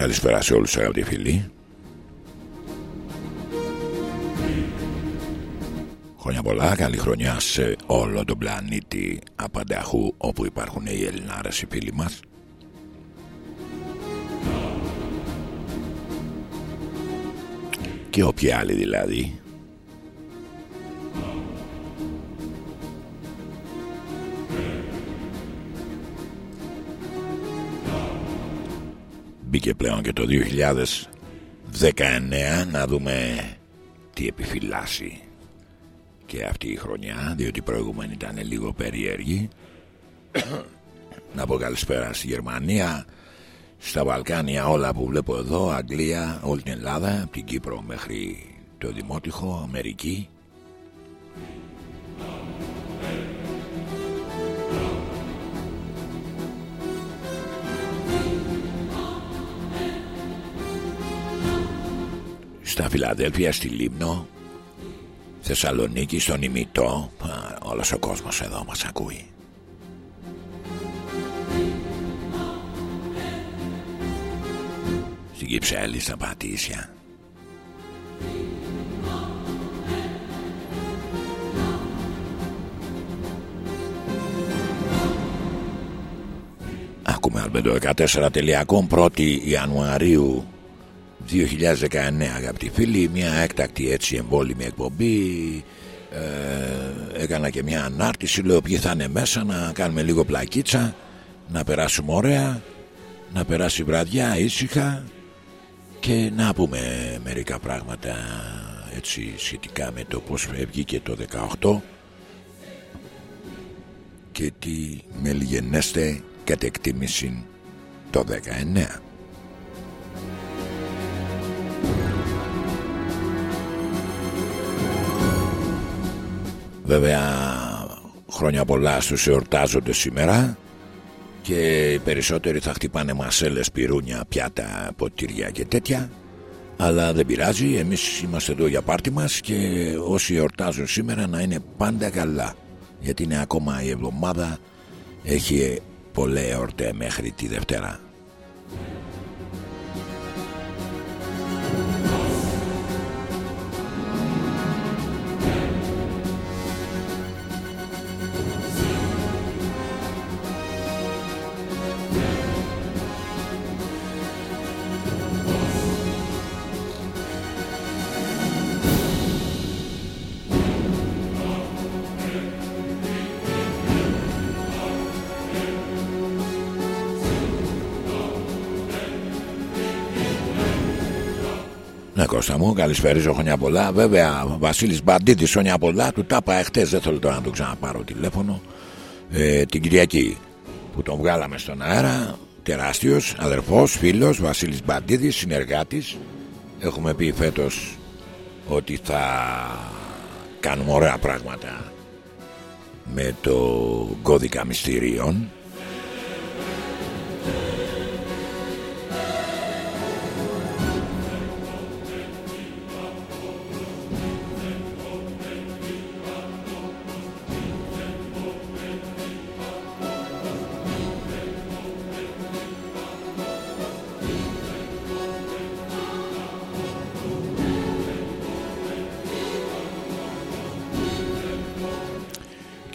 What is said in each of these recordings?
Καλησπέρα σε όλους αγαπητοί φίλοι. Χρόνια πολλά, καλή χρονιά σε όλο τον πλανήτη απανταχού όπου υπάρχουν οι Ελληνάρες οι φίλοι μας. Και όποιοι άλλοι δηλαδή Μπήκε πλέον και το 2019 να δούμε τι επιφυλάσσει και αυτή η χρονιά διότι η προηγούμενη ήταν λίγο περίεργη. Να πω καλησπέρα στη Γερμανία στα Βαλκάνια όλα που βλέπω εδώ Αγγλία, όλη την Ελλάδα από την Κύπρο μέχρι το Δημότυχο Αμερική στα Φιλαδέλφια, στη Λίμνο, Θεσσαλονίκη, στον Ημιτό. Όλος ο κόσμος εδώ μας ακούει. Στην Κυψέλη, στα Πατήσια. Ακούμε αλμπεντο14.com 1η Ιανουαρίου 2019 αγαπητοί φίλοι μια έκτακτη έτσι εμβόλυμη εκπομπή ε, έκανα και μια ανάρτηση λέω ποιοι θα είναι μέσα να κάνουμε λίγο πλακίτσα να περάσουμε ωραία να περάσει βραδιά ήσυχα και να πούμε μερικά πράγματα έτσι σχετικά με το πως βγήκε το 18 και τι μελγενέστε κατ' εκτίμηση το 19 Βέβαια χρόνια πολλά στους εορτάζονται σήμερα και οι περισσότεροι θα χτυπάνε μασέλες, πυρούνια, πιάτα, ποτήρια και τέτοια. Αλλά δεν πειράζει, εμείς είμαστε εδώ για πάρτι μας και όσοι εορτάζουν σήμερα να είναι πάντα καλά. Γιατί είναι ακόμα η εβδομάδα έχει πολλές εορτές μέχρι τη Δευτέρα Κώστα μου, καλησπέριζω χρόνια πολλά. Βέβαια, Βασίλης Μπαντίτη, χρόνια πολλά. Του τα είπα εχθές, δεν θέλω τώρα να το ξαναπάρω τηλέφωνο. Ε, την Κυριακή που τον βγάλαμε στον αέρα. Τεράστιος, αδερφός, φίλος, Βασίλης Μπαντίδη, συνεργάτης. Έχουμε πει φέτος ότι θα κάνουμε ωραία πράγματα με το κώδικα μυστηρίων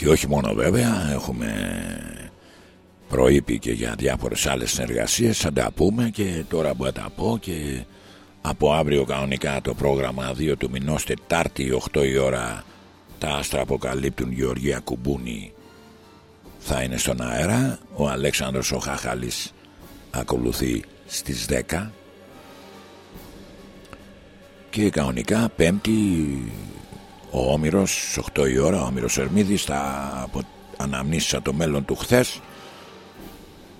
Και όχι μόνο βέβαια Έχουμε προείπει και για διάφορες άλλες συνεργασίες. Θα τα πούμε και τώρα που θα τα πω Και από αύριο κανονικά το πρόγραμμα 2 του μηνός Τετάρτη 8 η ώρα Τα άστρα αποκαλύπτουν Γεωργία Κουμπούνη Θα είναι στον αέρα. Ο Αλέξανδρος ο Χαχάλης Ακολουθεί στις 10 και κανονικά πέμπτη ο Όμηρος 8 η ώρα ο Όμηρος Ερμίδης θα αναμνήσει το μέλλον του χθες.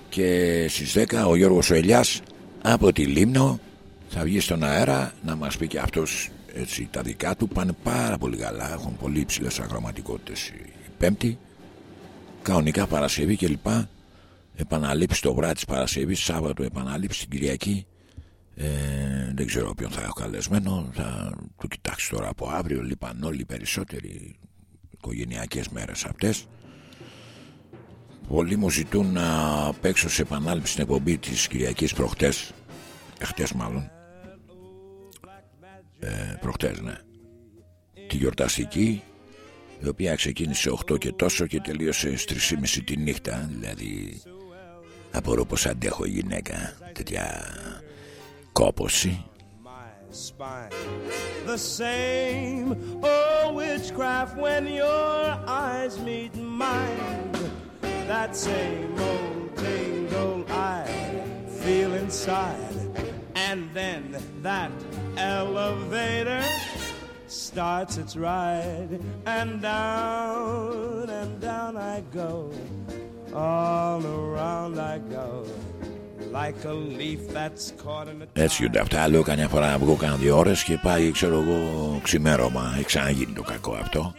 Και στις 10 ο Γιώργος Ελιάς από τη Λίμνο θα βγει στον αέρα να μας πει και αυτός έτσι, τα δικά του πάνε πάρα πολύ καλά έχουν πολύ υψηλές αγραμματικότητες η Πέμπτη. Κανονικά Παρασκευή και λοιπά επαναλήψει το βράδυ της Παρασκευής Σάββατο επαναλήψει την Κυριακή ε, δεν ξέρω ποιον θα έχω καλεσμένο Θα το κοιτάξεις τώρα από αύριο Λείπαν όλοι οι περισσότεροι Οικογενειακές μέρες αυτές. Πολλοί μου ζητούν να παίξω σε επανάληψη στην εκπομπή της Κυριακής προχτές χτες μάλλον. Ε, προχτές ναι. Τη γιορταστική η οποία ξεκίνησε 8 και τόσο και τελείωσε στις 3.30 τη νύχτα δηλαδή απορώ πως αντέχω γυναίκα τέτοια κόποση The same old witchcraft when your eyes meet mine That same old tingle I feel inside And then that elevator starts its ride, and down and down I go, all around I go. Έτσι γίνονται αυτά. Λέω καμιά φορά να βγω κάνα δύο ώρες και πάει, ξέρω εγώ, ξημέρωμα. Έχει ξαναγίνει το κακό αυτό.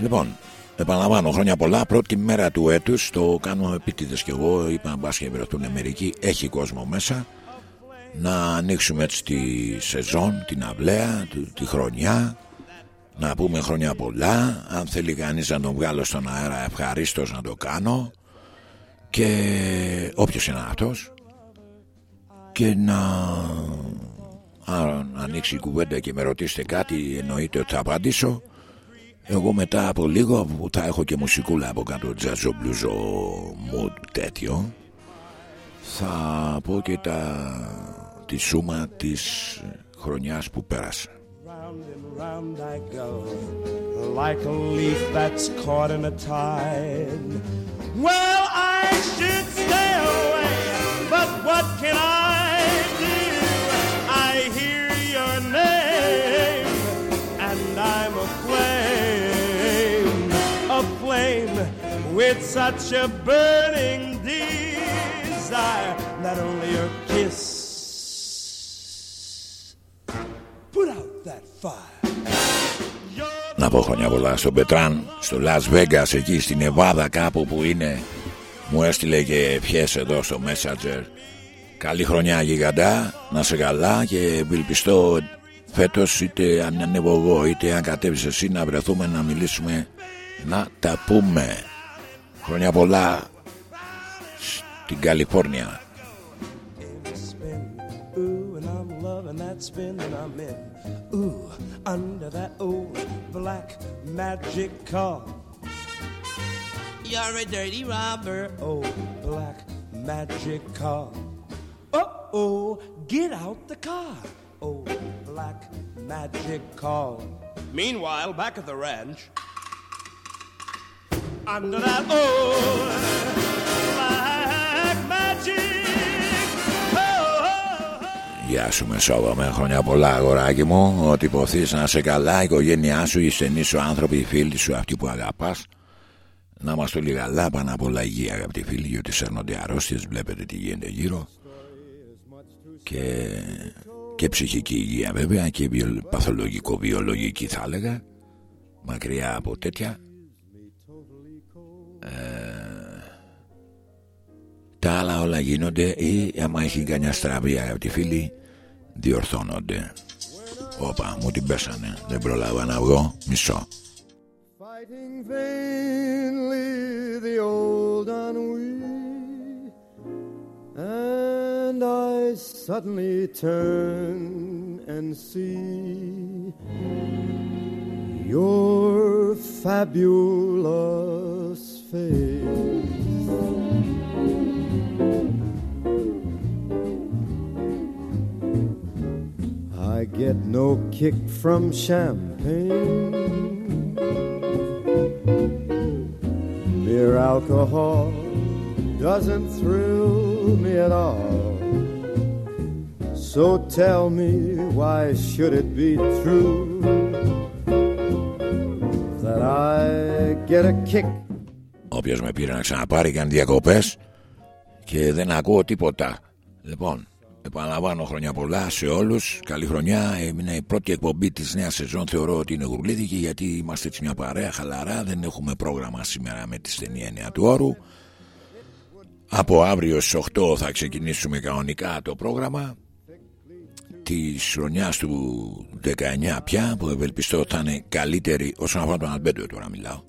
Λοιπόν, επαναλαμβάνω χρόνια πολλά. Πρώτη μέρα του έτους το κάνω επίτηδες κι εγώ. Είπα μπας και βρεθούν μερικοί. Έχει κόσμο μέσα να ανοίξουμε έτσι τη σεζόν, την αυλαία, τη χρονιά να πούμε χρόνια πολλά αν θέλει κανείς να τον βγάλω στον αέρα ευχαρίστως να το κάνω και όποιος είναι αυτός και να αν ανοίξει η κουβέντα και με ρωτήσετε κάτι εννοείται ότι θα απαντήσω εγώ μετά από λίγο που θα έχω και μουσικούλα από κάτω τζαζο μπλουζο μου τέτοιο θα πω και τα τη σούμα της χρονιάς που πέρασε. Round I go, like a leaf that's caught in a tide. Well, I should stay away, but what can I do? I hear your name, and I'm aflame, aflame with such a burning desire that only your kiss Να πω χρόνια πολλά στον Πετράν Στο Las Vegas εκεί στην Εβάδα κάπου που είναι. Μου έστειλε και ευχές εδώ στο Messenger. Καλή χρονιά γιγαντά Να σε καλά και ευελπιστώ φέτος είτε αν ανέβω εγώ είτε αν κατέβεις εσύ να βρεθούμε να μιλήσουμε να τα πούμε. Χρόνια πολλά στην Καλιφόρνια. Ooh, under that old black magic car. You're a dirty robber, oh, black magic car. Uh oh, get out the car, oh, black magic car. Meanwhile, back at the ranch, under that old black magic Γεια σου Μεσόβαμε, χρόνια πολλά αγοράκι μου. Ότι υποθείς να σε καλά Η οικογένειά σου, οι στενοί σου άνθρωποι Οι φίλοι σου, αυτοί που αγαπάς. Να είμαστε όλοι καλά, πάνω απ' όλα υγεία αγαπητοί φίλοι Γιατί σέρνονται αρρώστιες Βλέπετε τι γίνεται γύρω. Και, και ψυχική υγεία βέβαια Και παθολογικό, βιολογική θα έλεγα Μακριά από τέτοια. Ε, τα άλλα όλα γίνονται ή άμα έχει κανένα στραβή αγαπητοί φίλοι διορθώνονται. Όπα, μου την πέσανε. Δεν προλάβα να βγω. Μισό. Fighting vainly the old ennui And I suddenly turn and see Your fabulous face I get no kick from champagne. Mere alcohol doesn't thrill me at all. So tell me, why should it be true that I get a kick? Όποιος με πήρε να ξαναπάρει κάνει διακοπές και δεν ακούω τίποτα. Λοιπόν, Επαναλαμβάνω χρόνια πολλά σε όλους. Καλή χρονιά. Είναι η πρώτη εκπομπή της νέας σεζόν. Θεωρώ ότι είναι γουρλίδικη γιατί είμαστε έτσι μια παρέα χαλαρά. Δεν έχουμε πρόγραμμα σήμερα με τη στενή έννοια του όρου. Από αύριο στις 8 θα ξεκινήσουμε κανονικά το πρόγραμμα της χρονιάς του 19 πια που ευελπιστώ θα είναι καλύτερη όσον αφορά τον Αλμπέντο τώρα μιλάω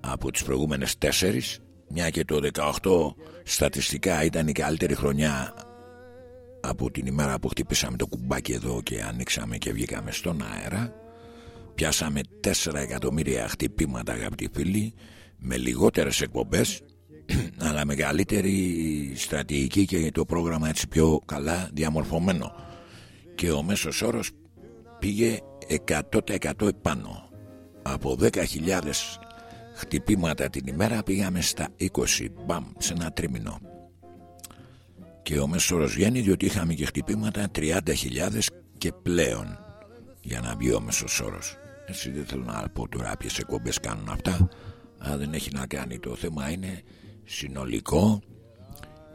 από τις προηγούμενες 4 μια και το 18 στατιστικά ήταν η καλύτερη χρονιά από την ημέρα που χτυπήσαμε το κουμπάκι εδώ και ανοίξαμε και βγήκαμε στον αέρα. Πιάσαμε 4 εκατομμύρια χτυπήματα αγαπητοί φίλοι με λιγότερες εκπομπές αλλά μεγαλύτερη στρατηγική και το πρόγραμμα έτσι πιο καλά διαμορφωμένο. Και ο μέσος όρος πήγε 100% επάνω από 10.000 χτυπήματα την ημέρα πήγαμε στα 20 μπαμ σε ένα τρίμηνο. Και ο μέσος όρος βγαίνει διότι είχαμε και χτυπήματα 30.000 και πλέον για να μπει ο μέσος όρος έτσι δεν θέλω να πω τώρα ποιες εκπομπές κάνουν αυτά αλλά δεν έχει να κάνει. Το θέμα είναι συνολικό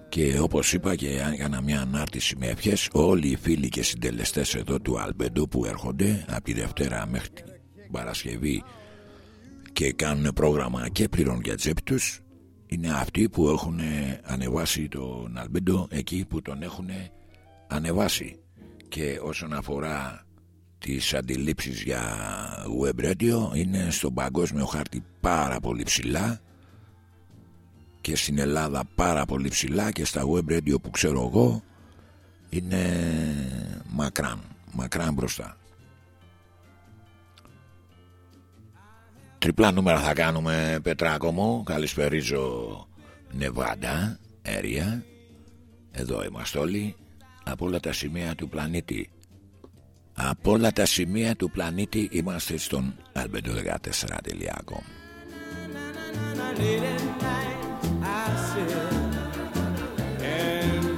και όπως είπα και έκανα μια ανάρτηση με ευχές όλοι οι φίλοι και συντελεστές εδώ του Αλμπεντού που έρχονται από τη Δευτέρα μέχρι την Παρασκευή και κάνουν πρόγραμμα και πληρώνουν για τσέπη τους είναι αυτοί που έχουν ανεβάσει τον Αλμπεντό εκεί που τον έχουν ανεβάσει και όσον αφορά τις αντιλήψεις για web radio είναι στον παγκόσμιο χάρτη πάρα πολύ ψηλά και στην Ελλάδα πάρα πολύ ψηλά και στα web radio που ξέρω εγώ είναι μακράν, μακράν μπροστά. Τριπλά νούμερα θα κάνουμε Πετράκο μου. Καλησπερίζω Νεβάντα Έρια. Εδώ είμαστε όλοι. Από όλα τα σημεία του πλανήτη. Από όλα τα σημεία του πλανήτη Είμαστε στον albedo14.com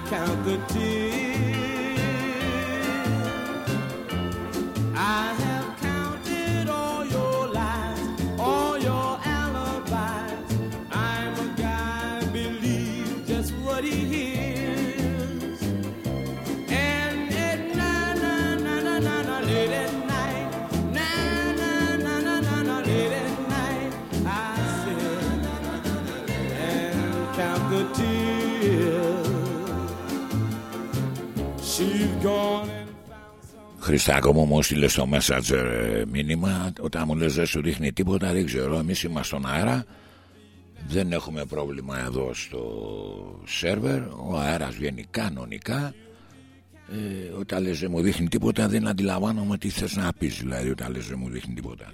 count the tears I Χριστάκο μου μου στείλες στο Messenger ε, μήνυμα. Όταν μου λες δεν σου δείχνει τίποτα δεν ξέρω Εμείς είμαστε στον αέρα Δεν έχουμε πρόβλημα εδώ στο σερβερ. Ο αέρας βγαίνει κανονικά. Ε, Όταν λες δεν μου δείχνει τίποτα Δεν αντιλαμβάνομαι τι θες να πεις Δηλαδή όταν λες δεν μου δείχνει τίποτα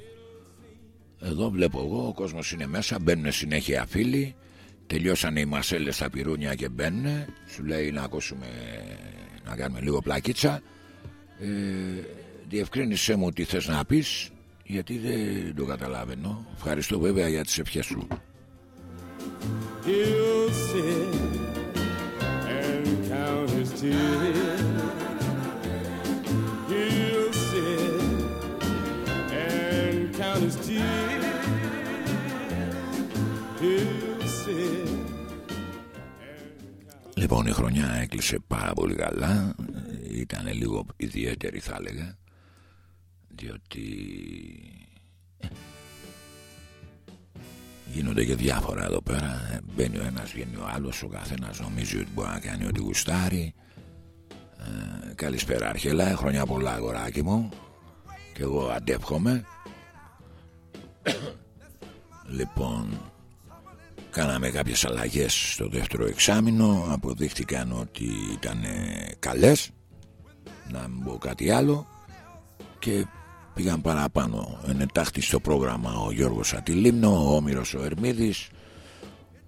Εδώ βλέπω εγώ Ο κόσμος είναι μέσα Μπαίνουν συνέχεια φίλοι. Τελειώσανε οι μασέλες στα πυρούνια και μπαίνουν. Σου λέει να ακούσουμε Να κάνουμε λίγο πλακίτσα. Ε, διευκρίνησέ μου τι θες να πεις γιατί δεν το καταλαβαίνω. Ευχαριστώ βέβαια για τις ευχές σου. He'll sit Λοιπόν η χρονιά έκλεισε πάρα πολύ καλά. Ήταν λίγο ιδιαίτερη θα έλεγα. Διότι ε, γίνονται και διάφορα εδώ πέρα. Ε, μπαίνει ο ένας βγαίνει ο άλλος. Ο καθένας νομίζει ότι μπορεί να κάνει ό,τι γουστάρει. Ε, καλησπέρα Αρχελά χρόνια πολλά αγοράκι μου. Και εγώ αντεύχομαι. Λοιπόν κάναμε κάποιες αλλαγές στο δεύτερο εξάμεινο αποδείχτηκαν ότι ήταν καλές να μην πω κάτι άλλο και πήγαν παραπάνω. Ενετάχθη στο πρόγραμμα ο Γιώργος Ατυλίμνο ο Όμηρος ο Ερμίδης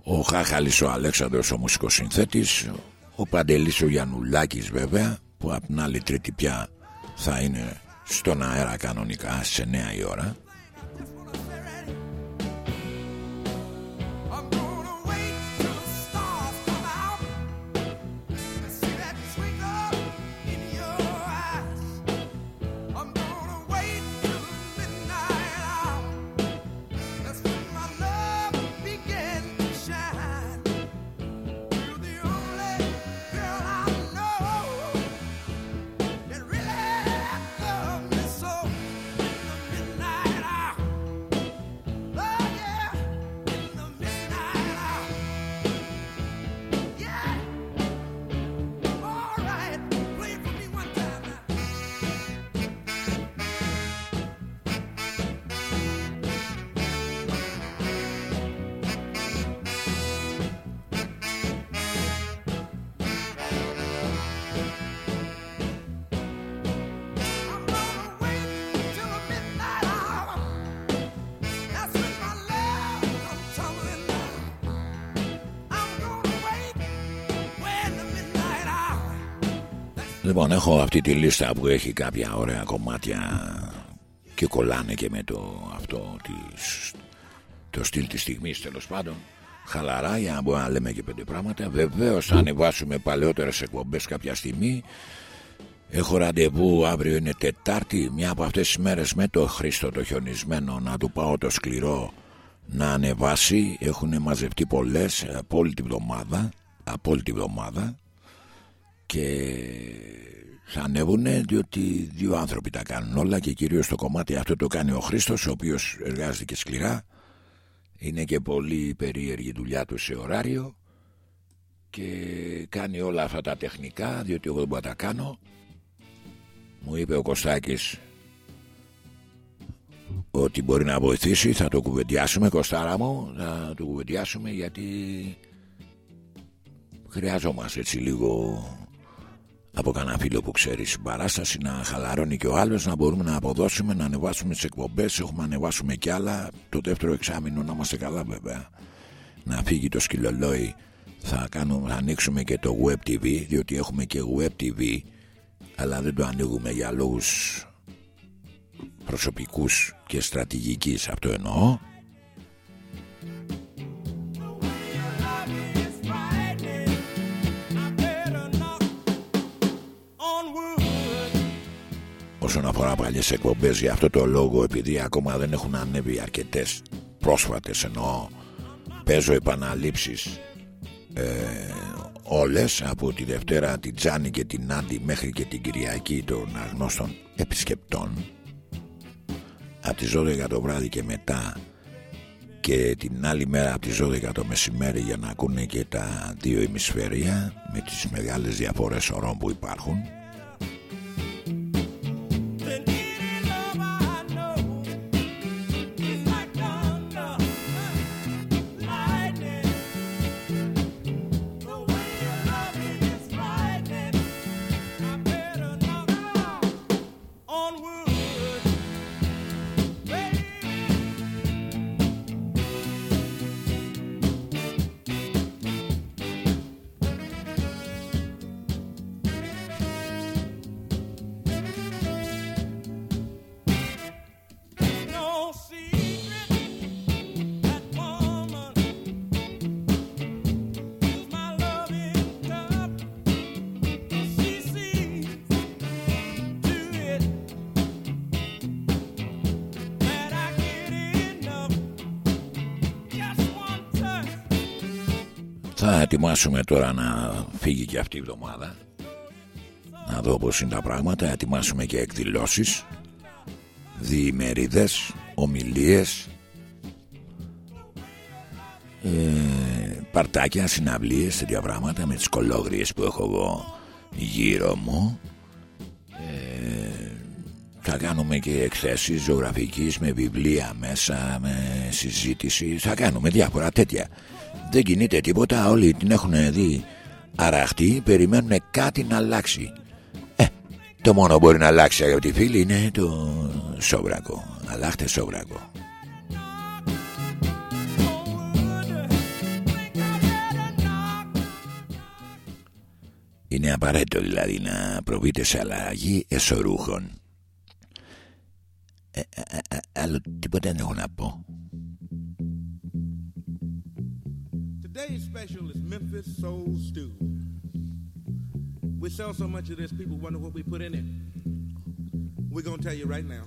ο Χάχαλης ο Αλέξανδρος ο μουσικός συνθέτης ο Παντελής ο Γιαννουλάκης βέβαια που από την άλλη τρίτη πια θα είναι στον αέρα κανονικά σε 9 η ώρα έχω αυτή τη λίστα που έχει κάποια ωραία κομμάτια και κολλάνε και με το αυτό της, το στυλ της στιγμής τέλος πάντων. Χαλαρά για να μπορούμε να λέμε και πέντε πράγματα. Βεβαίως θα ανεβάσουμε παλαιότερες εκπομπές κάποια στιγμή. Έχω ραντεβού αύριο είναι Τετάρτη. Μια από αυτές τις μέρες με το Χρήστο το χιονισμένο Να του πάω το σκληρό να ανεβάσει. Έχουν μαζευτεί πολλές από όλη τη βδομάδα Από όλη τη βδομάδα. Και θα ανέβουν διότι δύο άνθρωποι τα κάνουν όλα Και κυρίως το κομμάτι αυτό το κάνει ο Χρήστος Ο οποίος εργάζεται και σκληρά. Είναι και πολύ περίεργη δουλειά του σε ωράριο και κάνει όλα αυτά τα τεχνικά διότι εγώ δεν μπορώ να τα κάνω. Μου είπε ο Κωστάκης ότι μπορεί να βοηθήσει θα το κουβεντιάσουμε. Κωστάρα μου θα το κουβεντιάσουμε γιατί χρειαζόμαστε έτσι λίγο από κανένα φίλο που ξέρεις παράσταση να χαλαρώνει και ο άλλος να μπορούμε να αποδώσουμε, να ανεβάσουμε τις εκπομπές. Έχουμε ανεβάσουμε κι άλλα. Το δεύτερο εξάμεινο να είμαστε καλά, βέβαια. Να φύγει το σκυλολόι. Θα, κάνουμε, θα ανοίξουμε και το web TV, διότι έχουμε και web TV, αλλά δεν το ανοίγουμε για λόγους προσωπικούς και στρατηγικής αυτό εννοώ όσον αφορά παλιές εκπομπές για αυτό το λόγο επειδή ακόμα δεν έχουν ανέβει αρκετές πρόσφατες εννοώ παίζω επαναλήψεις ε, όλες από τη Δευτέρα την Τζάνη και την Άντι μέχρι και την Κυριακή των αγνώστων επισκεπτών από τις 12 το βράδυ και μετά και την άλλη μέρα από τις 12 το μεσημέρι για να ακούνε και τα δύο ημισφαίρια με τις μεγάλες διαφορές ορών που υπάρχουν ετοιμάσουμε τώρα να φύγει και αυτή η εβδομάδα. Να δω πως είναι τα πράγματα. Ετοιμάσουμε και εκδηλώσεις διημερίδες ομιλίες ε, παρτάκια, συναυλίες τέτοια πράγματα με τις κολόγριες που έχω εγώ γύρω μου. Ε, θα κάνουμε και εκθέσεις ζωγραφικής με βιβλία μέσα με συζήτηση. Θα κάνουμε διάφορα τέτοια δεν κινείται τίποτα όλοι την έχουν δει αραχτή περιμένουν κάτι να αλλάξει ε, το μόνο που μπορεί να αλλάξει αγαπητοί φίλοι είναι το σόβρακο αλλάχτε σόβρακο Είναι απαραίτητο δηλαδή να προβείτε σε αλλαγή εσωρούχων. Ε, ε, ε, ε άλλο τίποτα δεν έχω να πω. We sell so much of this, people wonder what we put in it. We're going to tell you right now.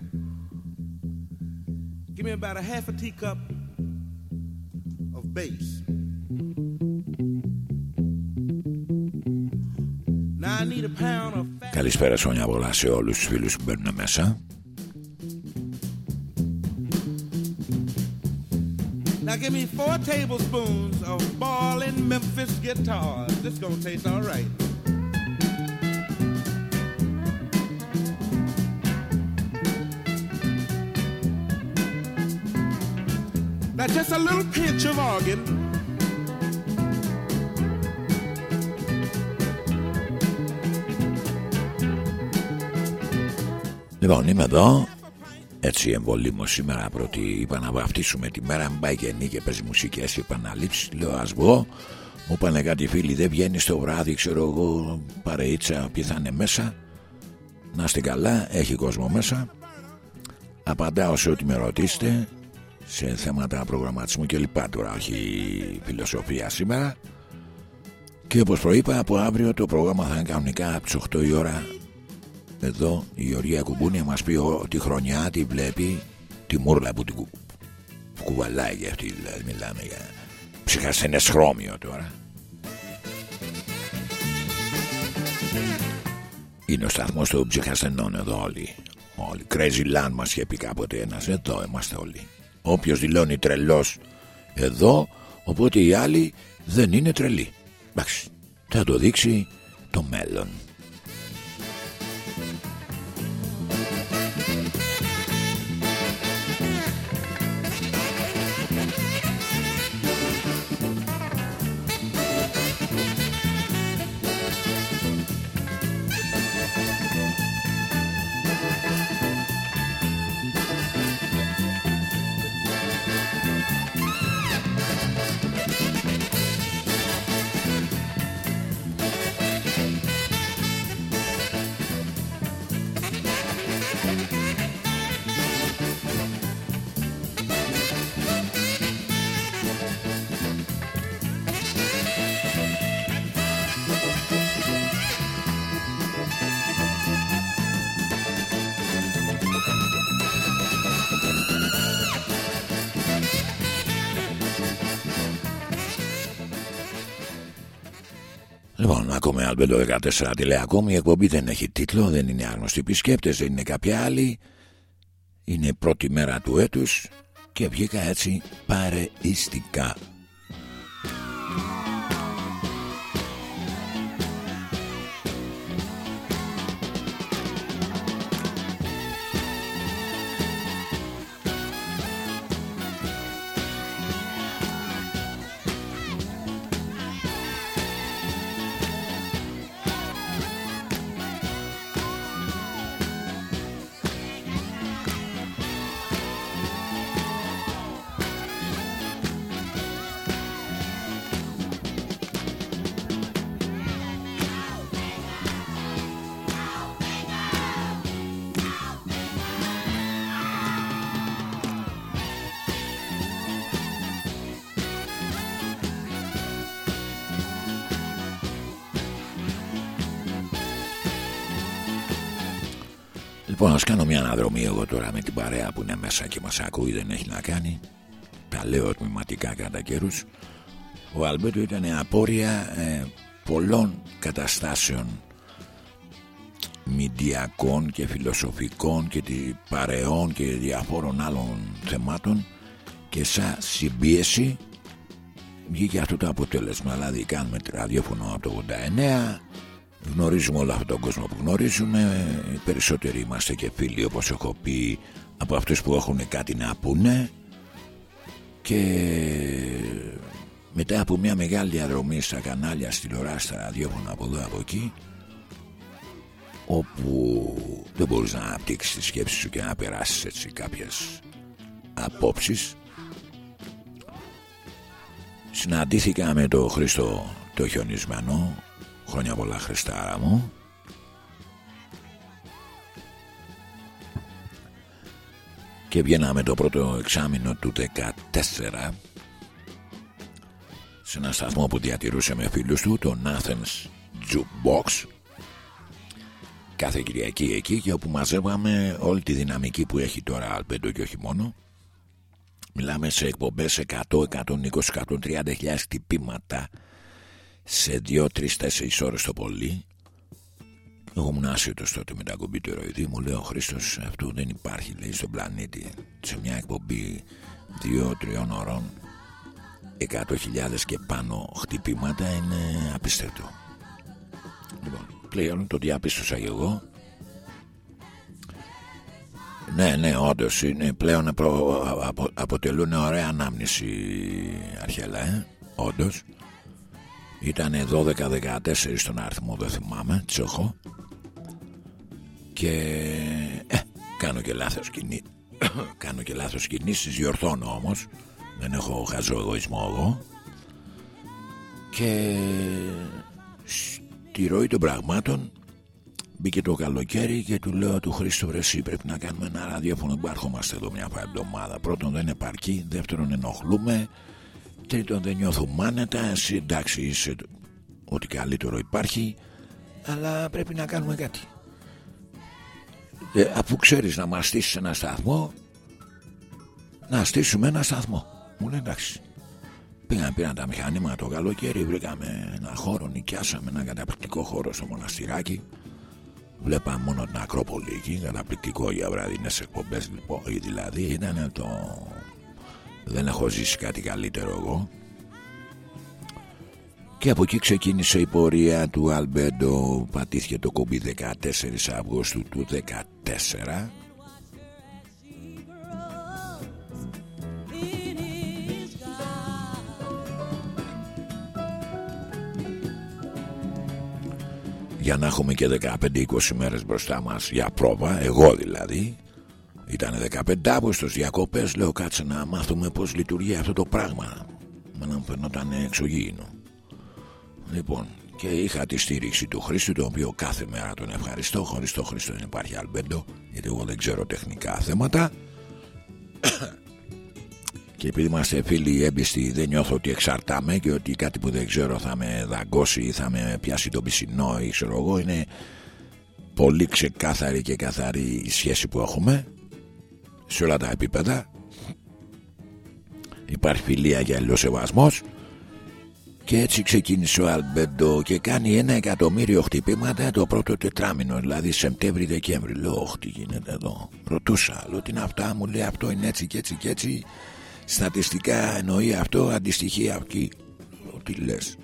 Give me about a half a teacup of bass. Now I need a pound of fat. Καλησπέρα Σόνια πολλά σε όλους τους φίλους που μπαίνουν μέσα. Now give me four tablespoons of boiling Memphis guitars. This gonna taste all Right. Now just a little pinch of organ. Λοιπόν, είμαι εδώ έτσι εμβολήμω σήμερα πρώτη είπα να βαφτίσουμε τη μέρα μην πάει και και παίζει μουσική έτσι επαναλήψει λέω ας βγω Μου είπανε κάτι φίλοι δεν βγαίνει το βράδυ ξέρω εγώ παρείτσα ποιοι θα είναι μέσα Να είστε καλά έχει κόσμο μέσα Απαντάω σε ό,τι με ρωτήσετε Σε θέματα προγραμματισμού και λοιπά. Τώρα Όχι φιλοσοφία σήμερα. Και όπως προείπα από αύριο το πρόγραμμα θα είναι κανονικά από τις 8 η ώρα. Εδώ η Γεωργία Κουμπούνια μας πει ότι χρονιά τη βλέπει Τη μούρλα που την κουβαλάει για αυτή δηλαδή μιλάμε για ψυχασθενές χρώμιο τώρα. Είναι ο σταθμός των ψυχασθενών εδώ όλοι. Όλοι. Crazy Land μας είχε πει κάποτε ένας. Εδώ είμαστε όλοι Όποιος δηλώνει τρελός εδώ Οπότε οι άλλοι δεν είναι τρελοί. Εντάξει θα το δείξει το μέλλον Αλμπέντο14 τηλεακόμη. Η εκπομπή δεν έχει τίτλο, δεν είναι άγνωστοι επισκέπτες, δεν είναι κάποια άλλη. Είναι πρώτη μέρα του έτους και βγήκα έτσι παρεϊστικά. Παρέα που είναι μέσα και μας ακούει δεν έχει να κάνει τα λέω τμηματικά κατά καιρούς. ο Αλμπέτο ήταν απόρρια ε, πολλών καταστάσεων μηντιακών και φιλοσοφικών και παρεών και διαφόρων άλλων θεμάτων και σαν συμπίεση βγήκε αυτό το αποτέλεσμα δηλαδή κάνουμε ραδιόφωνο από το 89 Γνωρίζουμε όλο αυτόν τον κόσμο που γνωρίζουμε Οι περισσότεροι είμαστε και φίλοι όπως έχω πει Από αυτούς που έχουν κάτι να πούνε Και μετά από μια μεγάλη διαδρομή στα κανάλια Στη λωρά, στα ραδιόφωνα από εδώ από εκεί Όπου δεν μπορείς να αναπτύξεις τη σκέψη σου Και να περάσεις έτσι κάποιες απόψεις Συναντήθηκα με τον Χρήστο το χιονισμένο Χρόνια πολλά Χριστάρα μου Και βγαίναμε το πρώτο εξάμεινο του 14 Σε ένα σταθμό που διατηρούσε με φίλους του Το Athens Jukebox. Κάθε Κυριακή εκεί και όπου μαζεύαμε όλη τη δυναμική που έχει τώρα Αλπέντο και όχι μόνο. Μιλάμε σε εκπομπές 100, 120, 130 χιλιάδες χτυπήματα σε 2-3-4 ώρες το πολύ εγώ ήμουν άσχετος τότε με τα κομπιτεροειδή μου λέω Χρήστος αυτό δεν υπάρχει λέει στον πλανήτη σε μια εκπομπή 2-3 ώρων 100.000 και πάνω χτυπήματα είναι απίστευτο λοιπόν πλέον το διαπίστωσα και εγώ. Ναι, ναι, όντως είναι πλέον απο, αποτελούν ωραία ανάμνηση αρχέλα, ε, όντως. Ήταν 12-14 στον αριθμό δεν θυμάμαι Τσοχό Και ε, κάνω και λάθος κινή Κάνω και λάθος κινήσεις Διορθώνω όμως. Δεν έχω χαζό εγωισμό εγώ. Και στη ροή των πραγμάτων μπήκε το καλοκαίρι και του λέω του Χρήστο εσύ πρέπει να κάνουμε ένα ραδιόφωνο. Που έρχομαστε εδώ μια εβδομάδα. Πρώτον δεν επαρκεί, δεύτερον ενοχλούμε τρίτον δεν νιώθουμε άνετα εσύ εντάξει είσαι ό,τι καλύτερο υπάρχει αλλά πρέπει να κάνουμε κάτι ε, αφού ξέρεις να μας στήσεις ένα σταθμό να στήσουμε ένα σταθμό μου λέει εντάξει Πήγαν πήραν τα μηχανήματα το καλοκαίρι, βρήκαμε ένα χώρο, νοικιάσαμε ένα καταπληκτικό χώρο στο μοναστηράκι. Βλέπαμε μόνο την Ακρόπολη εκεί, καταπληκτικό για βραδινέ εκπομπές λοιπόν. Δηλαδή ήταν το. Δεν έχω ζήσει κάτι καλύτερο εγώ. Και από εκεί ξεκίνησε η πορεία του Αλμπέντο Πατήθηκε το κομπί 14 Αυγούστου του 14 για να έχουμε και 15-20 μέρες μπροστά μας για πρόβα, εγώ δηλαδή ήταν 15 Αύγουστος διακοπές λέω κάτσε να μάθουμε πως λειτουργεί αυτό το πράγμα. Με να μου φαινόταν εξωγήινο. Λοιπόν και είχα τη στήριξη του Χρήστου το οποίο κάθε μέρα τον ευχαριστώ. Χωρίς το Χρήστο δεν υπάρχει αλμπέντο γιατί εγώ δεν ξέρω τεχνικά θέματα. Και επειδή είμαστε φίλοι έμπιστοι δεν νιώθω ότι εξαρτάμε και ότι κάτι που δεν ξέρω θα με δαγκώσει ή θα με πιάσει το πισινό ή ξέρω εγώ. Είναι πολύ ξεκάθαρη και καθαρή η σχέση που έχουμε σε όλα τα επίπεδα υπάρχει φιλία και αλληλοσεβασμός και έτσι ξεκίνησε ο Αλμπέντο και κάνει ένα εκατομμύριο χτυπήματα το πρώτο τετράμινο, δηλαδή Σεπτέμβρη-Δεκέμβρη. Λέω, τι γίνεται εδώ. Ρωτούσα, λέω, τι είναι αυτά, μου λέει αυτό είναι έτσι και έτσι και έτσι. Στατιστικά εννοεί αυτό αντιστοιχεί εκεί Ό,τι λες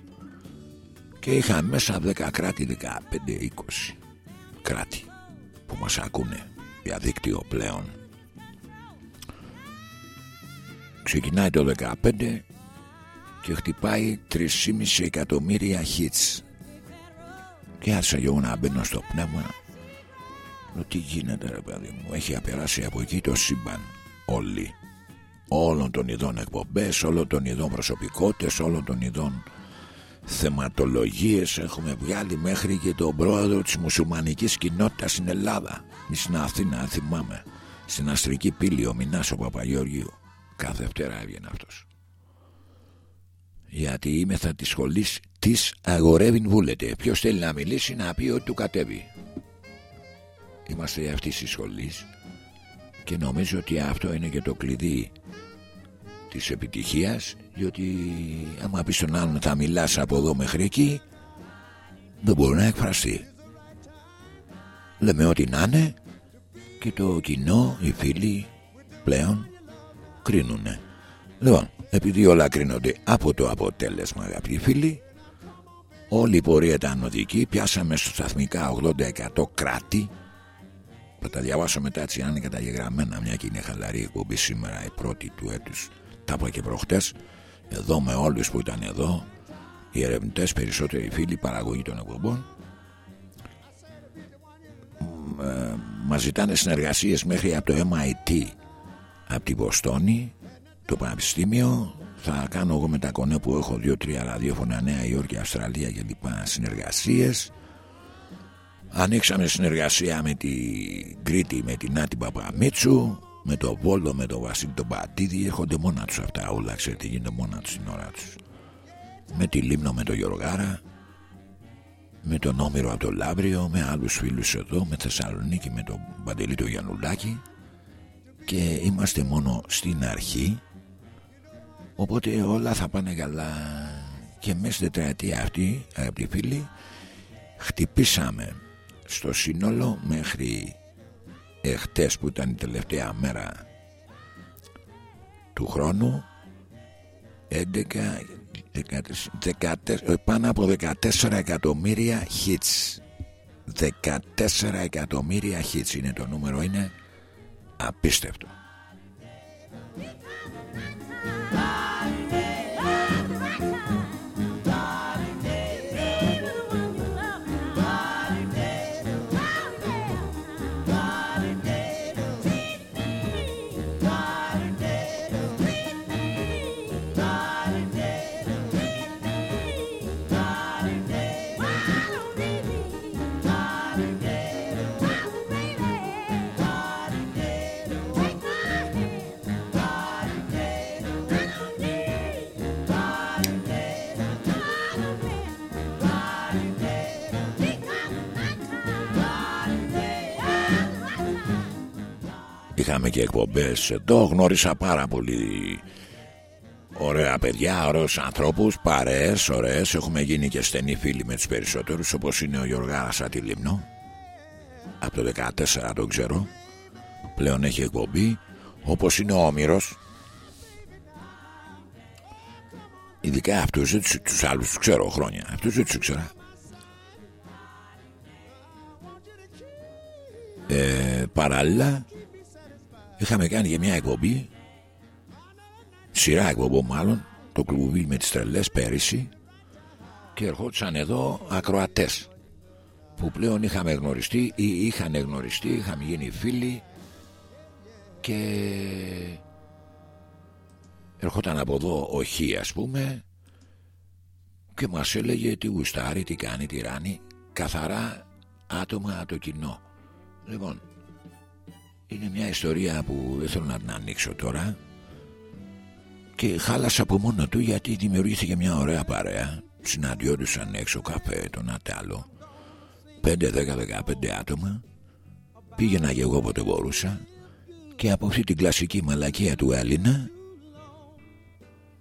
Και είχα μέσα 10 κράτη 15-20 Κράτη Που μας ακούνε Διαδίκτυο πλέον Ξεκινάει το 15 Και χτυπάει 3,5 εκατομμύρια hits. Και άρχισα εγώ να μπαίνω στο πνεύμα. Τι γίνεται ρε παιδί μου Έχει απεράσει από εκεί το σύμπαν Όλοι όλων των ειδών εκπομπές, όλων των ειδών προσωπικότητες, όλων των ειδών θεματολογίες έχουμε βγάλει μέχρι και τον πρόεδρο της μουσουλμανικής κοινότητας στην Ελλάδα. Μη στην Αθήνα θυμάμαι. Στην Αστρική Πύλη ο Μινάς ο Παπαγιώργιου κάθε Δευτέρα έβγαινε αυτός. Γιατί είμαι θα τη σχολή της αγορεύειν βούλετε. Ποιος θέλει να μιλήσει να πει ότι του κατέβει. Είμαστε αυτή τη σχολή και νομίζω ότι αυτό είναι και το κλειδί της επιτυχίας διότι άμα πεις τον άλλον θα μιλάς από εδώ μέχρι εκεί δεν μπορεί να εκφραστεί. Λέμε ό,τι να είναι και το κοινό, οι φίλοι πλέον κρίνουνε λοιπόν επειδή όλα κρίνονται από το αποτέλεσμα αγαπητοί φίλοι όλη η πορεία ήταν οδική. Πιάσαμε στο σταθμικά 80% κράτη. Θα τα διαβάσω μετά έτσι αν είναι καταγεγραμμένα μια και είναι χαλαρή εκπομπή σήμερα η πρώτη του έτους. Τα είπα και προχτές. Εδώ με όλους που ήταν εδώ οι ερευνητές περισσότεροι φίλοι παραγωγή των εκπομπών. Ε, μας ζητάνε συνεργασίες μέχρι από το MIT από την Βοστόνη το Πανεπιστήμιο θα κάνω εγώ με τα κονέ που έχω δύο-τρία ραδιόφωνα Νέα Υόρκη, Αυστραλία και λοιπά συνεργασίες. Ανοίξαμε συνεργασία με την Κρήτη με την Άτη Παπαμίτσου με το Βόλο, με το Βασίλη τον Πατίδη. Έρχονται μόνα τους αυτά όλα ξέρετε γίνεται μόνα τους την ώρα τους. Με τη Λίμνο με το Γιωργάρα με τον Όμηρο από το Λάβριο με άλλους φίλους εδώ με Θεσσαλονίκη με τον Παντελή το Γιαννουλάκη και είμαστε μόνο στην αρχή. Οπότε όλα θα πάνε καλά. Και μέσα στην τετραετία αυτή αγαπητοί φίλοι χτυπήσαμε στο σύνολο μέχρι εχτες που ήταν η τελευταία μέρα του χρόνου 11 14, πάνω από 14 εκατομμύρια hits. 14 εκατομμύρια hits είναι το νούμερο είναι απίστευτο Είχαμε και εκπομπές. Εδώ Γνώρισα πάρα πολύ. Ωραία παιδιά, ωραίους ανθρώπους Παρέες, ωραίες. Έχουμε γίνει και στενοί φίλοι με τους περισσότερους Όπως είναι ο Γιωργάρας Ατυλίμνο Από το 14 τον ξέρω. Πλέον έχει εκπομπή. Όπως είναι ο Όμηρος. Ειδικά αυτούς τους άλλους τους ξέρω χρόνια. Αυτούς δεν τους ξέρω ε, Παράλληλα Είχαμε κάνει και μια εκπομπή Σειρά εκπομπό μάλλον Το κλουβί με τις τρελές πέρυσι Και ερχόντουσαν εδώ ακροατές Που πλέον είχαμε γνωριστεί Ή είχαν γνωριστεί Είχαμε γίνει φίλοι Και Ερχόταν από εδώ ο Χ ας πούμε Και μας έλεγε τι γουστάρει, τι κάνει, τι ράνει Καθαρά άτομα το κοινό. Λοιπόν είναι μια ιστορία που δεν θέλω να την ανοίξω τώρα. Και χάλασε από μόνο του γιατί δημιουργήθηκε μια ωραία παρέα. Συναντιόντουσαν έξω καφέ τον ατάλο 5, 10, 15 άτομα. Πήγαινα και εγώ όποτε μπορούσα. Και από αυτή την κλασική μαλακία του Έλληνα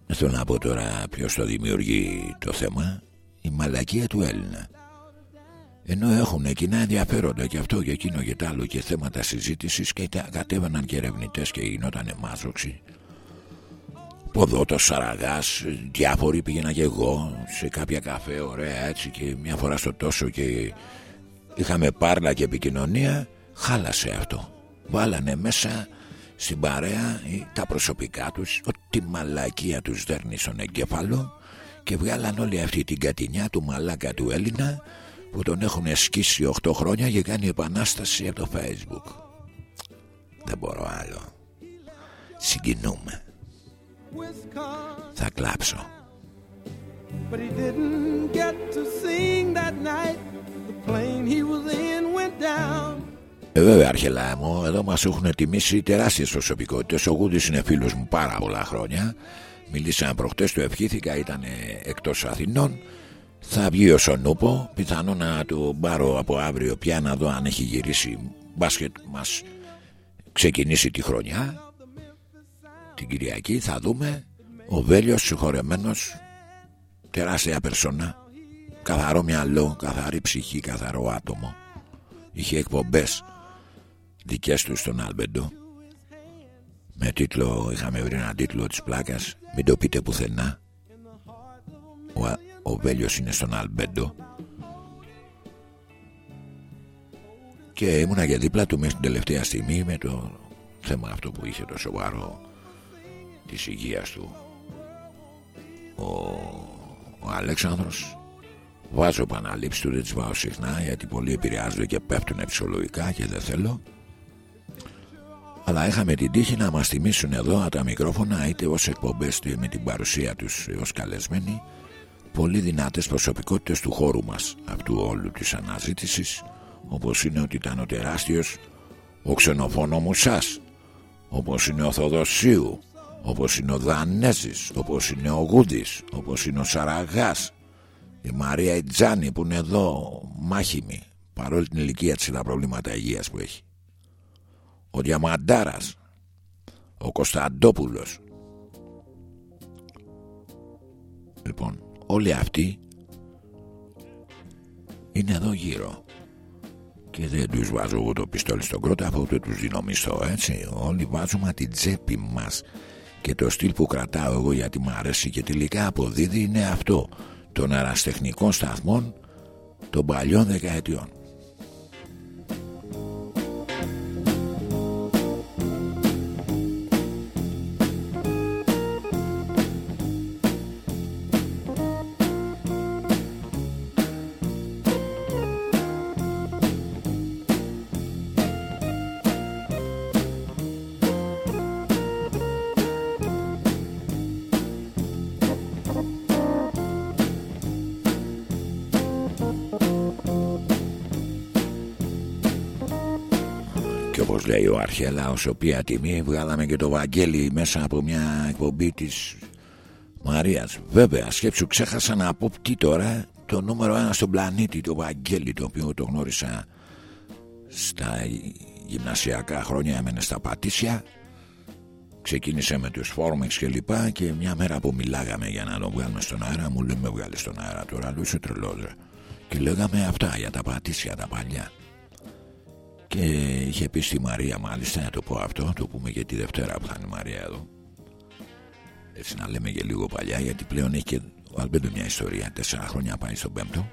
δεν θέλω να πω τώρα ποιος το δημιουργεί το θέμα η μαλακία του Έλληνα ενώ έχουν κοινά ενδιαφέροντα και αυτό και εκείνο και τ' άλλο και θέματα συζήτησης και κατέβαιναν και ερευνητές και γινόταν μάζοξη Ποδότος, Σαραγάς, διάφοροι πήγαινα και εγώ σε κάποια καφέ, ωραία έτσι και μια φορά στο τόσο και είχαμε πάρλα και επικοινωνία. Χάλασε αυτό. Βάλανε μέσα στην παρέα τα προσωπικά τους, ό,τι μαλακία τους δέρνει στον εγκέφαλο και βγάλαν όλη αυτή την κατηνιά του μαλάκα του Έλληνα που τον έχουν σκίσει 8 χρόνια και κάνει επανάσταση από το facebook δεν μπορώ άλλο συγκινούμε θα κλάψω But he didn't get to sing that night The plane he was in went down ε, βέβαια, αρχελά μου, εδώ μας έχουν τιμήσει τεράστιες προσωπικότητες. Ο Γούντι είναι φίλος μου πάρα πολλά χρόνια. Μιλήσαμε προχτές, του ευχήθηκα, ήταν εκτός Αθηνών. Θα βγει ο Σονούπο Πιθανό να το πάρω από αύριο πια να δω αν έχει γυρίσει Μπάσκετ μας ξεκινήσει τη χρονιά. Την Κυριακή θα δούμε. Ο Βέλιος συγχωρεμένος Τεράστια περσόνα. Καθαρό μυαλό, καθαρή ψυχή, καθαρό άτομο. Είχε εκπομπές Δικές του στον Άλμπεντο. Με τίτλο, είχαμε βρει ένα τίτλο της πλάκας Μην το πείτε πουθενά Ο ο Βέλιος είναι στον Αλμπέντο και ήμουνα για δίπλα του μέσα την τελευταία στιγμή με το θέμα αυτό που είχε το σοβαρό της υγείας του. Ο, ο Αλέξανδρος βάζω παναλήψη του δεν τις βάζω συχνά γιατί πολλοί επηρεάζονται και πέφτουν ψυχολογικά και δεν θέλω. Αλλά είχαμε την τύχη να μας θυμίσουν εδώ τα μικρόφωνα είτε ως εκπομπές με την παρουσία τους ως καλεσμένοι πολύ δυνατές προσωπικότητες του χώρου μας αυτού όλου της αναζήτησης όπως είναι ότι ήταν ο τεράστιος ο ξενοφόνο Μουσάς όπως είναι ο Θοδοσίου όπως είναι ο Δανέζης όπως είναι ο Γούδης όπως είναι ο Σαραγάς η Μαρία Ιτζάνη που είναι εδώ μάχημη παρόλη την ηλικία της τα προβλήματα υγείας που έχει. Ο Διαμαντάρας ο Κωνσταντόπουλος. Λοιπόν όλοι αυτοί είναι εδώ γύρω και δεν τους βάζω εγώ το πιστόλι στον κρότα αφού δεν τους δίνω μισθό έτσι. Όλοι βάζουμε την τσέπη μας και το στυλ που κρατάω εγώ γιατί μου αρέσει και τελικά αποδίδει είναι αυτό. Των αραστεχνικών σταθμών των παλιών δεκαετιών λέει ο Αρχέλαος οποία τιμή βγάλαμε και το Βαγγέλη μέσα από μια εκπομπή της Μαρίας. Βέβαια σκέψου ξέχασα να πω τι τώρα το νούμερο ένα στον πλανήτη το Βαγγέλη το οποίο το γνώρισα στα γυμνασιακά χρόνια έμενε στα Πατήσια. Ξεκίνησε με τους φόρμεξ και λοιπά και μια μέρα που μιλάγαμε για να τον βγάλουμε στον αέρα μου λέει με βγάλεις στον αέρα τώρα λέω είσαι τρελός και λέγαμε αυτά για τα Πατήσια τα παλιά και είχε πει στη Μαρία μάλιστα να το πω αυτό το πούμε και τη Δευτέρα που θα είναι η Μαρία εδώ. Έτσι να λέμε και λίγο παλιά γιατί πλέον έχει και ο Αλμπέντο μια ιστορία. Τέσσερα χρόνια πάει στον πέμπτο.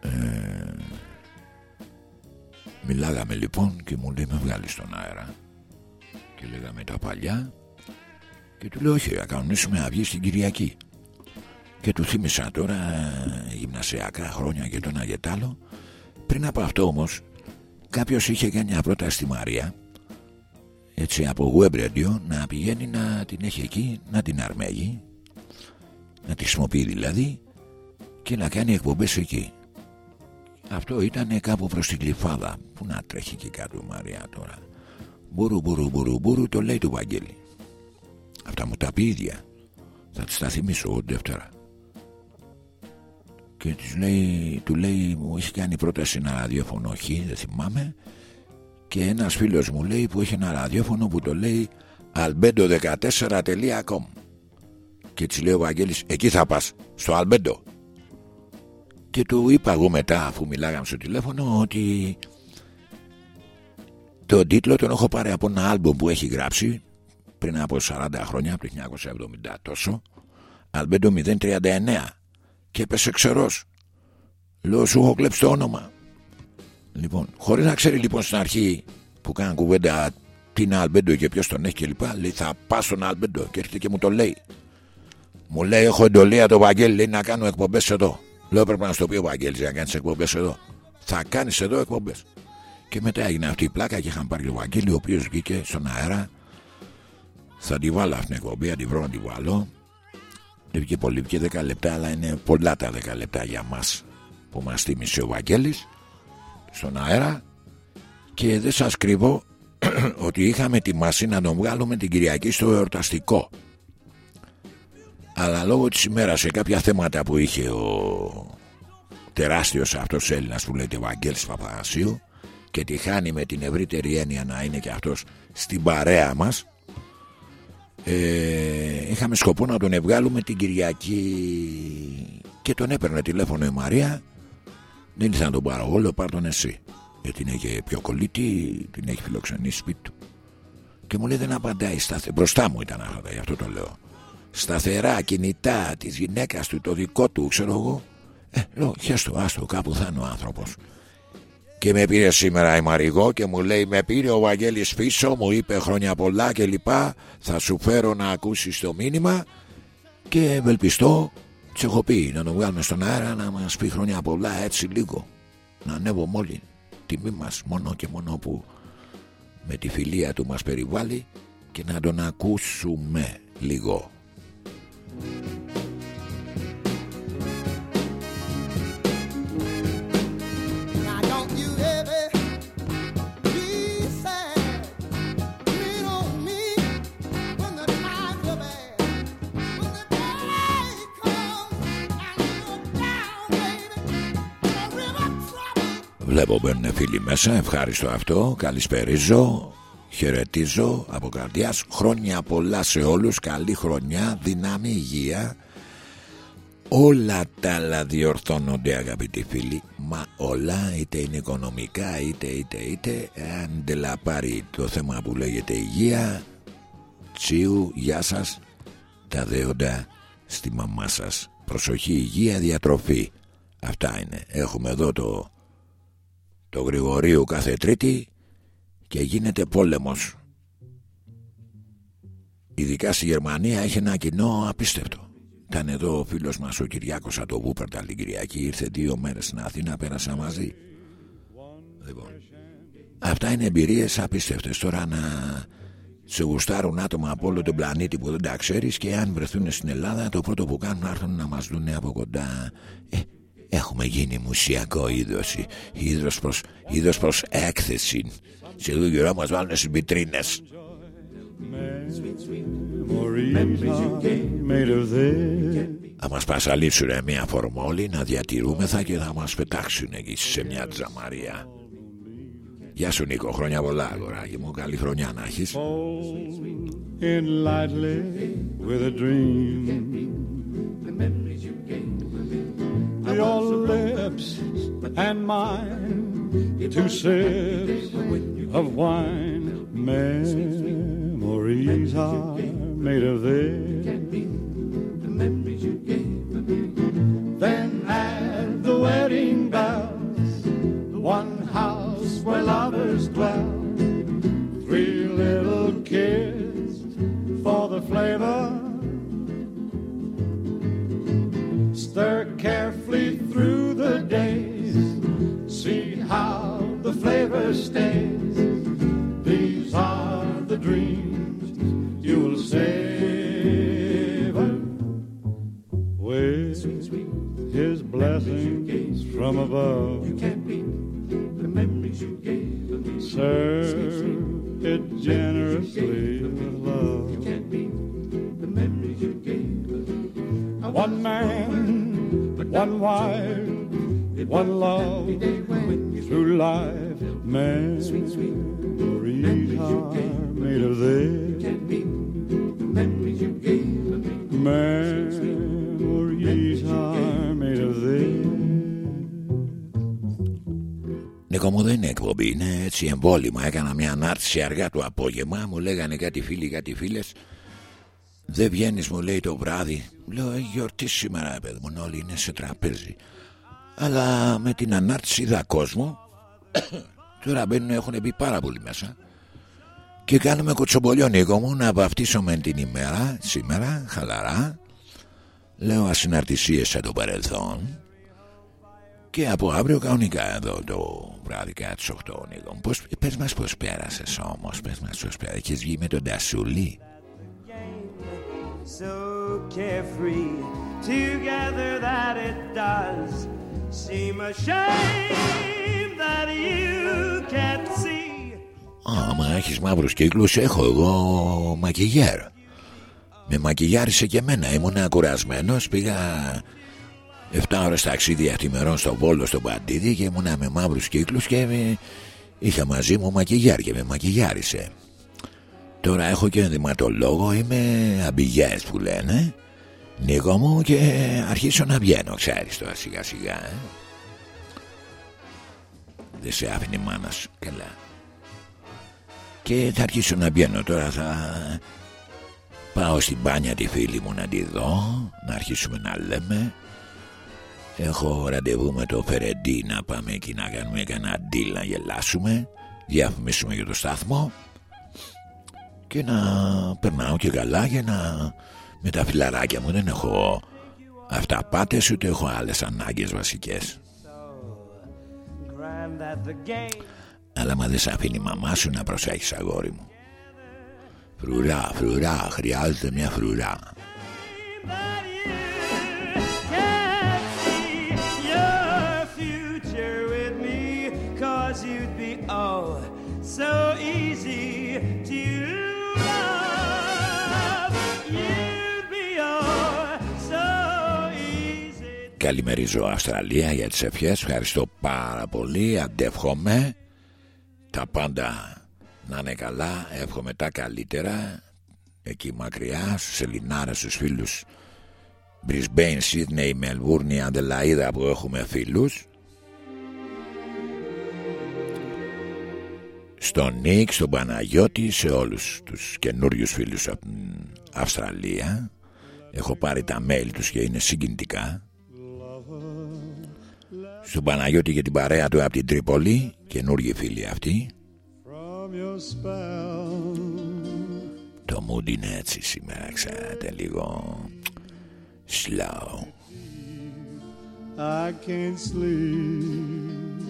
Ε, μιλάγαμε λοιπόν και μου λέει με βγάλεις στον αέρα και λέγαμε τα παλιά. Και του λέω όχι θα κανονίσουμε να βγεις στην Κυριακή και του θύμισα τώρα ε, γυμνασιακά χρόνια και το ένα και άλλο πριν από αυτό όμως κάποιος είχε κάνει μια πρόταση στη Μαρία έτσι από web radio να πηγαίνει να την έχει εκεί να την αρμέγει να τη χρησιμοποιεί δηλαδή και να κάνει εκπομπές εκεί. Αυτό ήταν κάπου προς την κλειφάδα. Που να τρέχει και κάτω η Μαρία τώρα. Μπουρου μπουρου μπουρου μπουρου το λέει του Βαγγέλη. Αυτά μου τα πει ίδια. Θα της τα θυμίσω εγώ Δευτέρα Και της λέει, του λέει μου έχει κάνει πρόταση ένα ραδιόφωνο όχι δεν θυμάμαι Και ένας φίλος μου λέει που έχει ένα ραδιόφωνο που το λέει albedo14.com Και της λέει ο Βαγγέλης εκεί θα πας στο Αλμπέντο και του είπα εγώ μετά αφού μιλάγαμε στο τηλέφωνο ότι τον τίτλο τον έχω πάρει από ένα άλμπομ που έχει γράψει πριν από 40 χρόνια, από το 1970 τόσο, Αλμπέντο 039 και έπεσε ξερός. Λέω σου έχω κλέψει το όνομα. Λοιπόν, χωρίς να ξέρει λοιπόν στην αρχή που κάναν κουβέντα τι είναι Αλμπέντο και ποιος τον έχει κλπ. Λέει θα πα στον Αλμπέντο και έρχεται και μου το λέει. Μου λέει: Έχω εντολή από το Βαγγέλη λέει, να κάνω εκπομπές εδώ. Λέω: Πρέπει να στο πει ο Βαγγέλης να κάνεις εκπομπές εδώ. Θα κάνεις εδώ εκπομπές. Και μετά έγινε αυτή η πλάκα και είχαν πάρει ο Βαγγέλη, ο οποίος βγήκε στον αέρα. Θα τη βάλω αυτήν την εκπομπή, θα τη βρω να τη βάλω. Δεν βγήκε πολύ, βγήκε 10 λεπτά, αλλά είναι πολλά τα 10 λεπτά για μας που μας θύμισε ο Βαγγέλης στον αέρα. Και δεν σας κρύβω ότι είχαμε ετοιμάσει να τον βγάλουμε την Κυριακή στο εορταστικό. Αλλά λόγω της ημέρας σε κάποια θέματα που είχε ο τεράστιος αυτός Έλληνας που λέγεται Βαγγέλης Παπαγασίου και τη χάνει με την ευρύτερη έννοια να είναι και αυτός στην παρέα μας ε, είχαμε σκοπό να τον ευγάλουμε την Κυριακή και τον έπαιρνε τηλέφωνο η Μαρία. Δεν ήθελα να τον πάρω εγώ, λέω πάρ τον εσύ γιατί είναι και πιο κολλήτη την έχει φιλοξενήσει σπίτι του. Και μου λέει δεν απαντάει σταθε... μπροστά μου ήταν αυτά γι' αυτό το λέω. Σταθερά κινητά της γυναίκας του το δικό του ξέρω εγώ. Ε, λέω χέστο άστο κάπου θα είναι ο άνθρωπος και με πήρε σήμερα η Μαριγό και μου λέει με πήρε ο Βαγγέλης πίσω μου είπε χρόνια πολλά και λοιπά. Θα σου φέρω να ακούσεις το μήνυμα και ευελπιστώ της έχω πει να τον βγάλουμε στον αέρα να μας πει χρόνια πολλά έτσι λίγο. Να ανέβω μόλι τιμή μας μόνο και μόνο που με τη φιλία του μας περιβάλλει και να τον ακούσουμε λίγο Βλέπω μπαίνουν φίλοι μέσα, ευχάριστο αυτό, καλησπερίζω, χαιρετίζω από καρδιάς, χρόνια πολλά σε όλους, καλή χρονιά, δύναμη, υγεία. Όλα τα άλλα διορθώνονται αγαπητοί φίλοι, μα όλα είτε είναι οικονομικά είτε είτε είτε, αν δεν πάρει το θέμα που λέγεται υγεία, τσίου, γεια σας, τα δέοντα στη μαμά σας. Προσοχή, υγεία, διατροφή. Αυτά είναι. Έχουμε εδώ το το Γρηγορίου κάθε τρίτη και γίνεται πόλεμος. Ειδικά στη Γερμανία έχει ένα κοινό απίστευτο. Ήταν εδώ ο φίλος μας ο Κυριάκος από το Βούπερτα την Κυριακή ήρθε δύο μέρες στην Αθήνα πέρασα μαζί. Λοιπόν, αυτά είναι εμπειρίες απίστευτες. Τώρα να σε γουστάρουν άτομα από όλο τον πλανήτη που δεν τα ξέρεις και αν βρεθούν στην Ελλάδα το πρώτο που κάνουν να έρθουν να μας δουν από κοντά. Ε, Έχουμε γίνει μουσιακό είδος Είδος προς, είδος προς έκθεση. Σε εδώ γύρω μας βάλουν στις βιτρίνες. Θα μας πασαλίσουν μια φορμόλη Να διατηρούμεθα και θα μας πετάξουν εκεί σε μια τζαμαρία. Γεια σου Νίκο, χρόνια πολλά αγοράκι μου, καλή χρονιά να έχεις Your lips and mine Two sips of wine Memories are made of this Then at the wedding bells the One house where lovers dwell Three little kids for the flavor. Stir carefully through the days. See how the flavor stays. These are the dreams you'll savor with His blessings from above. the memories you gave and Serve it generously with love. One man, one wife, one love through life. Memories are made of this. Memories are made of this. Νίκο μου δεν είναι εκπομπή, είναι έτσι εμβόλυμα. Έκανα μια ανάρτηση αργά το απόγευμα. Μου λέγανε κάτι φίλοι, κάτι φίλες. Δεν βγαίνεις, μου λέει το βράδυ. Λέω, «Ε, γιορτή σήμερα, παιδί μου, όλοι είναι σε τραπέζι. Αλλά με την ανάρτηση είδα κόσμο. Τώρα μπαίνουν, έχουν μπει πάρα πολύ μέσα. Και κάνουμε κοτσομπολιό, Νίκο μου, να βαφτίσουμε την ημέρα, σήμερα, χαλαρά. Λέω ασυναρτησίες σε το παρελθόν. Και από αύριο κανονικά εδώ το βράδυ κάτι στις 8 Νίκο. Πώς, πες μας πώς πέρασες όμως, πες μας πώς πέρασες. Έχεις βγει με τον Τασούλη. So carefree together that it does seem a shame that you can't see. Άμα έχεις μαύρους κύκλους έχω εγώ μακιγιέρ. Με μακιγιάρισε και εμένα. Ήμουν κουρασμένος. Πήγα 7 ώρες ταξίδι ατιμερών στο Βόλο στο Παντίδι και ήμουνα με μαύρους κύκλους και με... είχα μαζί μου μακιγιάρ και με μακιγιάρισε. Τώρα έχω και ενδυματολόγο, είμαι αμπηγιές που λένε. Νίκο μου και αρχίσω να βγαίνω, ξέρεις τώρα σιγά σιγά. Ε. Δεν σε άφηνε η μάνα σου, καλά. Και θα αρχίσω να βγαίνω τώρα θα πάω στην μπάνια τη φίλη μου να τη δω, να αρχίσουμε να λέμε. Έχω ραντεβού με το Φερεντί να πάμε εκεί να κάνουμε κανένα deal να γελάσουμε, διαφημίσουμε για το σταθμό και να περνάω και καλά για να με τα φιλαράκια μου δεν έχω αυταπάτες ούτε έχω άλλες ανάγκες βασικές Grand at the game. αλλά μα δεν σ' αφήνει η μαμά σου να προσέχεις αγόρι μου Φρουρά, φρουρά, χρειάζεται μια φρουρά Καλημερίζω Αυστραλία για τις ευχές. Ευχαριστώ πάρα πολύ. Αντεύχομαι. Τα πάντα να είναι καλά. Εύχομαι τα καλύτερα. Εκεί μακριά Στους Ελληνάρες, στους φίλους. Brisbane, Sydney, Melbourne, Αντελαίδα που έχουμε φίλους. Στον Νίκ, στον Παναγιώτη Σε όλους τους καινούριους φίλους από την Αυστραλία. Έχω πάρει τα mail τους και είναι συγκινητικά στον Παναγιώτη και την παρέα του από την Τρίπολη Καινούργιοι φίλοι αυτοί From your spell, Το mood είναι έτσι σήμερα Ξέρετε λίγο Slow I can't sleep,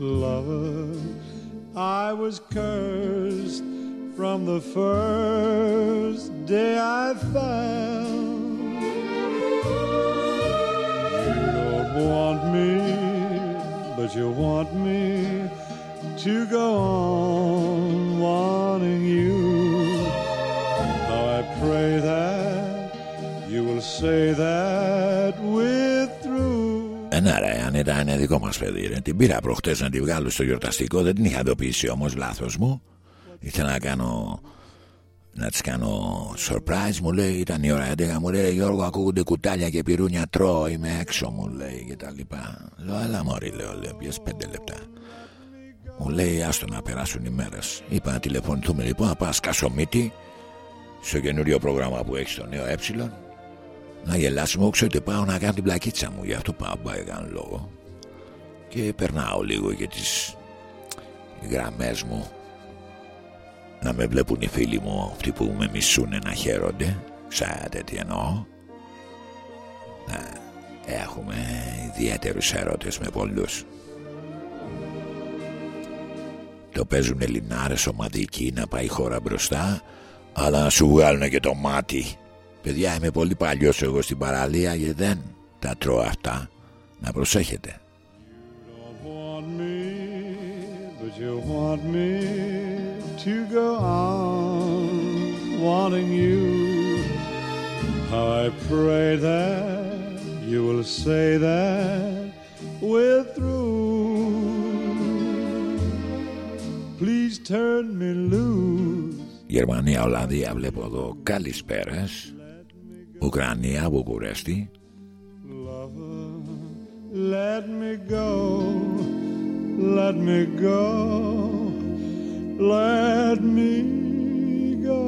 lover. I was cursed from the first day I found. You don't want me, but you want me to go on wanting you. How I pray that you will say that we're through. Ε, ναι, ρε, αν ήταν είναι δικό μας παιδί. Ρε. Την πήρα προχτές να τη βγάλω στο γιορταστικό, δεν την είχα εντοπίσει όμως, λάθος μου. Ήθελα να κάνω. Να της κάνω surprise, μου λέει, ήταν η ώρα 11. Μου λέει, Γιώργο, ακούγονται κουτάλια και πυρούνια τρώω, είμαι έξω, μου λέει και τα λοιπά. Λέω, έλα μωρή, λέω, λέω, πιες πέντε λεπτά. Μου λέει, άστο να περάσουν οι μέρες. Είπα να τηλεφωνηθούμε λοιπόν, να πάω σκάσω μύτη στο καινούριο πρόγραμμα που έχει στο νέο Ε. Να γελάσουμε, όχι ότι πάω να κάνω την πλακίτσα μου, γι' αυτό πάω πάει κάνω λόγο. Και περνάω λίγο για τις γραμμές μου να με βλέπουν οι φίλοι μου αυτοί που με μισούνε να χαίρονται. Ξέρετε τι εννοώ. Να έχουμε ιδιαίτερους έρωτες με πολλούς. Το παίζουν Ελληνάρες ομαδικοί να πάει η χώρα μπροστά αλλά να σου βγάλουν και το μάτι. Παιδιά είμαι πολύ παλιός εγώ στην παραλία και δεν τα τρώω αυτά. Να προσέχετε. Don't want me, but you want me to go on wanting you. I pray that you will say that we're through. Please turn me loose. Γερμανία, Ολλανδία βλέπω εδώ καλησπέρας Ουκρανία, Βουκουρέστη Lover, let me go, let me go, Let me go.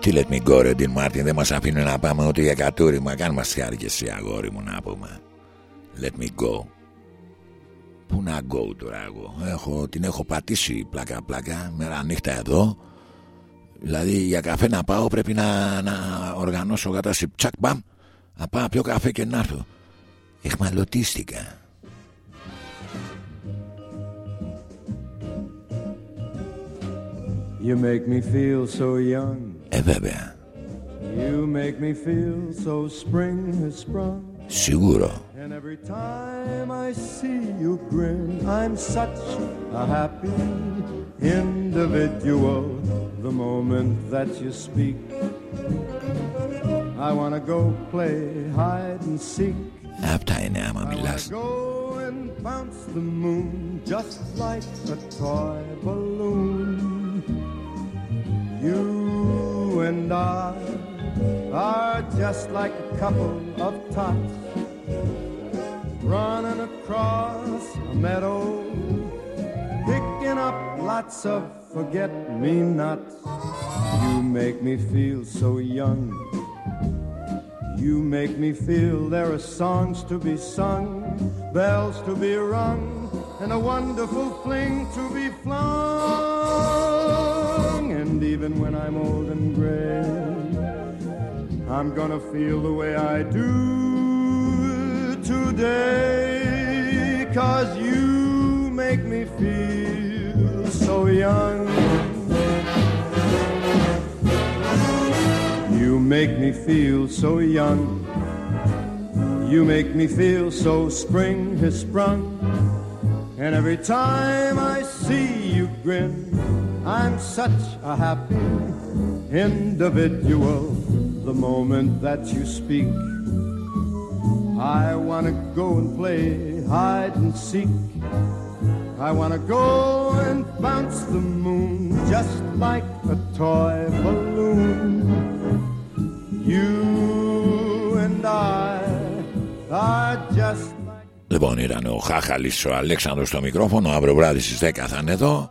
Τι let me go ρε την Μάρτιν Δεν μας αφήνουν να πάμε ούτε για κατούριμα Κάν μας χάρη και εσύ αγόρι μου να πούμε. Let me go. Πού να go τώρα εγώ; Έχω, Την έχω πατήσει πλάκα πλάκα Μέρα νύχτα εδώ. Δηλαδή για καφέ να πάω πρέπει να, να οργανώσω κατάσταση Τσακ μπαμ. Να πάω πιο καφέ και να έρθω. Εχμαλωτίστηκα You make me feel so young. Ε βέβαια You make me feel so spring has sprung. Σίγουρο And every time I see you grin, I'm such a happy individual. The moment that you speak, I wanna go play hide and seek. Αυτά είναι άμα I wanna μιλάς go and bounce the moon just like a toy balloon. You and I are just like a couple of tots running across a meadow, picking up lots of forget me nots. You make me feel so young. You make me feel there are songs to be sung, bells to be rung, and a wonderful fling to be flung. And even when I'm old and gray, I'm gonna feel the way I do today. Cause you make me feel so young. You make me feel so young. You make me feel so spring has sprung. And every time I see you grin, I'm such a happy individual. The moment that you speak, I wanna go and play hide and seek. I wanna go and bounce the moon just like a toy balloon. You and I are just Λοιπόν ήταν ο Χάχαλης ο Αλέξανδρος στο μικρόφωνο. Αύριο βράδυ στις 10 θα είναι εδώ.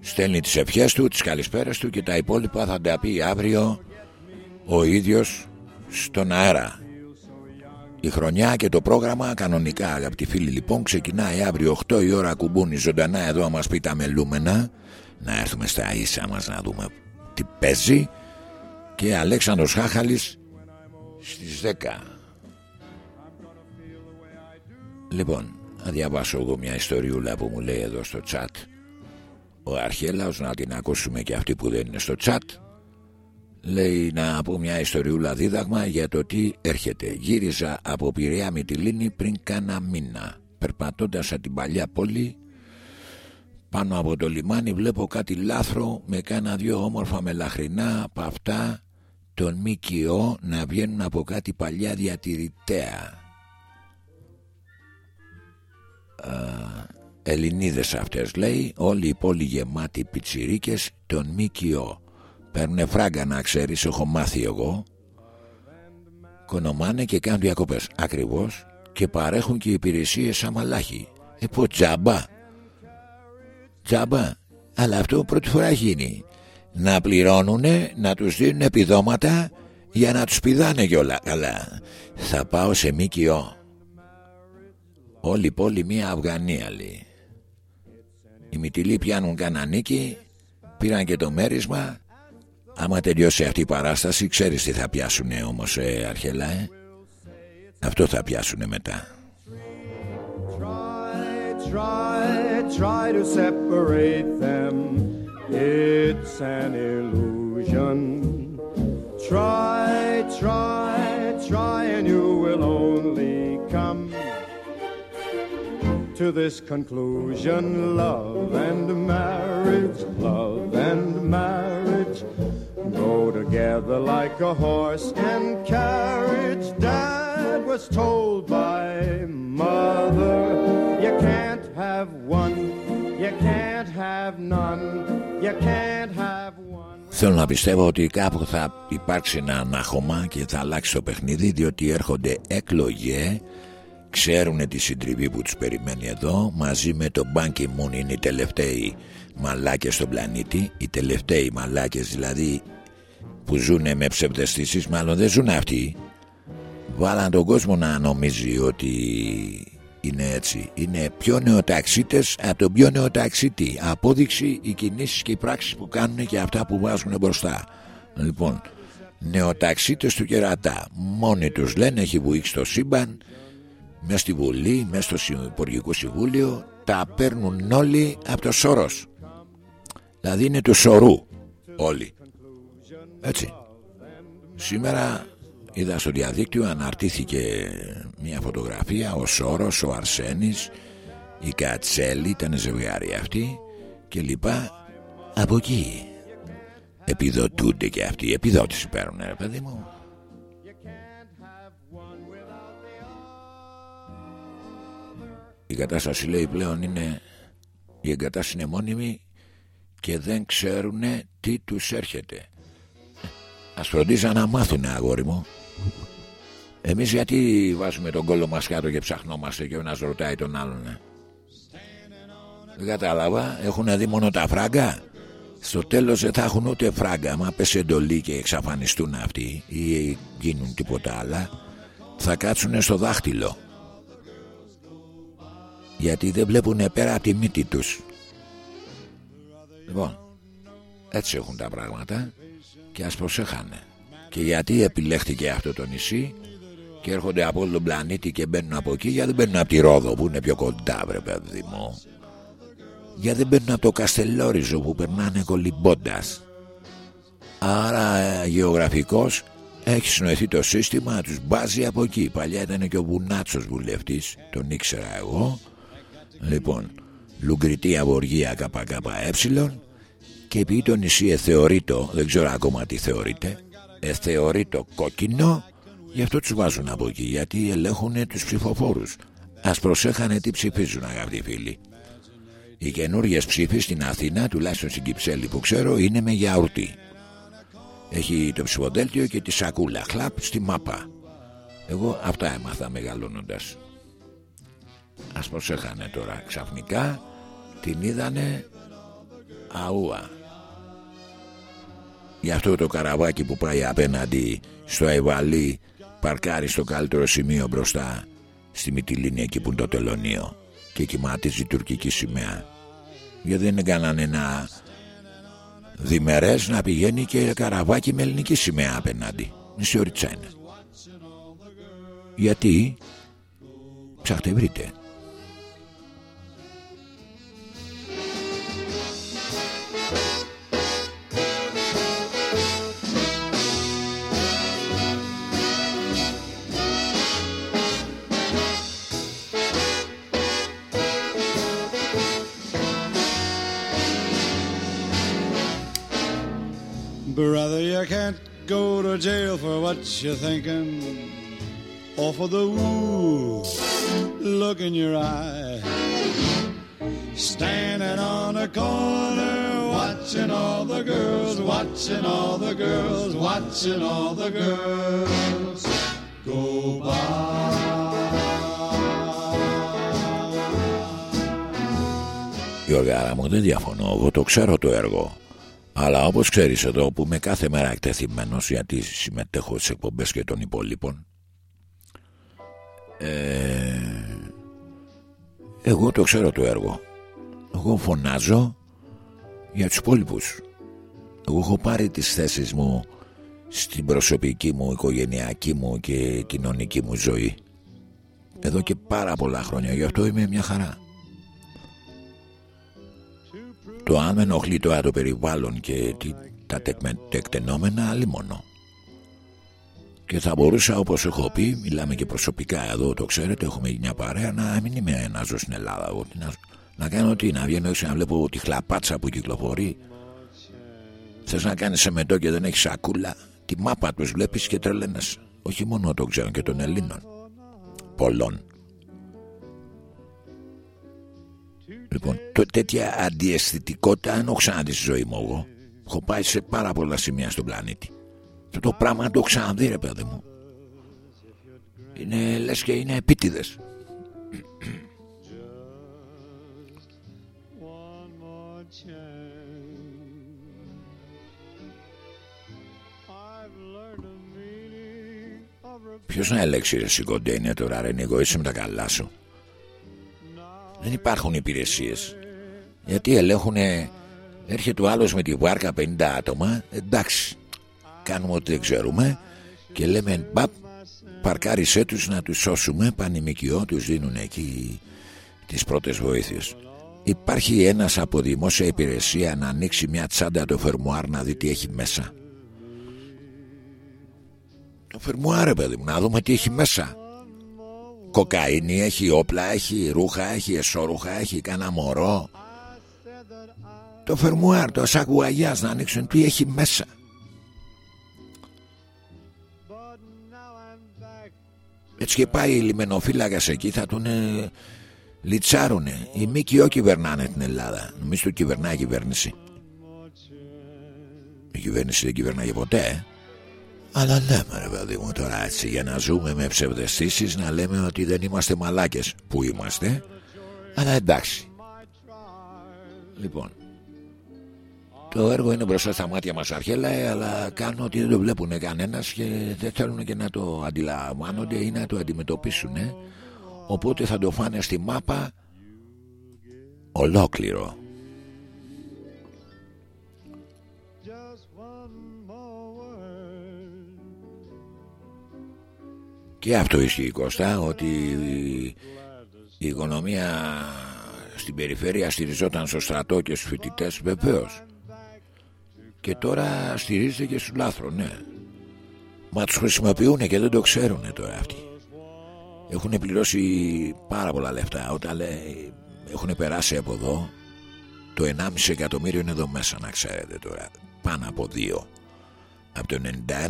Στέλνει τις ευχές του, τις καλησπέρες του Και τα υπόλοιπα θα τα πει αύριο Ο ίδιος στον αέρα. Η χρονιά και το πρόγραμμα κανονικά αγαπητοί φίλοι λοιπόν Ξεκινάει αύριο 8 η ώρα κουμπούνι ζωντανά εδώ να μας πει τα μελούμενα. Να έρθουμε στα ίσα μας να δούμε τι παίζει. Και Αλέξανδρος Χάχαλης στις 10 Λοιπόν, να διαβάσω εγώ μια ιστοριούλα που μου λέει εδώ στο chat. Ο Αρχέλαος να την ακούσουμε και αυτή που δεν είναι στο chat λέει να πω μια ιστοριούλα δίδαγμα για το τι έρχεται. Γύριζα από Πειραιά Μυτιλίνη πριν κάνα μήνα. Περπατώντας από την παλιά πόλη πάνω από το λιμάνι βλέπω κάτι λάθρο με κάνα δυο όμορφα μελαχρινά από αυτά τον ΜΚΟ να βγαίνουν από κάτι παλιά διατηρητέα. α, Ελληνίδες αυτές λέει Όλη η πόλη γεμάτη πιτσιρίκες Τον ΜΚΟ Παίρνουνε φράγκα να ξέρεις Έχω μάθει εγώ. Κονομάνε και κάνουν διακοπές. Ακριβώς. Και παρέχουν και υπηρεσίες σαν μαλάχοι. Ε πω τζάμπα. Τζάμπα. Αλλά αυτό πρώτη φορά έχει γίνει. Να πληρώνουνε Να τους δίνουν επιδόματα Για να τους πηδάνε κιόλα. Καλά. Θα πάω σε ΜΚΟ Όλη η πόλη μία Αφγανία λέει Οι Μητυλοί πιάνουν κανένα νίκη Πήραν και το μέρισμα Άμα τελειώσει αυτή η παράσταση Ξέρεις τι θα πιάσουνε όμως ε, Αρχελά ε; Αυτό θα πιάσουνε μετά Try, try, try to separate them. It's an illusion. Try, try, try, and you will only to this conclusion love and marriage, love and marriage go together like a horse and carriage. Dad was told by mother, you can't have one, you can't have none, you can't have one. Θέλω να πιστεύω ότι κάπου θα υπάρξει ένα ανάχωμα και θα αλλάξει το παιχνίδι διότι έρχονται εκλογέ ξέρουν τη συντριβή που τους περιμένει εδώ. Μαζί με τον Μπάνκι Μουν είναι οι τελευταίοι μαλάκες στον πλανήτη. Οι τελευταίοι μαλάκες δηλαδή που ζουν με ψευδεστήσεις. Μάλλον δεν ζουν αυτοί. Βάλαν τον κόσμο να νομίζει ότι είναι έτσι. Είναι πιο νεοταξίτες από τον πιο νεοταξίτη. Απόδειξη οι κινήσεις και οι πράξεις που κάνουν και αυτά που βάζουν μπροστά. Λοιπόν νεοταξίτες του κερατά. Μόνοι τους λένε έχει βουήξει το σύμπαν μέσα στη Βουλή, μέσα στο Υπουργικό Συμβούλιο τα παίρνουν όλοι από το Σόρος. Δηλαδή είναι του Σορού όλοι. Έτσι. Σήμερα είδα στο διαδίκτυο αναρτήθηκε μια φωτογραφία ο Σόρος, ο Αρσένης η Κατσέλη ήταν ζευγάρι αυτή και λοιπά. Από εκεί επιδοτούνται και αυτοί. Επιδότηση παίρνουν ρε παιδί μου η κατάσταση λέει πλέον είναι η εγκατάσταση είναι μόνιμη και δεν ξέρουν τι τους έρχεται. Ας φροντίζα να μάθουν αγόρι μου. Εμείς γιατί βάζουμε τον κόλλο μας κάτω και ψαχνόμαστε και ο ένας ρωτάει τον άλλον ε; Δεν κατάλαβα. Έχουν δει μόνο τα φράγκα; Στο τέλος δεν θα έχουν ούτε φράγκα. Μα πέσει εντολή και εξαφανιστούν αυτοί Ή γίνουν τίποτα άλλα. Θα κάτσουν στο δάχτυλο Γιατί δεν βλέπουν πέρα από τη μύτη τους. Λοιπόν Έτσι έχουν τα πράγματα και ας προσέχανε. Και γιατί επιλέχθηκε αυτό το νησί και έρχονται από όλο τον πλανήτη και μπαίνουν από εκεί γιατί δεν μπαίνουν από τη Ρόδο που είναι πιο κοντά βρε παιδί μου. Γιατί δεν μπαίνουν από το Καστελόριζο που περνάνε κολυμπώντας. Άρα ε, γεωγραφικός έχει συνοηθεί το σύστημα να τους μπάζει από εκεί. Παλιά ήταν και ο Βουνάτσος βουλευτής τον ήξερα εγώ λοιπόν Λουγκριτή Αβοργία ΚΚΕ και επειδή το νησί εθεωρείτο δεν ξέρω ακόμα τι θεωρείται εθεωρείτο κόκκινο γι' αυτό τους βάζουν από εκεί γιατί ελέγχουν τους ψηφοφόρους. Ας προσέχανε τι ψηφίζουν αγαπητοί φίλοι. Οι καινούργιες ψήφοι στην Αθήνα τουλάχιστον στην Κυψέλη που ξέρω είναι με γιαουρτί έχει το ψηφοδέλτιο και τη σακούλα. Χλαπ στη μάπα. Εγώ αυτά έμαθα μεγαλώνοντας ας προσέχανε τώρα ξαφνικά την είδανε αούα Γι' αυτό το καραβάκι που πάει απέναντι στο Αϊβαλί παρκάρει στο καλύτερο σημείο μπροστά στη Μυτιλίνη εκεί που είναι το τελωνίο και κοιμάτιζε η τουρκική σημαία. Γιατί δεν έκαναν ένα διμερές να πηγαίνει και καραβάκι με ελληνική σημαία απέναντι. Μισή ωρίτσα είναι. Γιατί ψάχτε βρείτε. Brother, you can't go to jail for what you're thinking or for the woo look in your eye. Standing on a corner, watching all the girls, watching all the girls, watching all the girls go by. Γιώργαρα μου δεν διαφωνώ Εγώ το ξέρω το έργο Αλλά όπως ξέρεις εδώ που είμαι κάθε μέρα εκτεθειμένος Γιατί συμμετέχω στις εκπομπές και των υπολείπων ε, Εγώ το ξέρω το έργο. Εγώ φωνάζω Για τους υπόλοιπους. Εγώ έχω πάρει τις θέσεις μου Στην προσωπική μου, οικογενειακή μου Και κοινωνική μου ζωή. Εδώ και πάρα πολλά χρόνια. Γι' αυτό είμαι μια χαρά το αν με ενοχλεί τώρα το περιβάλλον και τι, τα τεκμε, τεκτενόμενα άλλη μόνο. Και θα μπορούσα όπως έχω πει, μιλάμε και προσωπικά εδώ το ξέρετε, έχουμε μια παρέα να μην είμαι να ζω στην Ελλάδα. Εγώ, να, να κάνω τι, να βγαίνω έξω να βλέπω τη χλαπάτσα που κυκλοφορεί. Θες να κάνεις σεμετό και δεν έχεις σακούλα; Τη μάπα τους βλέπεις και τρελαίνεσαι. Όχι μόνο το ξέρω και των Ελλήνων. Πολλών. Λοιπόν, το, τέτοια αντιαισθητικότητα δεν έχω ξαναδείς στη ζωή μου εγώ. Έχω πάει σε πάρα πολλά σημεία στον πλανήτη. Αυτό το πράγμα το έχω ξαναδεί, ρε παιδί μου. Είναι λες και είναι επίτηδες. One more chance. I've learned the meaning of Ποιος να ελέξει ρε σηκοντένια τώρα ρε Νίκο, είσαι με τα καλά σου. Δεν υπάρχουν υπηρεσίες. Γιατί ελέγχουν Έρχεται ο άλλος με τη βάρκα 50 άτομα. Εντάξει Κάνουμε ό,τι δεν ξέρουμε Και λέμε μπαπ Παρκάρισέ τους να τους σώσουμε Πανημικιό τους δίνουν εκεί Τις πρώτες βοήθειες. Υπάρχει ένας από δημόσια υπηρεσία Να ανοίξει μια τσάντα το φερμουάρ Να δει τι έχει μέσα. Το φερμουάρ ρε παιδί μου Να δούμε τι έχει μέσα Κοκαίνη έχει, όπλα έχει, ρούχα έχει, εσώρουχα έχει, κάνα μωρό. Το φερμουάρ, το σάκου αγιάς να ανοίξουν τι έχει μέσα. Έτσι και πάει η λιμενοφύλακας εκεί θα τον ε, λιτσάρουνε. Οι ΜΚΟ κυβερνάνε την Ελλάδα. Νομίζω το κυβερνάει η κυβέρνηση. Η κυβέρνηση δεν κυβερνάει ποτέ. ε. Αλλά λέμε ρε παιδί μου τώρα έτσι για να ζούμε με ψευδεστήσεις να λέμε ότι δεν είμαστε μαλάκες. Που είμαστε; Αλλά εντάξει. Λοιπόν το έργο είναι μπροστά στα μάτια μας αρχέλα ε, αλλά κάνουν ότι δεν το βλέπουν κανένας και δεν θέλουν και να το αντιλαμβάνονται ή να το αντιμετωπίσουν ε. οπότε θα το φάνε στη μάπα ολόκληρο Και αυτό ισχύει Κώστα ότι η οικονομία στην περιφέρεια στηριζόταν στο στρατό και στους φοιτητές βεβαίως. Και τώρα στηρίζεται και στους λάθρων ναι. Μα τους χρησιμοποιούν και δεν το ξέρουν τώρα αυτοί. Έχουν πληρώσει πάρα πολλά λεφτά. Όταν λέει έχουν περάσει από εδώ Το 1,5 εκατομμύριο είναι εδώ μέσα να ξέρετε τώρα. Πάνω από δύο από το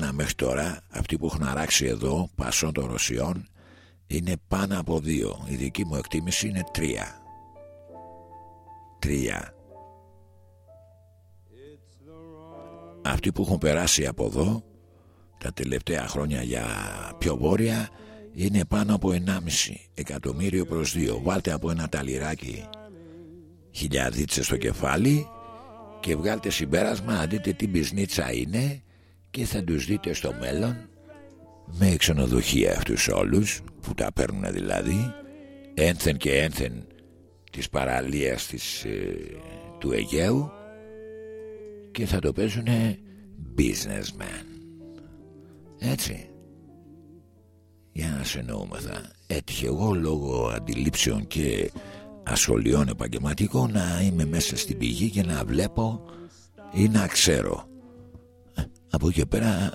91 μέχρι τώρα αυτοί που έχουν αράξει εδώ πασό των Ρωσιών είναι πάνω από δύο. Η δική μου εκτίμηση είναι τρία. Τρία. Αυτοί που έχουν περάσει από εδώ τα τελευταία χρόνια για πιο βόρεια είναι πάνω από 1,5 εκατομμύριο προς δύο. Βάλτε από ένα ταλιράκι χιλιαδίτσες στο κεφάλι και βγάλτε συμπέρασμα να δείτε τι μπισνίτσα είναι και θα τους δείτε στο μέλλον με ξενοδοχεία αυτούς όλους που τα παίρνουν δηλαδή ένθεν και ένθεν της παραλίας της, ε, του Αιγαίου και θα το παίζουν businessman. Έτσι. Για να σε εννοούμεθα έτυχε εγώ λόγω αντιλήψεων και ασχολιών επαγγελματικών να είμαι μέσα στην πηγή και να βλέπω ή να ξέρω από εκεί πέρα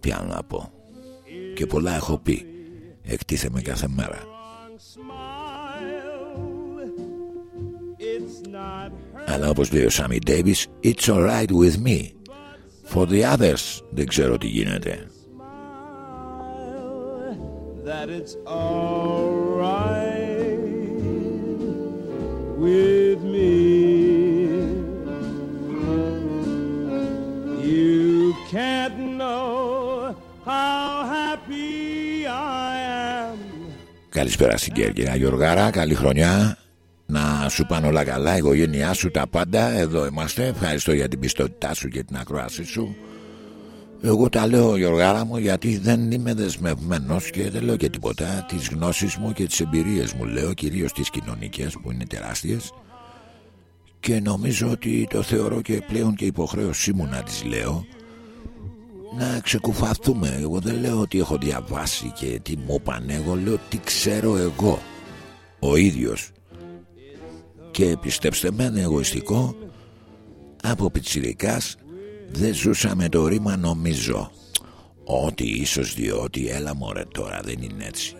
τι άλλο να πω. Και πολλά έχω πει. Εκτίθεμαι κάθε μέρα. Αλλά όπως λέει ο Σάμι Ντέιβις It's alright with me. For the others δεν ξέρω τι γίνεται. That it's alright with me. You can't know how happy I am. Καλησπέρα στην Κέρκυρα Γιωργάρα, καλή χρονιά. Να σου πάνε όλα καλά, η οικογένειά σου, τα πάντα. Εδώ είμαστε, ευχαριστώ για την πιστότητά σου και την ακρόαση σου. Εγώ τα λέω Γιωργάρα μου γιατί δεν είμαι δεσμευμένος Και δεν λέω και τίποτα. Τις γνώσεις μου και τις εμπειρίες μου λέω Κυρίως τις κοινωνικές που είναι τεράστιες Και νομίζω ότι το θεωρώ και πλέον και υποχρέωσή μου να τις λέω να ξεκουφαθούμε. Εγώ δεν λέω ότι έχω διαβάσει και τι μου είπανε. Εγώ λέω τι ξέρω εγώ. Ο ίδιος. Και πιστέψτε με, είναι εγωιστικό. Από πιτσιρικάς δεν ζούσα με το ρήμα νομίζω. Ότι ίσως διότι έλα μωρέ τώρα δεν είναι έτσι.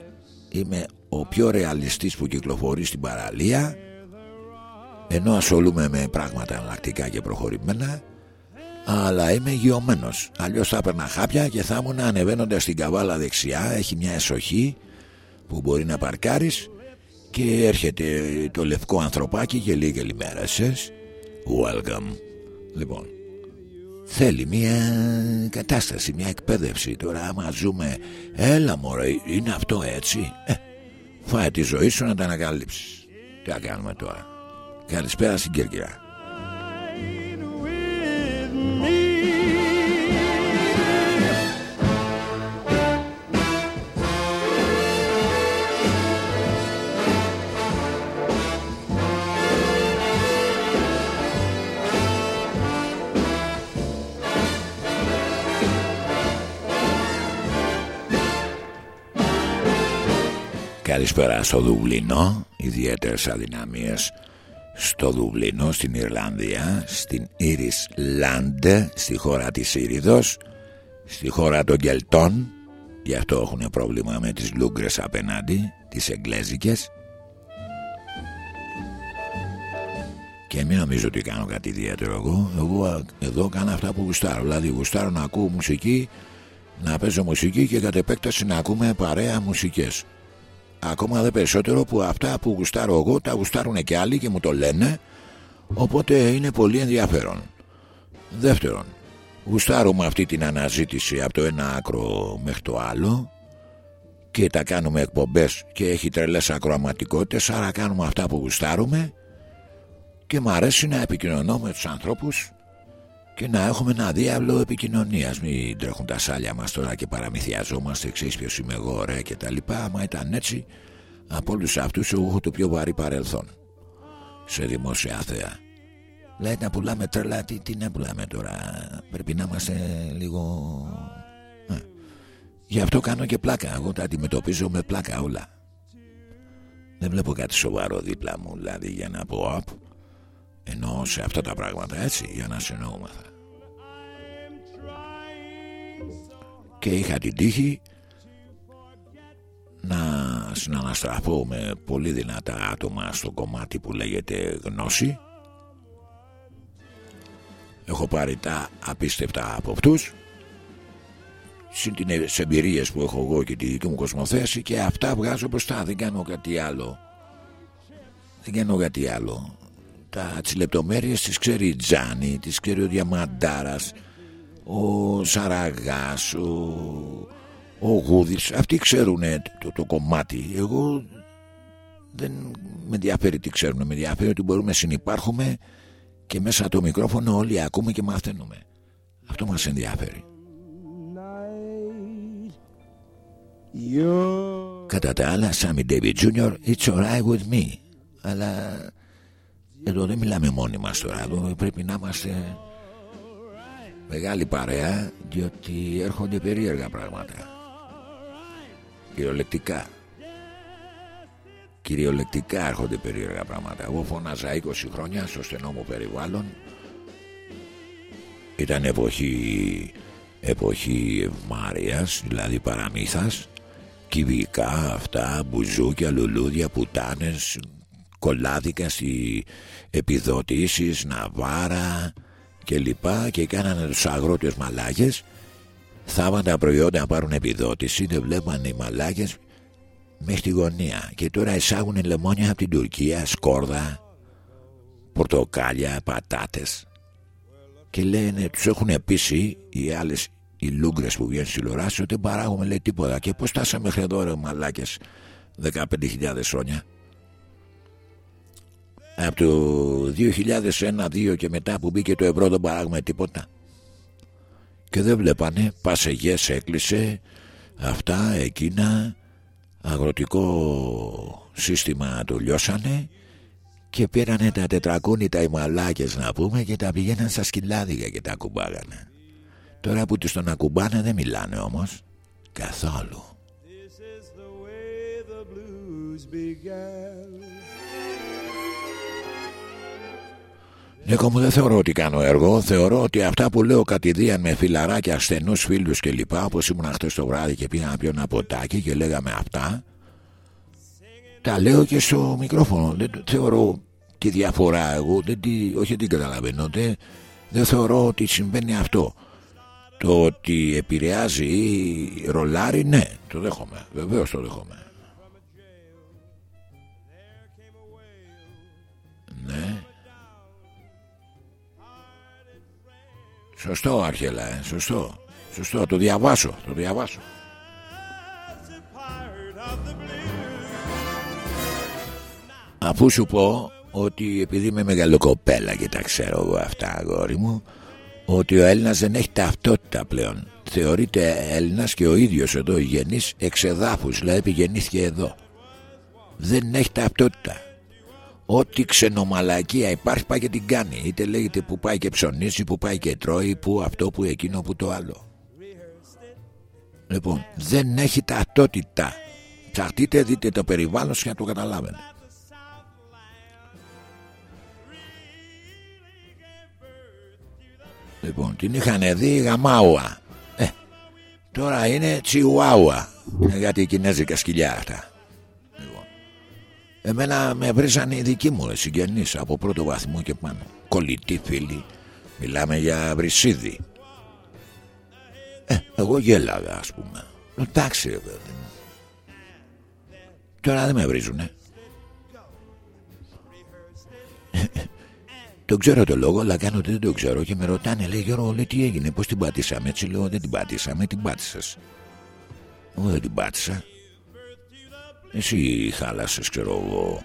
Είμαι ο πιο ρεαλιστής που κυκλοφορεί στην παραλία ενώ ασχολούμαι με πράγματα εναλλακτικά και προχωρημένα αλλά είμαι γιωμένο. Αλλιώς θα έπαιρνα χάπια και θα ήμουν ανεβαίνοντας στην καβάλα δεξιά. Έχει μια εσοχή που μπορεί να παρκάρεις και έρχεται το λευκό ανθρωπάκι και λέει καλημέρα σα. Welcome. Λοιπόν, θέλει μια κατάσταση, μια εκπαίδευση. Τώρα, άμα ζούμε, έλα μωρέ, είναι αυτό έτσι; Ε, φάει τη ζωή σου να τα ανακαλύψεις. Τι θα κάνουμε τώρα; Καλησπέρα στην Κέρκυρα. with me. Καλησπέρα στο Δουβλίνο Ιδιαίτερες αδυναμίες στο Δουβλίνο, στην Ιρλανδία Στην Ήρις Λάντ Στη χώρα της Ήριδος Στη χώρα των Κελτών Γι' αυτό έχουν πρόβλημα με τις Λούγκρες απέναντι Τις Εγγλέζικες. Και μην νομίζω ότι κάνω κάτι ιδιαίτερο εγώ. Εγώ α, εδώ κάνω αυτά που γουστάρω. Δηλαδή γουστάρω να ακούω μουσική Να παίζω μουσική και κατ' επέκταση να ακούμε παρέα μουσικές Ακόμα δε περισσότερο που αυτά που γουστάρω εγώ τα γουστάρουν και άλλοι και μου το λένε Οπότε είναι πολύ ενδιαφέρον. Δεύτερον Γουστάρουμε αυτή την αναζήτηση από το ένα άκρο μέχρι το άλλο και τα κάνουμε εκπομπές και έχει τρελές ακροαματικότητες άρα κάνουμε αυτά που γουστάρουμε και μου αρέσει να επικοινωνώ με τους ανθρώπους και να έχουμε ένα διάβλο επικοινωνίας. Μην τρέχουν τα σάλια μας τώρα και παραμυθιαζόμαστε ξέρεις ποιος είμαι εγώ ωραία και τα λοιπά. Άμα ήταν έτσι από όλους αυτούς εγώ έχω το πιο βαρύ παρελθόν. Σε δημόσια θέα. Λέει να πουλάμε τρελά τι, τι να πουλάμε τώρα. Πρέπει να είμαστε λίγο ε. γι' αυτό κάνω και πλάκα. Εγώ τα αντιμετωπίζω με πλάκα όλα. Δεν βλέπω κάτι σοβαρό δίπλα μου δηλαδή για να πω απ ενώ σε αυτά τα πράγματα έτσι για να συνεννοούμεθα και είχα την τύχη να συναναστραφώ με πολύ δυνατά άτομα στο κομμάτι που λέγεται γνώση. Έχω πάρει τα απίστευτα από αυτούς συν τις εμπειρίες που έχω εγώ και τη δική μου κοσμοθέση και αυτά βγάζω μπροστά. Δεν κάνω κάτι άλλο. Δεν κάνω κάτι άλλο. Τα τις λεπτομέρειες τις ξέρει η Τζάνη τις ξέρει ο Διαμαντάρας ο Σαραγάς ο, ο Γούδης αυτοί ξέρουν το, το κομμάτι εγώ δεν με ενδιαφέρει τι ξέρουν με ενδιαφέρει ότι μπορούμε να συνεπάρχουμε και μέσα από το μικρόφωνο όλοι ακούμε και μαθαίνουμε αυτό μας ενδιαφέρει You're Κατά τα άλλα, Sammy David Jr. It's alright with me. Αλλά εδώ δεν μιλάμε μόνοι μας τώρα. Εδώ πρέπει να είμαστε μεγάλη παρέα, διότι έρχονται περίεργα πράγματα. Κυριολεκτικά. Κυριολεκτικά έρχονται περίεργα πράγματα. Εγώ φώναζα 20 χρόνια στο στενό μου περιβάλλον. Ήταν εποχή εποχή ευμάρειας, δηλαδή παραμύθας κυβικά αυτά, μπουζούκια, λουλούδια, πουτάνες, κολλάδικα στις επιδοτήσεις, ναβάρα και λοιπά και κάνανε τους αγρότες μαλάκες. Θάβαν τα προϊόντα να πάρουν επιδότηση δεν βλέπαν οι μαλάκες μέχρι τη γωνία. Και τώρα εισάγουν λεμόνια από την Τουρκία, σκόρδα, πορτοκάλια, πατάτες. Και λένε, τους έχουν πείσει οι άλλες οι λούγκρες που βγαίνουν στη τηλεοράση ότι δεν παράγουμε λέει τίποτα. Και πως στάσαμε μέχρι εδώ ρε μαλάκες 15.000 χρόνια από το 2001-2002 και μετά που μπήκε το ευρώ δεν παράγουμε τίποτα. Και δεν βλέπανε πασεγές έκλεισε αυτά εκείνα αγροτικό σύστημα το λιώσανε και πήρανε τα τετρακούνητα οι μαλάκες να πούμε και τα πηγαίναν στα σκυλάδικα και τα ακουμπάγανε τώρα που τους τον ακουμπάνε δεν μιλάνε όμως καθόλου. This is the way the blues began. Νίκο μου δεν θεωρώ ότι κάνω έργο. Θεωρώ ότι αυτά που λέω κατηδίαν με φιλαράκια στενούς φίλους και λοιπά Όπως ήμουν χτες το βράδυ και πήγα να πιω ένα ποτάκι και λέγαμε αυτά Τα λέω και στο μικρόφωνο. Δεν το- θεωρώ τη διαφορά εγώ δεν τη, Όχι δεν την καταλαβαίνω δεν, δεν θεωρώ ότι συμβαίνει αυτό. Το ότι επηρεάζει ή ρολάρι ναι Το δέχομαι. Βεβαίως το δέχομαι. Ναι Σωστό Αρχέλα ε, Σωστό. Σωστό το διαβάσω Το διαβάσω. Αφού σου πω ότι επειδή είμαι μεγαλοκοπέλα και τα ξέρω εγώ αυτά αγόρι μου ότι ο Έλληνας δεν έχει ταυτότητα πλέον. Θεωρείται Έλληνας και ο ίδιος εδώ η γενής εξεδάφους δηλαδή γεννήθηκε εδώ. Δεν έχει ταυτότητα Ό,τι ξενομαλακία υπάρχει πάει και την κάνει. Είτε λέγεται που πάει και ψωνίζει Που πάει και τρώει Που αυτό που εκείνο που το άλλο. Λοιπόν δεν έχει ταυτότητα. Ψαχτείτε δείτε το περιβάλλον σας για να το καταλάβετε. Λοιπόν την είχαν δει γαμάουα. Ε, Τώρα είναι τσιουάουα. Είναι γιατί οι κινέζικα σκυλιά αυτά. Λοιπόν Εμένα με βρίζανε οι δικοί μου συγγενείς από πρώτο βαθμό και πάνω. Κολλητοί φίλοι. Μιλάμε για βρυσίδι. Ε, εγώ γέλαγα ας πούμε. Εντάξει ρε παιδί μου. Τώρα δεν με βρίζουνε. Το ξέρω το λόγο, αλλά κάνω ότι δεν το ξέρω και με ρωτάνε, λέει Γιώργο, λέει τι έγινε, πώς την πατήσαμε; Έτσι λέω, δεν την πατήσαμε, την πάτησες. Εγώ δεν την πάτησα. Εσύ χάλασες ξέρω εγώ.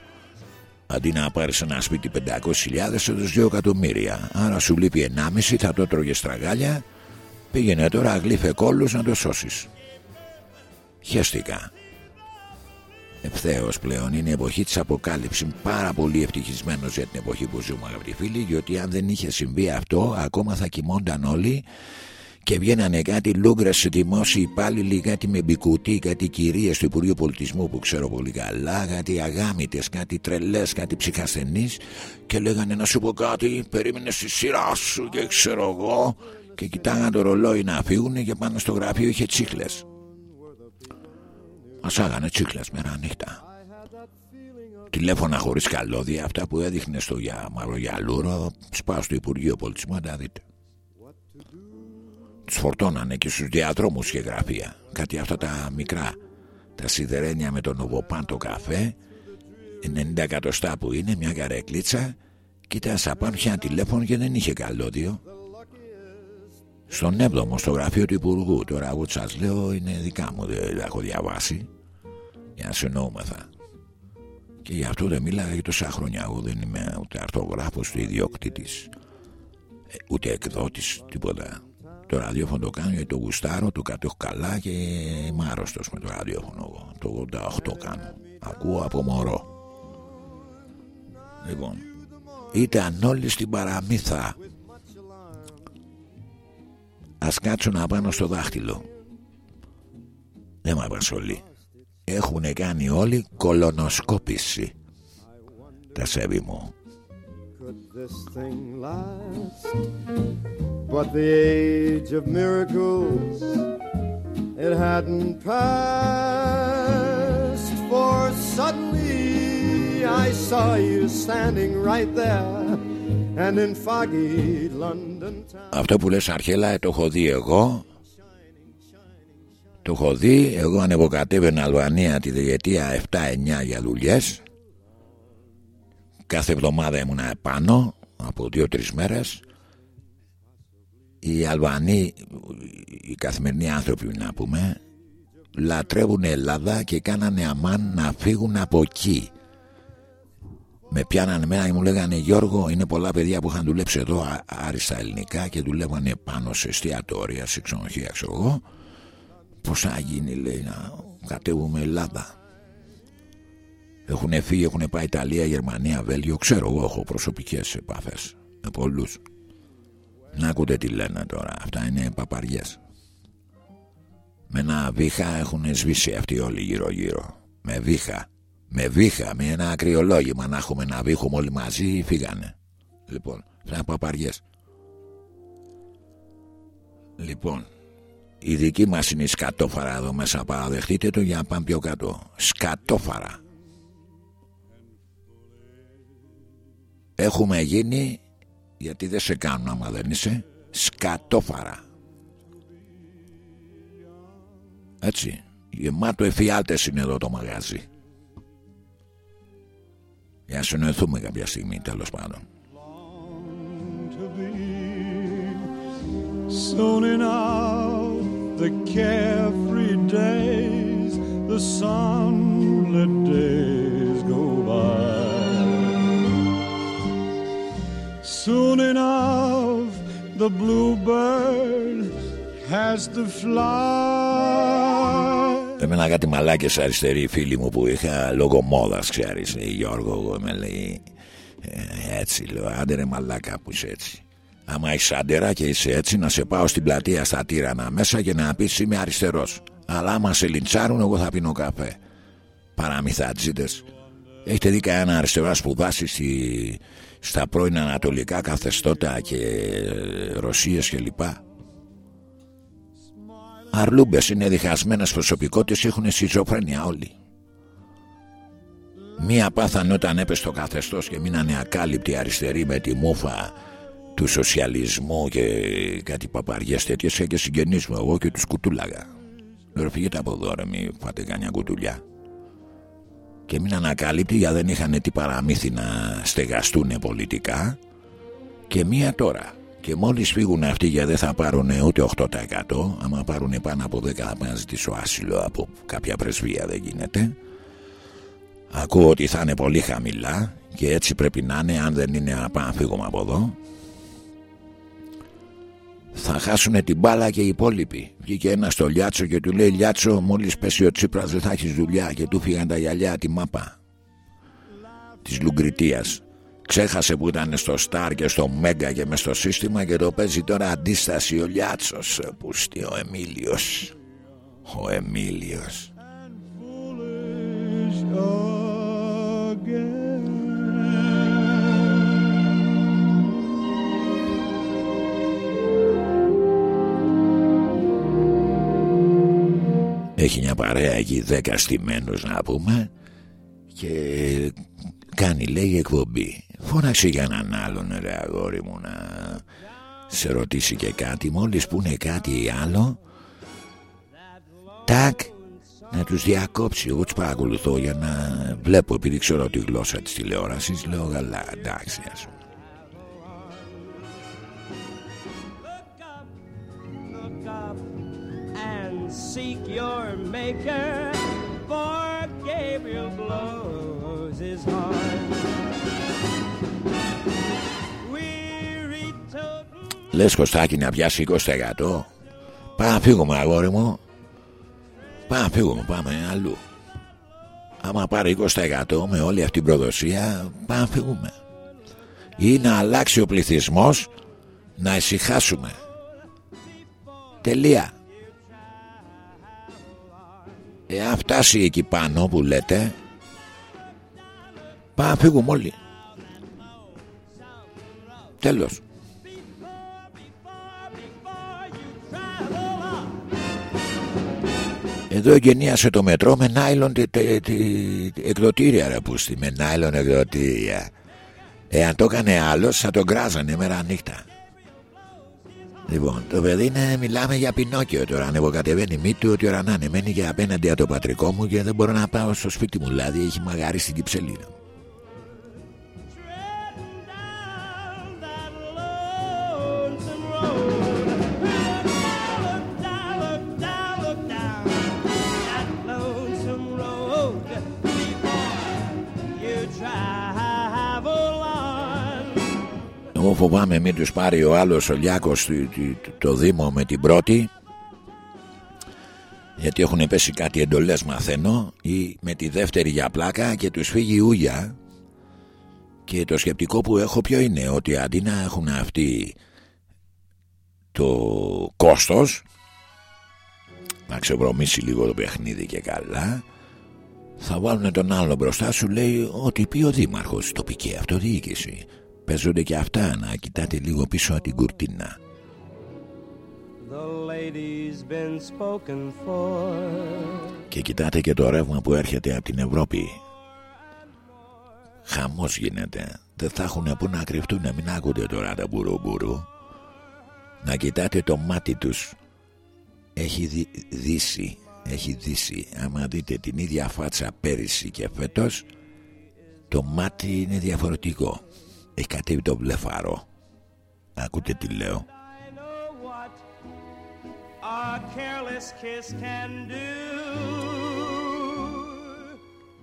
Αντί να πάρεις ένα σπίτι 500.000 θα τους 2 εκατομμύρια. Άρα σου λείπει 1,5 θα το τρώγες στραγάλια Πήγαινε τώρα αγλήφε κόλλους να το σώσεις. Χαίστηκα. Ευθέως πλέον είναι η εποχή της αποκάλυψης. Είμαι Πάρα πολύ ευτυχισμένος για την εποχή που ζούμε αγαπητοί φίλοι Διότι αν δεν είχε συμβεί αυτό Ακόμα θα κοιμόνταν όλοι και βγαίνανε κάτι λούγκρα σε δημόσιοι υπάλληλοι, κάτι με μπικουτί, κάτι κυρίες του Υπουργείου Πολιτισμού που ξέρω πολύ καλά, κάτι αγάμητε, κάτι τρελές, κάτι ψυχασθενείς και λέγανε να σου πω κάτι, περίμενε στη σειρά σου και ξέρω εγώ. Και κοιτάγαν το ρολόι να φύγουν και πάνω στο γραφείο είχε τσίχλες. Μας άγανε τσίχλες μέρα νύχτα. Τηλέφωνα χωρίς καλώδια, αυτά που έδειχνε στο για, μαυρογιαλούρο, σπάω στο Υπουργείο Πολιτισμού να τα δείτε τους φορτώνανε και στους διαδρόμους και γραφεία. Κάτι αυτά τα μικρά τα σιδερένια με τον οβοπάν το καφέ 90 εκατοστά που είναι μια καρέκλιτσα κοίτασα πάνω πια ένα τηλέφωνο και δεν είχε καλώδιο. Στον 7ο στο γραφείο του Υπουργού. Τώρα εγώ σας λέω είναι δικά μου δεν τα έχω διαβάσει. Για να συνοούμεθα και γι' αυτό δεν μίλαγα για τόσα χρόνια εγώ δεν είμαι ούτε αρθογράφος ούτε ιδιοκτήτης ε, ούτε εκδότης τίποτα το ραδιόφωνο το κάνω γιατί το γουστάρω, το κατέχω καλά και είμαι άρρωστος με το ραδιόφωνο εγώ. Το 88 κάνω. Ακούω από μωρό. Λοιπόν, ήταν όλοι στην παραμύθα. Ας κάτσουν απάνω στο δάχτυλο. Δεν με απασχολεί. Έχουν κάνει όλοι κολονοσκόπηση. Τα σέβη μου. Could this thing last? But the age of miracles, it hadn't passed. For suddenly I saw you standing right there, and in foggy London town. Αυτό που λες Αρχέλα το έχω δει εγώ Το έχω δει, εγώ ανεβοκατέβαινα Αλβανία τη δεκαετία 7-9 για δουλειές Κάθε εβδομάδα ήμουνα επάνω από δύο-τρεις μέρες. Οι Αλβανοί, οι καθημερινοί άνθρωποι να πούμε Λατρεύουν Ελλάδα και κάνανε αμάν να φύγουν από εκεί. Με πιάνανε εμένα και μου λέγανε Γιώργο είναι πολλά παιδιά που είχαν δουλέψει εδώ α- άριστα ελληνικά και δουλεύανε πάνω σε εστιατόρια, σε ξενοδοχεία ξέρω εγώ. Πώς θα γίνει λέει να κατέβουμε Ελλάδα Έχουν φύγει, έχουν πάει Ιταλία, Γερμανία, Βέλγιο Ξέρω εγώ έχω προσωπικές επαφές με πολλούς Να ακούτε τι λένε τώρα Αυτά είναι παπαριές Με ένα βήχα έχουν σβήσει αυτοί όλοι γύρω γύρω Με βήχα με βήχα, με ένα ακριολόγημα να έχουμε να βήχουμε όλοι μαζί, φύγανε. Λοιπόν, αυτά είναι παπαριές. Λοιπόν, η δική μας είναι η σκατόφαρα εδώ μέσα, παραδεχτείτε το για να πάμε πιο κάτω. Σκατόφαρα. Έχουμε γίνει, γιατί δεν σε κάνουν άμα δεν είσαι, σκατόφαρα. Έτσι, γεμάτο εφιάλτες είναι εδώ το μαγαζί. Για να συνοηθούμε κάποια στιγμή τέλος πάντων. to be. Soon enough, the carefree days, the sunlit days go by. Soon enough, the bluebird has to fly. Εμένα κάτι μαλάκες αριστεροί φίλοι μου που είχα λόγω μόδας ξέρεις λέει, Γιώργο εγώ με λέει ε, έτσι λέω άντε ρε μαλάκα που είσαι έτσι άμα είσαι άντερα και είσαι έτσι να σε πάω στην πλατεία στα τύρανα μέσα και να πεις είμαι αριστερός αλλά άμα σε λιντσάρουν εγώ θα πίνω καφέ. Παραμυθατζίδες έχετε δει κανένα αριστερό να σπουδάσει στη, στα πρώην ανατολικά καθεστώτα και ε, Ρωσίες και λοιπά. Αρλούμπες είναι διχασμένες προσωπικότητες έχουν σιζοφρένεια όλοι. Μία πάθανε όταν έπεσε το καθεστώς και μείνανε ακάλυπτοι αριστεροί με τη μούφα του σοσιαλισμού και κάτι παπαριές τέτοιες και συγγενείς μου εγώ και τους κουτούλαγα. Λέω φύγετε από εδώ ρε μη φάτε κανιά κουτουλιά και μείναν ακάλυπτοι γιατί δεν είχαν τι παραμύθι να στεγαστούν πολιτικά. Και μία τώρα. Και μόλις φύγουν αυτοί γιατί δεν θα πάρουν ούτε 8% άμα πάρουν πάνω από 10 θα πάνε να ζητήσω άσυλο από κάποια πρεσβεία δεν γίνεται. Ακούω ότι θα είναι πολύ χαμηλά και έτσι πρέπει να είναι αν δεν είναι να πάμε να φύγουμε από εδώ θα χάσουν την μπάλα και οι υπόλοιποι. Βγήκε ένας στο Λιάτσο και του λέει: Λιάτσο, μόλις πέσει ο Τσίπρας δεν θα έχεις δουλειά. Και του φύγαν τα γυαλιά τη μάπα της Λουγκριτίας. Ξέχασε που ήταν στο Σταρ και στο Μέγκα και μες στο σύστημα και το παίζει τώρα αντίσταση ο Λιάτσος. Πούστη ο Εμίλιος; Ο Εμίλιος. Έχει μια παρέα εκεί δέκα στημένους να πούμε και κάνει λέει εκπομπή. Φώναξε για έναν άλλον ρε αγόρι μου να σε ρωτήσει και κάτι. Μόλις πούνε κάτι άλλο τάκ να τους διακόψει. Εγώ τους παρακολουθώ για να βλέπω επειδή ξέρω τη γλώσσα της τηλεόρασης. Λέω γαλά εντάξει ας πούμε. Seek your maker, for Gabriel blows his horn. Weary to Λες Κωστάκη να πιάσει 20% Πάμε να φύγουμε αγόρι μου. Πάμε να φύγουμε πάμε αλλού. Άμα πάρει 20% με όλη αυτή την προδοσία Πάμε να φύγουμε. Ή να αλλάξει ο πληθυσμός Να ησυχάσουμε. Τελεία Εάν φτάσει εκεί πάνω που λέτε Πάμε να φύγουμε όλοι Τέλος Εδώ εγκαινίασε το μετρό με νάιλον τε- τε- τε- εκδοτήρια ρε πούστη, με νάιλον εκδοτήρια. Εάν το έκανε άλλος θα τον κράζανε μέρα νύχτα. Λοιπόν, το παιδί είναι, μιλάμε για Πινόκιο τώρα. Ανεβοκατεβαίνει η μύτη του ότι ώρα να είναι. Μένει και απέναντι από το πατρικό μου και δεν μπορώ να πάω στο σπίτι μου. Δηλαδή έχει μαγάρι στην κυψελίδα. Treading φοβάμαι μην τους πάρει ο άλλος ο Λιάκος το, το, το Δήμο με την πρώτη γιατί έχουν πέσει κάτι εντολές μαθαίνω ή με τη δεύτερη για πλάκα και τους φύγει η ούγια. Και το σκεπτικό που έχω ποιο είναι ότι αντί να έχουν αυτοί το κόστος να ξεβρωμίσει λίγο το παιχνίδι και καλά θα βάλουν τον άλλο μπροστά σου λέει ότι πει ο δήμαρχος τοπική αυτοδιοίκηση παίζονται και αυτά να κοιτάτε λίγο πίσω από την κουρτίνα. The lady's been spoken for. και κοιτάτε και το ρεύμα που έρχεται από την Ευρώπη. Χαμός γίνεται. Δεν θα έχουν που να κρυφτούν να μην άκουνε τώρα τα μπουρουμπουρου να κοιτάτε το μάτι τους. Έχει δι, δύσει έχει δύσει. Άμα δείτε την ίδια φάτσα πέρυσι και φέτος το μάτι είναι διαφορετικό έχει κατέβει το βλεφαρό ακούτε τι λέω I know what a careless kiss can do.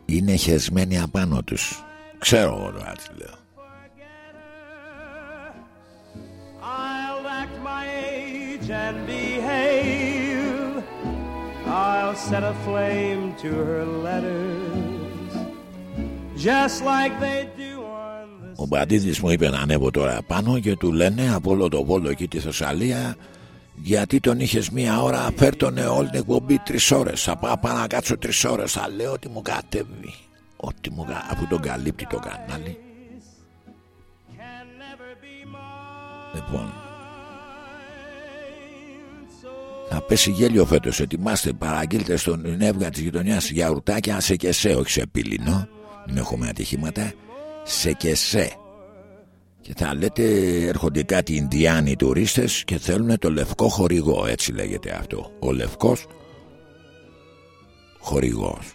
είναι χεσμένοι απάνω τους ξέρω εγώ τώρα τι λέω I'll act my age and behave. I'll set a flame to her letters, just like they do on the Ο Μπαντίδης μου είπε να ανέβω τώρα πάνω και του λένε από όλο το Βόλο εκεί τη Θεσσαλία γιατί τον είχες μία ώρα φέρτονε όλη την εκπομπή τρεις ώρες. Θα πάω πάνω να κάτσω τρεις ώρες θα λέω ότι μου κατέβει ότι μου κα... αφού τον καλύπτει το κανάλι. Can never be mine. λοιπόν So θα πέσει γέλιο φέτος. Ετοιμάστε παραγγείλτε στον έβγα της γειτονιάς για ουρτάκια σε και σε όχι σε πύληνο μην έχουμε ατυχήματα σε και σε. Και θα λέτε έρχονται κάτι Ινδιάνοι τουρίστες και θέλουν το λευκό χορηγό έτσι λέγεται αυτό. Ο λευκός χορηγός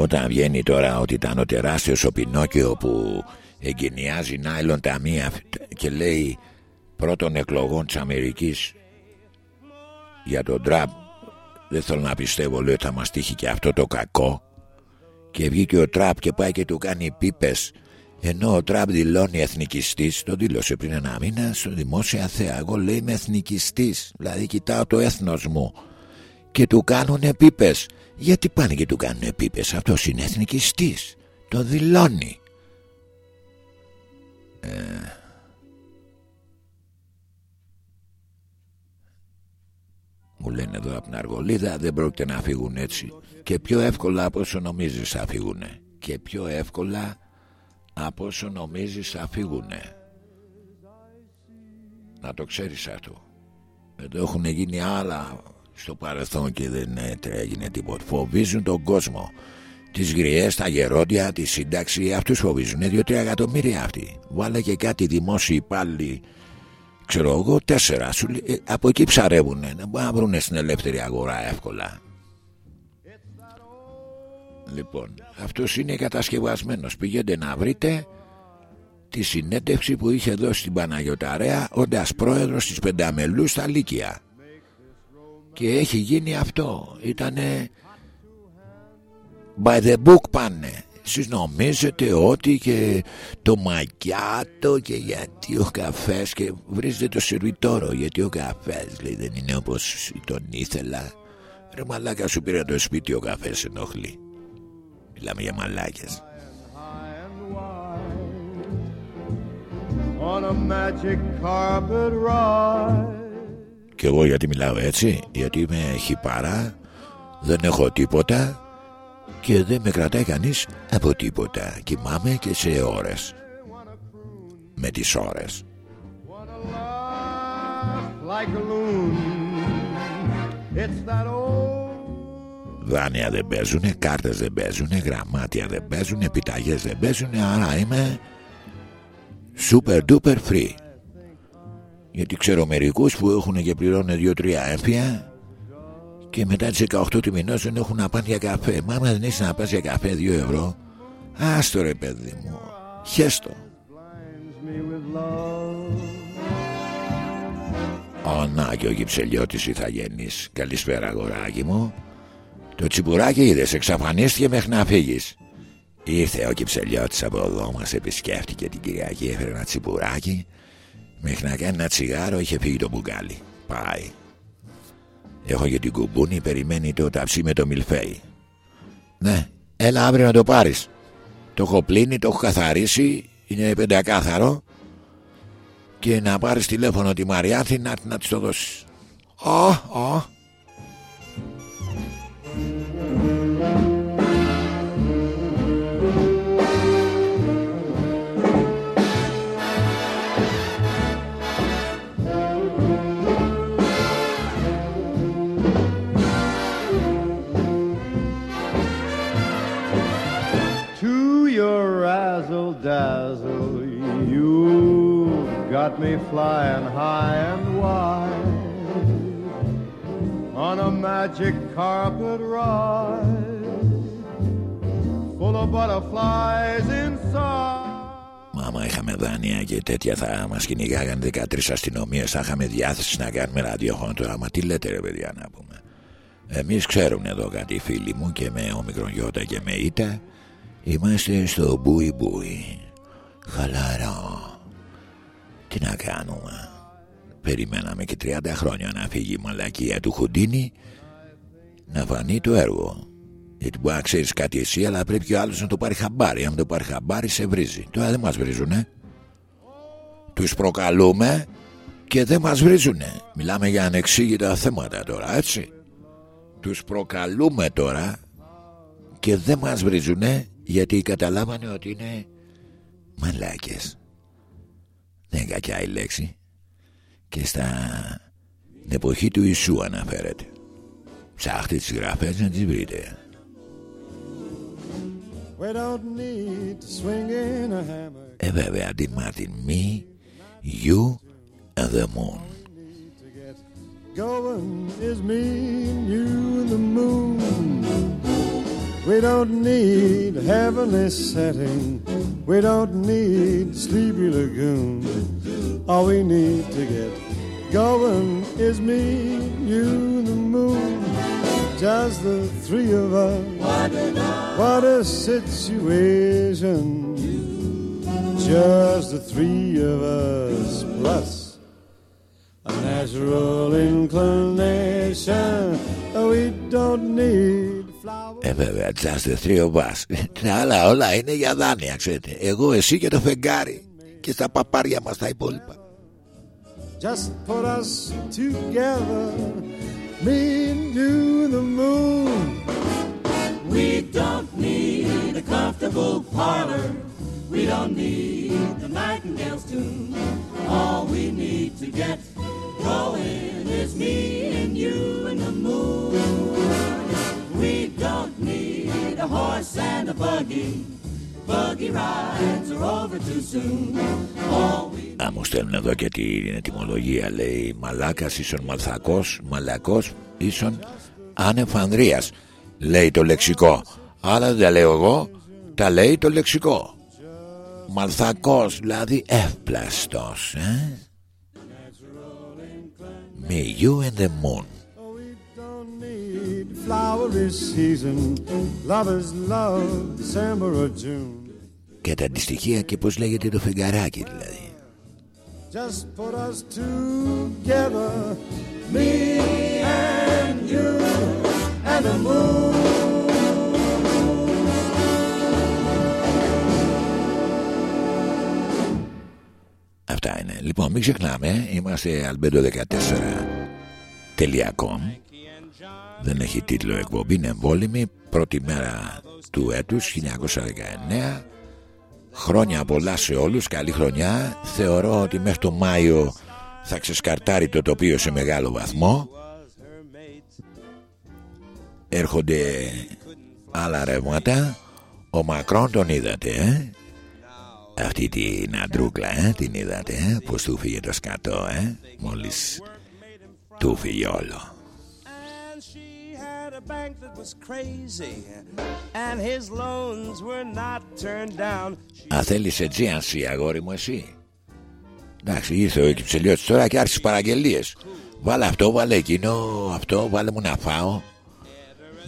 Όταν βγαίνει τώρα ότι ήταν ο τεράστιος ο Πινόκιο που εγκαινιάζει νάιλον ταμεία και λέει πρώτων εκλογών της Αμερικής για τον Τραμπ δεν θέλω να πιστεύω λέει ότι θα μας τύχει και αυτό το κακό. Και βγήκε ο Τραμπ και πάει και του κάνει πίπες. Ενώ ο Τραμπ δηλώνει εθνικιστής το δήλωσε πριν ένα μήνα στο δημόσια θέα. Εγώ λέει είμαι εθνικιστής δηλαδή κοιτάω το έθνος μου. Και του κάνουν πίπες γιατί πάνε και του κάνουν πίπες αυτός είναι εθνικιστής. Το δηλώνει. Ε. Μου λένε εδώ από την Αργολίδα δεν πρόκειται να φύγουν έτσι. Και πιο εύκολα από όσο νομίζεις θα φύγουν και πιο εύκολα από όσο νομίζεις θα φύγουν να το ξέρεις αυτό. Εδώ έχουν γίνει άλλα στο παρελθόν και δεν ε, έγινε τίποτα. Φοβίζουν τον κόσμο. Τις γριές, τα γερόντια, τη σύνταξη αυτούς φοβίζουν δύο-τρία εκατομμύρια αυτοί. Βάλε και κάτι δημόσιοι υπάλληλοι. Ξέρω εγώ τέσσερα. Σου, λέει, ε, από εκεί ψαρεύουν να μπορούν να βρουν στην ελεύθερη αγορά εύκολα. Λοιπόν αυτός είναι κατασκευασμένος. Πηγαίνετε να βρείτε τη συνέντευξη που είχε δώσει στην Παναγιωταρέα όντας πρόεδρος της Πενταμελούς στα Λύκεια και έχει γίνει αυτό. Ήτανε by the book πάνε. Εσείς νομίζετε ότι και το μακιάτο και γιατί ο καφές και βρίζετε το σερβιτόρο γιατί ο καφές λέει δεν είναι όπως τον ήθελα. Ρε μαλάκα σου πήρε το σπίτι ο καφές ενοχλεί. Μιλάμε για μαλάκες. High and wide on a magic carpet ride. Και εγώ γιατί μιλάω έτσι Γιατί είμαι χυπάρα Δεν έχω τίποτα Και δεν με κρατάει κανείς από τίποτα Κοιμάμαι και σε ώρες Με τις ώρες laugh like a loon. It's that old. Δάνεια δεν παίζουνε, κάρτες δεν παίζουνε, γραμμάτια δεν παίζουνε, επιταγές δεν παίζουνε, άρα είμαι super duper free. Γιατί ξέρω μερικούς που έχουν και πληρώνουν 2-3 έμφυα και μετά τις 18 του μηνός δεν έχουν να πάνε για καφέ. Μα άμα δεν έχεις να πας για καφέ 2 ευρώ, άστο ρε παιδί μου, χέστο. blinds me with love. Ω να και ο Κυψελιώτης Ιθαγενής Καλησπέρα αγοράκι μου Το τσιμπουράκι είδες εξαφανίστηκε μέχρι να φύγεις Ήρθε ο Κυψελιώτης από εδώ μας επισκέφτηκε την Κυριακή Έφερε ένα τσιμπουράκι Μέχρι να κάνει ένα τσιγάρο είχε φύγει το μπουκάλι. Πάει. Έχω και την κουμπούνη περιμένει το ταψί με το μιλφέι. Ναι έλα αύριο να το πάρεις. Το έχω πλύνει, το έχω καθαρίσει Είναι πεντακάθαρο. Και να πάρεις τηλέφωνο τη Μαριάθη να, να της το δώσεις. Ω, ω. Dazzle, you got me flying high and wide on a magic carpet ride full of butterflies inside. Μα άμα είχαμε δάνεια και τέτοια θα μας κυνηγάγαν 13 αστυνομίες. Θα είχαμε διάθεση να κάνουμε ραδιόφωνο τώρα. Μα τι λέτε ρε παιδιά να πούμε. Εμείς ξέρουμε εδώ κάτι οι φίλοι μου και με ομικρογιώτα και με ήττα είμαστε στο μπούι μπούι χαλαρό τι να κάνουμε; Περιμέναμε και 30 χρόνια να φύγει η μαλακία του Χουντίνη να φανεί το έργο γιατί μπορεί να ξέρεις κάτι εσύ, αλλά πρέπει και ο άλλος να το πάρει χαμπάρι. Αν το πάρει χαμπάρι, σε βρίζει. Τώρα δεν μας βρίζουνε. Τους προκαλούμε και δεν μας βρίζουνε. Μιλάμε για ανεξήγητα θέματα τώρα, έτσι. Τους προκαλούμε τώρα και δεν μας βρίζουνε γιατί καταλάβανε ότι είναι μαλάκες. Δεν είναι κακιά η λέξη. Και στα την εποχή του Ιησού αναφέρεται. Ψάχτε τις γραφές να τις βρείτε. We don't need to swing in a hammer. Ε, βέβαια, Dean Martin, me, you and the moon. to get going is me and you and the moon; We don't need heavenly setting. We don't need sleepy lagoon. All we need to get going is me, you the moon. Just the three of us. What a situation. Just the three of us plus a natural inclination. We don't need. Ε, βέβαια, just the three of us. Τα άλλα όλα είναι για δάνεια, ξέρετε. Εγώ, εσύ και το φεγγάρι. Και στα παπάρια μας τα υπόλοιπα. Just put us together, me and you and the moon. We don't need a comfortable parlor. We don't need the nightingale's tune. All we need to get going is me and you and the moon. We don't need a horse and a buggy. Buggy rides are over too soon. All we Α, μου στέλνουν εδώ και την ετοιμολογία λέει Μαλάκας ίσον μαλθακός Μαλακός ίσον ανεφανδρίας Λέει το λεξικό Άρα δεν τα λέω εγώ Τα λέει το λεξικό Μαλθακός δηλαδή εύπλαστος ε; Me, you and the moon We don't need και τα Lovers και πώς λέγεται το φεγγαράκι δηλαδή. Αυτά είναι. Λοιπόν, μην ξεχνάμε, είμαστε αλμπέντο14.com δεν έχει τίτλο εκπομπή, είναι εμβόλυμη. Πρώτη μέρα του έτους, 1919. Χρόνια πολλά σε όλους, καλή χρονιά. Θεωρώ ότι μέχρι το Μάιο θα ξεσκαρτάρει το τοπίο σε μεγάλο βαθμό έρχονται άλλα ρεύματα ο Μακρόν τον είδατε ε; αυτή την αντρούκλα ε; την είδατε ε; πως του φύγε το σκατό ε; μόλις του φύγε όλο bank that was crazy, and his loans were not turned down. Αν θέλεις GNC αγόρι μου εσύ; Εντάξει ήρθε ο Εκυψελιώτης τώρα και άρχισε παραγγελίες Βάλε αυτό, βάλε εκείνο, αυτό, βάλε μου να φάω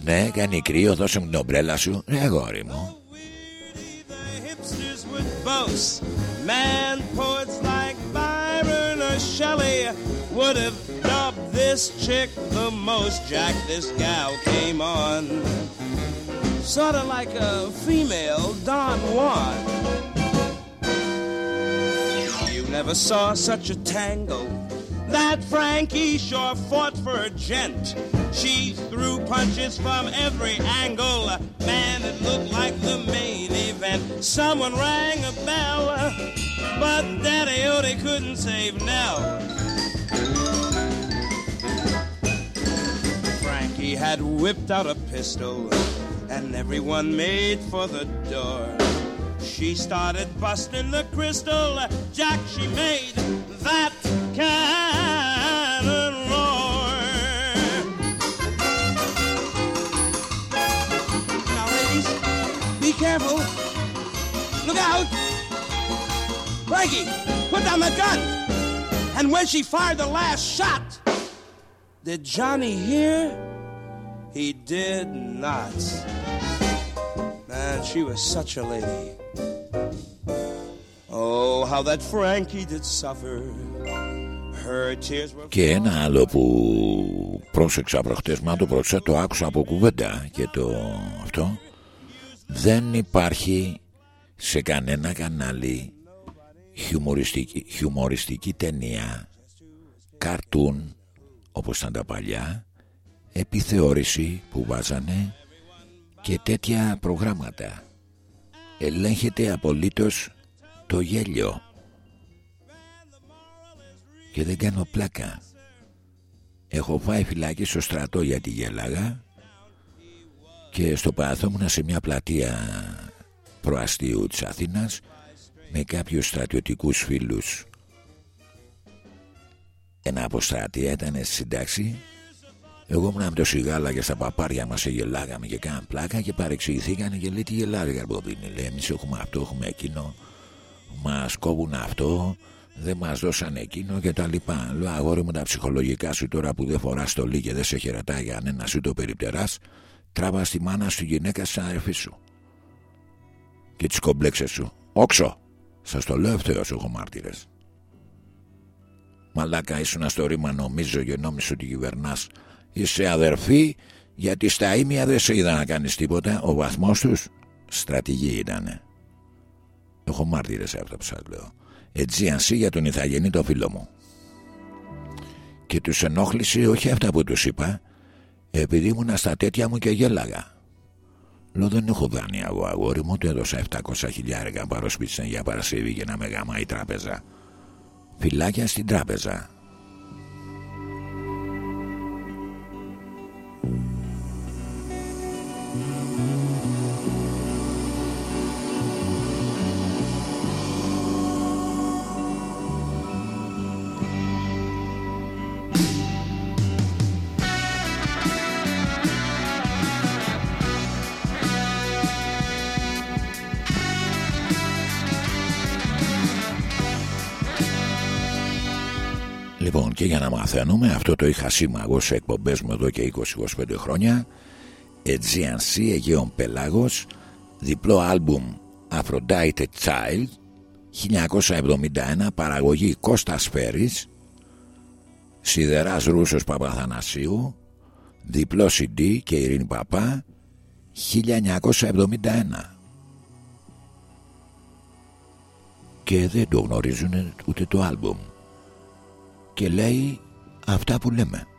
Ναι, κάνει κρύο, δώσε μου την ομπρέλα σου Ναι αγόρι μου The hipsters would boast. Man, poets like Byron or Shelley would have dubbed this chick the most. Jack, this gal came on. Sort of like a female Don Juan. You never saw such a tangle. That Frankie sure fought for a gent. She threw punches from every angle. Man, it looked like the main event. Someone rang a bell, but Daddy Odie couldn't save Nell. Frankie had whipped out a pistol, and everyone made for the door. She started busting the crystal. Jack, she made that cannon roar. Now, ladies, be careful. Look out! Frankie, put down the gun! And when she fired the last shot, did Johnny hear? He did not. Man, she was such a lady. Oh, how that Frankie did suffer. Her tears were. Και ένα άλλο που πρόσεξα προχτές Μα το πρόσεξα το άκουσα από κουβέντα Και το αυτό Δεν υπάρχει σε κανένα κανάλι χιουμοριστική, χιουμοριστική ταινία Καρτούν Όπως ήταν τα παλιά Επιθεώρηση που βάζανε Και τέτοια προγράμματα. Ελέγχεται απολύτως το γέλιο. Και δεν κάνω πλάκα. Έχω φάει φυλάκι στο στρατό γιατί γέλαγα και στο παρελθόν σε μια πλατεία προαστίου της Αθήνας με κάποιους στρατιωτικούς φίλους. Ένα αποστρατεία ήταν στη σύνταξη εγώ ήμουν με το σιγάλα και στα παπάρια μας γελάγαμε και κάναμε πλάκα και παρεξηγηθήκανε και λέει τι γελάρε Καρποδίνη λέει εμείς έχουμε αυτό έχουμε εκείνο μας κόβουν αυτό δεν μας δώσαν εκείνο και τα λοιπά. Λέω αγόρι μου τα ψυχολογικά σου τώρα που δεν φοράς το και δεν σε χαιρετάει κανένα σου το περιπτεράς τράβας στη μάνα σου γυναίκα στην αδερφή σου και τις κομπλέξες σου. Όξο σας το λέω ευθέως έχω μάρτυρες Μαλάκα ήσουν στο ρήμα νομίζω και νόμιζες ότι κυβερνάς Είσαι αδερφή γιατί στα ίμια δεν σε είδα να κάνεις τίποτα. Ο βαθμός τους στρατηγή ήτανε. Έχω μάρτυρες αυτό που σας λέω. Ετζίανσι για τον Ιθαγενή το φίλο μου. Και τους ενόχλησε όχι αυτά που τους είπα. Επειδή ήμουν στα τέτοια μου και γέλαγα. Λέω δεν έχω δάνεια εγώ αγόρι μου Του έδωσα 700 χιλιάρικα παροσπίτησαν για Παρασκευή και να με γαμάει η τράπεζα Φυλάκια στην τράπεζα Thank you. Λοιπόν και για να μαθαίνουμε Αυτό το είχα σήμα εγώ σε εκπομπές μου εδώ και 20-25 χρόνια. Aegean Sea, Αιγαίων Πελάγος Διπλό άλμπουμ Aphrodite Child 1971 Παραγωγή Κώστας Φέρης Σιδεράς Ρούσος Παπαθανασίου Διπλό CD και Ειρήνη Παπά 1971 και δεν το γνωρίζουν ούτε το άλμπουμ και λέει αυτά που λέμε.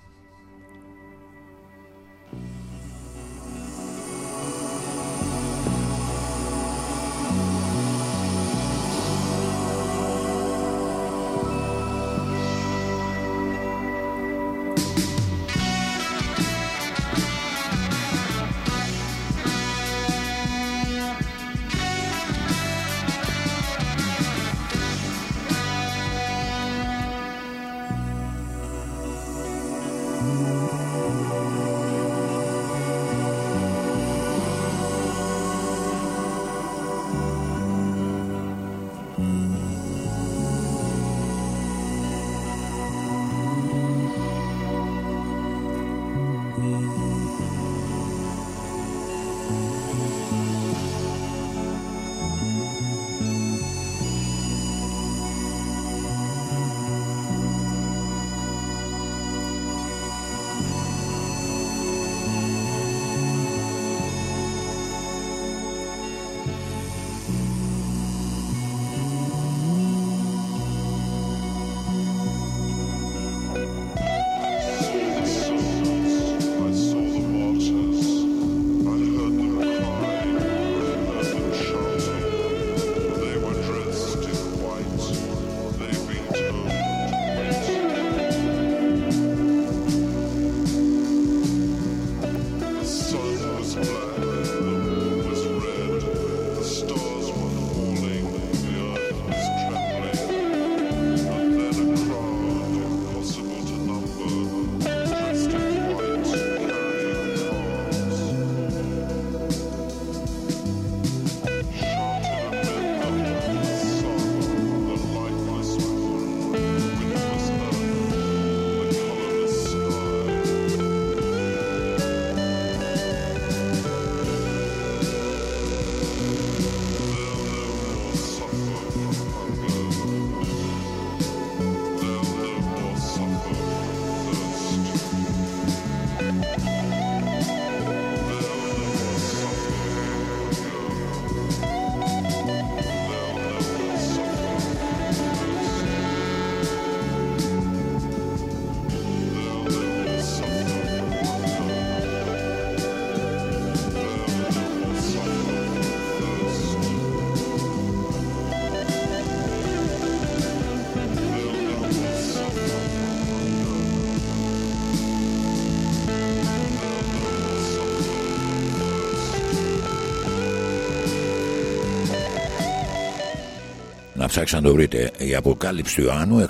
Ψάξτε να το βρείτε. Η αποκάλυψη του Ιωάννου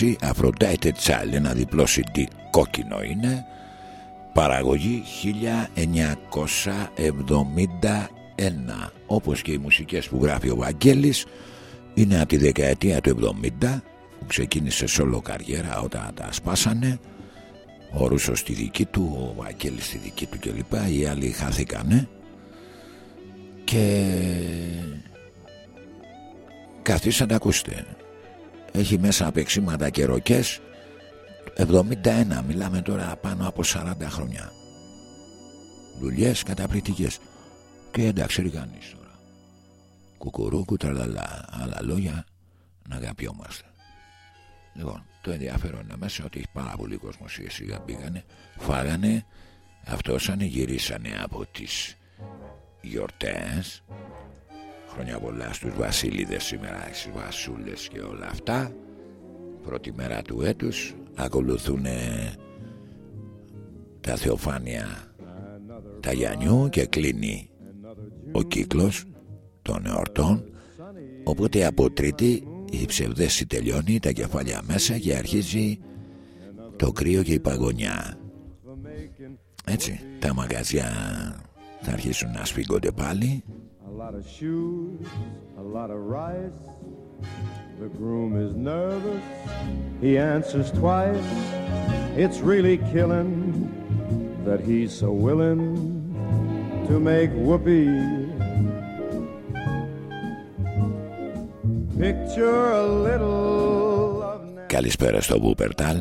666 Αφροντάιτε Τσάλι ένα διπλό CD κόκκινο είναι. Παραγωγή 1971 όπως και οι μουσικές που γράφει ο Βαγγέλης είναι από τη δεκαετία του 70 που ξεκίνησε σόλο καριέρα όταν τα σπάσανε. Ο Ρούσος στη δική του, ο Βαγγέλης στη δική του κλπ. Οι άλλοι χάθηκανε. Και Καθίστε να ακούστε Έχει μέσα απεξίματα και ροκές. 71 Μιλάμε τώρα πάνω από 40 χρόνια. Δουλειές καταπληκτικές. Και εντάξει ριγανείς τώρα. Κουκουρούκου τραλαλά Άλλα λόγια να αγαπιόμαστε. Λοιπόν το ενδιαφέρον είναι μέσα ότι έχει πάρα πολύ κόσμος σιγά σιγά πήγανε Φάγανε Αυτόσανε γυρίσανε από τις γιορτές Χρόνια πολλά στους βασίλειδες σήμερα Στις βασούλες και όλα αυτά. Πρώτη μέρα του έτους Ακολουθούν Τα θεοφάνεια Τα Γιαννιού Και κλείνει Ο κύκλος των εορτών. Οπότε από τρίτη Η ψευδέση τελειώνει Τα κεφάλια μέσα και αρχίζει Το κρύο και η παγωνιά. Έτσι Τα μαγαζιά θα αρχίσουν να σφίγγονται πάλι lot of shoes, a lot of rice. The groom is nervous, he answers twice. It's really killing that he's so willing to make whoopee. Picture a little of Καλησπέρα στο Βούπερταλ.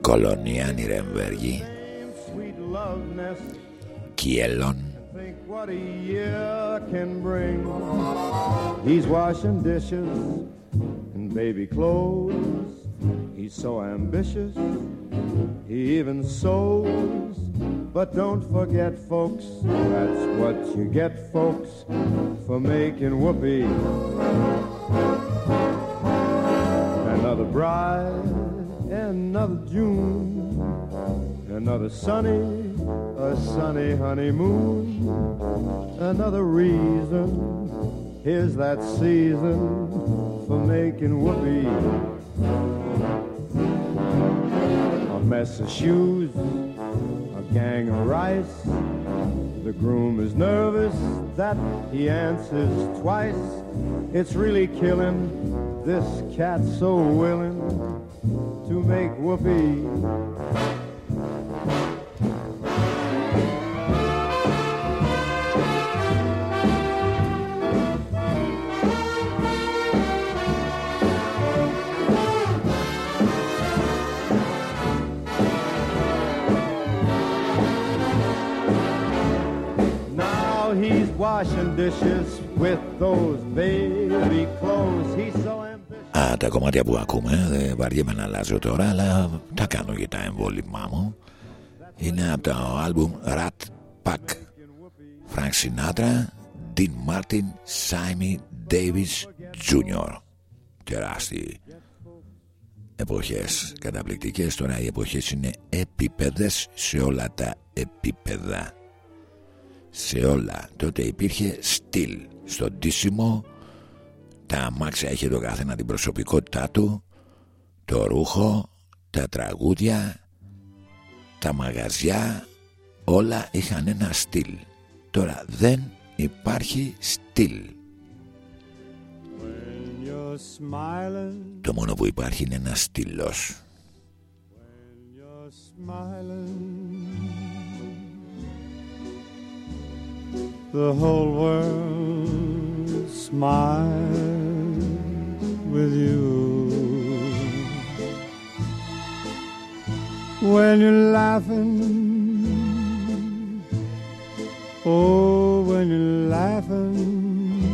Κολονία Νιρεμβέργη Kielon. Think what a year can bring. He's washing dishes and baby clothes. He's so ambitious. He even sews. But don't forget, folks, that's what you get, folks, for making whoopee. Another bride, another June, another sunny a sunny honeymoon. Another reason, here's that season for making whoopee. A mess of shoes, a gang of rice. The groom is nervous that he answers twice. It's really killing this cat so willing to make whoopee. Α, τα κομμάτια που ακούμε δεν βαριέμαι να αλλάζω τώρα αλλά τα κάνω για τα εμβόλυμά μου. Είναι από το άλμπουμ Rat Pack. Frank Sinatra Dean Martin Simon Davis Jr. τεράστιοι εποχές. Καταπληκτικές. Τώρα οι εποχές είναι επίπεδες σε όλα τα επίπεδα σε όλα. Τότε υπήρχε στυλ στο ντύσιμο. Τα αμάξια είχε το καθένα την προσωπικότητά του. Το ρούχο τα τραγούδια τα μαγαζιά. Όλα είχαν ένα στυλ. Τώρα δεν υπάρχει στυλ. When you're smiling, το μόνο που υπάρχει είναι ένας στυλός. When you're smiling. The whole world smiles with you. When you're laughing, oh, when you're laughing,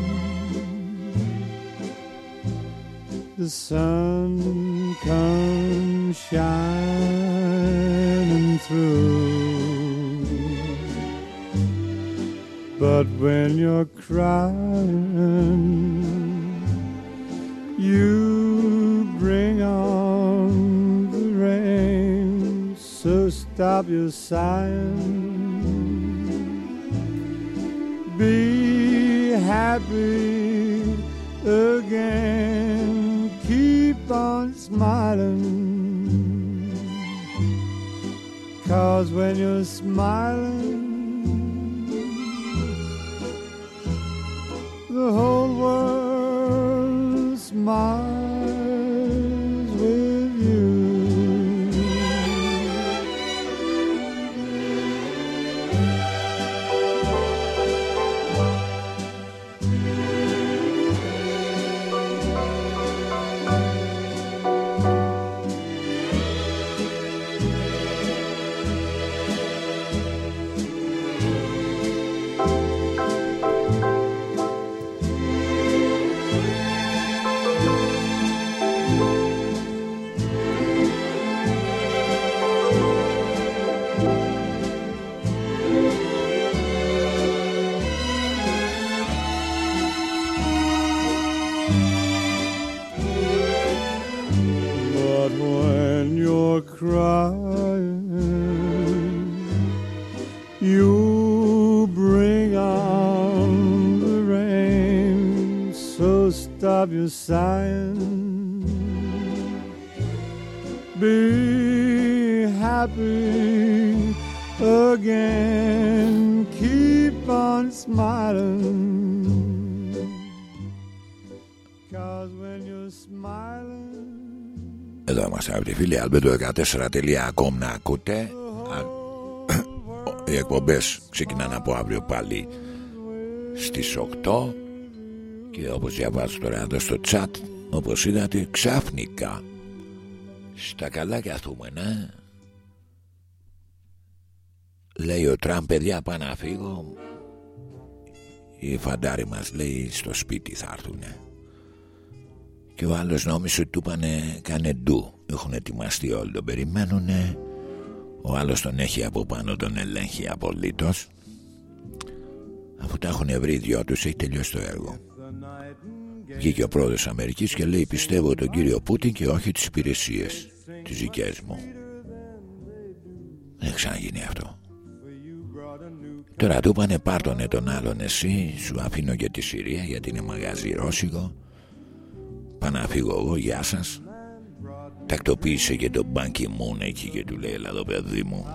the sun comes shining through. But when you're crying, you bring on the rain. So stop your sighing. Be happy again. Keep on smiling. Cause when you're smiling, the whole world's mine. Crying, you bring on the rain. So stop your sighing. Be happy again. Keep on smiling. Cause when you're smiling. Εδώ είμαστε από τη φίλη albedo14.com να ακούτε. Α, Οι εκπομπές ξεκινάνε από αύριο πάλι στις 8 και όπως διαβάζω τώρα εδώ στο chat όπως είδατε ξαφνικά στα καλά καθούμε ναι λέει ο Τραμπ παιδιά πάω να φύγω οι φαντάροι μας λέει στο σπίτι θα έρθουνε και ο άλλος νόμισε ότι του είπανε κάνε ντου Έχουν ετοιμαστεί όλοι τον περιμένουνε. Ο άλλος τον έχει από πάνω τον ελέγχει απολύτως. Αφού τα έχουν βρει οι δυο τους έχει τελειώσει το έργο. Βγήκε ο πρόεδρος Αμερικής και λέει πιστεύω τον κύριο Πούτιν και όχι τις υπηρεσίες Τις δικές μου Δεν ξαναγίνει αυτό. Τώρα του είπανε πάρτονε τον άλλον εσύ Σου αφήνω και τη Συρία γιατί είναι μαγαζί ρώσικο. Πάω να φύγω εγώ, γεια σας Τακτοποίησε και τον Μπάνκι Μούν εκεί και του λέει Έλα εδώ παιδί μου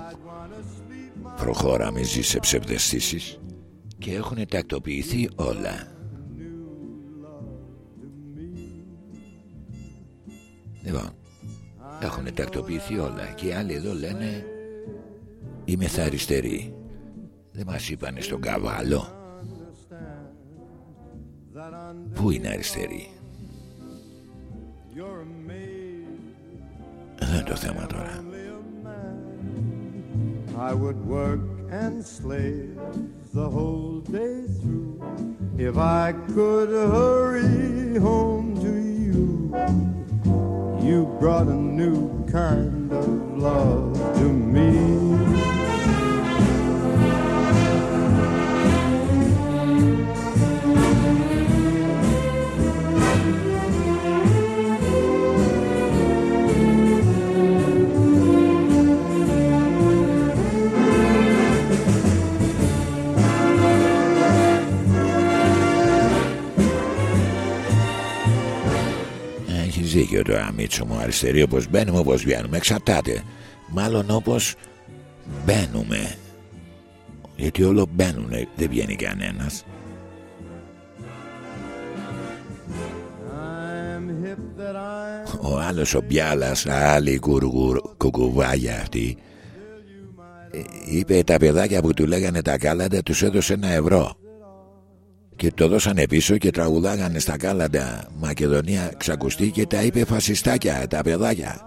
Προχώρα μη ζεις σε ψευδεστήσεις Και έχουν τακτοποιηθεί όλα. Λοιπόν Έχουν τακτοποιηθεί όλα Και οι άλλοι εδώ λένε Είμαι θα αριστερή Δεν μας είπανε στον καβάλο. Πού είναι αριστερή; Δεν είναι το θέμα τώρα I would work and slave the whole day through if I could hurry home to you. You brought a new kind of love to me. Δίκιο τώρα Μίτσο μου Αριστερή όπως μπαίνουμε όπως βγαίνουμε. Εξαρτάται. Μάλλον όπως μπαίνουμε. Γιατί όλο μπαίνουνε Δεν βγαίνει κανένας. I'm hip that I'm Ο άλλος ο Μπιάλας Άλλη κουργουρ, κουκουβάγια αυτή ε, Είπε τα παιδάκια που του λέγανε τα κάλαντα Τους έδωσε ένα ευρώ και το δώσανε πίσω και τραγουδάγανε στα κάλαντα. Μακεδονία ξακουστεί και τα είπε φασιστάκια τα παιδάκια.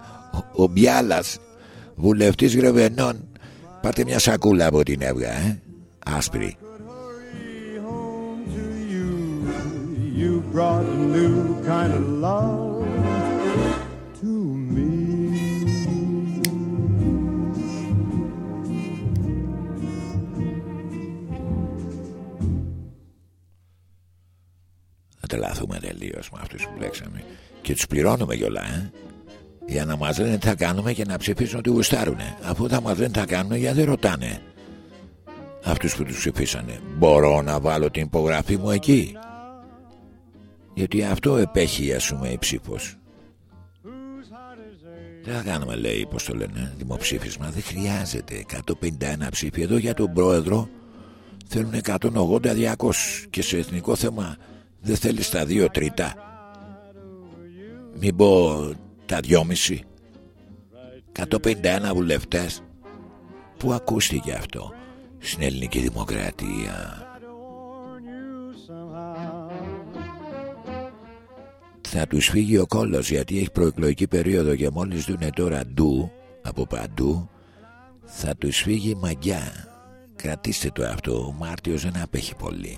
Ο, ο Μπιάλας βουλευτής Γρεβενών πάτε μια σακούλα από την έβγα ε; άσπρη. Hurry home to you. You brought a new kind of love τρελαθούμε τελείως με αυτούς που λέξαμε και τους πληρώνουμε κιόλα ε; για να μας λένε τι θα κάνουμε και να ψηφίσουν ότι γουστάρουνε. Αφού θα μας λένε τι θα κάνουμε γιατί δεν ρωτάνε αυτούς που τους ψηφίσανε. Μπορώ να βάλω την υπογραφή μου εκεί. Γιατί αυτό επέχει ας πούμε η ψήφος. Τι θα κάνουμε λέει πως το λένε δημοψήφισμα. Δεν χρειάζεται. 151 ψήφοι εδώ για τον πρόεδρο. Θέλουν 180-200 και σε εθνικό θέμα δεν θέλεις τα δύο τρίτα. Μην πω τα δυόμιση. 151 βουλευτές. Πού ακούστηκε αυτό Στην ελληνική δημοκρατία; Θα τους φύγει ο κόλλος Γιατί έχει προεκλογική περίοδο Και μόλις δούνε τώρα ντου Από παντού Θα τους φύγει η μαγιά. Κρατήστε το αυτό Ο Μάρτιος δεν απέχει πολύ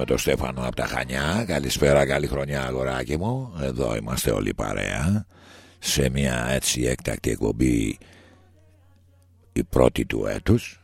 καλησπερίσουμε τον Στέφανο από τα Χανιά. Καλησπέρα, καλή χρονιά αγοράκι μου. Εδώ είμαστε όλοι παρέα. Σε μια έτσι έκτακτη εκπομπή Η πρώτη του έτους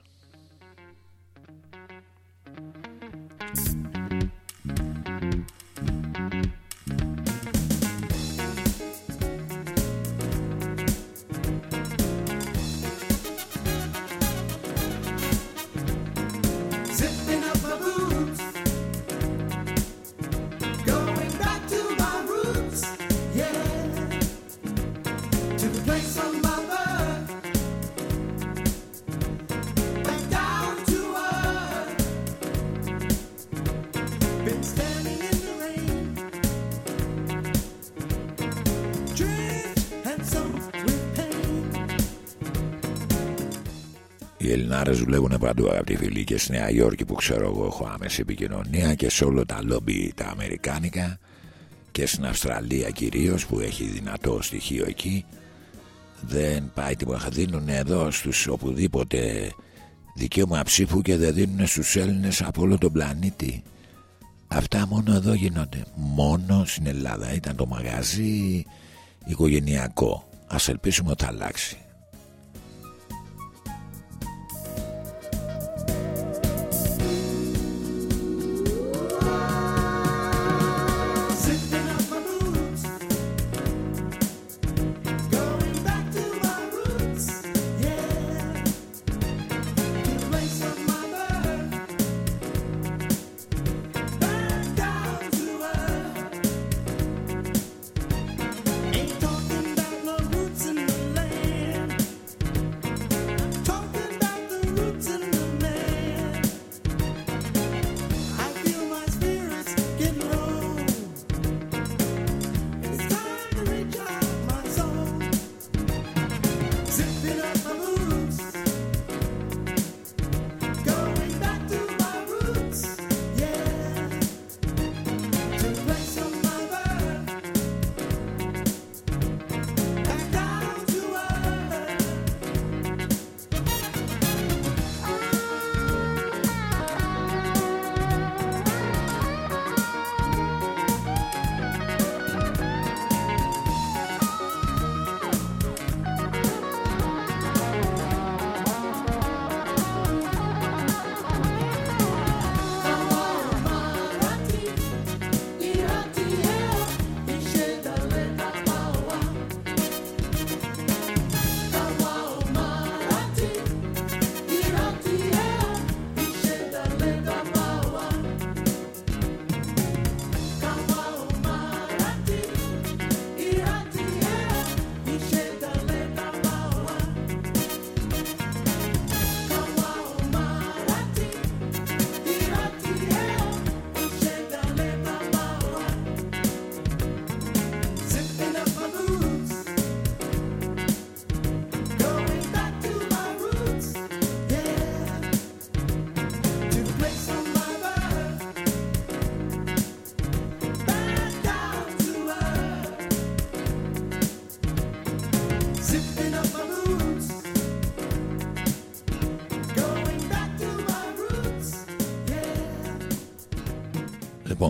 δουλεύουν παντού αγαπητοί φίλοι και στη Νέα Υόρκη που ξέρω εγώ έχω άμεση επικοινωνία και σε όλα τα λόμπι τα αμερικάνικα και στην Αυστραλία κυρίως που έχει δυνατό στοιχείο εκεί. Δεν πάει τίποτα. Δίνουν εδώ στους οπουδήποτε δικαίωμα ψήφου και δεν δίνουν στους Έλληνες από όλο τον πλανήτη. Αυτά μόνο εδώ γίνονται. Μόνο στην Ελλάδα. Ήταν το μαγαζί οικογενειακό. Ας ελπίσουμε ότι θα αλλάξει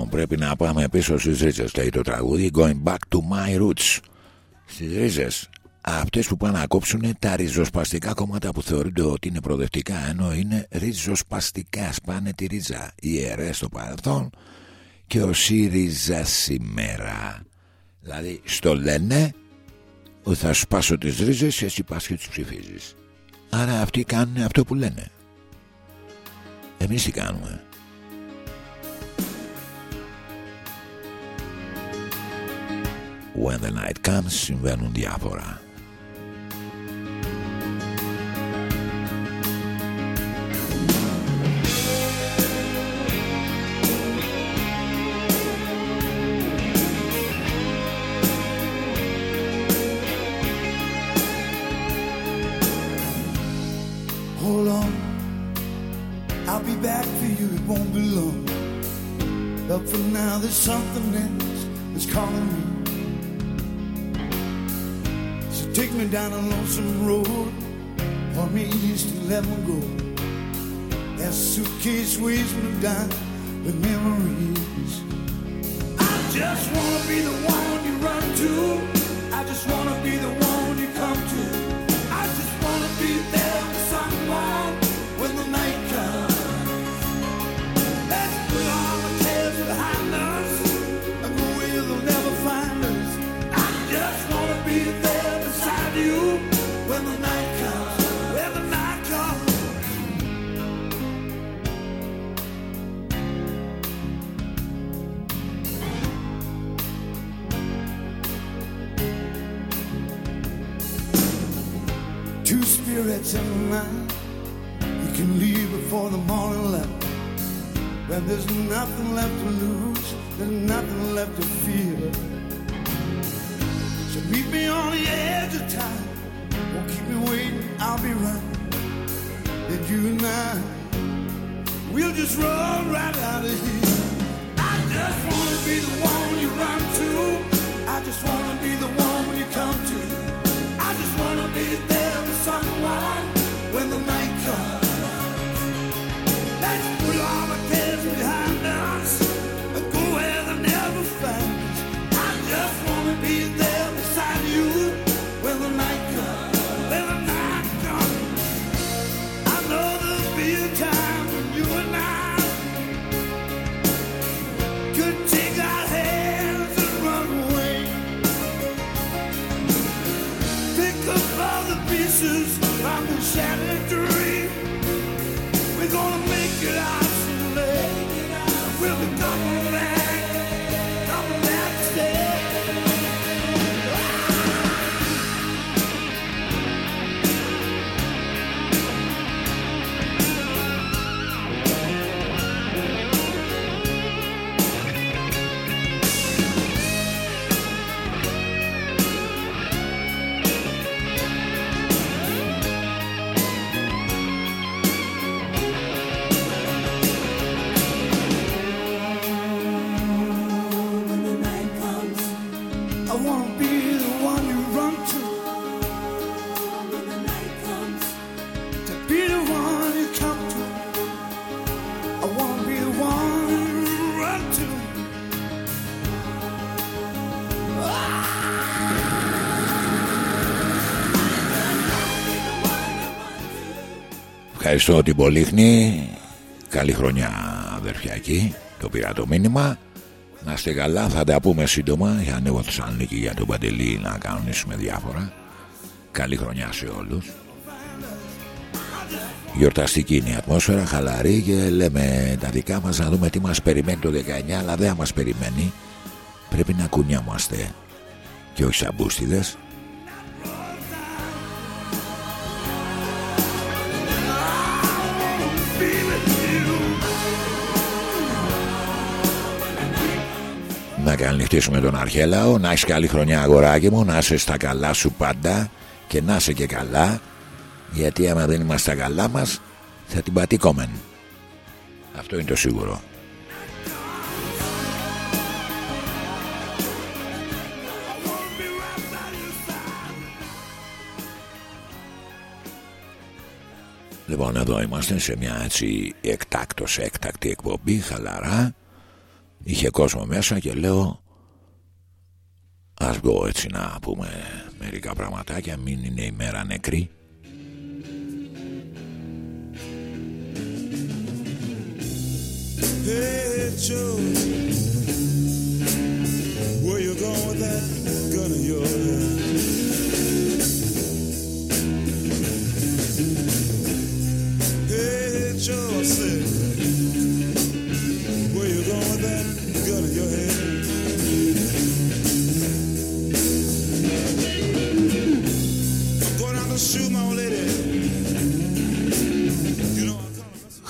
πρέπει να πάμε πίσω στις ρίζες λέει το τραγούδι Going back to my roots. Στις ρίζες Αυτές που πάνε να κόψουν τα ριζοσπαστικά κόμματα που θεωρούνται ότι είναι προοδευτικά ενώ είναι ριζοσπαστικά σπάνε τη ρίζα. Οι ιερές στο παρελθόν και ο ΣΥΡΙΖΑ σήμερα. Δηλαδή στο λένε ότι θα σπάσω τις ρίζες και εσύ πας και τους ψηφίζεις. Άρα αυτοί κάνουν αυτό που λένε. Εμείς τι κάνουμε; When the night comes συμβαίνουν διάφορα. Hold weighs me down with memories. I just wanna be the one Ευχαριστώ την Πολύχνη. Καλή χρονιά αδερφιακή Το πήρα το μήνυμα. Να είστε καλά θα τα πούμε σύντομα. Για ανέβω Θεσσαλονίκη για τον Παντελή Να κανονίσουμε διάφορα. Καλή χρονιά σε όλους. Γιορταστική είναι η ατμόσφαιρα Χαλαρή και λέμε τα δικά μας Να δούμε τι μας περιμένει το 19 Αλλά δεν μας περιμένει. Πρέπει να κουνιάμαστε Και όχι σαν μπούστιδες Να καληνυχτήσουμε τον Αρχέλαο. Να έχεις καλή χρονιά αγοράκι μου. Να είσαι στα καλά σου πάντα. Και να είσαι και καλά. Γιατί άμα δεν είμαστε στα καλά μας Θα την πατήκομεν Αυτό είναι το σίγουρο. Λοιπόν εδώ είμαστε σε μια έτσι εκτάκτος έκτακτη εκπομπή Χαλαρά. Είχε κόσμο μέσα και λέω Ας βγω έτσι να πούμε μερικά πραγματάκια Μην είναι η μέρα νεκρή Hey Joe, where you going with that gun of yours?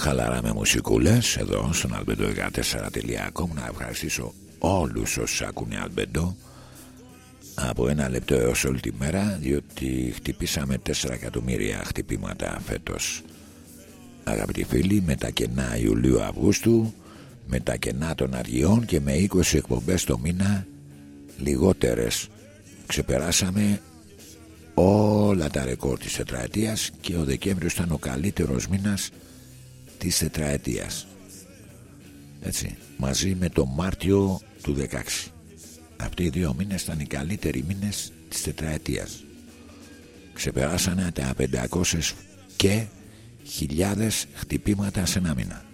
Χαλαρά με μουσικούλες εδώ στον albedo14.com Να ευχαριστήσω όλους όσους ακούνε Αλμπεντό από ένα λεπτό έως όλη τη μέρα διότι χτυπήσαμε 4 εκατομμύρια χτυπήματα φέτος. Αγαπητοί φίλοι με τα κενά Ιουλίου-Αυγούστου με τα κενά των αργιών και με 20 εκπομπές το μήνα λιγότερες. Ξεπεράσαμε όλα τα ρεκόρ της τετραετίας και ο Δεκέμβριος ήταν ο καλύτερος μήνας της τετραετίας έτσι μαζί με το Μάρτιο του 16 αυτοί οι δύο μήνες ήταν οι καλύτεροι μήνες της τετραετίας ξεπεράσανε τα 500 και χιλιάδες χτυπήματα σε ένα μήνα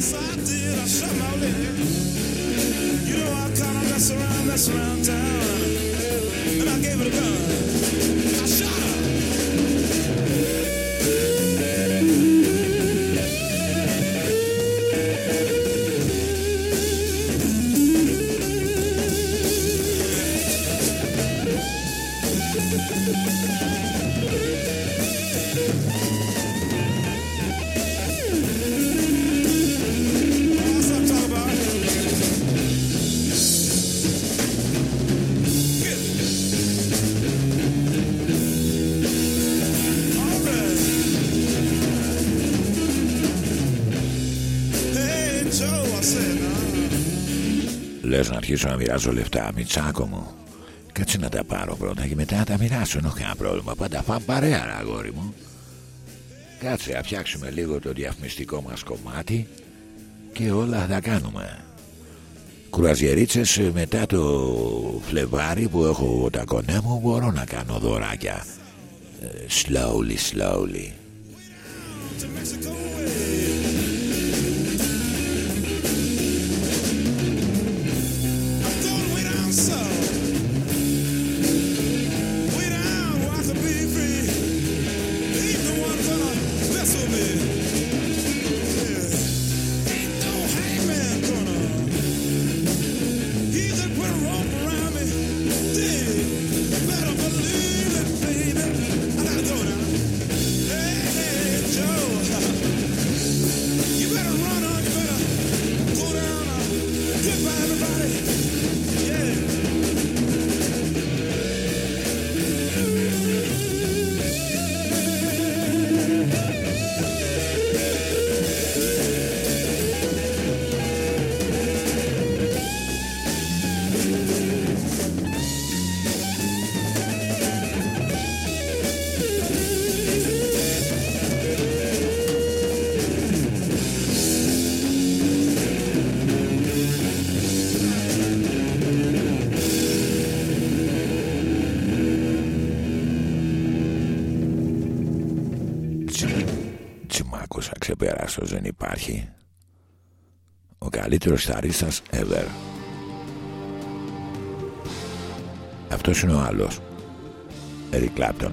Yes, I did. I shot my lady. You know, I kind of mess around, mess around town. gave it a gun. I shot. Λες να αρχίσω να μοιράζω λεφτά, μητσάκο μου. Κάτσε να τα πάρω πρώτα και μετά να τα μοιράσω. Ενώ κανένα πρόβλημα. Πάντα φάμε παρέα, αγόρι μου. Κάτσε να φτιάξουμε λίγο το διαφημιστικό μας κομμάτι και όλα θα τα κάνουμε. Κουραζιερίτσες μετά το Φλεβάρι που έχω τα κονέ μου μπορώ να κάνω δωράκια. Ε, slowly, slowly. So. θαρίστας δεν υπάρχει. Ο καλύτερος θαρίστας ever. Αυτός είναι ο άλλος. Eric Clapton.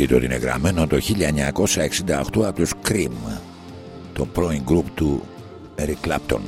Σκεφτείτε ότι είναι γραμμένο το 1968 από τους Cream το πρώην γκρουπ του Eric Clapton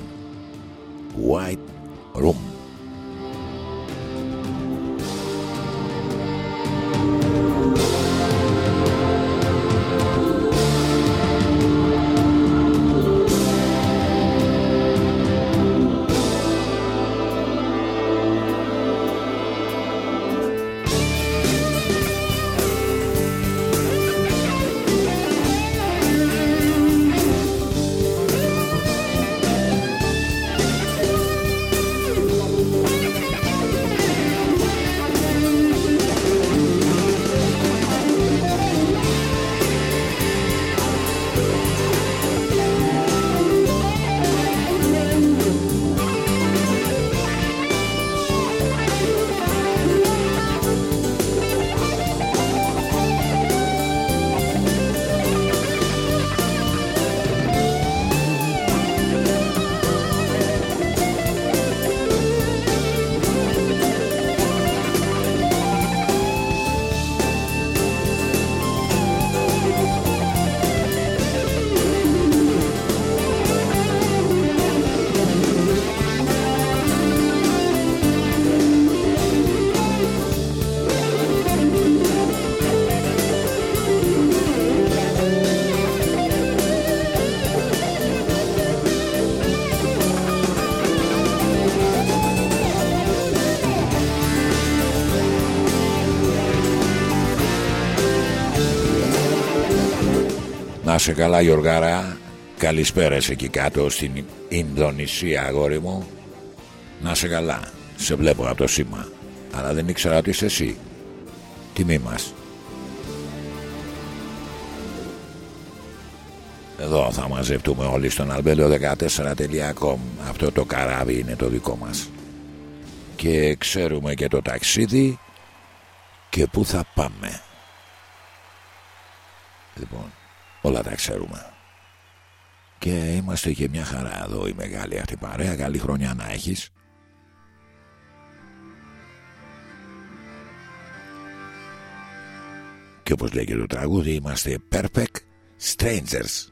σε καλά Γιωργάρα. Καλησπέρα εκεί κάτω στην Ινδονησία αγόρι μου. Να σε καλά. Σε βλέπω από το σήμα. Αλλά δεν ήξερα ότι είσαι εσύ. Τιμή μας. Εδώ θα μαζευτούμε όλοι στον albedo14.com Αυτό το καράβι είναι το δικό μας. Και ξέρουμε και το ταξίδι Και πού θα πάμε Λοιπόν Όλα τα ξέρουμε. Και είμαστε και μια χαρά εδώ η μεγάλη αυτή παρέα. Καλή χρονιά να έχεις. Και όπως λέει και το τραγούδι είμαστε perfect strangers.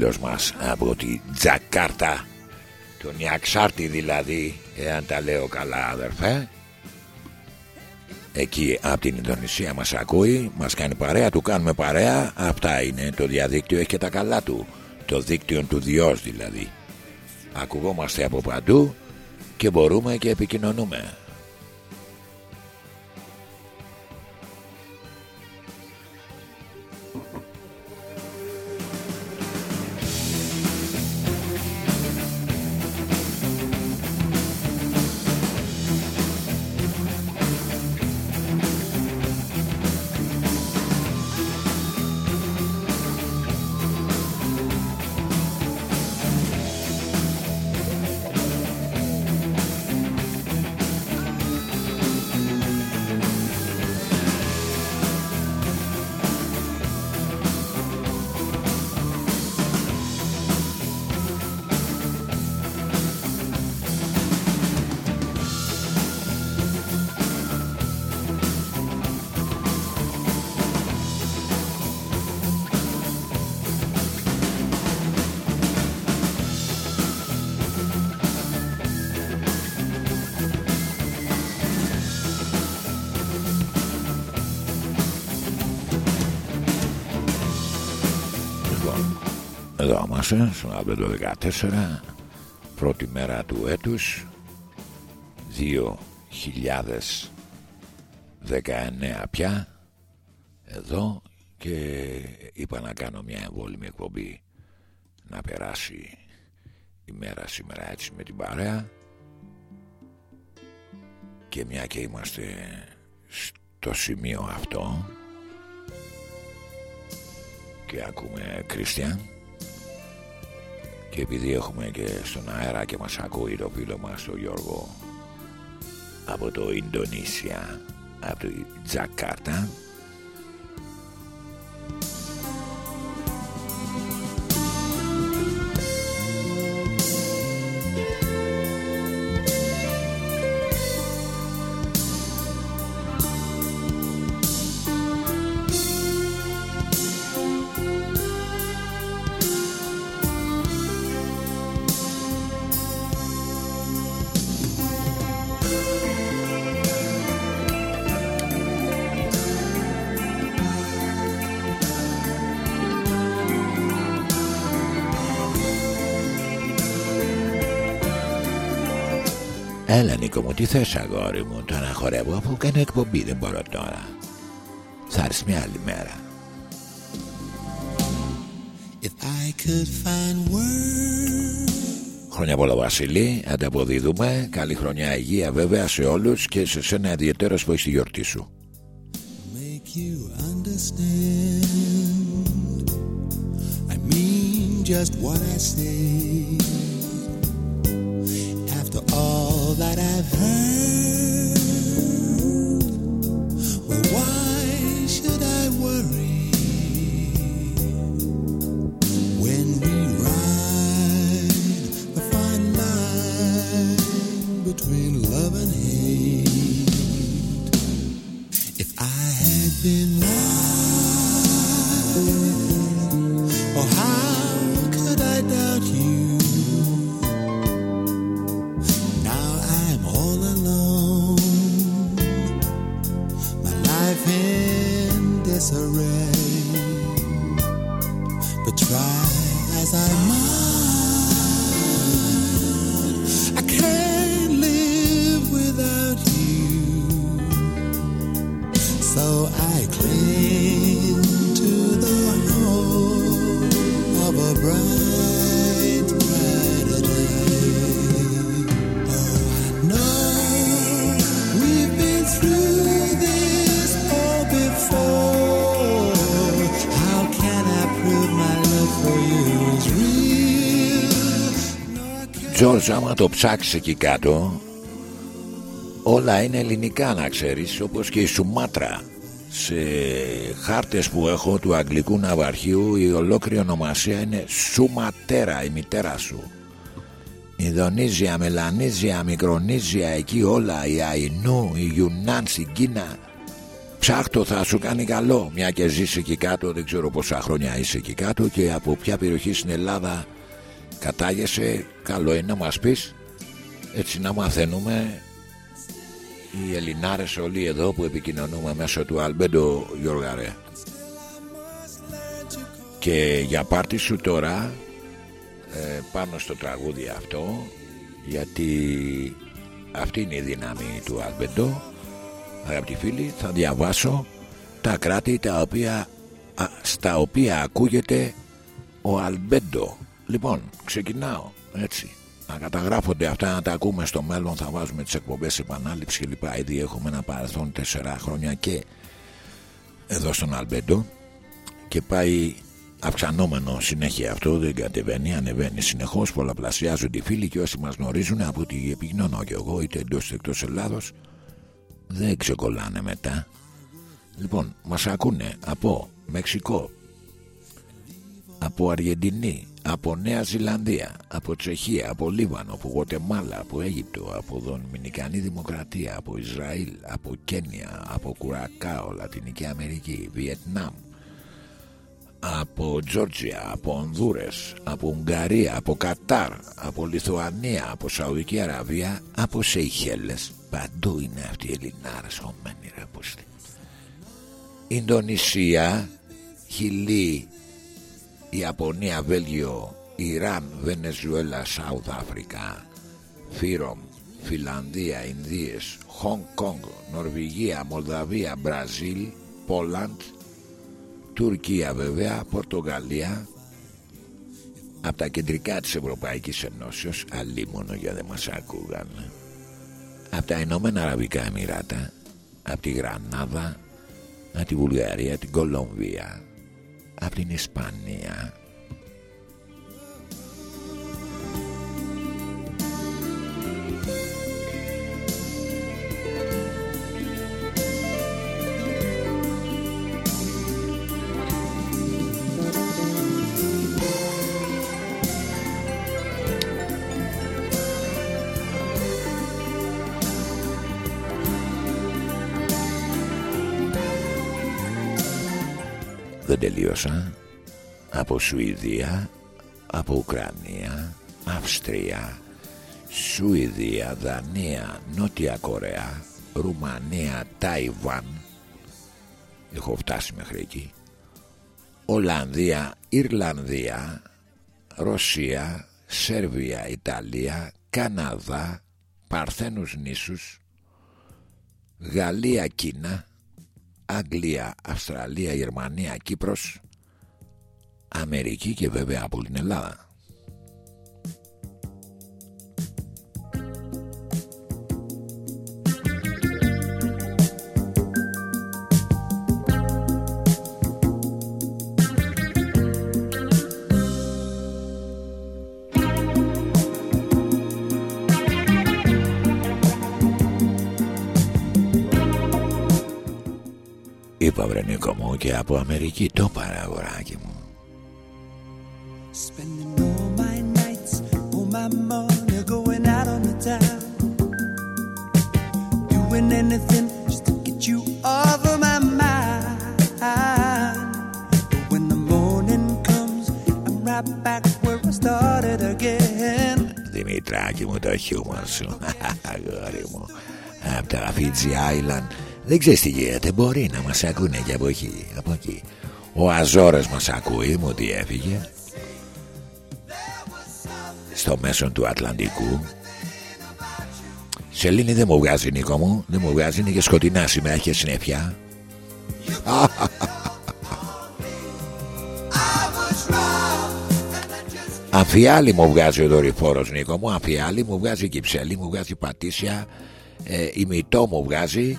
Φίλος μας από τη Τζακάρτα. Τον Ιαξάρτη δηλαδή εάν τα λέω καλά αδερφέ. Εκεί από την Ινδονησία μας ακούει μας κάνει παρέα, του κάνουμε παρέα. Αυτά είναι, το διαδίκτυο έχει και τα καλά του. Το δίκτυο του Διός δηλαδή. Ακουγόμαστε από παντού και μπορούμε και επικοινωνούμε Εδώ είμαστε στον Άλμπετο 14 Πρώτη μέρα του έτους 2019 πια Εδώ και είπα να κάνω μια εμβόλυμη εκπομπή Να περάσει η μέρα σήμερα έτσι με την παρέα. Και μια και είμαστε στο σημείο αυτό Και ακούμε Κρίστιαν και επειδή έχουμε και στον αέρα και μας ακούει το φίλο μας ο Γιώργο από το Ινδονήσια από το Τζακάρτα Νίκο μου τι θες αγόρι μου Τώρα χορεύω αφού κάνω εκπομπή δεν μπορώ τώρα Θα έρθει μια άλλη μέρα If I could find words Χρόνια πολλά Βασίλη Ανταποδίδουμε Καλή χρονιά υγεία βέβαια σε όλους Και σε σένα ιδιαίτερος που έχει τη γιορτή σου make you understand. I mean just what I say. After all that I've heard, well, why should I worry when we ride the fine line between love and hate? If I had been can't. Τζορτζ άμα το ψάξεις εκεί κάτω. Όλα είναι ελληνικά να ξέρεις Όπως και η Σουμάτρα. Σε χάρτες που έχω του αγγλικού ναυαρχείου Η ολόκληρη ονομασία είναι Σουματέρα Η μητέρα σου. Ινδονίζια, Μελανίζια, Μικρονίζια Εκεί όλα Η Αϊνού, η Ιουνάν στην Κίνα. Ψάξ' το θα σου κάνει καλό Μια και ζεις εκεί κάτω Δεν ξέρω πόσα χρόνια είσαι εκεί κάτω Και από ποια περιοχή στην Ελλάδα Κατάγεσαι Καλό είναι να μας πεις. Έτσι να μαθαίνουμε. Οι Ελληνάρες όλοι εδώ που επικοινωνούμε Μέσω του Αλμπέντο Γιώργαρε Και για πάρτι σου τώρα ε, Πάνω στο τραγούδι αυτό Γιατί Αυτή είναι η δύναμη του Αλμπέντο Αγαπητοί φίλοι θα διαβάσω τα κράτη τα οποία, στα οποία ακούγεται ο Αλμπέντο Λοιπόν ξεκινάω έτσι. Να καταγράφονται αυτά να τα ακούμε στο μέλλον θα βάζουμε τις εκπομπές επανάληψη κλπ ήδη έχουμε ένα παρελθόν 4 χρόνια και εδώ στον Αλμπέντο και πάει αυξανόμενο συνέχεια αυτό δεν κατεβαίνει, ανεβαίνει συνεχώς πολλαπλασιάζονται οι φίλοι και όσοι μας γνωρίζουν από ό,τι επικοινωνώ και εγώ είτε εντός εκτός Ελλάδος δεν ξεκολλάνε μετά. Λοιπόν μας ακούνε από Μεξικό από Αργεντινή από Νέα Ζηλανδία από Τσεχία, από Λίβανο από Γοτεμάλα, από Αίγυπτο από Δομινικανή Δημοκρατία από Ισραήλ από Κένια, από Κουρακάο Λατινική Αμερική, Βιετνάμ από Τζόρτζια, από Ονδούρες, από Ουγγαρία, από Κατάρ, από Λιθουανία, από Σαουδική Αραβία, από Σεϊχέλες. Παντού είναι αυτοί οι Ελληνάρες χωμένοι ρε πούστη. Ινδονησία, Χιλή, Ιαπωνία, Βέλγιο, Ιράν, Βενεζουέλα, Σάουθ Αφρικά, Φύρομ, Φιλανδία, Ινδίες, Χονγκ Κονγκ, Νορβηγία, Μολδαβία, Μπραζίλ, Πόλαντ, Τουρκία βέβαια, Πορτογαλία. Από τα κεντρικά της Ευρωπαϊκής Ενώσεως αλίμονο για δεν μας ακούγαν. Από τα Ηνωμένα Αραβικά Εμμυράτα από τη Γρανάδα από τη Βουλγαρία, την Κολομβία από την Ισπανία τελείωσα. Από Σουηδία από Ουκρανία Αυστρία Σουηδία, Δανία, Νότια Κορέα Ρουμανία, Ταϊβάν. Έχω φτάσει μέχρι εκεί. Ολλανδία, Ιρλανδία Ρωσία, Σέρβια, Ιταλία Καναδά Παρθένους νήσους Γαλλία, Κίνα Αγγλία, Αυστραλία, Γερμανία, Κύπρος Αμερική και βέβαια από την Ελλάδα Είπα βρε Νίκο μου και από Αμερική το παραγοράκι μου Spending all my nights, all my money going out on the town. Doing anything just to get you off of my mind. But when the morning comes, I'm right back where I started again. Δημητράκη μου το χιούμορ σου Αγόρι μου Από τα Fiji Island Δεν ξέρεις τι γίνεται. Μπορεί να μας ακούνε και από εκεί, από εκεί. Ο Αζόρες μας ακούει Μου ότι έφυγε. Στο μέσο του Ατλαντικού. Σελήνη δεν μου βγάζει Νίκο μου. Δεν μου βγάζει είναι και σκοτεινά σήμερα Έχεις και συννεφιά Αφιάλη μου βγάζει ο δορυφόρος Νίκο μου. Αφιάλη μου βγάζει Κυψέλη Μου βγάζει Πατήσια. Ε, Ημιτό μου βγάζει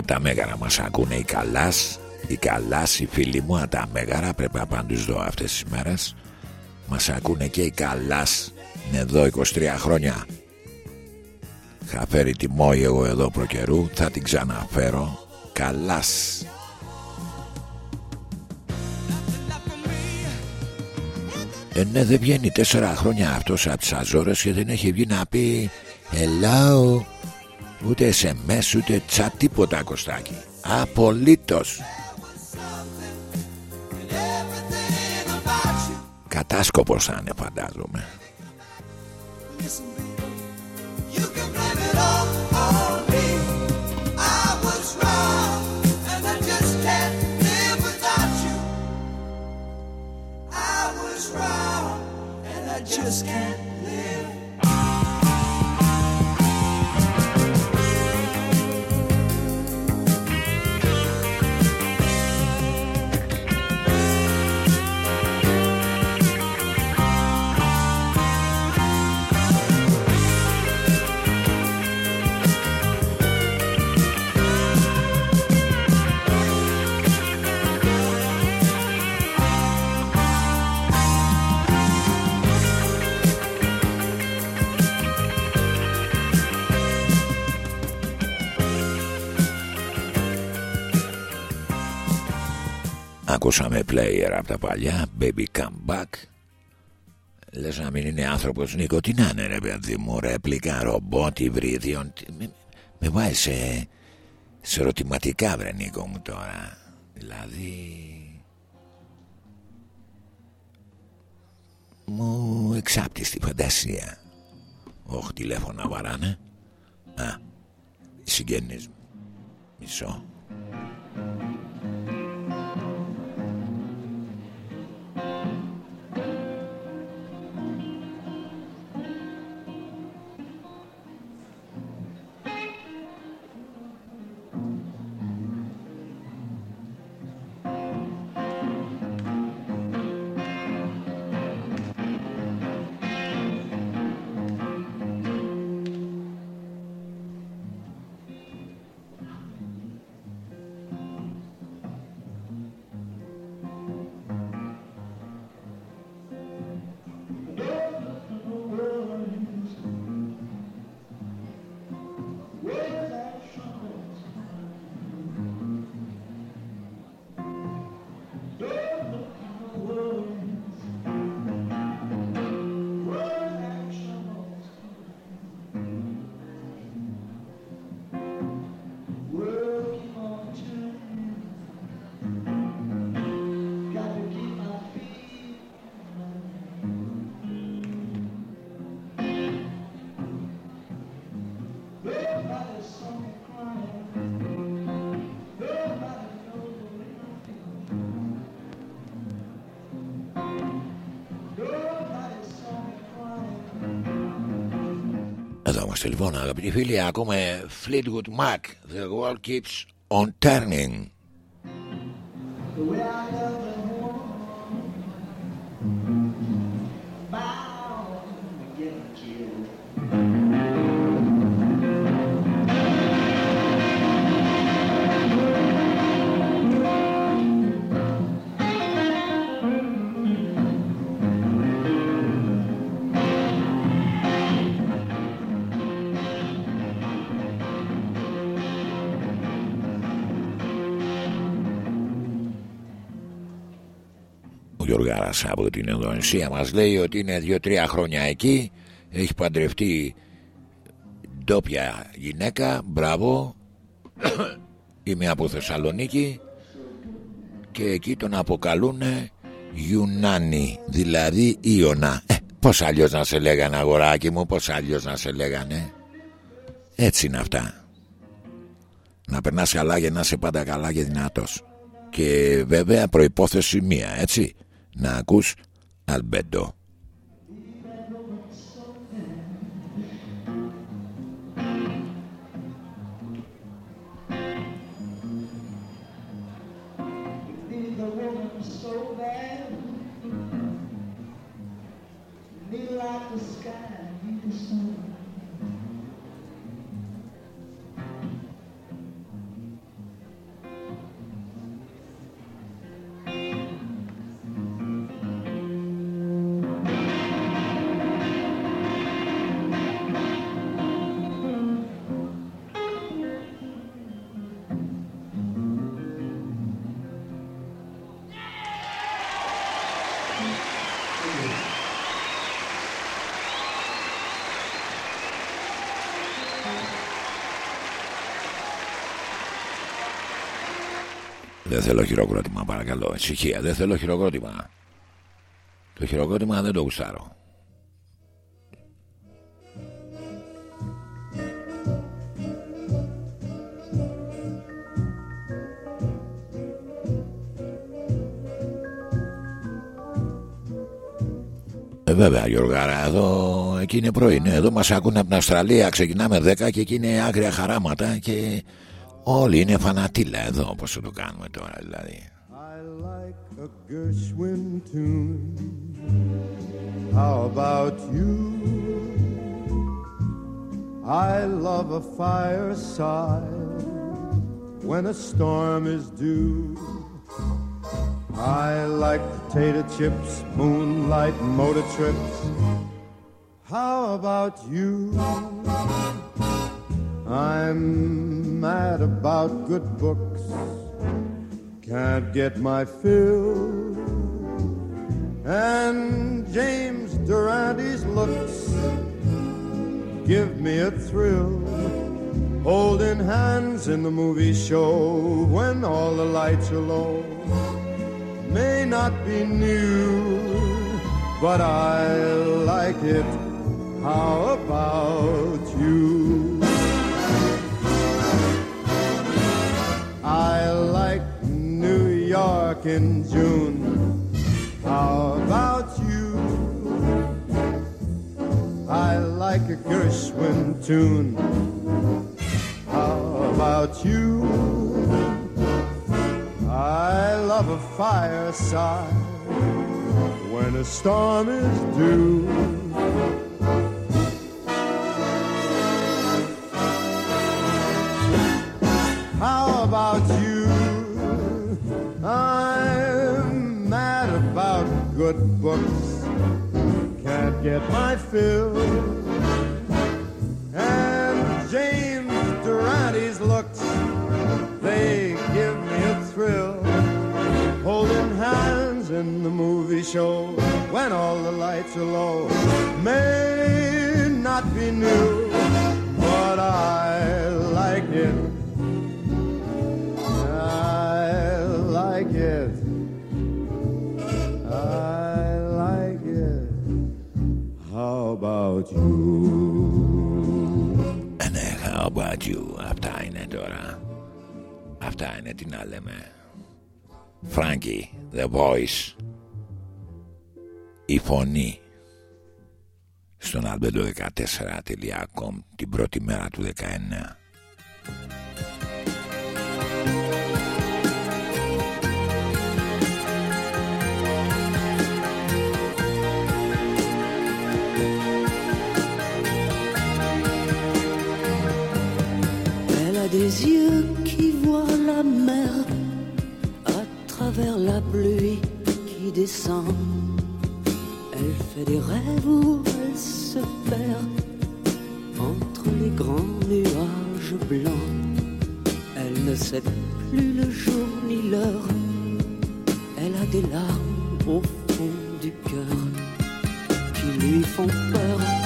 τα Μέγαρα μας ακούνε οι Καλάς Οι Καλάς οι φίλοι μου από τα Μέγαρα Πρέπει να πάνε τους δω αυτές τις μέρες. Μας ακούνε και οι Καλάς Είναι εδώ 23 χρόνια. Είχα φέρει τη Μόη εγώ εδώ προκαιρού Θα την ξαναφέρω. Καλάς. Ε, ναι, δεν βγαίνει τέσσερα χρόνια αυτός από τις Αζόρες και δεν έχει βγει να πει Hello Ούτε SMS ούτε chat τίποτα Κωστάκι Απολύτως. Κατάσκοπος θα είναι φαντάζομαι. You can Ακούσαμε player από τα παλιά Baby come back. Λες να μην είναι άνθρωπος Νίκο Τι να είναι ρε παιδί μου Ρέπλικα, ρομπότ, υβρίδιον τι- Με, με βάζει σε, σε ερωτηματικά βρε Νίκο μου τώρα. Δηλαδή Μου εξάπτει τη φαντασία. Όχι τηλέφωνα βαράνε. Α οι Συγγενείς μου. Μισό είμαστε λοιπόν αγαπητοί φίλοι Ακούμε Fleetwood Mac The world keeps on turning Ο Γιωργάρας από την Ινδονησία μας λέει ότι είναι δύο-τρία χρόνια εκεί. Έχει παντρευτεί ντόπια γυναίκα. Μπράβο. Είμαι από Θεσσαλονίκη. Και εκεί τον αποκαλούν Ιουνάνι Δηλαδή Ιωνα. Ε, Πώς αλλιώς να σε λέγανε αγοράκι μου Πώς αλλιώς να σε λέγανε. Έτσι είναι αυτά. Να περνάς καλά και να είσαι πάντα καλά και δυνατός. Και βέβαια προϋπόθεση μία έτσι Να ακούς Αλμπέντο θέλω χειροκρότημα παρακαλώ. Ησυχία δεν θέλω χειροκρότημα. Το χειροκρότημα δεν το γουστάρω. Ε, βέβαια Γιώργαρα εδώ εκεί είναι πρωί. Ναι, Εδώ μας ακούνε από την Αυστραλία. Ξεκινάμε 10 και εκεί είναι άγρια χαράματα Και όλοι είναι φανατήλα εδώ Πώς θα το κάνουμε τώρα δηλαδή I like a Gershwin tune. How about you? I love a fireside when a storm is due. I like potato chips, moonlight motor trips. How about you? I'm mad about good books can't get my fill. And James Durante's looks give me a thrill. Holding hands in the movie show when all the lights are low may not be new, but I like it. How about you? I like New York in June. How about you? I like a Gershwin tune. How about you? I love a fireside when a storm is due. How about you? I'm mad about good books. Can't get my fill. And James Durante's looks, they give me a thrill. Holding hands in the movie show when all the lights are low may not be new, but I like it. About you? Ε, ναι, how about you Αυτά είναι τώρα. Αυτά είναι τι να λέμε. Frankie, The Voice. Η φωνή Στον albedo14.com Την πρώτη μέρα του 19 des yeux qui voient la mer à travers la pluie qui descend. Elle fait des rêves où elle se perd entre les grands nuages blancs. Elle ne sait plus le jour ni l'heure. Elle a des larmes au fond du cœur qui lui font peur.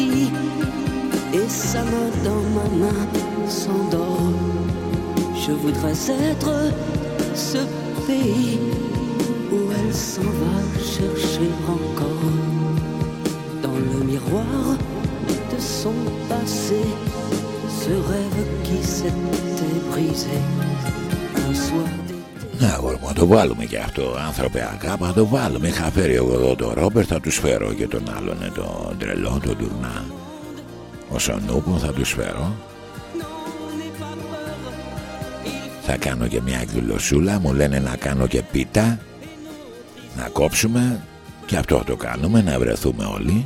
Et sa main dans ma main s'endort. Je voudrais être ce pays où elle s'en va chercher encore dans le miroir de son passé ce rêve qui s'était brisé. Ναι, αγόρι μου, να το βάλουμε και αυτό. Άνθρωπε αγάπη, να το βάλουμε. Είχα φέρει εγώ εδώ τον Ρόμπερτ, θα τους φέρω και τον άλλον, ε, τον τρελό, τον Τουρνά. Ο Σονούπο θα τους φέρω. Θα κάνω και μια εκδηλωσούλα, μου λένε να κάνω και πίτα. Να κόψουμε και αυτό το κάνουμε, να βρεθούμε όλοι.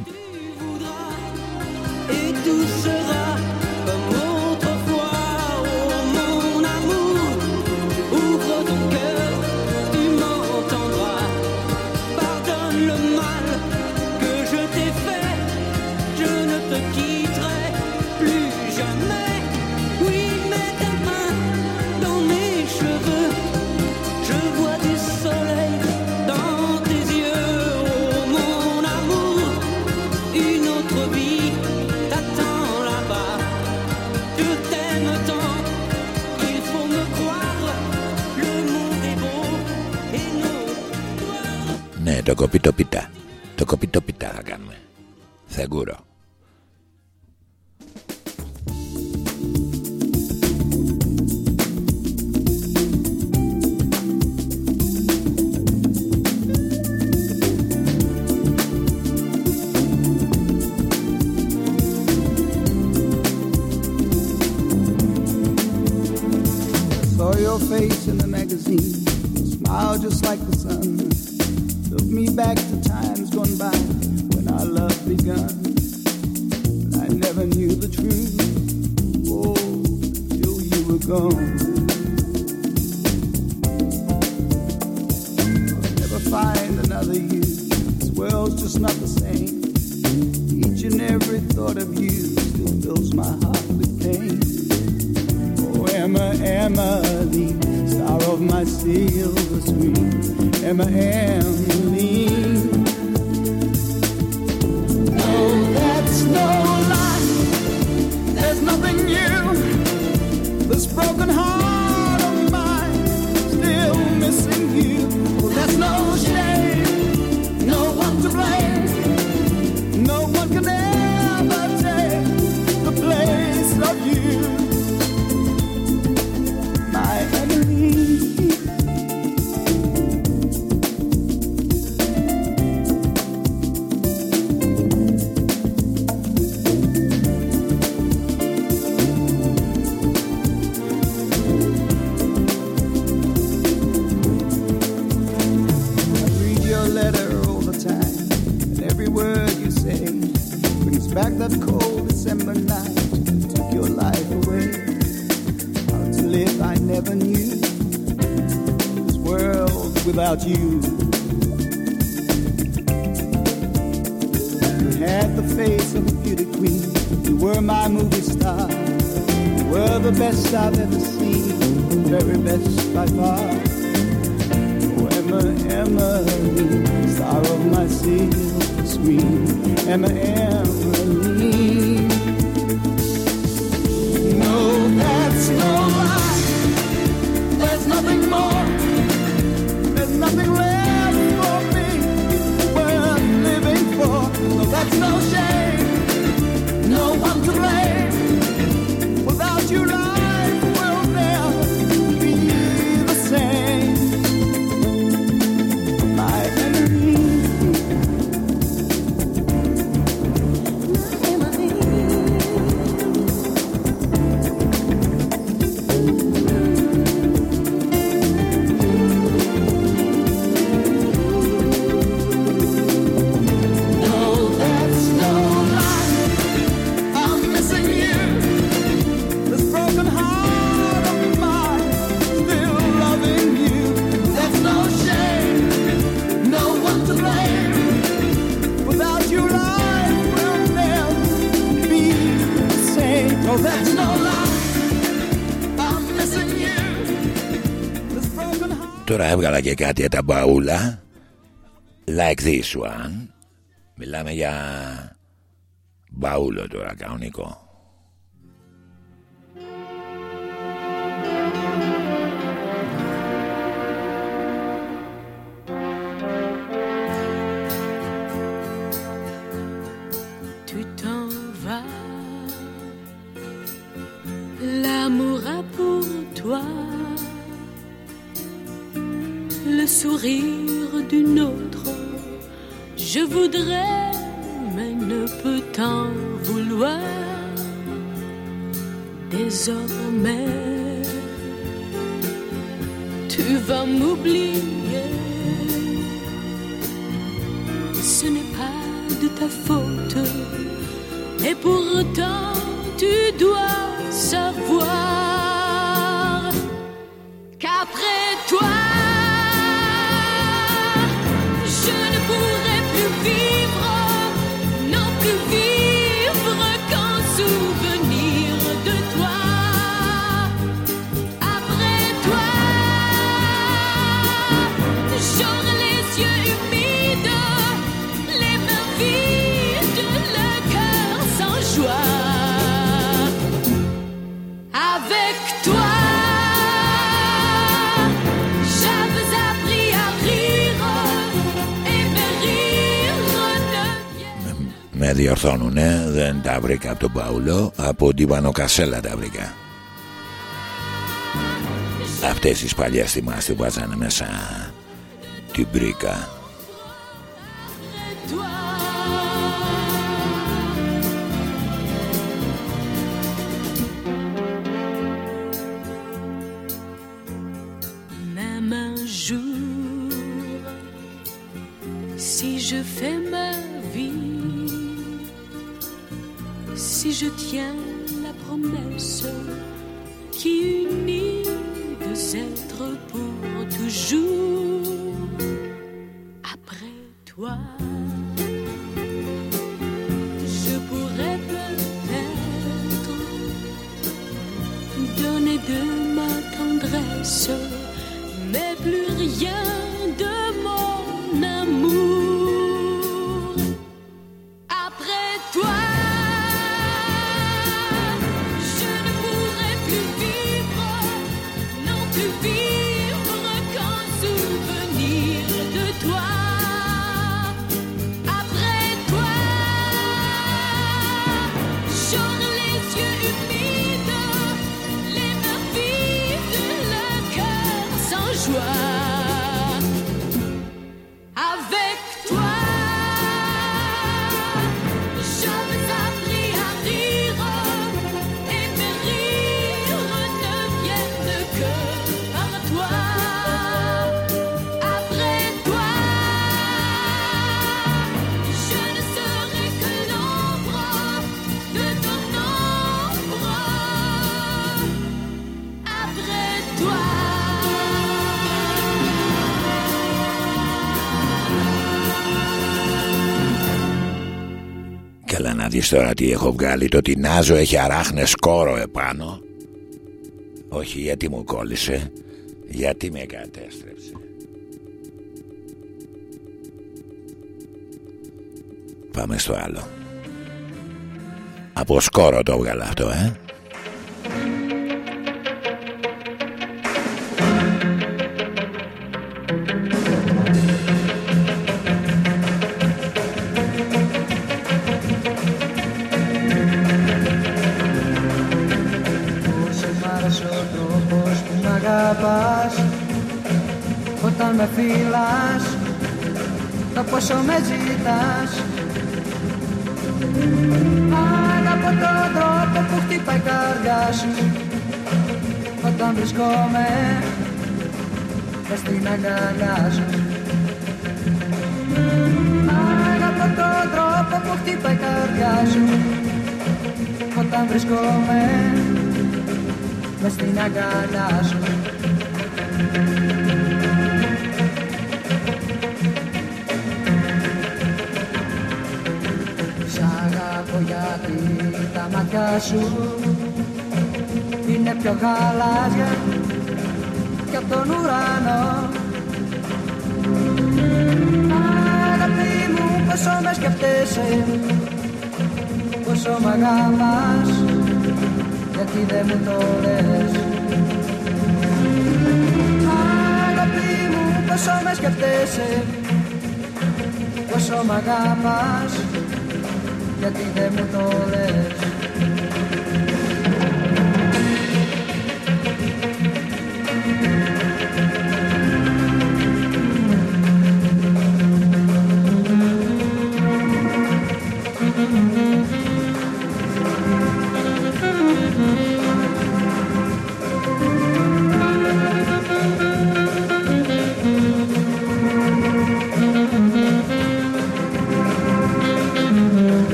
thought of you still fills my heart with pain. Oh, Emma, Emma, the star of my silver screen. Emma, Emily. No, oh, that's no lie. There's nothing new. This broken heart of mine still missing you. Well, that's no shame. No one to blame. έβγαλα και κάτι από τα μπαούλα. Like this one. Μιλάμε για μπαούλο τώρα κανονικό. Βρήκα από τον Παουλό Από την Πανοκασέλα τα βρήκα. Αυτές τις παλιές θυμάστε που βάζανε μέσα. Την μπρίκα Καλά να δεις τώρα τι έχω βγάλει Το τεινάζω έχει αράχνες κόρο επάνω; Όχι γιατί μου κόλλησε Γιατί με κατέστρεψε. Πάμε στο άλλο. Από σκόρο το βγάλα αυτό ε μες στην αγκαλιά σου Αγαπώ τον τρόπο που χτυπάει η καρδιά σου. Όταν βρισκόμαι μες στην αγκαλιά σου. Σ' αγαπώ γιατί τα μάτια σου είναι πιο γαλάζια. Κι απ' τον ουρανό πόσο με σκεφτέσαι πόσο μ' αγαπάς γιατί δεν μου το λες Αγάπη μου πόσο με σκεφτέσαι πόσο μ' αγαπάς γιατί δεν μου το λες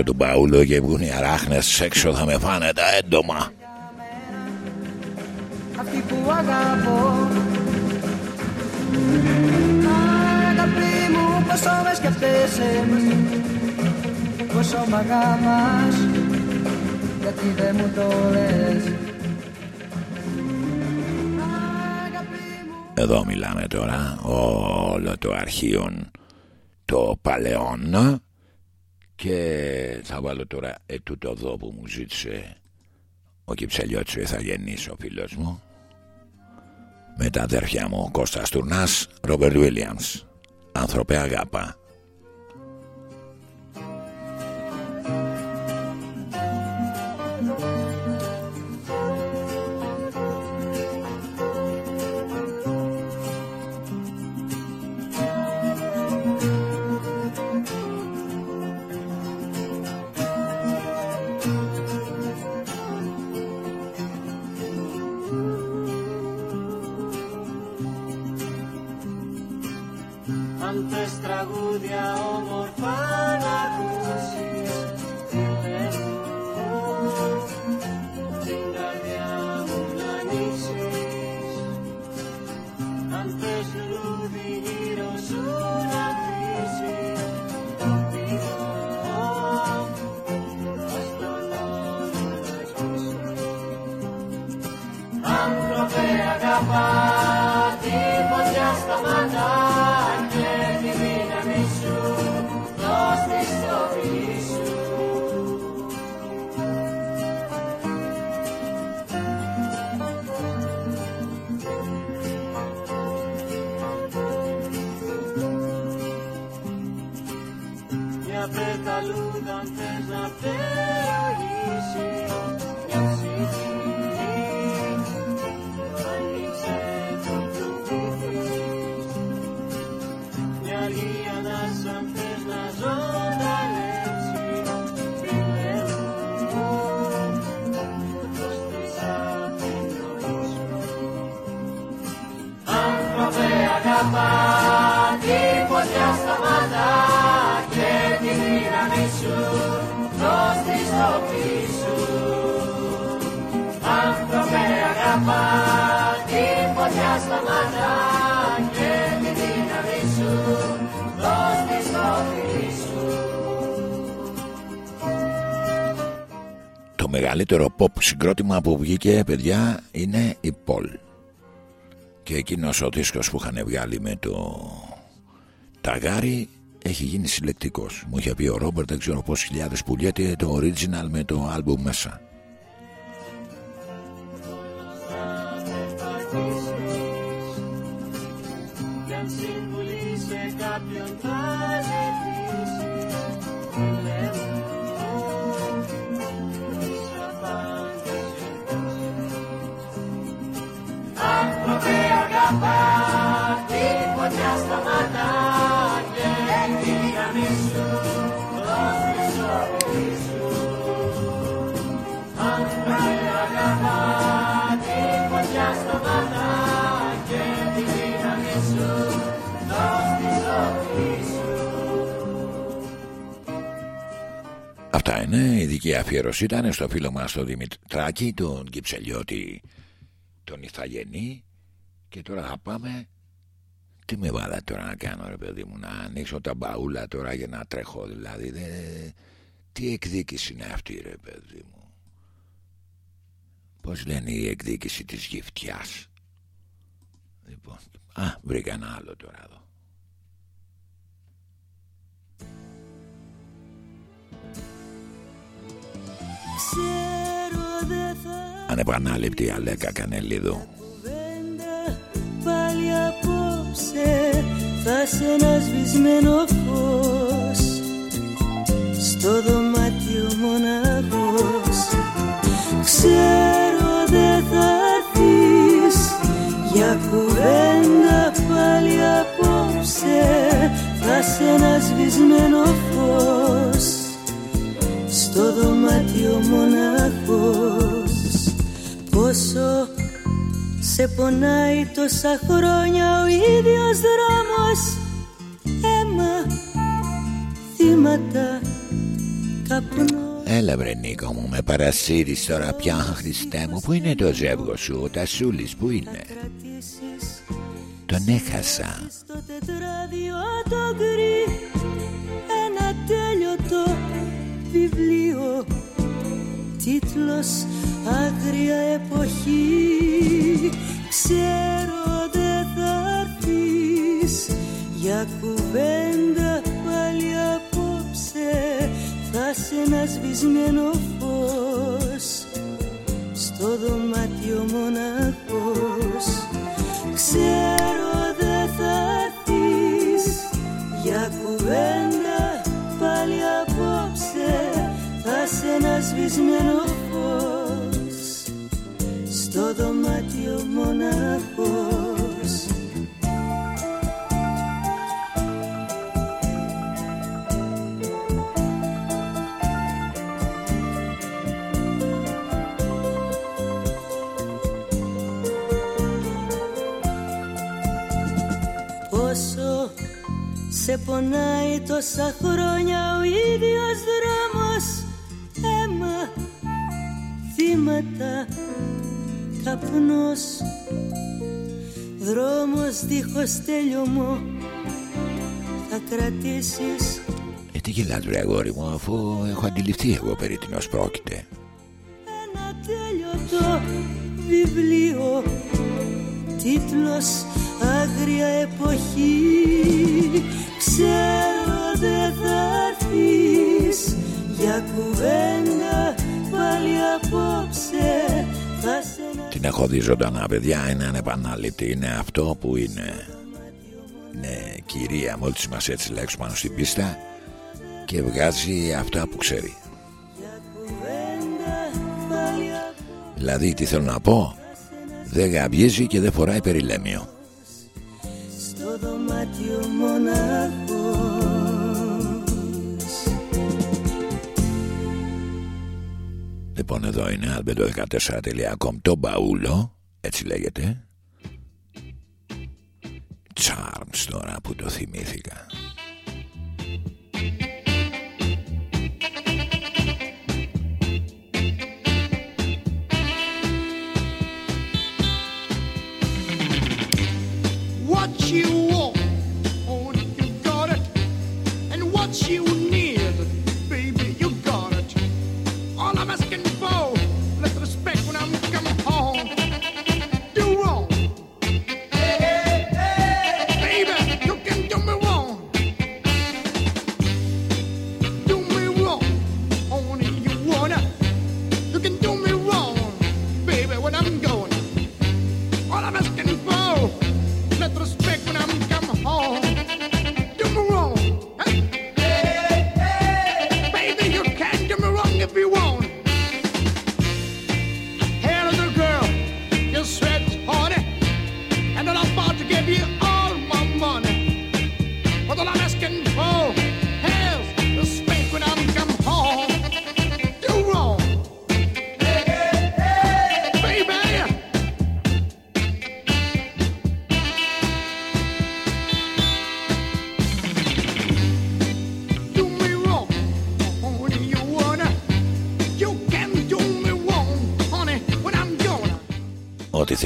ανοίξω τον παούλο και βγουν οι αράχνες έξω θα με φάνε τα έντομα. Αυτή που αγαπώ. Αγάπη μου πόσο με σκεφτέσαι Πόσο μ' αγαπάς Γιατί δεν μου το λες; Εδώ μιλάμε τώρα όλο το αρχείον το παλαιόν και θα βάλω τώρα ετούτο εδώ που μου ζήτησε ο Κυψελιώτης ο Ιθαγενής ο φίλος μου με τα αδέρφια μου Κώστας Τουρνάς Ρόμπερτ Βίλιαμς. Άνθρωπε αγάπα Μια πεταλούδα αν θες να φτερογήσει μια ψυχή Άνοιξε το κλουβί Μια λίανα σαν θες να ζωντανέψει Φίλε μου Δώσ' της απ' την ζωή σου Άνθρωπε αγαπά τη δώσ' τη στο πίσω Άνθρωπε αγαπά τη φωτιά στα μάτια και τη δύναμη σου. Δώσ' τη στο πίσω Το μεγαλύτερο pop συγκρότημα που βγήκε παιδιά είναι η Paul. Και εκείνος ο δίσκος που είχαν βγάλει με το ταγάρι έχει γίνει συλλεκτικός. Μου είχε πει ο Ρόμπερτ δεν ξέρω πόσες χιλιάδες πουλιέται το original με το album μέσα. Κι αν Αυτά είναι. Η δική αφιέρωση ήταν στο φίλο μας τον Δημητράκη τον Κυψελιώτη τον Ιθαγενή. Και τώρα θα πάμε. Τι με βάλα τώρα να κάνω ρε παιδί μου να ανοίξω τα μπαούλα τώρα για να τρέχω δηλαδή δε... τι εκδίκηση είναι αυτή ρε παιδί μου. Πως λένε η εκδίκηση της γυφτιάς; Λοιπόν α βρήκα ένα άλλο τώρα εδώ ανεπανάληπτη Αλέκα Κανελίδου. πάλι απόψε. Θα σε ένα σβησμένο φως. Στο δωμάτιο μοναχός. Ξέρω δεν θα έρθεις. Για κουβέντα πάλι απόψε. Θα σε ένα σβησμένο φως στο δωμάτιο μοναχός. Πόσο σε πονάει τόσα χρόνια ο ίδιος δρόμος. Αίμα θύματα καπνό. Έλα βρε Νίκο μου με παρασύρεις τώρα πια Χριστέ μου. Πού είναι το ζεύγο σου Ο Τασούλης που είναι; Τον έχασα. στο τετράδιο το γκρι ένα τέλειωτο βιβλίο. Τίτλος άγρια εποχή ξέρω δεν θα Για κουβέντα πάλι απόψε. Θα σε ένα σβησμένο φως στο δωμάτιο μοναχός Ξέρω δεν θα έρθεις για κουβέντα σε ένας σβησμένος φως στο δωμάτιο μοναχός. Πόσο σε πονάει τόσα χρόνια ο ίδιος δρόμος θύματα, καπνός Δρόμος δίχως τέλειωμό Θα κρατήσεις. Ε, τι γελάς βρε αγόρι μου αφού έχω αντιληφθεί εγώ περί τίνος πρόκειται. Ένα τέλειωτο βιβλίο Τίτλος Άγρια εποχή Ξέρω δεν θα έρθεις Για κουβέντα πάλι απόψε. Θα σε Την έχω δει ζωντανά παιδιά. Είναι ανεπανάληπτη Είναι αυτό που είναι. Είναι κυρία με όλες τις μας έτσι λέξεις πάνω στην πίστα Και βγάζει αυτά που ξέρει. Δηλαδή τι θέλω να πω; Δεν γαμπιέζει και δεν φοράει περιλέμιο. Στο δωμάτιο μοναχός Λοιπόν εδώ είναι albedo14.com Το μπαούλο Έτσι λέγεται. Charms τώρα που το θυμήθηκα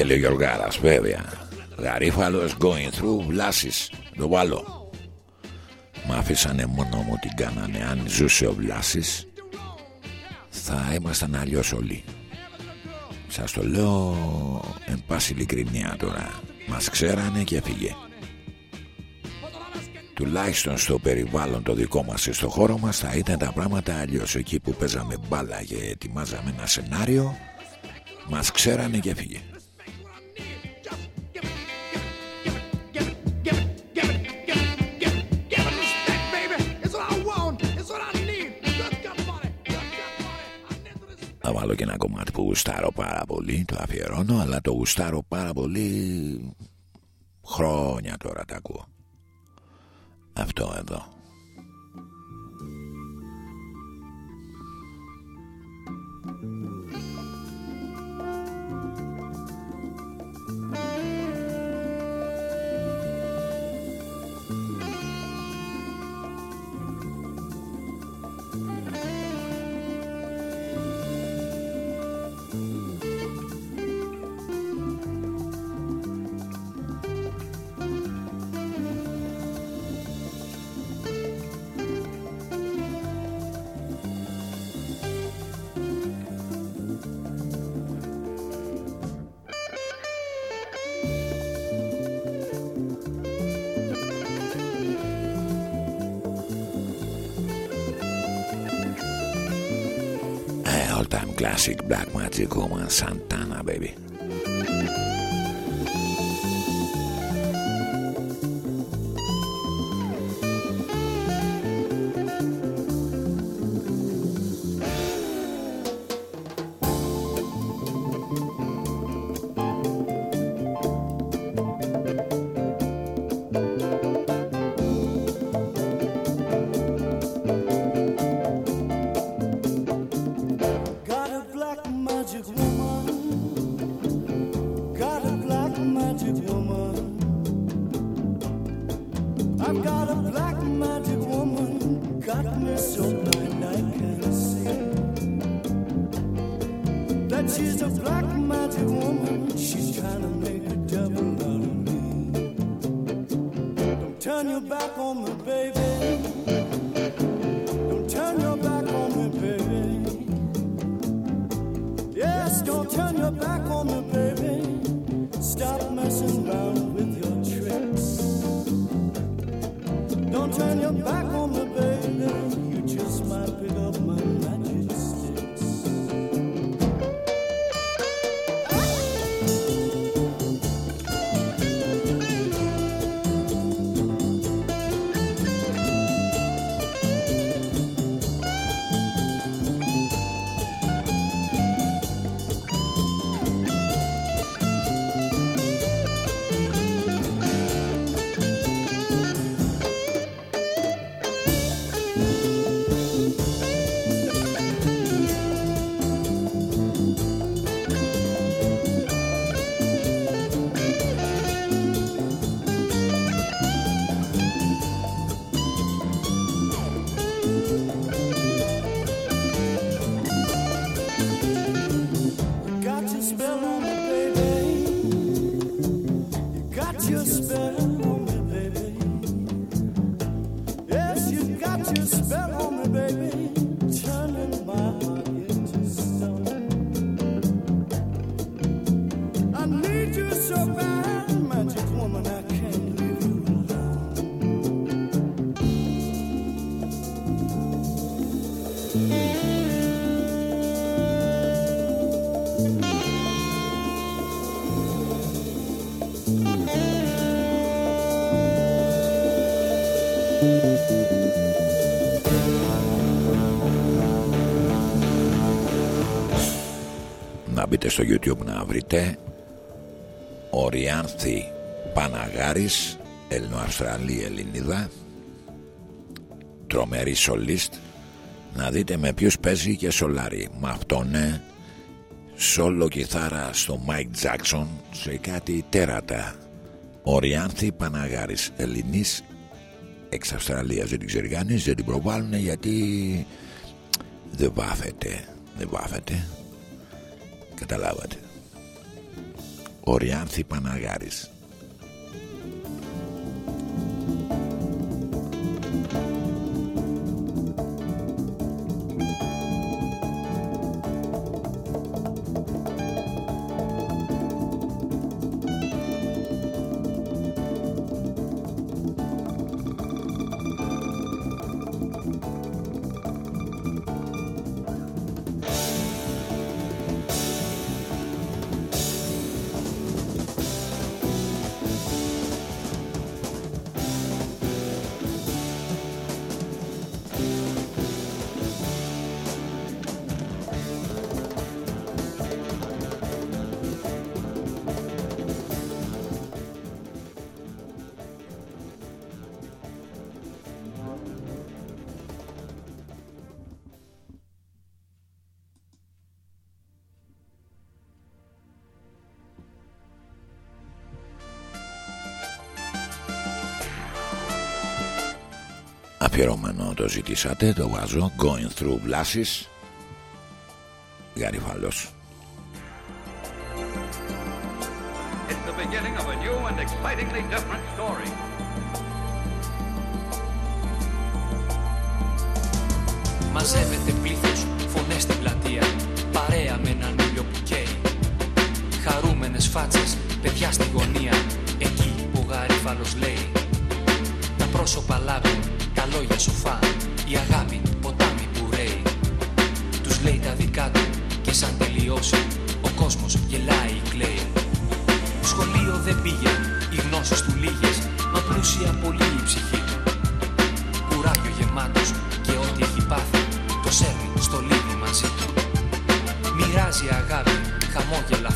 Ό,τι θέλει ο Γιωργάρας βέβαια. Γαρίφαλος going through Βλάσης Το βάλω. Μ' άφησανε μόνο μου την κάνανε Αν ζούσε ο Βλάσης Θα ήμασταν αλλιώς όλοι. Σας το λέω Εν πάση ειλικρινία τώρα. Μας ξέρανε και έφυγε. Τουλάχιστον στο περιβάλλον το δικό μας και στο χώρο μας θα ήταν τα πράγματα αλλιώς. Εκεί που παίζαμε μπάλα και ετοιμάζαμε ένα σενάριο μας ξέρανε και έφυγε Θα βάλω και ένα κομμάτι που γουστάρω πάρα πολύ Το αφιερώνω αλλά το γουστάρω πάρα πολύ Χρόνια τώρα τα ακούω. Αυτό εδώ classic Black Magic Woman Santana baby got your spell on me, στο YouTube να βρείτε. Οριάνθη Παναγάρης Ελληνοαυστραλή Ελληνίδα. Τρομερή σολίστ. Να δείτε με ποιους παίζει και σολάρι με αυτόν ναι σόλο κιθάρα στο Mike Jackson σε κάτι τέρατα. Οριάνθη Παναγάρης Ελληνής εξ Αυστραλίας. Δεν την ξέρει κανείς δεν την προβάλλουν γιατί δεν βάφεται δεν βάφεται Καταλάβατε. Οριάνθη Παναγάρης. Το ζητήσατε, το βάζω. Going through glasses. Γαριφαλός. It's the beginning of a new and excitingly different story. Μαζεύεται πλήθος, φωνές στην πλατεία Παρέα με έναν ήλιο που καίει Χαρούμενες φάτσες, παιδιά στη γωνία Εκεί που ο γαρίφαλος λέει Τα πρόσωπα λάβουν, τα λόγια σοφά Η αγάπη, ποτάμι που ρέει. Τους λέει τα δικά του σαν τελειώσει ο κόσμος γελάει κλαίει. Σχολείο δεν πήγε, οι γνώσεις του λίγες Μα πλούσια πολύ η ψυχή του. Κουράγιο γεμάτος και ό,τι έχει πάθει Το σέρνει στο λίδι μαζί του. Μοιράζει αγάπη, χαμόγελα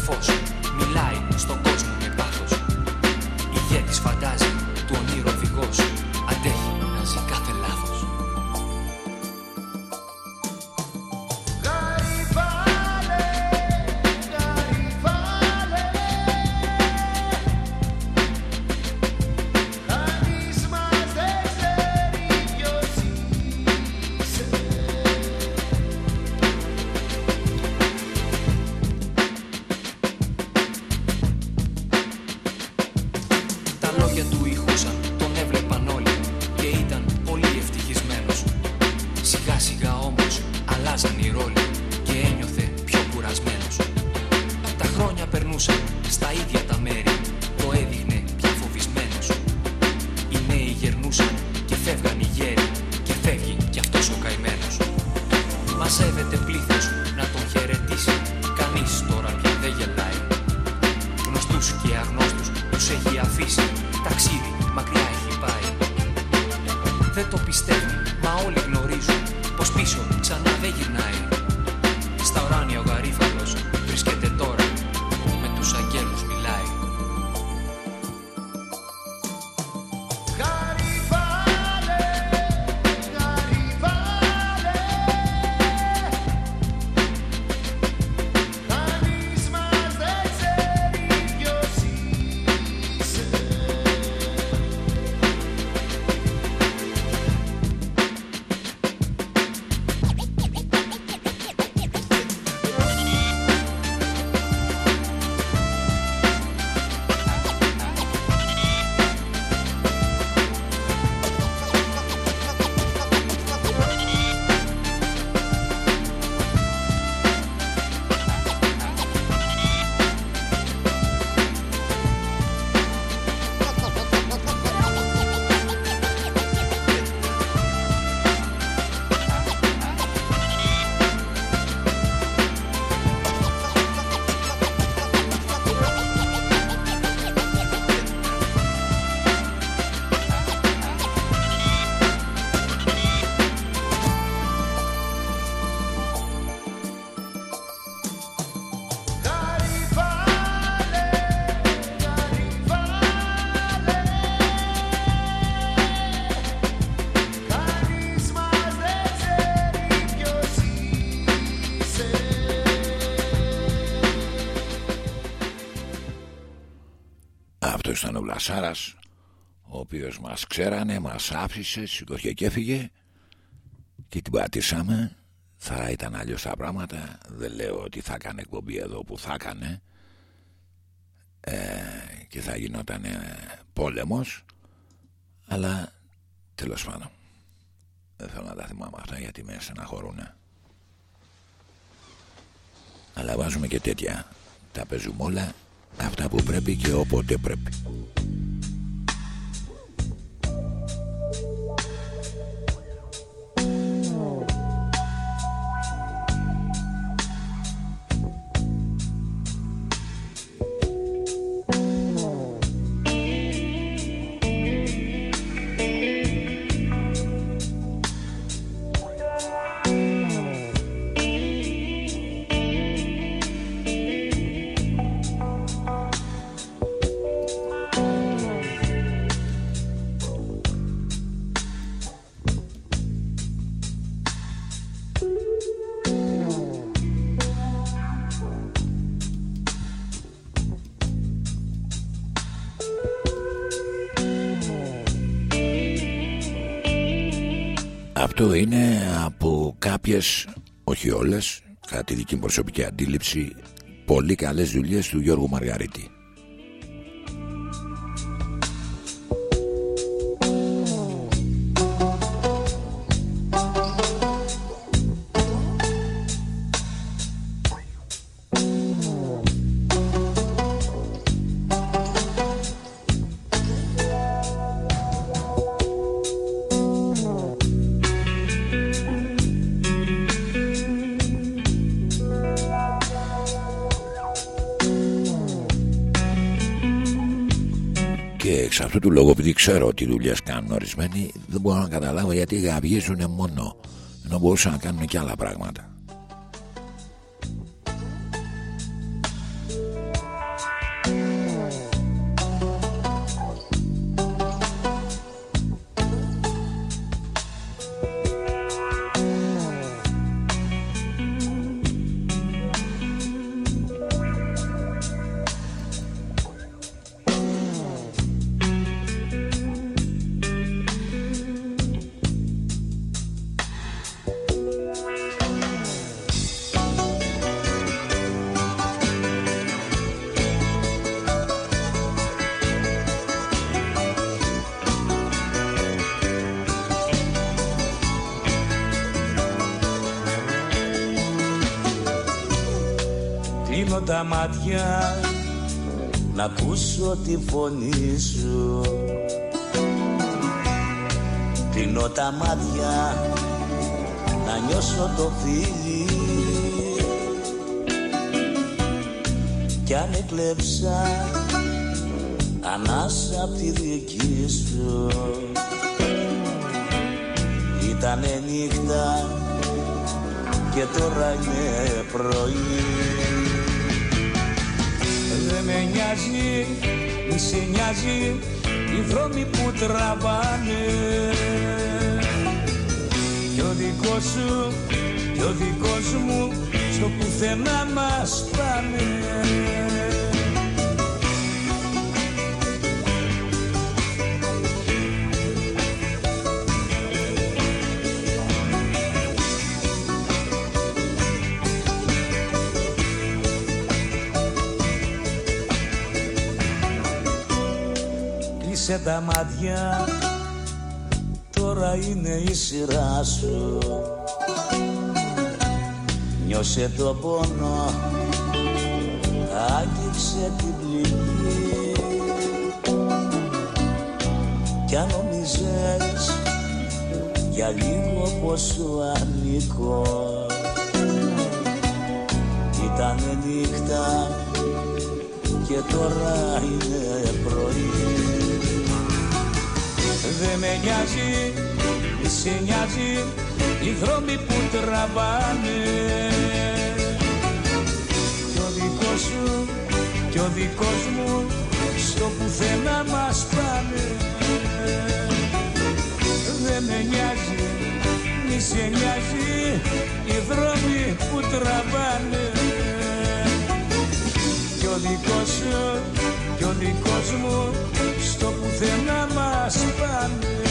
Αυτό ήταν ο Βλασάρας ο οποίος μας ξέρανε, μας άφησε, σηκώθηκε και έφυγε και την πατήσαμε. Θα ήταν αλλιώς τα πράγματα. Δεν λέω ότι θα έκανε εκπομπή εδώ που θα έκανε ε, και θα γινόταν πόλεμος αλλά τέλος πάντων δεν θέλω να τα θυμάμαι αυτά γιατί με στεναχωρούνε. Αλλά βάζουμε και τέτοια. Τα παίζουμε όλα αυτά που πρέπει και όποτε πρέπει. Προσωπική αντίληψη, πολύ καλές δουλειές του Γιώργου Μαργαρίτη. Ξέρω τι δουλειές κάνουν ορισμένοι, δεν μπορώ να καταλάβω γιατί γαβγίζουν μόνο. Ενώ μπορούσαν να κάνουν και άλλα πράγματα. Μη σε νοιάζει οι δρόμοι που τραβάνε. Κι ο δικός σου, κι ο δικός μου στο πουθενά μας πάνε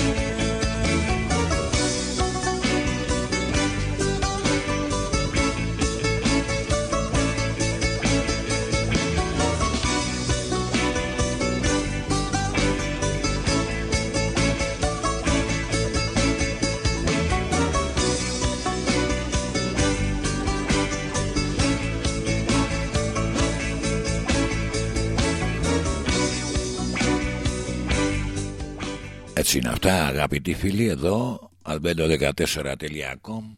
Έτσι είναι αυτά αγαπητοί φίλοι εδώ albedo14.com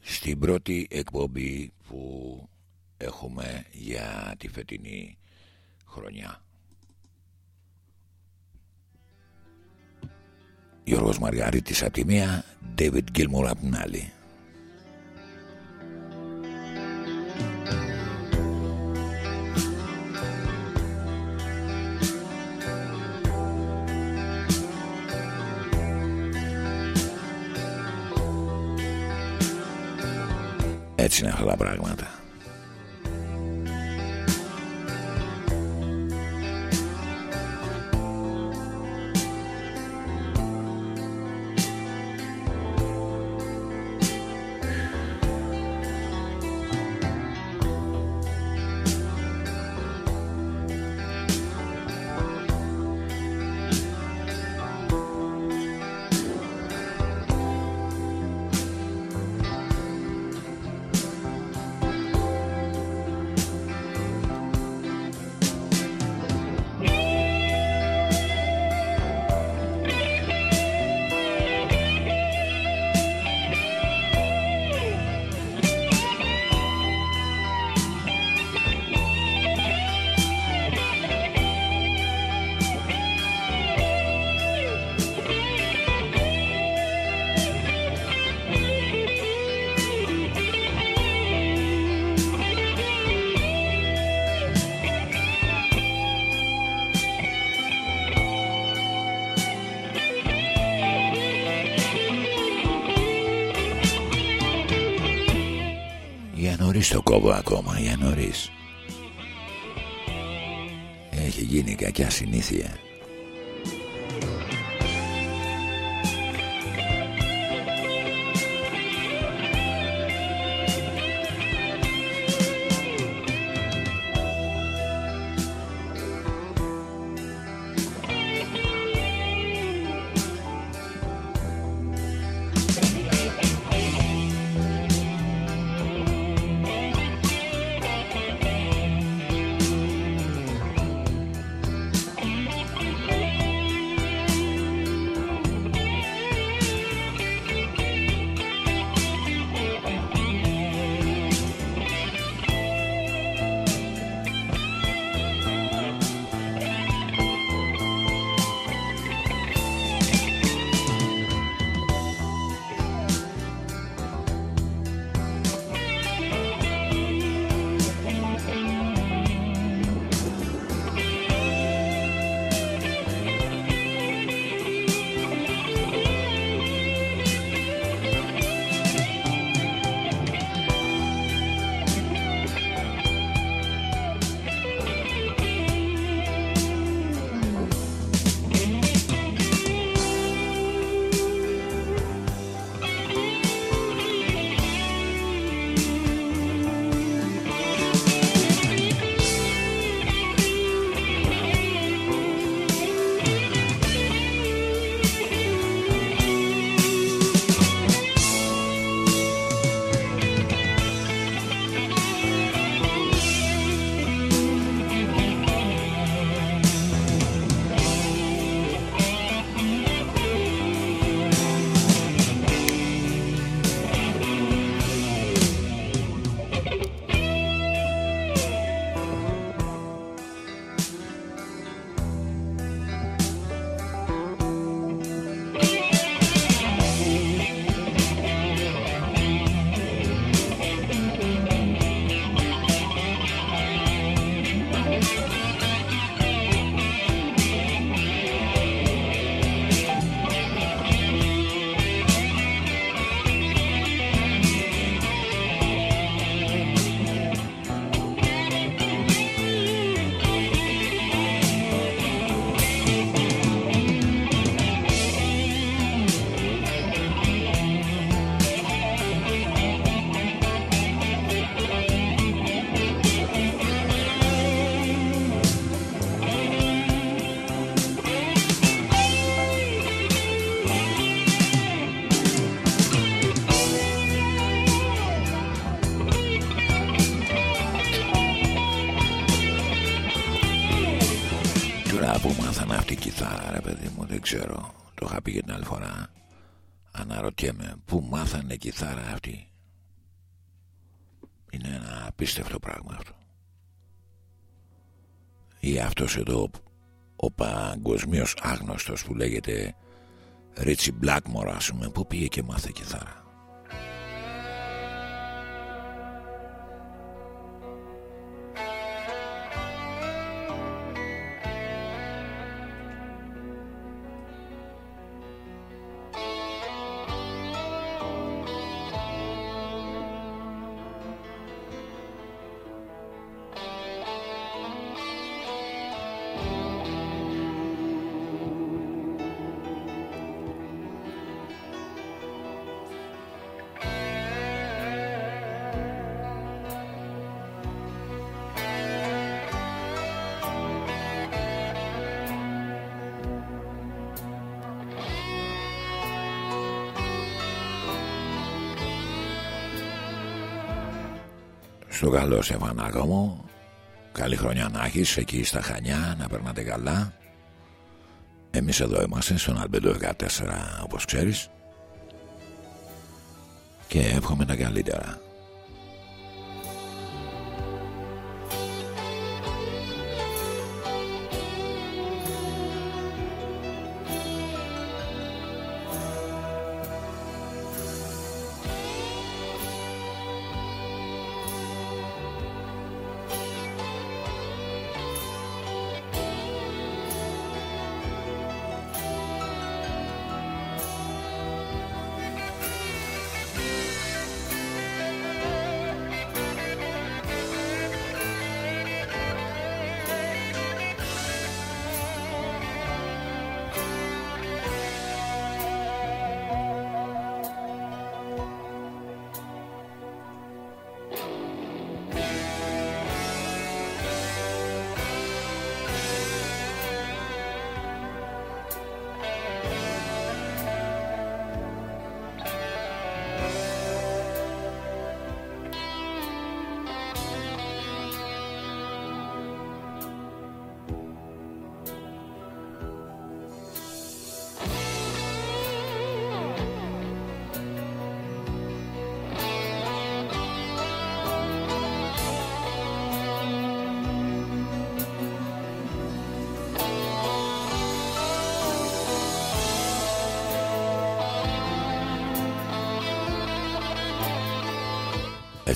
στην πρώτη εκπομπή που έχουμε για τη φετινή χρονιά. Γιώργος Μαργαρίτης από τη μία, David Gilmour από την άλλη. Έτσι είναι αυτά τα πράγματα. Το κόβω ακόμα, για νωρίς. Έχει γίνει κακιά συνήθεια. Ξέρω. Το είχα πει και την άλλη φορά. Αναρωτιέμαι Πού μάθανε κιθάρα αυτή; Είναι ένα απίστευτο πράγμα αυτό. Ή αυτός εδώ Ο παγκοσμίως άγνωστος που λέγεται Ρίτσι Μπλάκμορ ας πούμε Πού πήγε και μάθε κιθάρα Στο καλό σε Βανάκο μου. Καλή χρονιά να έχεις εκεί στα Χανιά Να περνάτε καλά. Εμείς εδώ είμαστε στον Αλμπέντο 14 Όπως ξέρεις. Και εύχομαι τα καλύτερα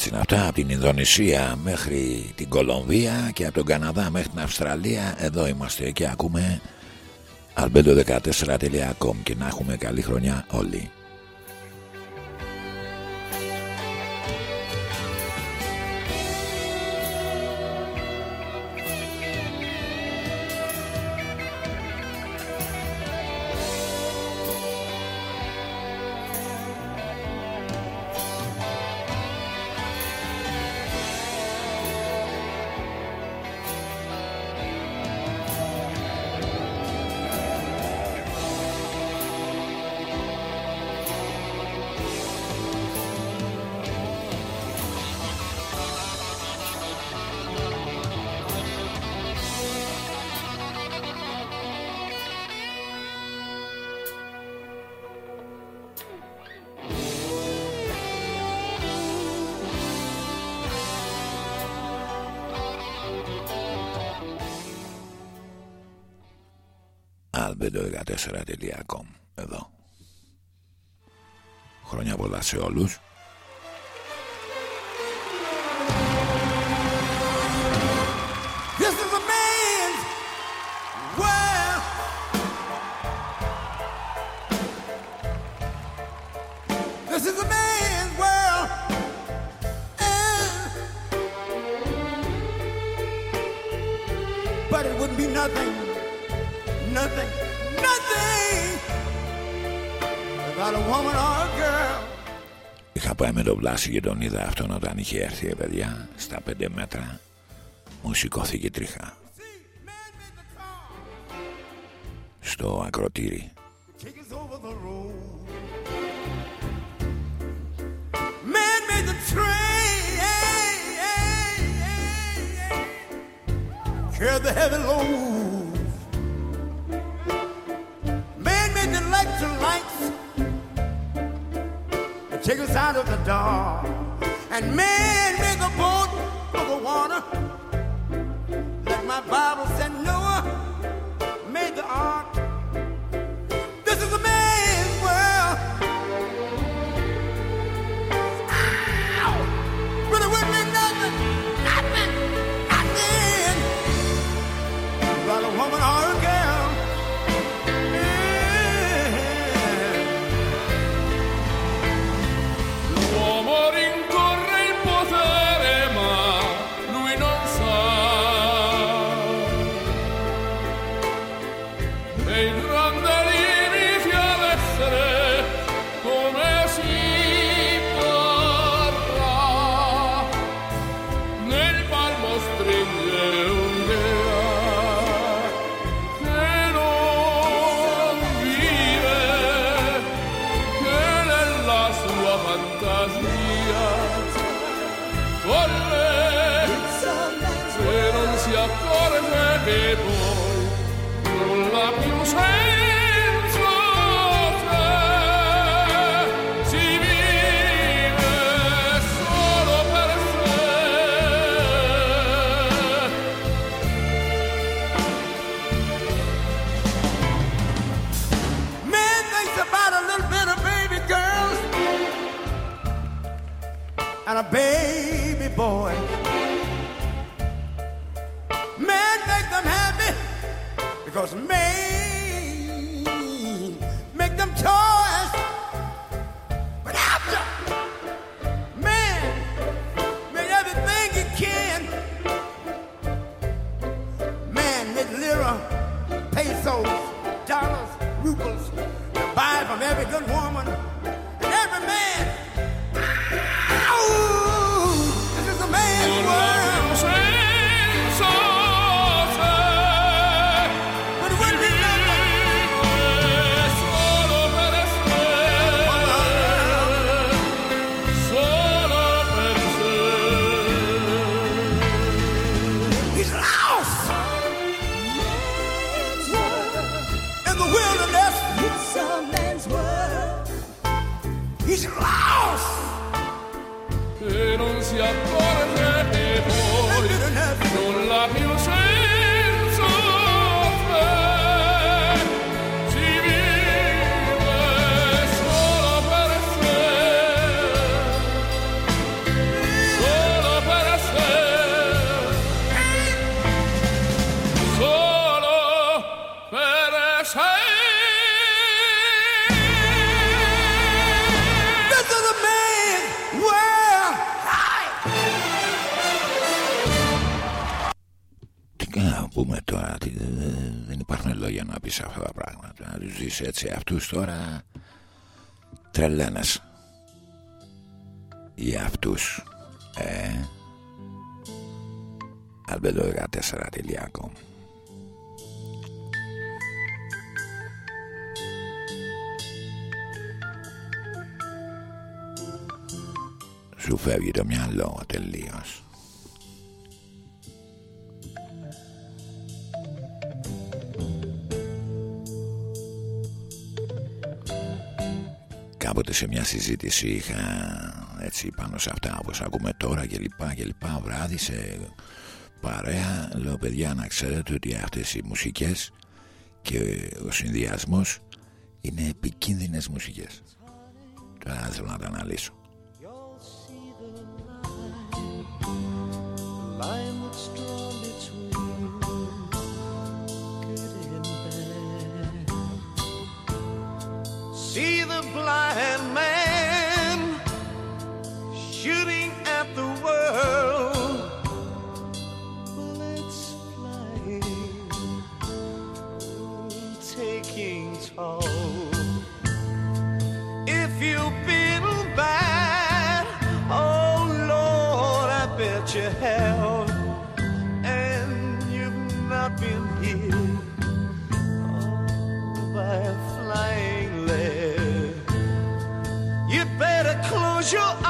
έτσι είναι αυτά από την Ινδονησία μέχρι την Κολομβία και από τον Καναδά μέχρι την Αυστραλία. Εδώ είμαστε και ακούμε Αλμπέντο14.com και να έχουμε καλή χρονιά όλοι. negocios φάση και τον είδα αυτόν όταν είχε έρθει, η παιδιά, στα πέντε μέτρα. Μου σηκώθηκε τρίχα. Στο ακροτήρι. Carry the heavy load take us out of the dark and man make a boat of the water. Let my Bible said, no. Έτσι αυτούς τώρα τρελαίνες για αυτούς ε. Albedo14.com Σου φεύγει το μυαλό τελείως συζήτηση είχα έτσι πάνω σε αυτά όπως ακούμε τώρα και λοιπά και λοιπά βράδυ σε παρέα λέω παιδιά να ξέρετε ότι αυτές οι μουσικές και ο συνδυασμός είναι επικίνδυνες μουσικές τώρα δεν θέλω να τα αναλύσω line that's drawn between good and bad. See the blind man close your eyes.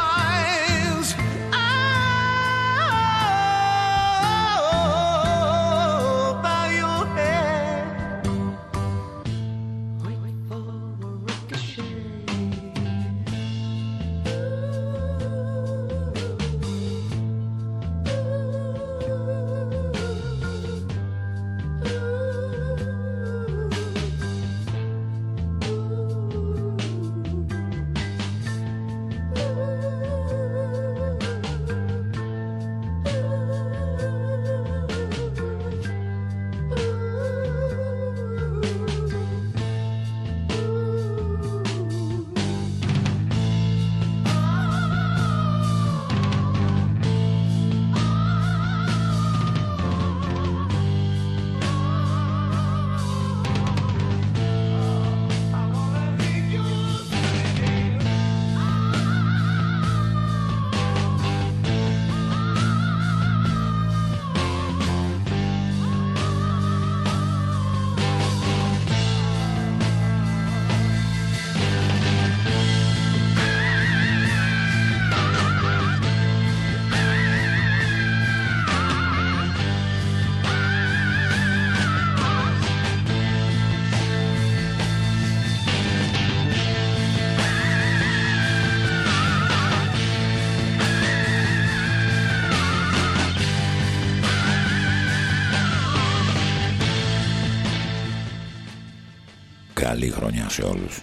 Καλή χρονιά σε όλους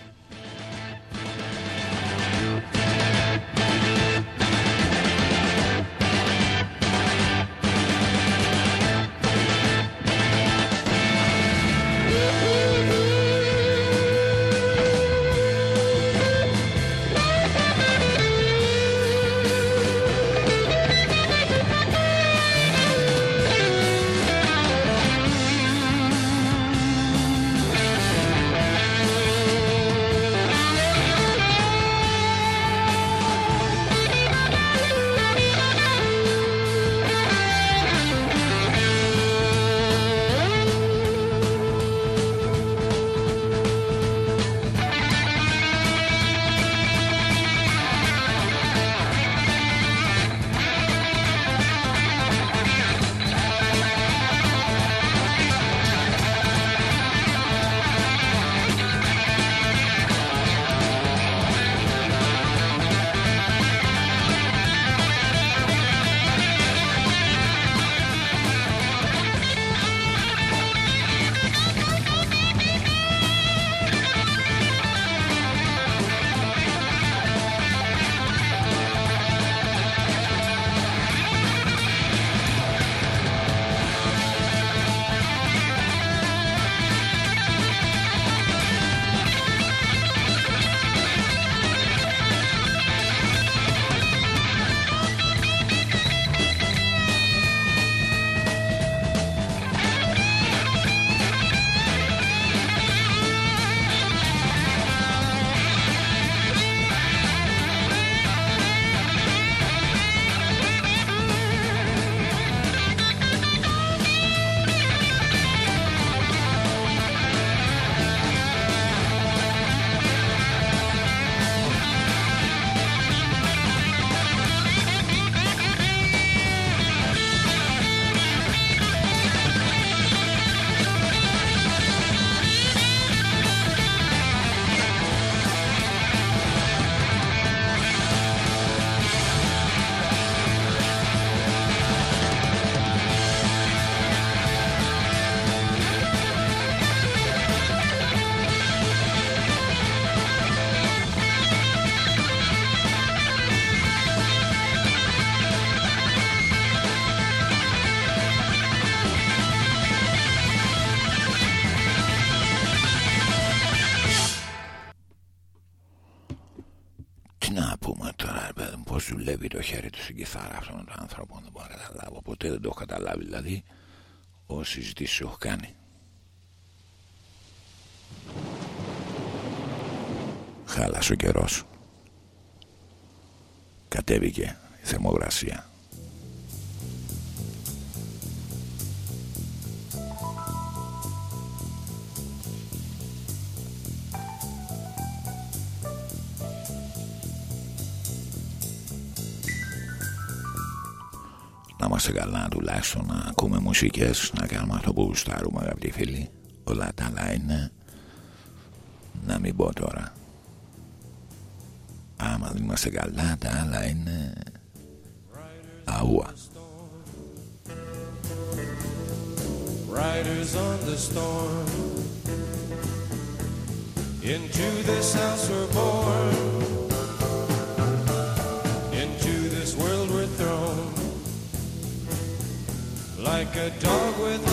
το χέρι του στην κιθάρα αυτόν τον άνθρωπο δεν μπορώ να καταλάβω ποτέ δεν το έχω καταλάβει δηλαδή όσοι συζητήσεις έχω κάνει. Χάλασε ο καιρός. Κατέβηκε η θερμοκρασία είμαστε καλά τουλάχιστον να ακούμε μουσικές να κάνουμε αυτό που γουστάρουμε αγαπητοί φίλοι όλα τα άλλα είναι να μην πω τώρα άμα δεν είμαστε καλά τα άλλα είναι αούα Riders on the storm. Into this house we're born. A dog without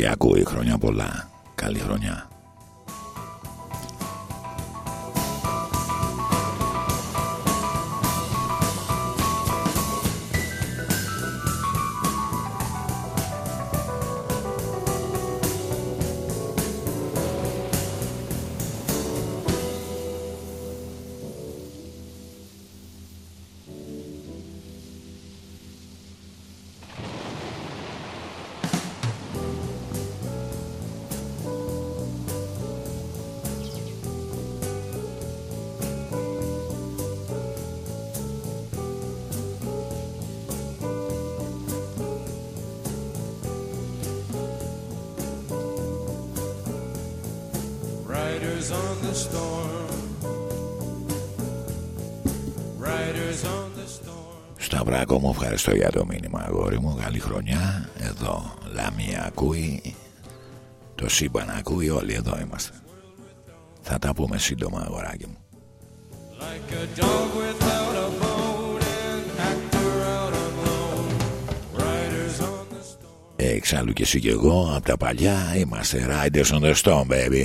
Νέα Υόρκη ακούει χρόνια πολλά. Καλή χρονιά μου ευχαριστώ για το μήνυμα αγόρι μου. Καλή χρονιά. Εδώ Λαμία ακούει. Το σύμπαν ακούει. Όλοι εδώ είμαστε. Θα τα πούμε σύντομα αγοράκι μου. Like a dog without a bone, an actor out on loan. Riders on the storm. Ε, Εξάλλου και εσύ και εγώ Από τα παλιά είμαστε Riders on the Storm baby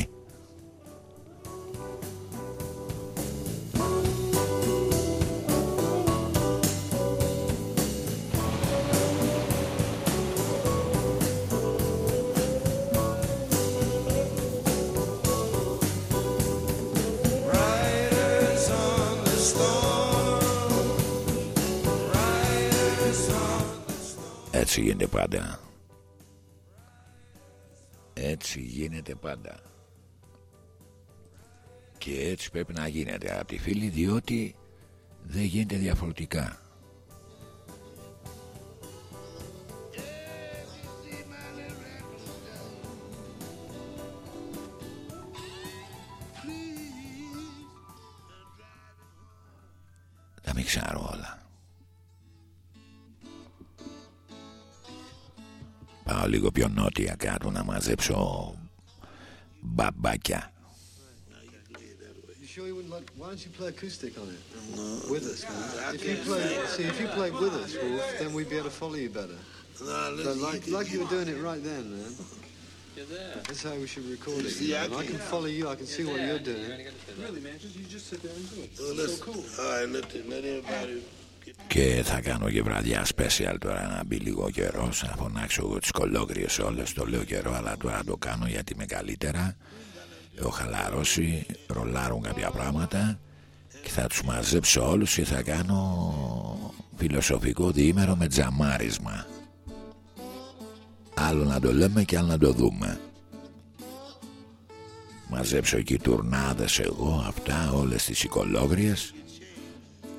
γίνεται πάντα. Και έτσι πρέπει να γίνεται αγαπητοί φίλοι Διότι δεν γίνεται διαφορετικά. Τα μιξάρω όλα. Πάω λίγο πιο νότια κάτω να μαζέψω Babaca. Why don't you play acoustic on it with us? If you play, see, if you played with us, Wolf, then we'd be able to follow you better. No, listen, like, you like you were doing it right then, man. You're there. That's how we should record it. Yeah, I can follow you. I can you're see there. what you're doing. Really, man, just you just sit there and do it. Well, it's so cool. All right, let, let everybody. Και θα κάνω και βραδιά special τώρα να μπει λίγο καιρό. Θα φωνάξω εγώ τις κολόγριες όλες. Το λέω καιρό, αλλά τώρα το κάνω γιατί είμαι καλύτερα. Έχω χαλαρώσει, ρολάρουν κάποια πράγματα και θα τους μαζέψω όλους και θα κάνω φιλοσοφικό διήμερο με τζαμάρισμα. Άλλο να το λέμε και άλλο να το δούμε. Μαζέψω εκεί τουρνάδες εγώ αυτά όλες τις οικολόγριες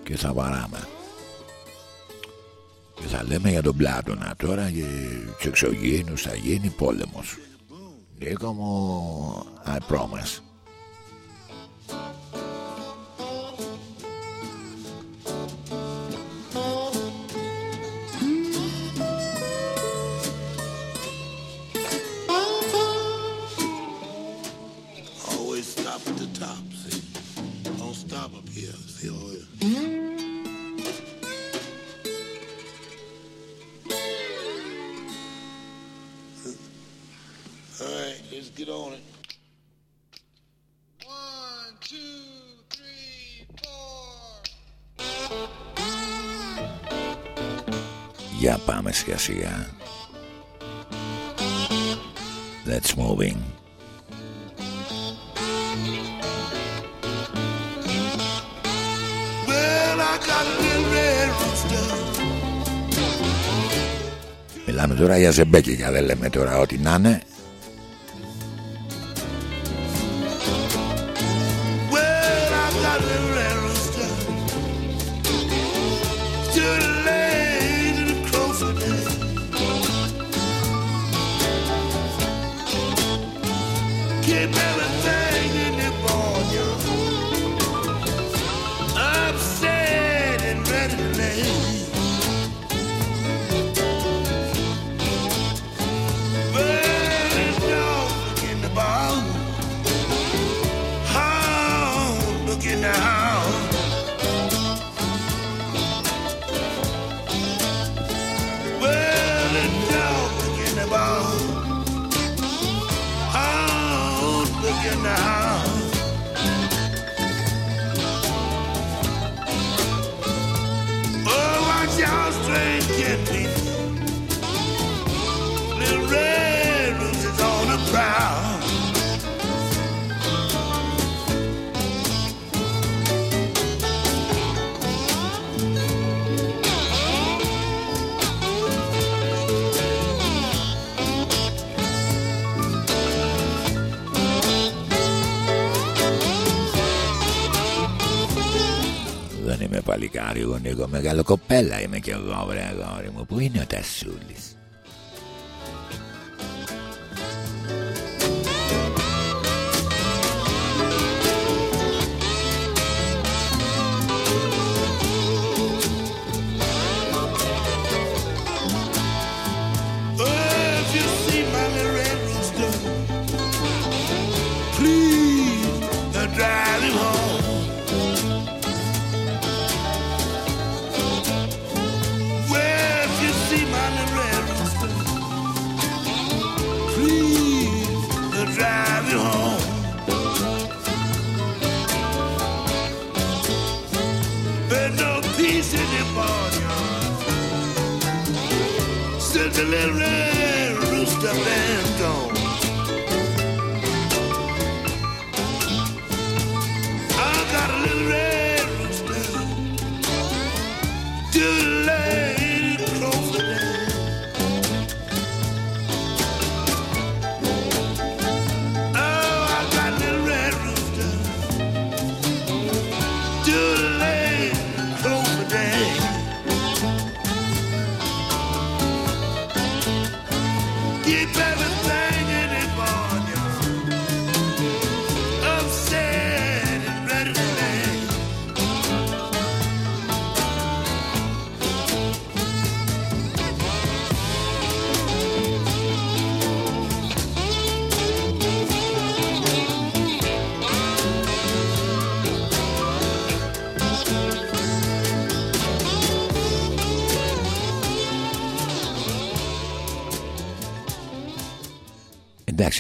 και θα βαράμε. Και θα λέμε για τον Πλάτωνα τώρα και τους εξωγήινους θα γίνει πόλεμος. Νίκο μου, I promise. Get on it. Για πάμε σιγά σιγά. Let's moving. Well, I got a little red rooster. Μιλάμε τώρα για ζεμπέκικα, δεν λέμε τώρα ό,τι να είναι. Πού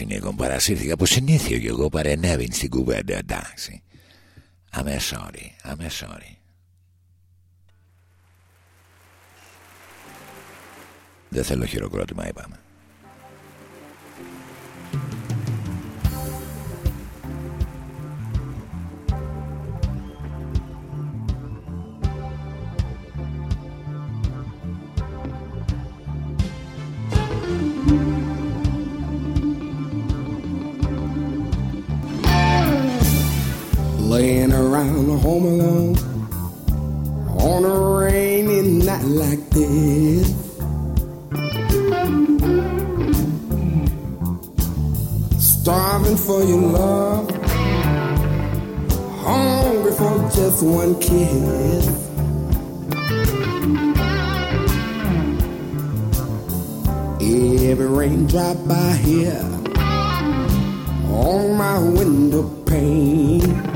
Νίκο παρασύρθηκα από συνήθεια και εγώ παρενέβην στην κουβέντα εντάξει. I'm sorry I'm sorry. Δεν θέλω χειροκρότημα είπαμε home alone on a rainy night like this. Starving for your love, hungry for just one kiss. Every raindrop I hear on my window pane.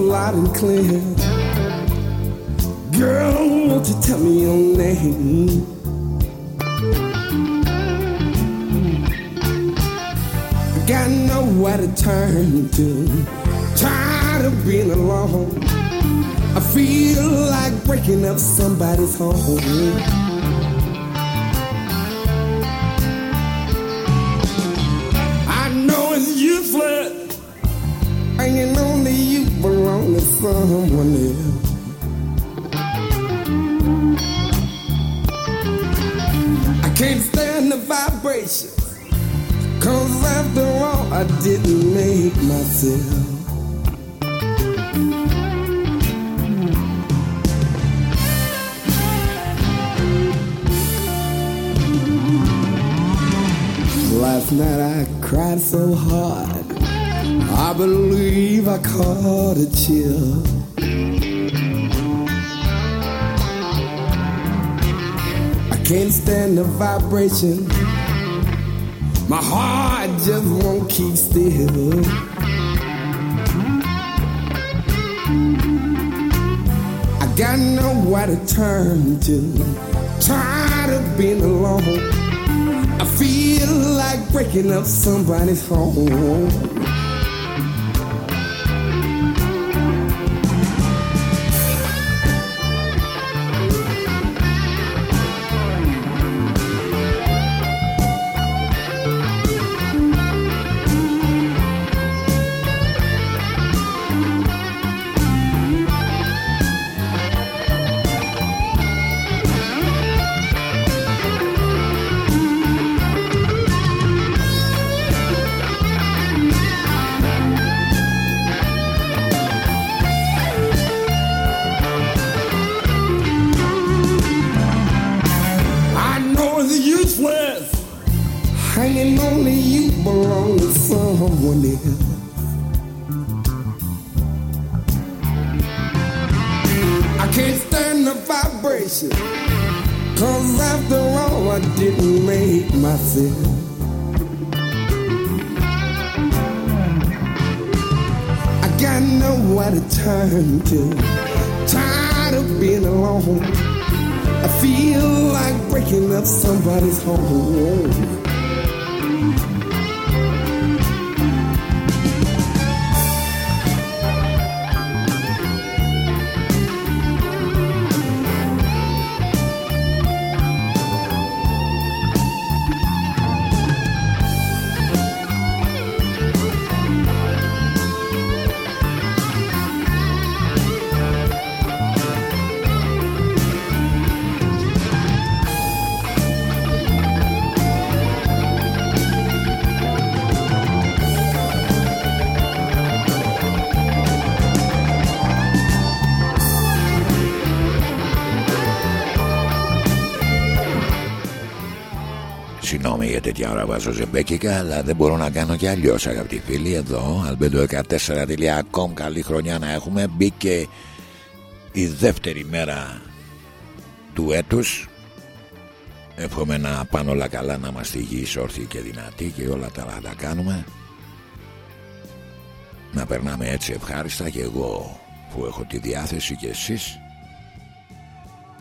Loud and clear. Girl, won't you tell me your name? Got nowhere to turn to. Tired of being alone. I feel like breaking up somebody's home. Someone else. I can't stand the vibration. Cause after all, I didn't make myself. Last night I cried so hard. I believe I caught a chill. The vibration. My heart just won't keep still. I got nowhere to turn to. Tired of being alone. I feel like breaking up somebody's home. Τέτοια ώρα βάζω ζεμπέκικα Αλλά δεν μπορώ να κάνω και αλλιώς αγαπητοί φίλοι. Εδώ albedo14.com Καλή χρονιά να έχουμε. Μπήκε η δεύτερη μέρα του έτους. Εύχομαι να πάνε όλα καλά Να είμαστε υγιείς όρθιοι και δυνατοί Και όλα τα άλλα τα κάνουμε. Να περνάμε έτσι ευχάριστα Και εγώ που έχω τη διάθεση και εσείς.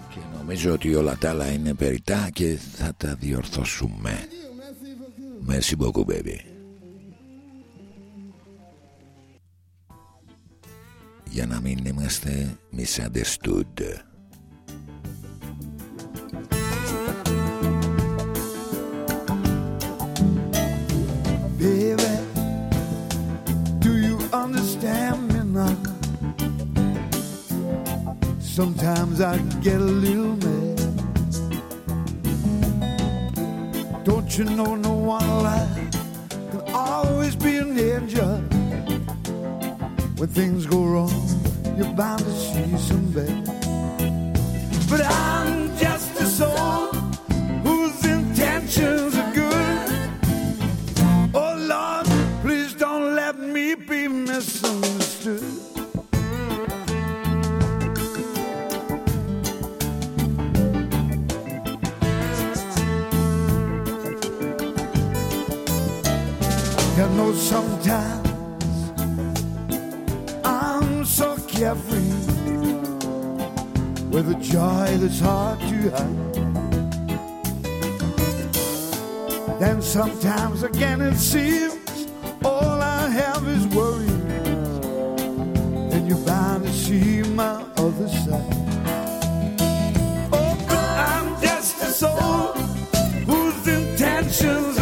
Και νομίζω ότι όλα τα άλλα είναι περιτά και θα τα διορθώσουμε. Merci beaucoup, baby. Για να μην είμαστε misunderstood. Baby, do you understand me now? Sometimes I get a little mad. Don't you know no one alive can always be an angel? When things go wrong, you're bound to see some bad. But I'm just carefree with a joy that's hard to hide. Then sometimes again it seems all I have is worry. and you're bound to see my other side. Oh, but I'm just a soul whose intentions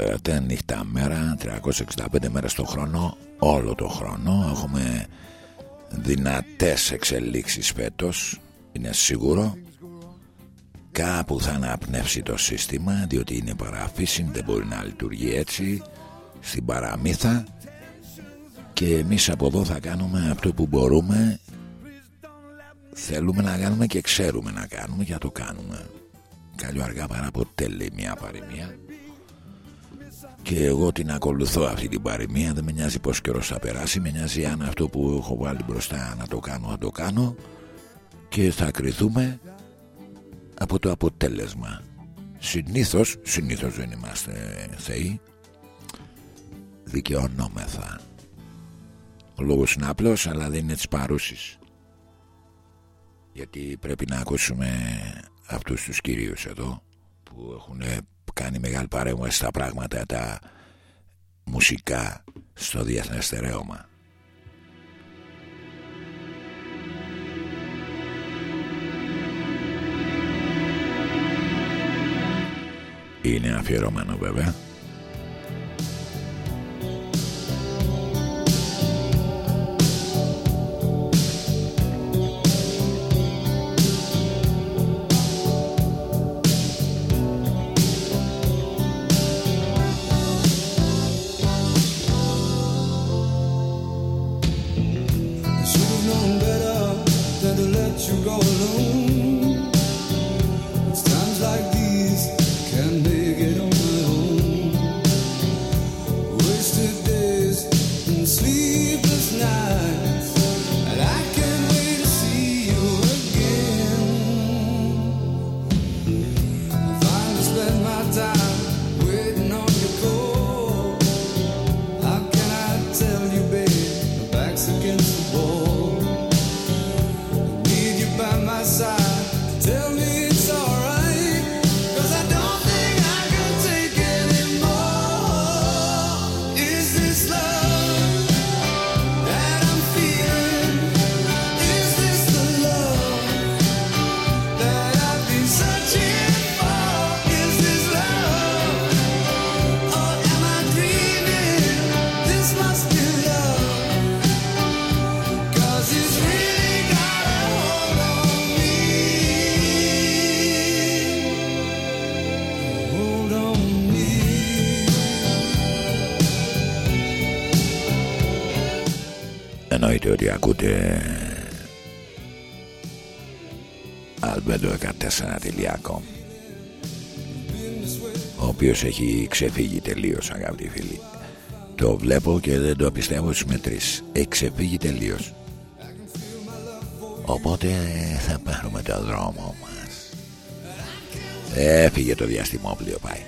είμαστε να ξέρετε νύχτα μέρα 365 μέρες το χρόνο Όλο το χρόνο. Έχουμε δυνατές εξελίξεις φέτος Είναι σίγουρο. Κάπου θα αναπνεύσει το σύστημα Διότι είναι παραφύσιν Δεν μπορεί να λειτουργεί έτσι Στην παραμύθα. Και εμείς από εδώ θα κάνουμε αυτό που μπορούμε. Θέλουμε να κάνουμε και ξέρουμε να κάνουμε Και θα το κάνουμε. Καλό αργά παρά ποτέ λέει μια παροιμία και εγώ την ακολουθώ αυτή την παροιμία. Δεν με νοιάζει πως καιρός θα περάσει. Με νοιάζει αν αυτό που έχω βάλει μπροστά να το κάνω να το κάνω. Και θα κριθούμε από το αποτέλεσμα. Συνήθως συνήθως δεν είμαστε θεοί. Δικαιωνόμεθα. Ο λόγος είναι απλός αλλά δεν είναι της παρούσης. Γιατί πρέπει να ακούσουμε αυτούς τους κυρίους εδώ που έχουν κάνει μεγάλη παρέμβαση στα πράγματα τα μουσικά στο διεθνές στερέωμα. Είναι αφιερωμένο βέβαια Εννοείται ότι ακούτε albedo14.com ο οποίος έχει ξεφύγει τελείως αγαπητοί φίλοι. Το βλέπω και δεν το πιστεύω στις μετρήσεις. Έχει ξεφύγει τελείως. Οπότε θα πάρουμε το δρόμο μας. Έφυγε το διαστημόπλιο πάει.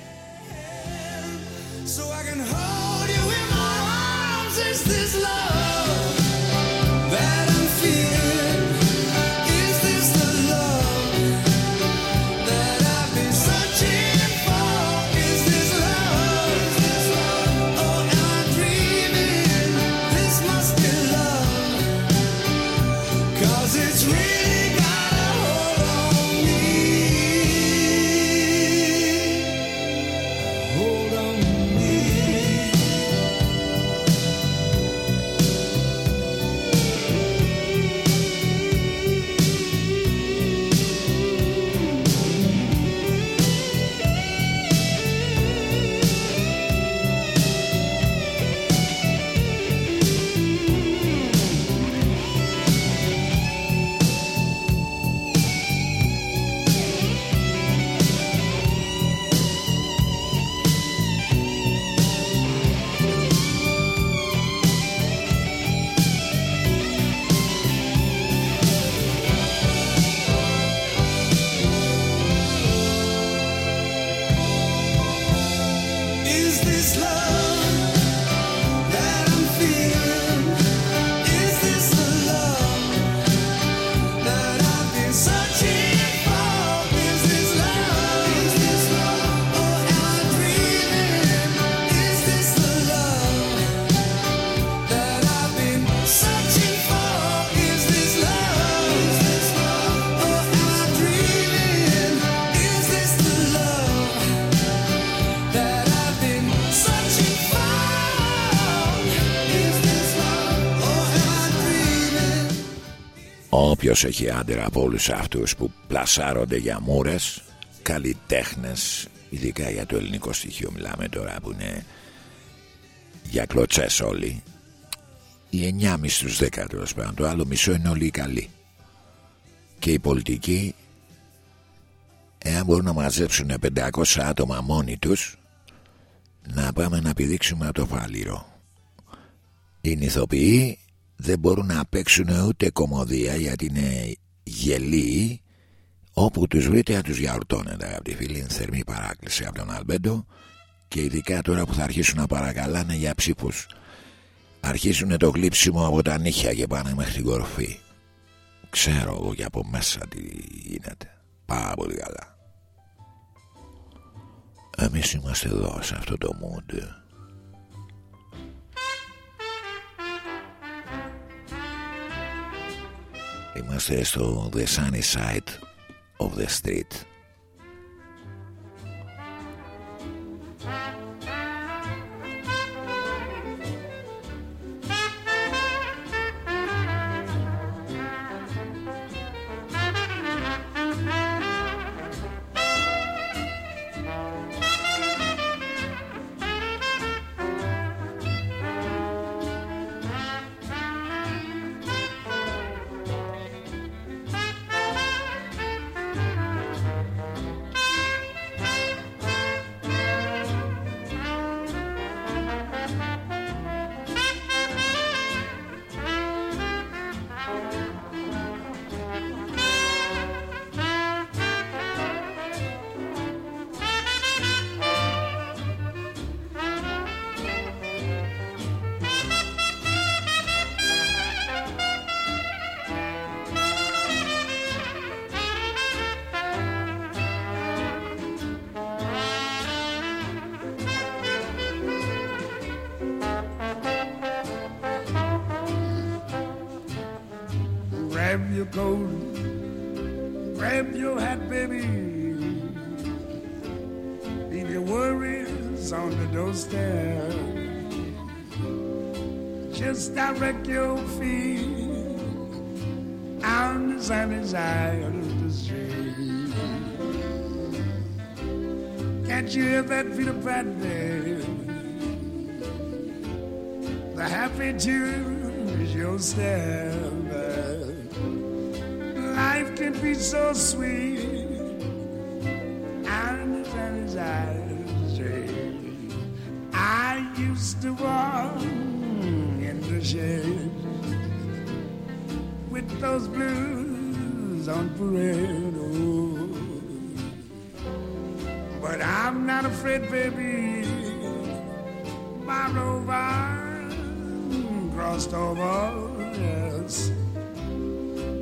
So I can hold you in my arms. Is this love; Όποιος έχει άντερα από όλους αυτούς που πλασάρονται για μούρες; Καλλιτέχνες Ειδικά για το ελληνικό στοιχείο μιλάμε τώρα που είναι Για κλωτσές όλοι. Οι 9,5 στους 10 τέλος πάντων Το άλλο μισό είναι όλοι οι καλοί. Και οι πολιτικοί Εάν μπορούν να μαζέψουν 500 άτομα μόνοι τους Να πάμε να πηδήξουμε από το φάληρο. Οι ηθοποιοί δεν μπορούν να παίξουν ούτε κομμωδία γιατί είναι γελοί. Όπου τους βρείτε να τους γιαουρτώνετε αγαπητοί φίλοι. Είναι θερμή παράκληση από τον Αλμπέντο. Και ειδικά τώρα που θα αρχίσουν να παρακαλάνε για ψήφους. Αρχίσουν το γλύψιμο από τα νύχια και πάνε μέχρι την κορφή. Ξέρω εγώ και από μέσα τι γίνεται. Πάρα πολύ καλά. Εμείς είμαστε εδώ σε αυτό το mood Είμαστε στο The Sunny Side of the Street afraid, baby. My rover crossed over, yes.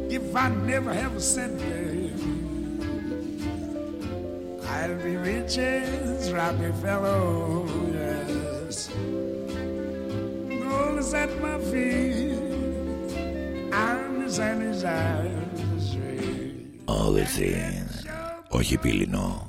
If I never have a cent, baby, I'll be rich as Robbie Fellow, yes. Gold is at my feet, I'm the sunny side of the street. All the things Όχι πύλινο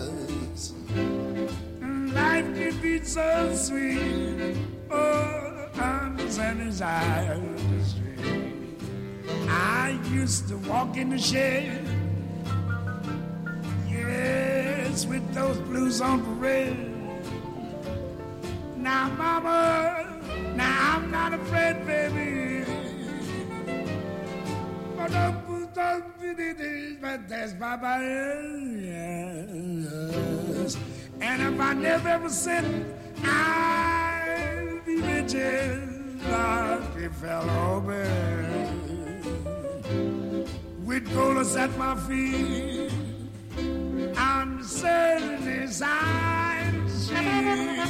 Life can be so sweet. Oh, side of the street. I used to walk in the shed. Yes, with those blues on parade. Now, mama, now I'm not afraid, baby. Oh, but but that's Baba, yes. And if I never ever sin, I'll be rich as lucky fellow, baby. With gold at my feet, I'm certainly side of the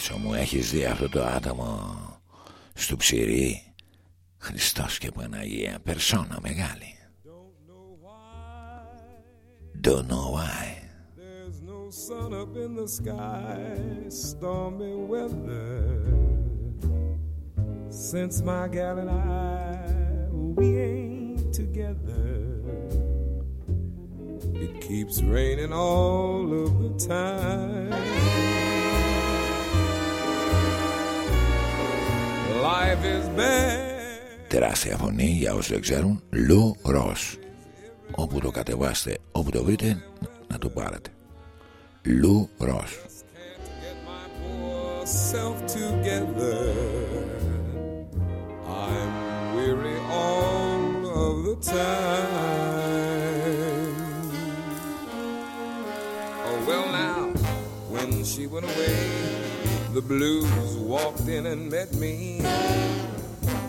Μίτσο μου Έχεις δει αυτό το άτομο Στου ψηρή Χριστός και Παναγία Περσόνα μεγάλη Don't know why There's no sun up in the sky, stormy weather. Since my gal and I, we ain't together. It keeps raining all of the time. Τεράστια φωνή για όσους δεν ξέρουν Λου Ρος Όπου το κατεβάστε, όπου το βρείτε Να το πάρετε Λου Ρος Self together. I'm weary all of the time. Oh, well, now, when she went away, the blues walked in and met me.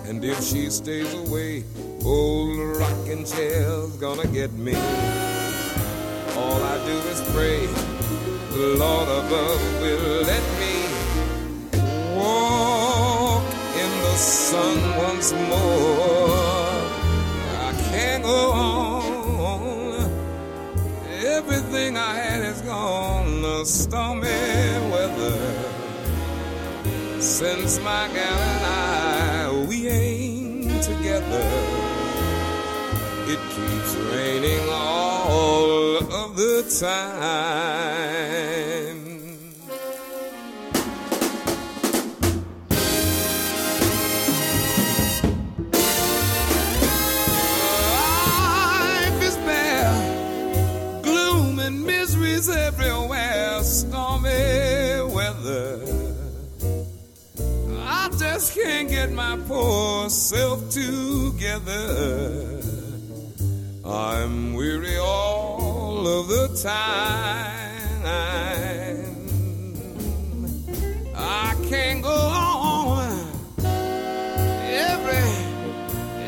And if she stays away, old rocking chair's gonna get me. All I do is pray the Lord above will let me walk in the sun once more. I can't go on. Everything I had is gone. The stormy weather. Since my gal and I, we ain't together. It keeps raining all of the time. Life is bare, gloom and misery's everywhere, stormy just can't get my poor self together. I'm weary all of the time. I can't go on. Every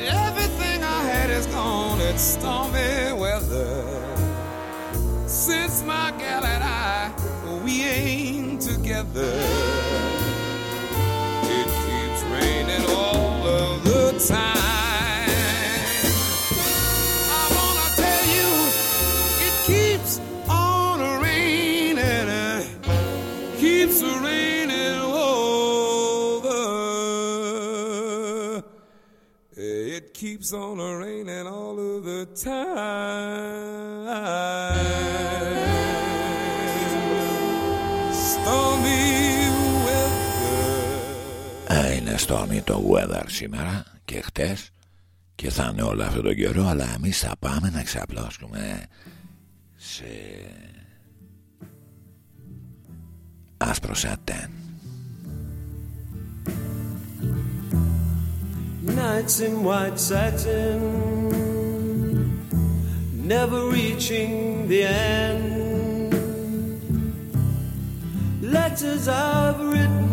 everything I had is gone. It's stormy weather. Since my gal and I, we ain't together. Keeps on raining keeps arraining all it keeps on arraining all of the time. Stormy το weather σήμερα και χτες και θα είναι όλο αυτό το καιρό αλλά εμείς θα πάμε να ξαπλώσουμε σε άσπρο σατέν Nights in white satin, never reaching the end. Letters I've written,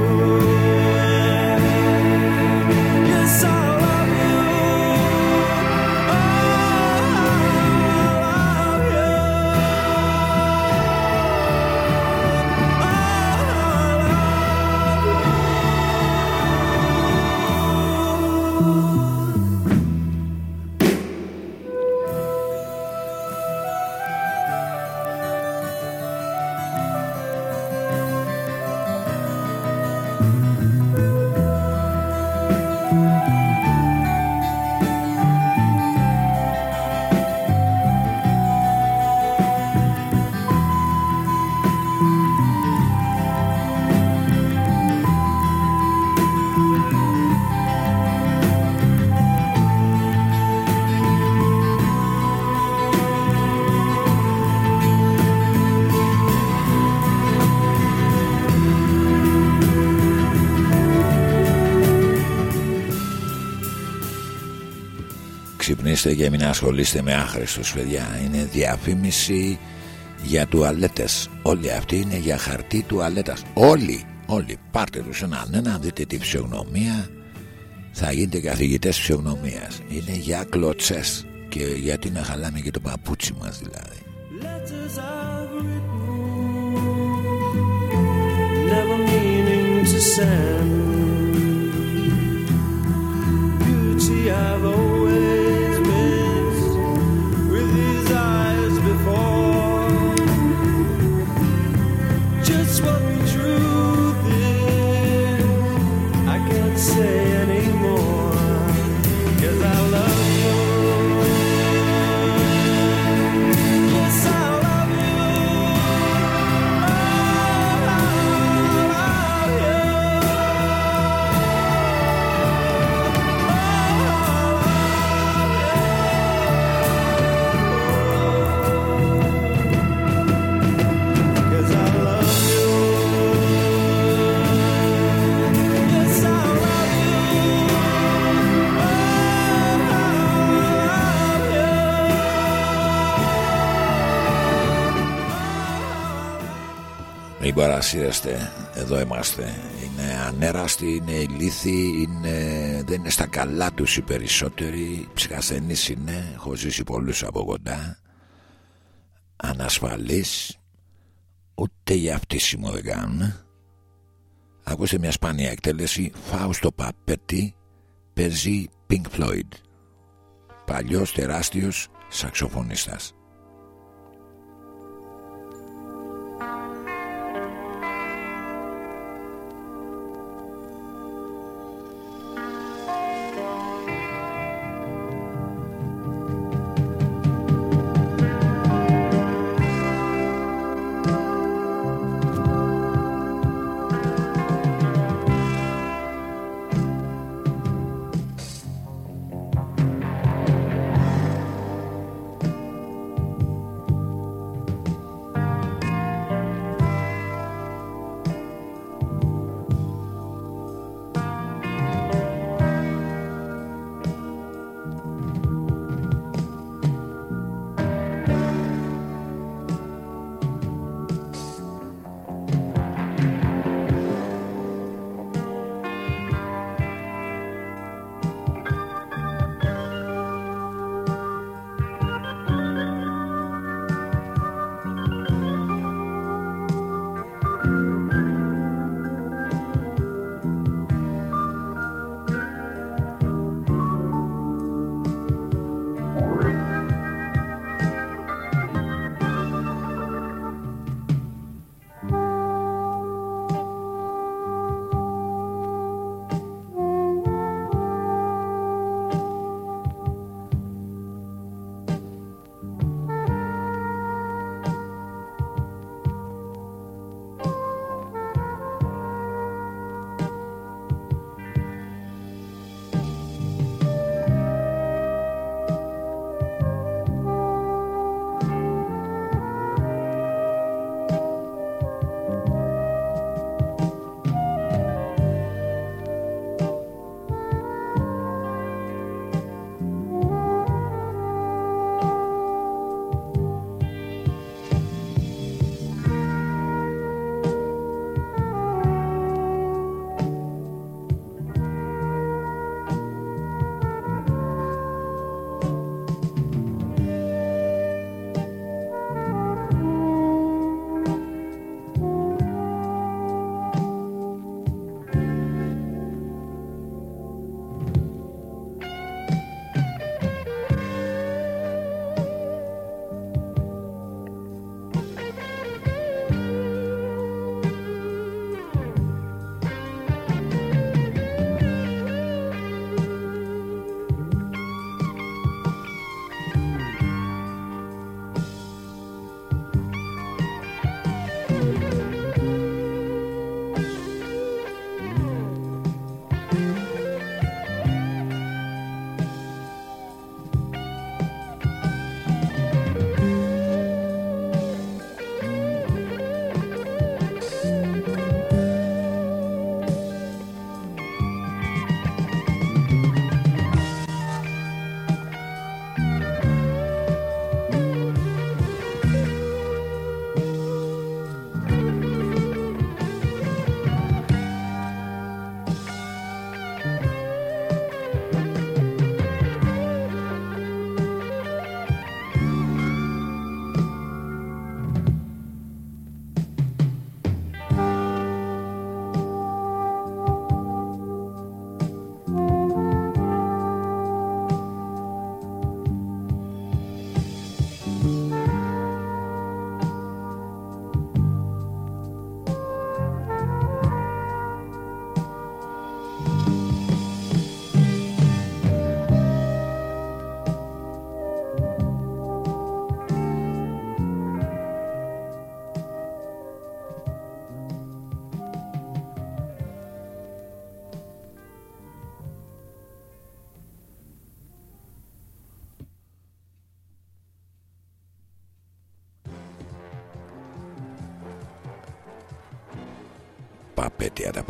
Ξυπνήστε και μην ασχολείστε με άχρηστος παιδιά. Είναι διαφήμιση για τουαλέτες. Όλοι αυτοί είναι για χαρτί τουαλέτας. Όλοι, όλοι. Πάρτε τους έναν ένα δείτε τη φυσιογνωμία Θα γίνετε καθηγητές φυσιογνωμίας Είναι για κλωτσές. Και γιατί να χαλάμε και το παπούτσι μας δηλαδή. Letters I've written, never meaning to send. Beauty I've παρασύρεστε. Εδώ είμαστε. Είναι ανέραστοι, είναι ηλίθιοι είναι... Δεν είναι στα καλά τους οι περισσότεροι. Ψυχασθενείς είναι. Έχω ζήσει πολλούς από κοντά. Ανασφαλείς. Ούτε για φτύσιμο δεν κάνουν Ακούστε μια σπάνια εκτέλεση. Φάουστο Παπέτη Παίζει Pink Floyd. Παλιός τεράστιος σαξοφωνίστας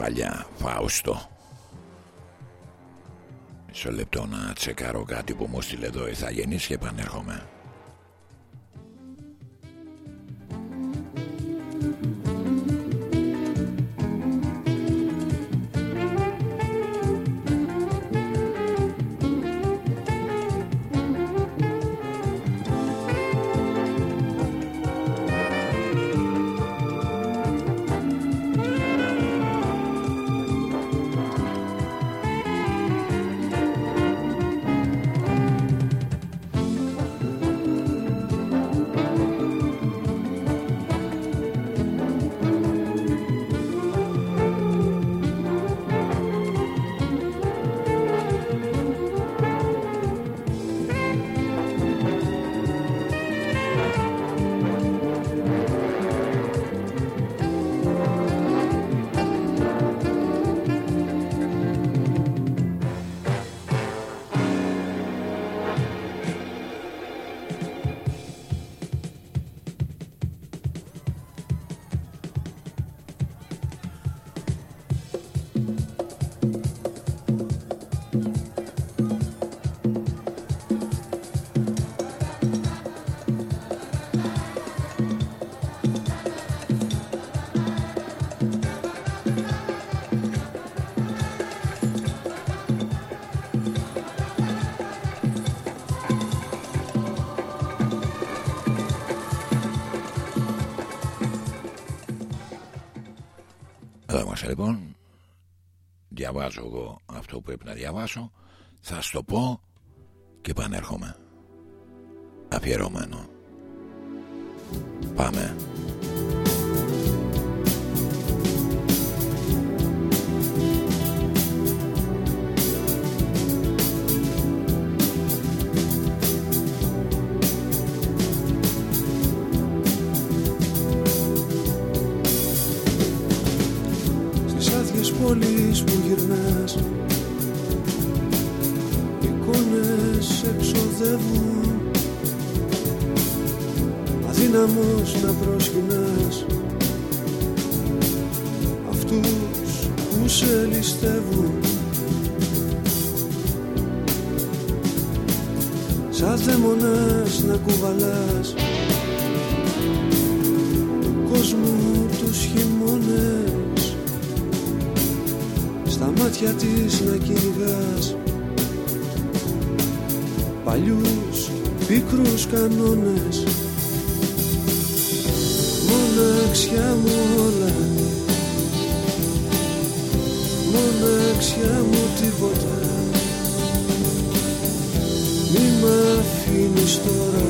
παλιά Φάουστο. Μισό λεπτό να τσεκάρω κάτι που μου στείλε εδώ η Θαγενής και επανέρχομαι είμαστε λοιπόν Διαβάζω εγώ αυτό που πρέπει να διαβάσω Θα σου το πω Και επανέρχομαι Αφιερωμένο. Πάμε πόλεις που γυρνάς. Εικόνες εξοδεύουν. Αδύναμος να προσκυνάς. Αυτούς που σε ληστεύουν. Σαν δαίμονας να κουβαλάς μάτια της να κυνηγάς. Παλιούς πίκρους κανόνες. Μοναξιά μου όλα. Μοναξιά μου τίποτα. Μη μ' αφήνεις τώρα.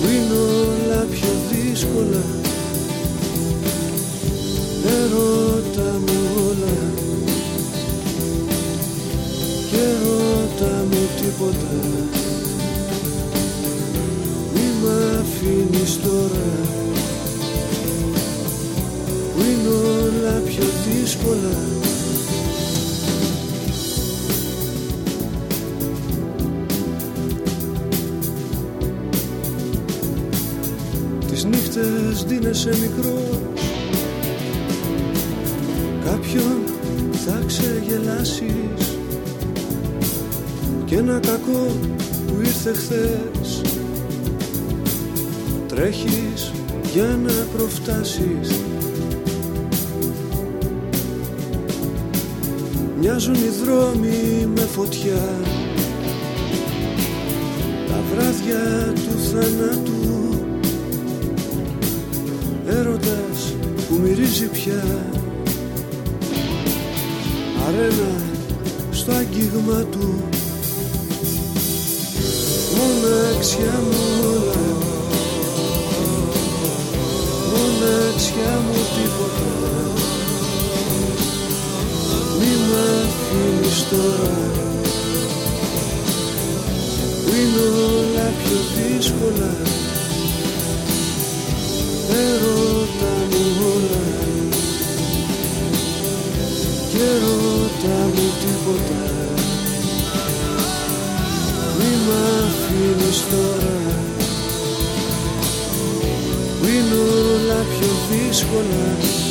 Που είναι όλα πιο δύσκολα τίποτα. Μη μ' αφήνεις τώρα. Που είναι όλα πιο δύσκολα. Τις νύχτες δίνεσαι μικρός. Κάποιον θα ξεγελάσεις Και ένα κακό που ήρθε χθες. Τρέχεις για να προφτάσεις. Μοιάζουν οι δρόμοι με φωτιά. Τα βράδια του θανάτου. Έρωτας που μυρίζει πια. Αρένα στο αγγίγμα του Μοναξιά μου όλα Μοναξιά μου τίποτα. Μη μ' αφήνεις τώρα Που είναι όλα πιο δύσκολα. Ερώτα μου όλα Και ρώτα μου τίποτα αφήνεις τώρα Που είναι όλα πιο δύσκολα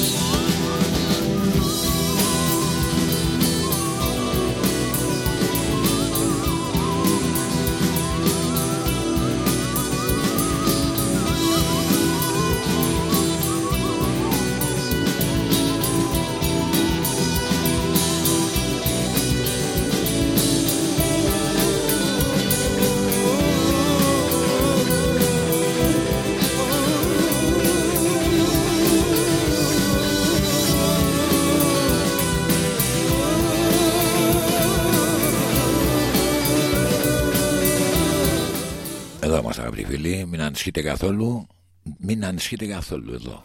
ανησυχείτε καθόλου. Μην ανησυχείτε καθόλου εδώ.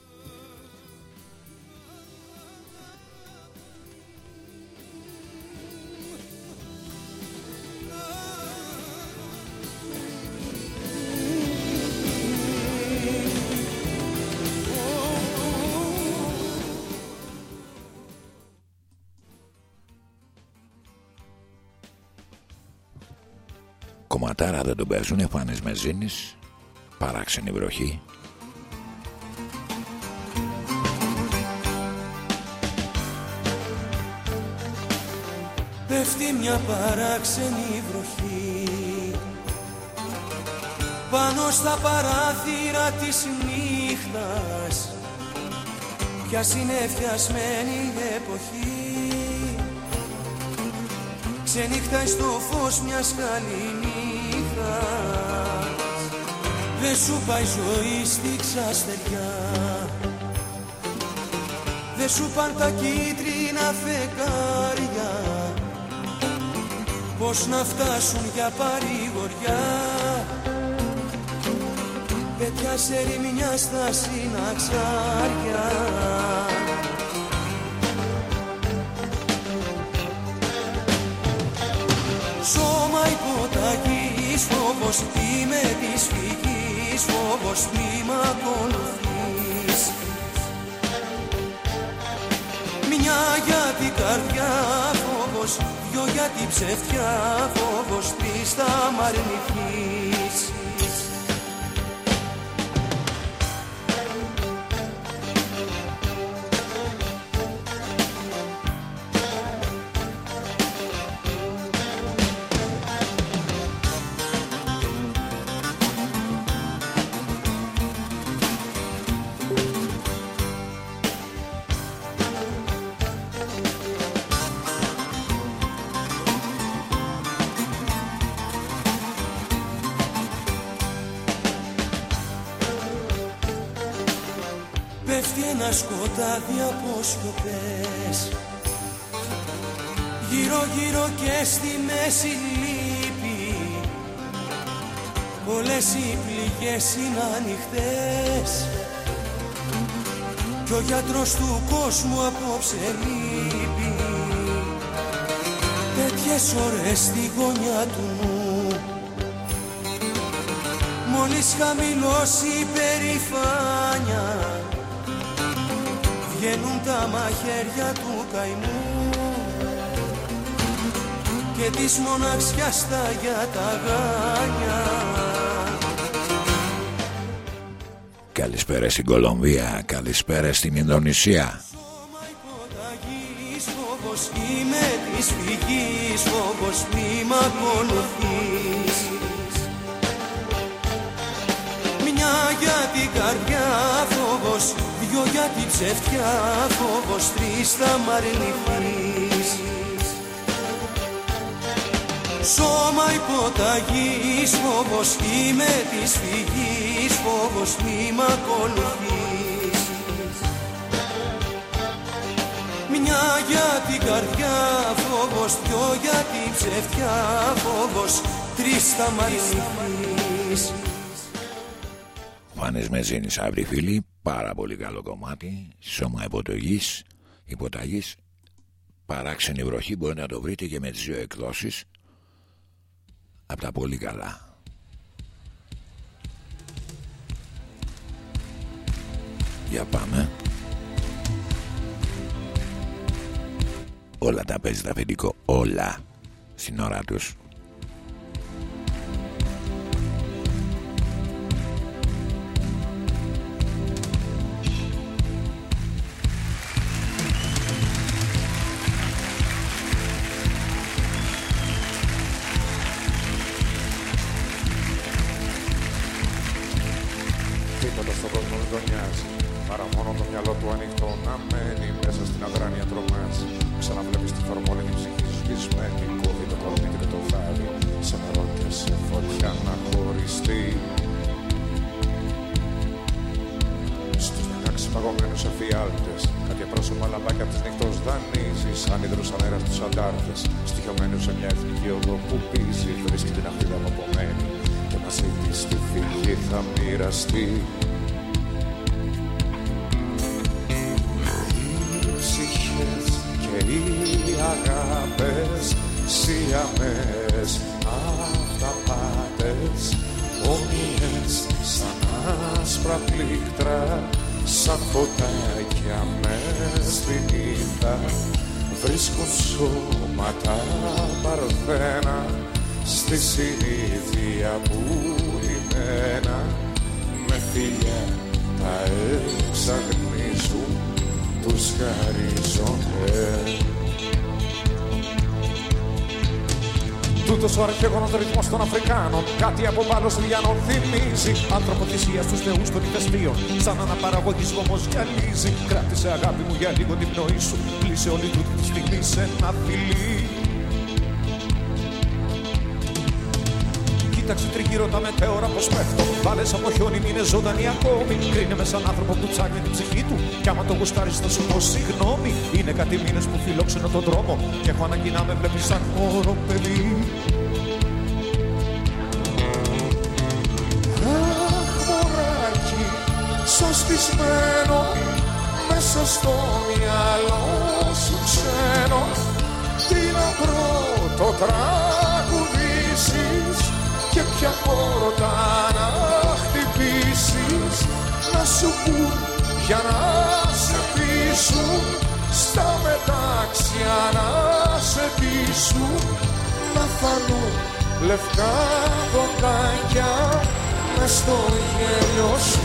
Κομματάρα δεν τον παίζουνε φάνες μεζίνης Παράξενη βροχή. Πέφτει μια παράξενη βροχή Πάνω στα παράθυρα της νύχτας. Ποια συνεφιασμένη εποχή. Ξενύχταει στο φως μιας καληνύχτας Δεν σου πάει ζωή στη ξαστεριά. Δεν σου παν τα κίτρινα φεγγάρια. Πώς να φτάσουν για παρηγοριά. Πέτια σε ρημιά στα συναξάρια Φόβος μη μ' ακολουθείς. Μια για την καρδιά φόβος Δυο για την ψευτιά φόβος Τρεις θα μ' αρνηθείς σκοτάδι από σιωπές. Γύρω γύρω και στη μέση λύπη. Όλες οι πληγές είναι ανοιχτές. Κι ο γιατρός του κόσμου απόψε λείπει. Τέτοιες ώρες στη γωνιά του νου. Μόλις χαμηλώσει η περηφάνια Βγαίνουν τα μαχαίρια του καημού Και της μοναξιάς τα για τα γάνια Καλησπέρα στην Κολομβία Καλησπέρα στην Ινδονησία αρνηθείς Σώμα υποταγής φόβος Είμαι της φυγής φόβος Μη μ' ακολουθείς. Μια για την καρδιά φόβος Δυο για την ψευτιά φόβος Τρεις θα μ' αρνηθείς. Φάνες Μεζίνης αύριο φίλοι Πάρα πολύ καλό κομμάτι Σώμα υποταγής Υποταγής Παράξενη βροχή μπορείτε να το βρείτε και με τις δύο εκδόσεις. Από τα πολύ καλά. Για πάμε. Όλα τα παίζει τα αφεντικό Όλα Στην ώρα τους για λίγο την πνοή σου. Πλήσε όλη τούτη τη στιγμή σε ένα φιλί. Κοίταξε τριγύρω τα μετέωρα πως πέφτουν Βάλες από χιόνι μην είναι ζωντανή ακόμη. Κρίνε με σαν άνθρωπο που ψάχνει την ψυχή του. Κι άμα το γουστάρεις θα σου πω συγγνώμη. Είναι κάτι μήνες που φιλόξενο τον δρόμο. Και έχω ανάγκη να με βλέπεις σαν όρο παιδί. Αχ μωράκι σωστισμένο Μέσα στο μυαλό σου ξένο. Τι να πρώτο τραγουδήσεις και ποια πόρτα να χτυπήσεις. Να σου πουν για να σε πείσουν στα μετάξια να σε πείσουν. Να φανούν λευκά δοντάκια μες στο γέλιο σου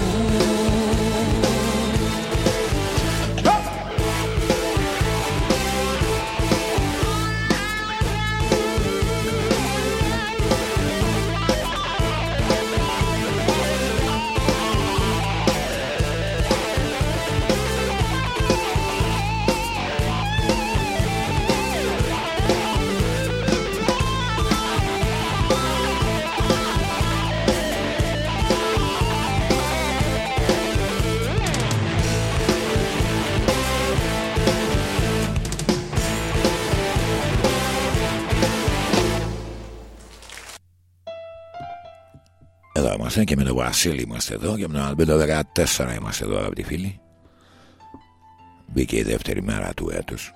είμαστε και με τον Βασίλη είμαστε εδώ και με τον Αλμπέντο 14 είμαστε εδώ αγαπητοί φίλοι. Μπήκε η δεύτερη μέρα του έτους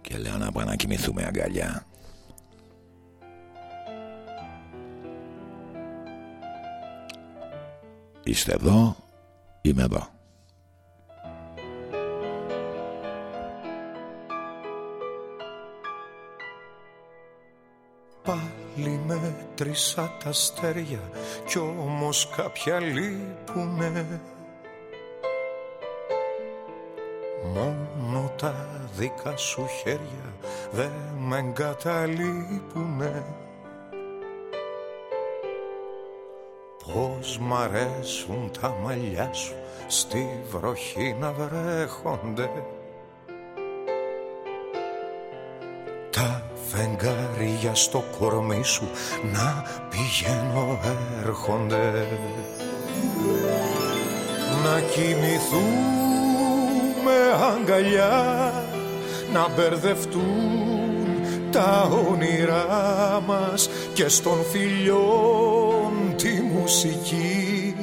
και λέω να πάμε να κοιμηθούμε αγκαλιά. Είστε εδώ, είμαι εδώ. Πάλι μέτρησα τα αστέρια κι όμως κάποια λείπουνε. Μόνο τα δικά σου χέρια δεν με εγκαταλείπουνε. Πώς μ' αρέσουν τα μαλλιά σου στη βροχή να βρέχονται. Τα φεγγάρια στο κορμί σου να πηγαίνω έρχονται. Να κοιμηθούμε αγκαλιά να μπερδευτούν τα όνειρά μας και στον φιλιών τη μουσική.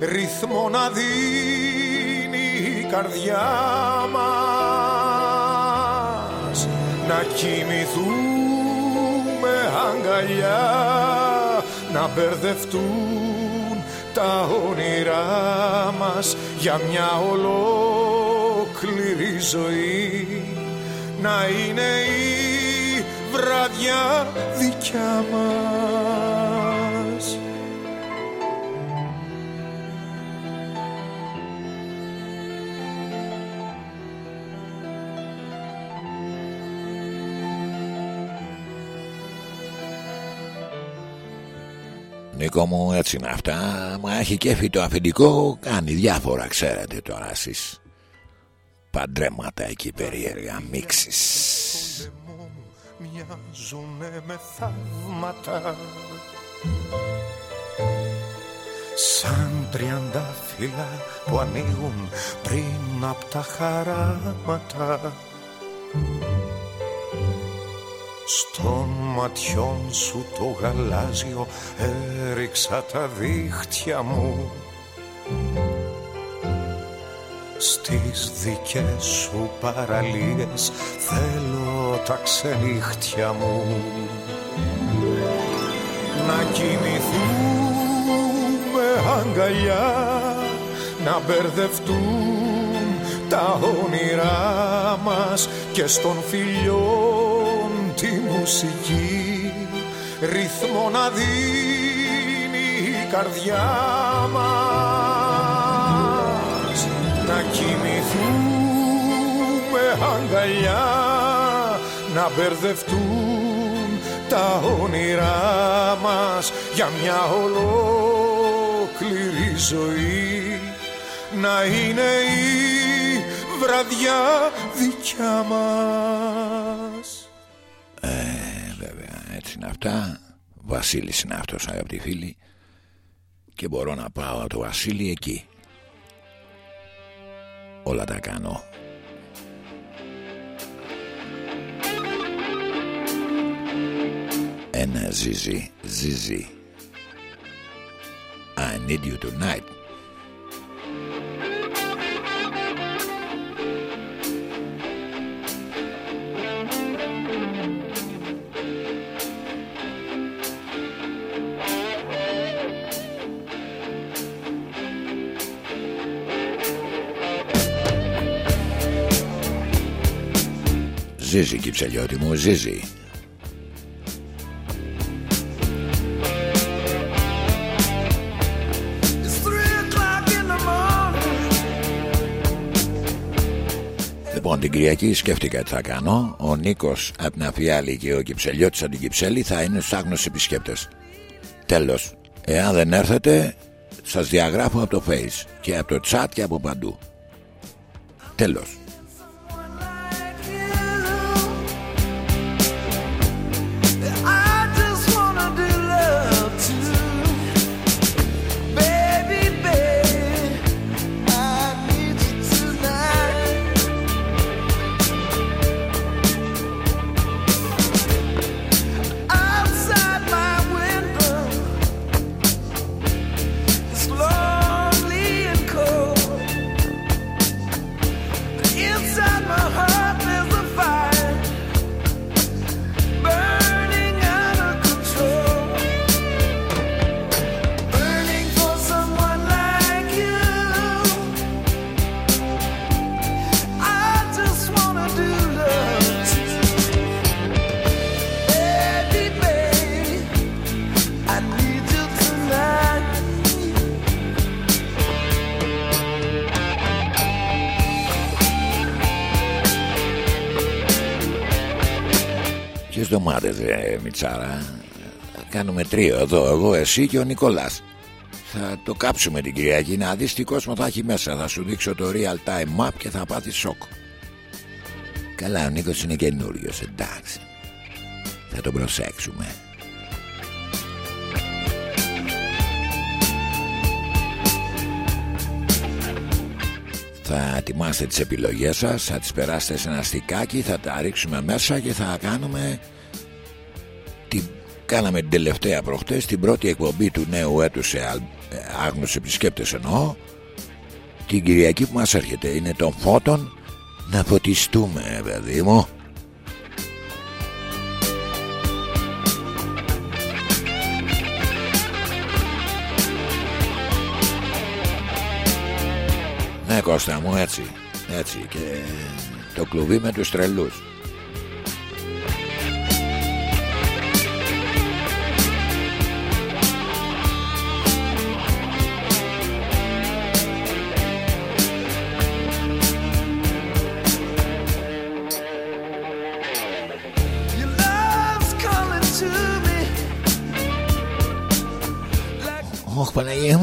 Ρυθμό να δίνει η καρδιά μας να κοιμηθούμε αγκαλιά να μπερδευτούν τα όνειρά μας για μια ολόκληρη ζωή. Να είναι η βραδιά δικιά μας Νίκο μου έτσι είναι αυτά. Μα έχει κέφι το αφεντικό Κάνει διάφορα ξέρετε τώρα εσείς. Παντρέματα εκεί περίεργα Μίξεις. Μοιάζουνε με θαύματα. Σαν τριαντάφυλλα που ανοίγουν πριν απ' τα χαράματα Στον ματιών σου το γαλάζιο έριξα τα δίχτυα μου. Στις δικές σου παραλίες θέλω τα ξενύχτια μου. Να κοιμηθούμε αγκαλιά να μπερδευτούν τα όνειρά μας και στον φιλιών τη μουσική. Ρυθμό να δίνει η καρδιά μας. Να κοιμηθούμε αγκαλιά να μπερδευτούν τα όνειρά μας για μια ολόκληρη ζωή. Να είναι η βραδιά δικιά μας Ε βέβαια έτσι είναι αυτά. Βασίλης είναι αυτός αγαπητοί φίλοι. Και μπορώ να πάω από το Βασίλη εκεί. Όλα τα κάνω. Ένα ζύζι, ζύζι. I need you tonight Ζύζι Κυψελιώτη μου, ζύζι Λοιπόν την Κυριακή σκέφτηκα τι θα κάνω. Ο Νίκος από την Αφιάλη και ο Κυψελιώτης από την Κυψέλη Θα είναι στους άγνωστους επισκέπτες. Τέλος Εάν δεν έρθετε Σας διαγράφω από το face Και από το chat και από παντού. Τέλος εβδομάδες ρε Μιτσάρα. Κάνουμε τρίο εδώ Εγώ εσύ και ο Νικολάς Θα το κάψουμε την Κυριακή. Να δεις τι κόσμο θα έχει μέσα. Θα σου δείξω το real time map Και θα πάθεις σοκ. Καλά ο Νίκος είναι καινούριος Εντάξει. Θα τον προσέξουμε. Θα ετοιμάσετε τις επιλογές σας Θα τις περάσετε σε ένα στικάκι Θα τα ρίξουμε μέσα και θα κάνουμε την... Κάναμε την τελευταία προχτές Την πρώτη εκπομπή του νέου έτους Σε αλ- ε, άγνωστους επισκέπτες εννοώ Την Κυριακή που μας έρχεται. Είναι των φώτων. Να φωτιστούμε παιδί μου. Ναι Κώστα μου έτσι. Έτσι. Και το κλουβί με τους τρελούς someone like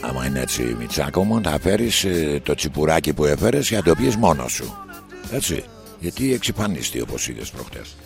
Άμα είναι έτσι Μιτσάκο μου θα φέρεις ε, το τσιπουράκι που έφερες για να το πιεις μόνος σου. Έτσι γιατί εξυπανίστη όπως είδες προχτές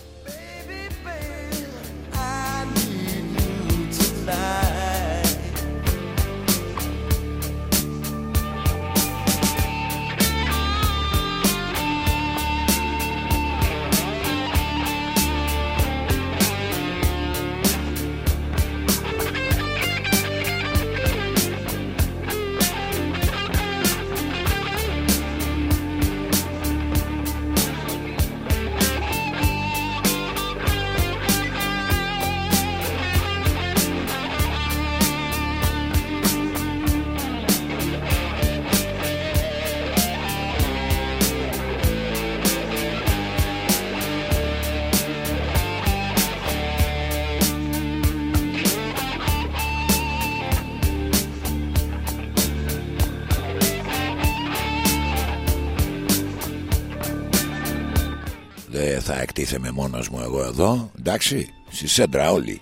θα εκτίθεμαι μόνος μου εγώ εδώ Εντάξει Στη σέντρα όλοι.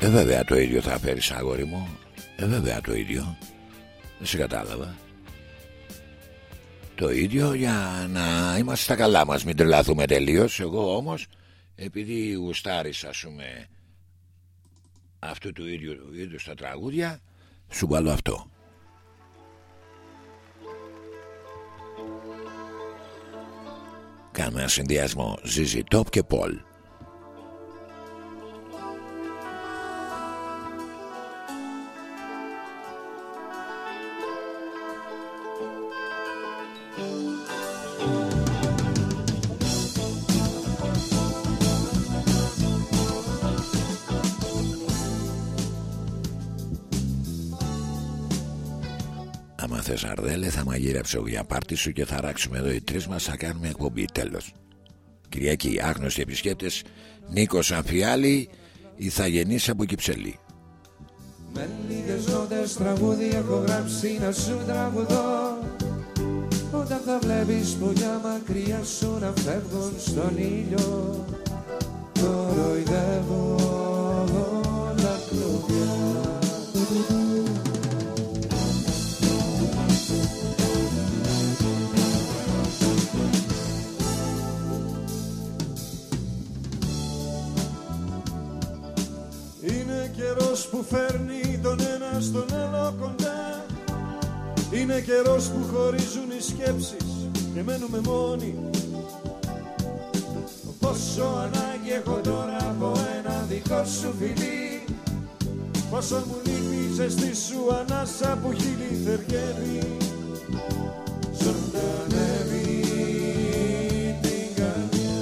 Ε βέβαια το ίδιο θα φέρεις αγόρι μου. Ε βέβαια το ίδιο. Δεν σε κατάλαβα το ίδιο για να είμαστε στα καλά μας μην τρελαθούμε τελείως. Εγώ όμως επειδή γουστάρεις ας πούμε αυτού του ίδιου, ίδιους στα τραγούδια σου βάλω αυτό. Κάνουμε ένα συνδυασμό Ζίζι Top και Πολ Άμα θες Αρδέλε θα μαγειρέψω για πάρτι σου και θα ράξουμε εδώ οι τρεις μας θα κάνουμε εκπομπή τέλος. Κυριακή άγνωστοι επισκέπτες Νίκος Αμφιάλη Ιθαγενής από Κυψελή Με λίγες νότες τραγούδι έχω γράψει να σου τραγουδώ. Όταν θα βλέπεις πουλιά μακριά σου να φεύγουν στον ήλιο Κοροϊδεύω όλα κλουβιά καιρός που φέρνει τον ένα στον άλλο κοντά. Είναι καιρός που χωρίζουν οι σκέψεις και μένουμε μόνοι. Πόσο ανάγκη έχω τώρα από ένα δικό σου φιλί. Πόσο μου λείπει η ζεστή σου ανάσα που χείλη θεργεύει Ζωντανεύει την καρδιά.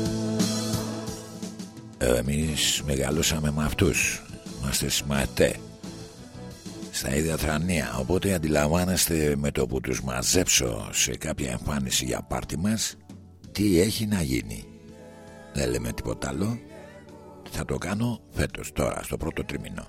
Ε, Εμείς μεγαλώσαμε με αυτούς Είμαστε σηματέ Στα ίδια θρανία Οπότε αντιλαμβάνεστε με το που τους μαζέψω Σε κάποια εμφάνιση για πάρτι μας Τι έχει να γίνει. Δεν λέμε τίποτα άλλο. Θα το κάνω φέτος τώρα Στο πρώτο τριμηνό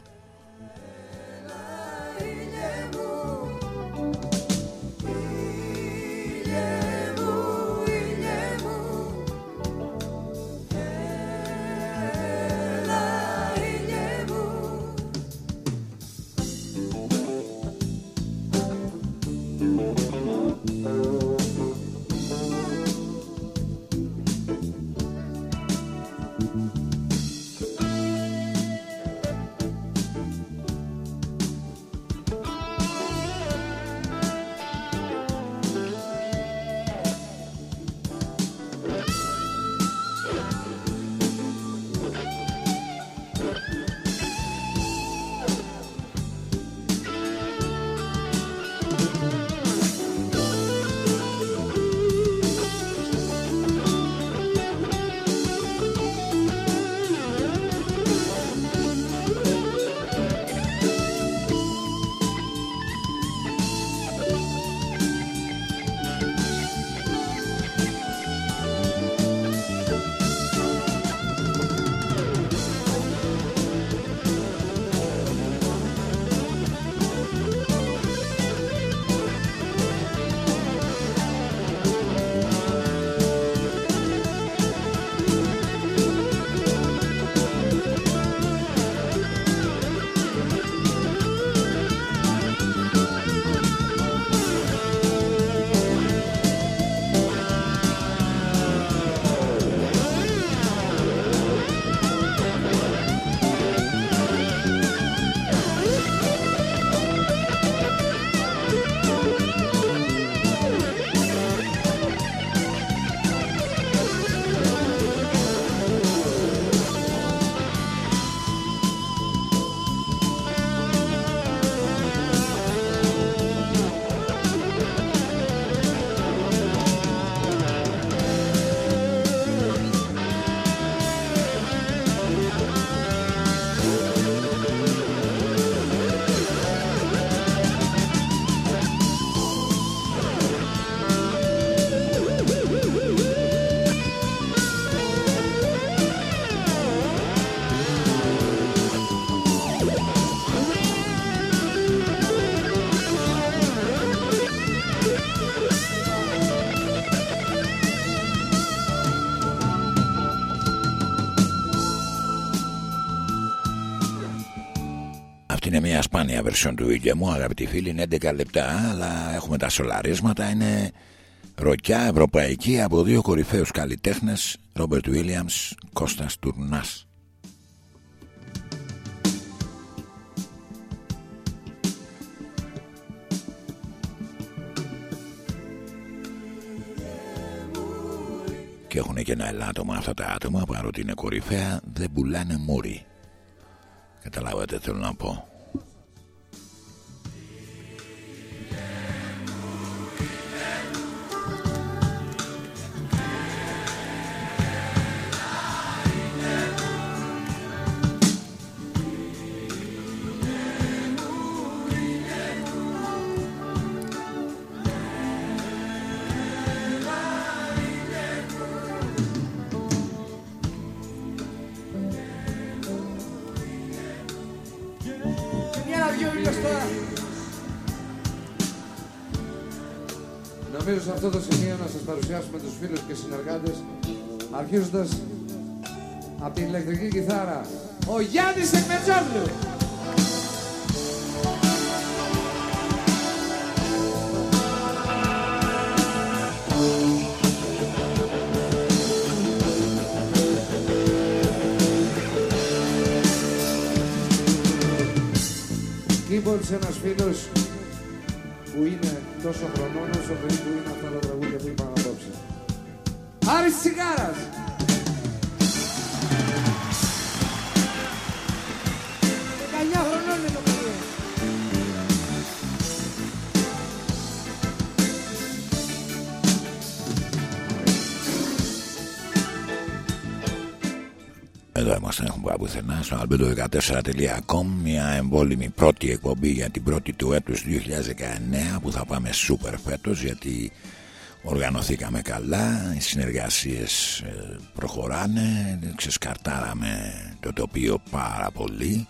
σπάνια version του ίδιου μου αγαπητοί φίλοι είναι 11 λεπτά αλλά έχουμε τα σολαρίσματα είναι ροκιά ευρωπαϊκή από δύο κορυφαίους καλλιτέχνες Ρόμπερτ Βίλιαμς, Κώστας Τουρνάς. Και έχουν και ένα ελάττωμα αυτά τα άτομα παρότι είναι κορυφαία δεν πουλάνε μούρι. Καταλάβατε τι θέλω να πω αρχίζοντας από την ηλεκτρική κιθάρα ο Γιάννης Εκμετζόγλου. Keyboards ένας φίλος που είναι τόσο χρονών όσο περίπου είναι αυτά τα τραγούδια που είπαμε απόψε. Άρης Τσιγάρας! Εδώ είμαστε, έχουμε πάει πουθενά στο albedo14.com μια εμβόλυμη πρώτη εκπομπή για την πρώτη του έτους 2019 που θα πάμε σούπερ φέτος γιατί οργανωθήκαμε καλά, οι συνεργασίες ε, προχωράνε, ξεσκαρτάραμε το τοπίο πάρα πολύ,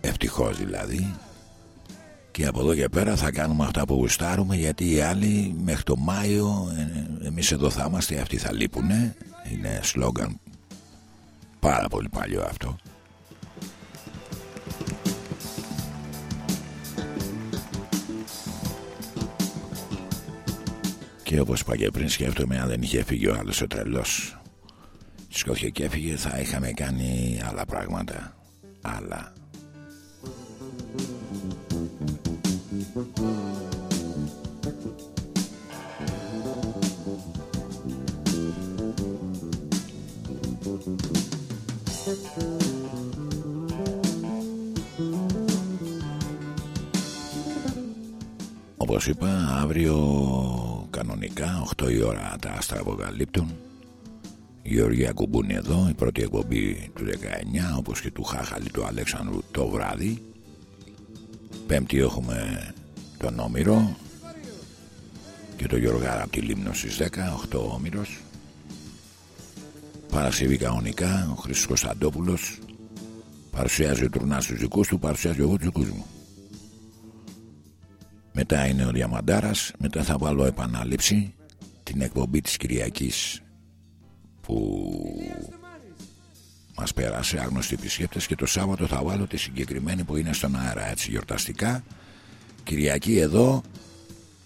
ευτυχώς δηλαδή. Και από εδώ και πέρα θα κάνουμε αυτά που γουστάρουμε γιατί οι άλλοι μέχρι το Μάιο ε, εμείς εδώ θα είμαστε, αυτοί θα λείπουνε, είναι σλόγκαν Πάρα πολύ παλιό αυτό. Και όπως είπα και πριν σκέφτομαι αν δεν είχε φύγει ο άλλος ο τρελός. Σκόθηκε και έφυγε θα είχαμε κάνει άλλα πράγματα. Άλλα Όπως είπα αύριο κανονικά 8 η ώρα τα άστρα αποκαλύπτουν η Γεωργία Κουμπούνη εδώ η πρώτη εκπομπή του 19 όπως και του Χάχαλη του Αλέξανδρου το βράδυ. Πέμπτη έχουμε τον Όμηρο και τον Γιωργάρα από τη Λίμνο στις 10 8 Όμηρος. Παρασκευή κανονικά ο Χρήστος Κωνσταντόπουλος παρουσιάζει ο Τουρνάς τους δικούς του παρουσιάζει εγώ τους δικούς μου μετά είναι ο Διαμαντάρας Μετά θα βάλω επανάληψη Την εκπομπή της Κυριακής Που Μας πέρασε άγνωστοι επισκέπτες Και το Σάββατο θα βάλω τη συγκεκριμένη Που είναι στον αέρα έτσι γιορταστικά Κυριακή εδώ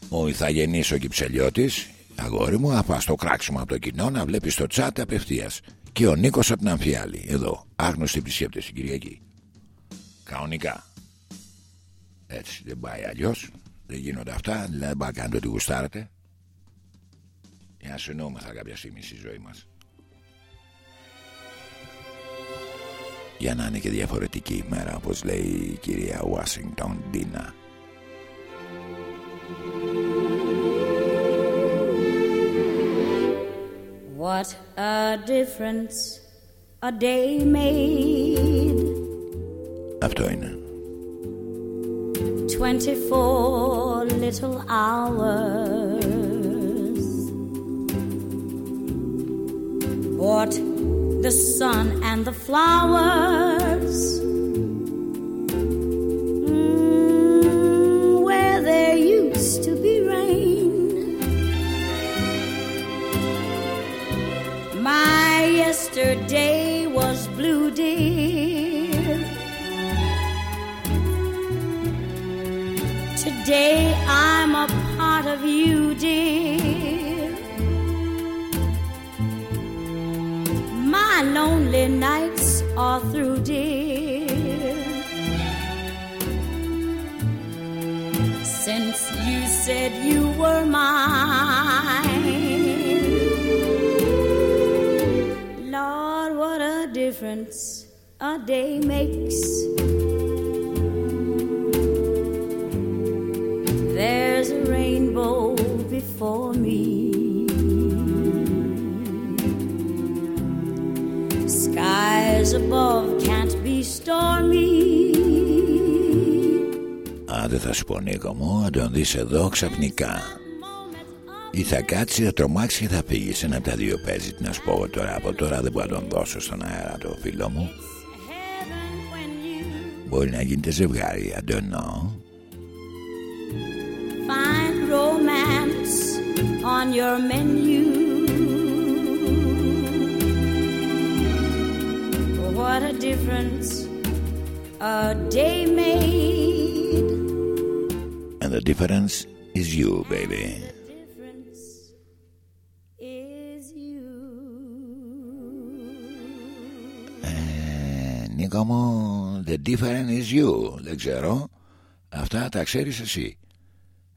Ο Ιθαγενής ο Κυψελιώτης Αγόρι μου, θα πας στο κράξιμο από το κοινό να βλέπεις το τσάτ απευθείας. Και ο Νίκος από την Αμφιάλη. Εδώ, άγνωστοι επισκέπτες την Κυριακή. Κανονικά. Έτσι, δεν πάει αλλιώς δεν γίνονται αυτά, δηλαδή δεν πάει να κάνετε ό,τι γουστάρετε. Για να συνόμεθα κάποια στιγμή στη ζωή μας. Για να είναι και διαφορετική ημέρα, όπως λέει η κυρία Ουάσιγκτον Ντίνα. What a difference a day made. Αυτό είναι. 24 little hours. What the sun and the flowers. Mm, where there used to be rain. My yesterday was blue, dear. Day I'm a part of you, dear. My lonely nights are through, dear. Since you said you were mine, Lord, what a difference a day makes. There's a rainbow before me. Skies above can't be stormy. Α, δεν θα σου πω Νίκο μου, αν τον δεις εδώ ξαφνικά ή θα κάτσει, θα τρομάξει και θα φύγει. Ένα από τα δύο παίζει. Τι να σου πω εγώ τώρα. Από τώρα δεν μπορώ να τον δώσω στον αέρα το φίλο μου. Μπορεί να γίνεται ζευγάρι, I don't know. on your menu. What a difference a day made. And the difference is you, baby. Is you. Ε, Νίκο μου, the difference is you. Δεν ξέρω. Αυτά τα ξέρεις εσύ.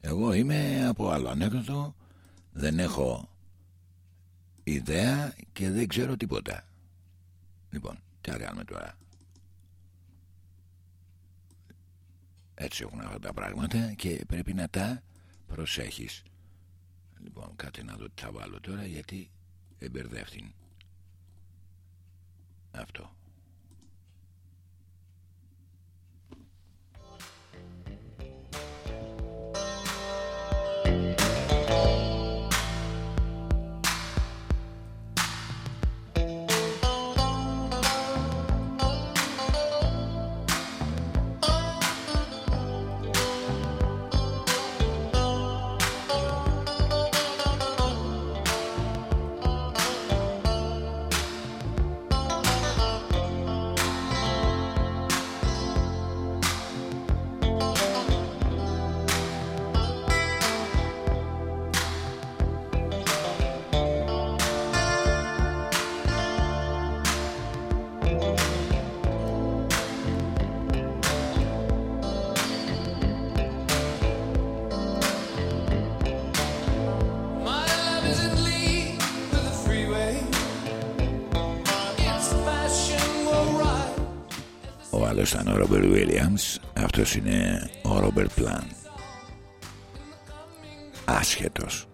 Εγώ είμαι από άλλο ανέκδοτο. Δεν έχω ιδέα και δεν ξέρω τίποτα. Λοιπόν, τι θα κάνουμε τώρα; Έτσι έχουν αυτά τα πράγματα και πρέπει να τα προσέχεις. Λοιπόν, κάτι να δω τι θα βάλω τώρα γιατί εμπερδεύτην. Αυτό. Άλλος ήταν ο Ρόμπερ Βίλιαμς Αυτός είναι ο Ρόμπερ Πλάν Άσχετος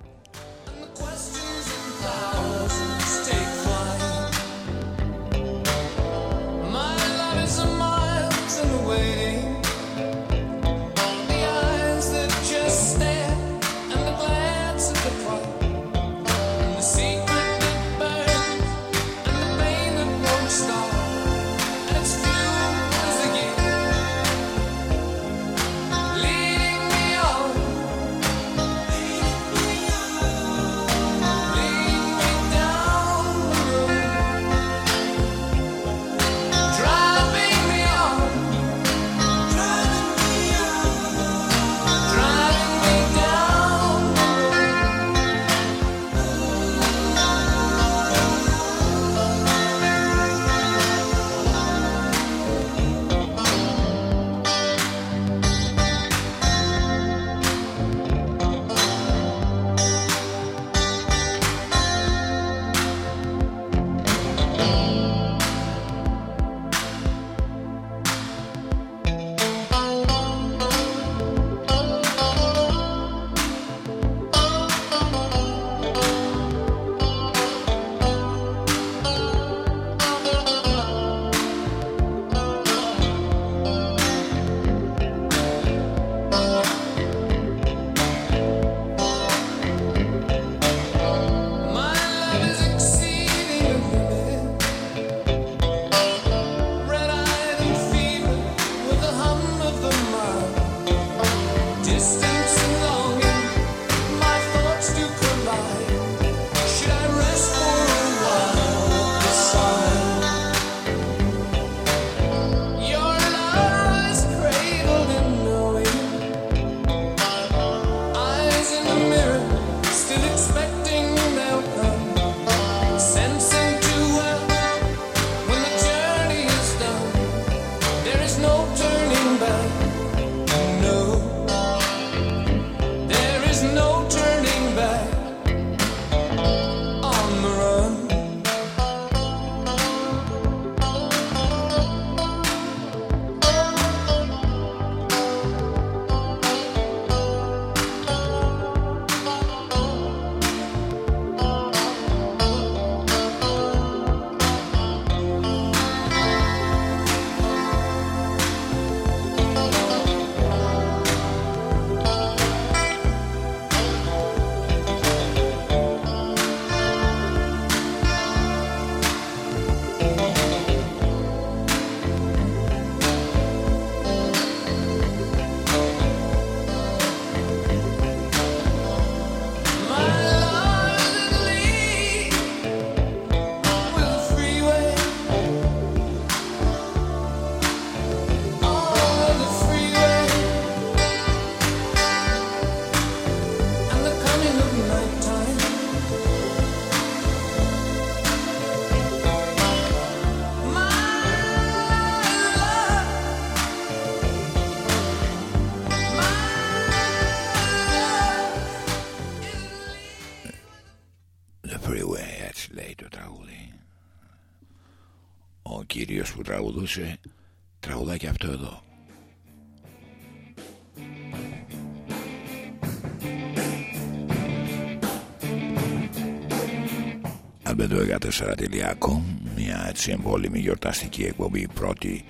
albedo14.com Μια έτσι εμβόλυμη γιορταστική εκπομπή Πρώτη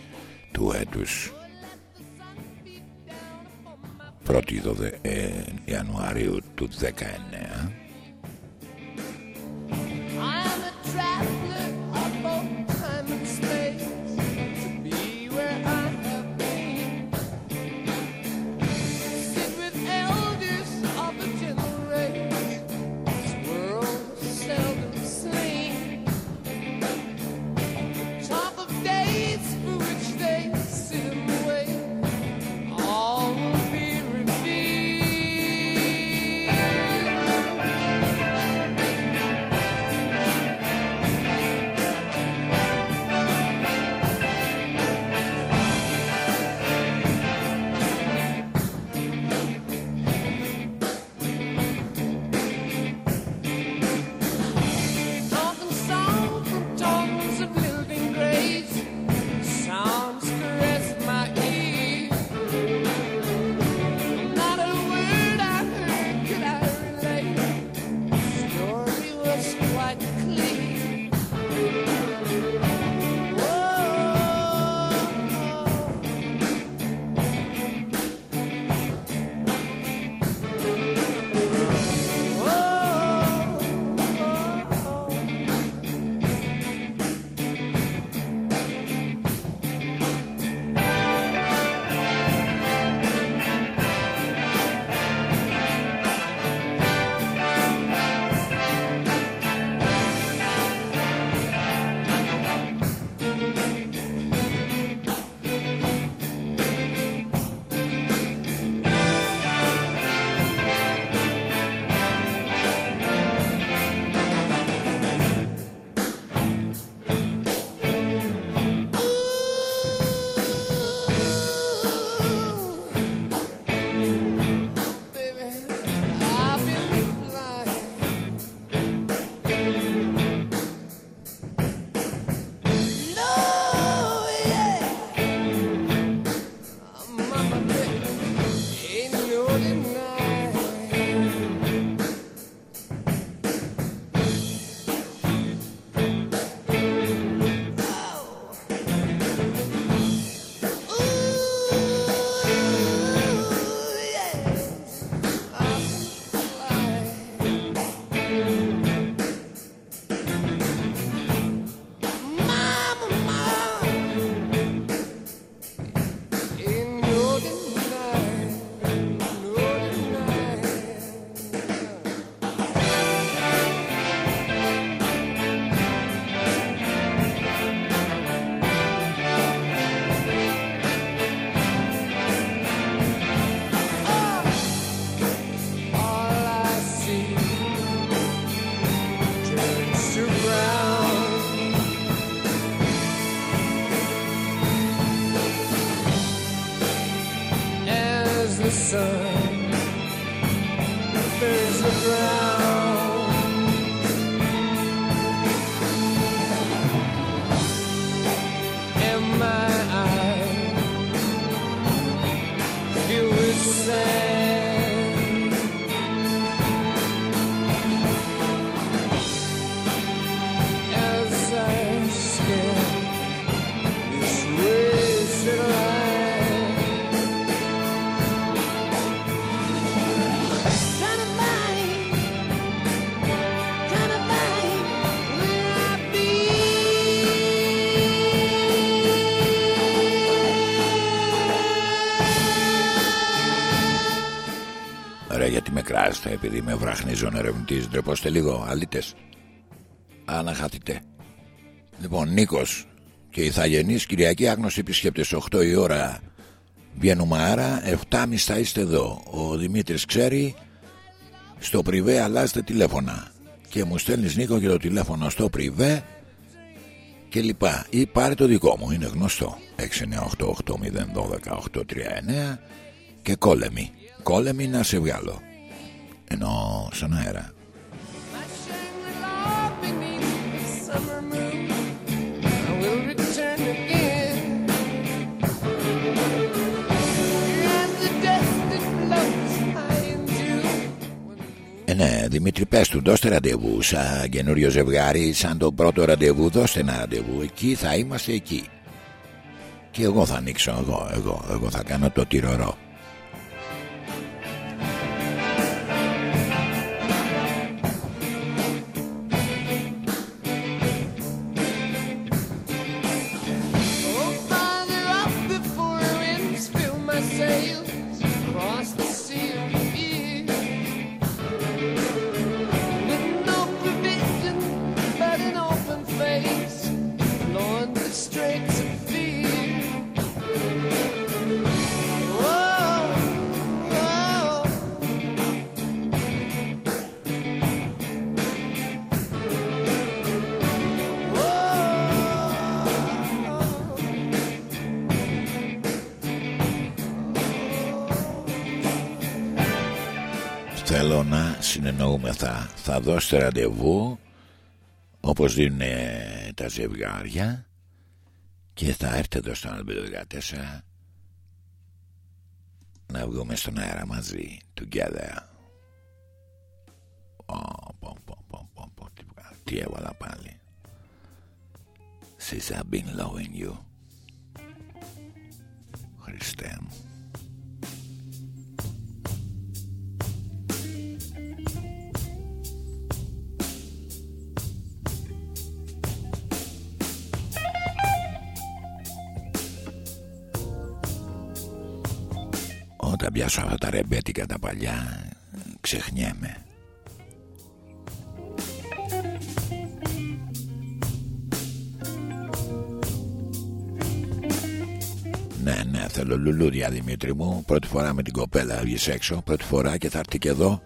του έτους Πρώτη 12 ε, Ιανουαρίου του 19 με κράζετε επειδή με βραχνίζουν ερευνητής Ντρεπόστε λίγο αλήτες. Αναχαθείτε. Λοιπόν Νίκος και οι Θαγενείς Κυριακή άγνωστοι επισκέπτες 8 η ώρα. Βγαίνουμε άρα 7.30 θα είστε εδώ. Ο Δημήτρης ξέρει Στο πριβέ αλλάζετε τηλέφωνα. Και μου στέλνεις Νίκο και το τηλέφωνο στο πριβέ και λοιπά. Ή πάρε το δικό μου είναι γνωστό. 698-8-012-839 και κόλεμη κόλεμη να σε βγάλω. ενώ στον αέρα. Ε, ναι, Δημήτρη, πες του, δώστε ραντεβού. Σαν καινούριο ζευγάρι, σαν το πρώτο ραντεβού, δώστε ένα ραντεβού. Εκεί θα είμαστε εκεί. Και εγώ θα ανοίξω, εγώ, εγώ, εγώ θα κάνω το τυρωρό. συνεννοούμεθα θα δώσετε ραντεβού όπως δίνουν ε, τα ζευγάρια και θα έρθετε εδώ στο 14 να βγούμε στον αέρα μαζί together. Πω, πω, πω, τι έβαλα πάλι. Since I've been loving you. Χριστέ μου. όταν πιάσω αυτά τα ρεμπέτικα τα παλιά ξεχνιέμαι Ναι, ναι, θέλω λουλούδια Δημήτρη μου. Πρώτη φορά με την κοπέλα βγεις έξω. Πρώτη φορά και θα έρθει και εδώ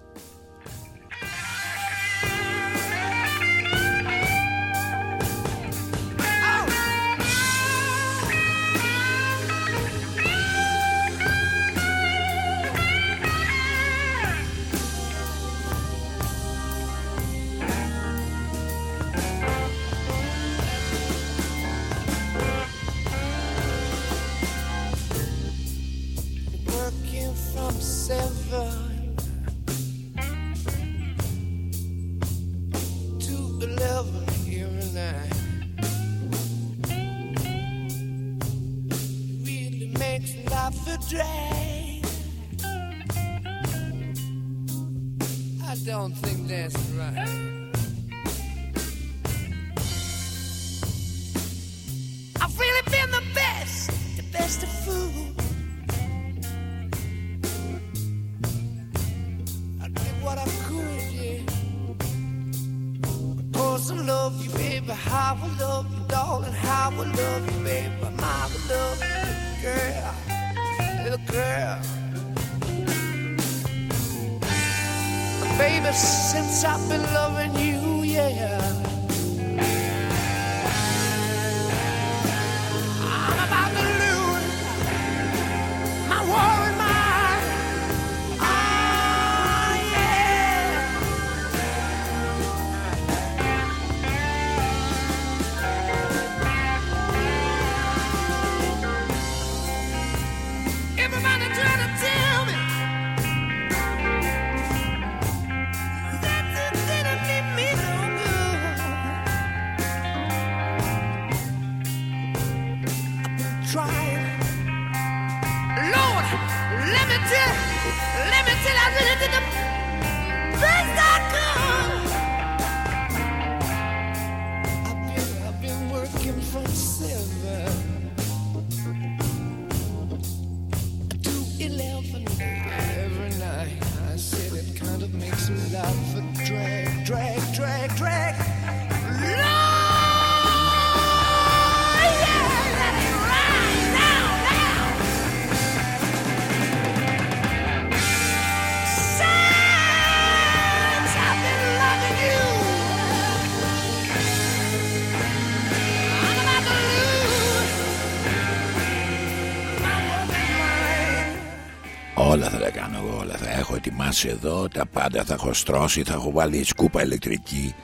εδώ, τα πάντα θα έχω στρώσει, θα έχω βάλει σκούπα ηλεκτρική,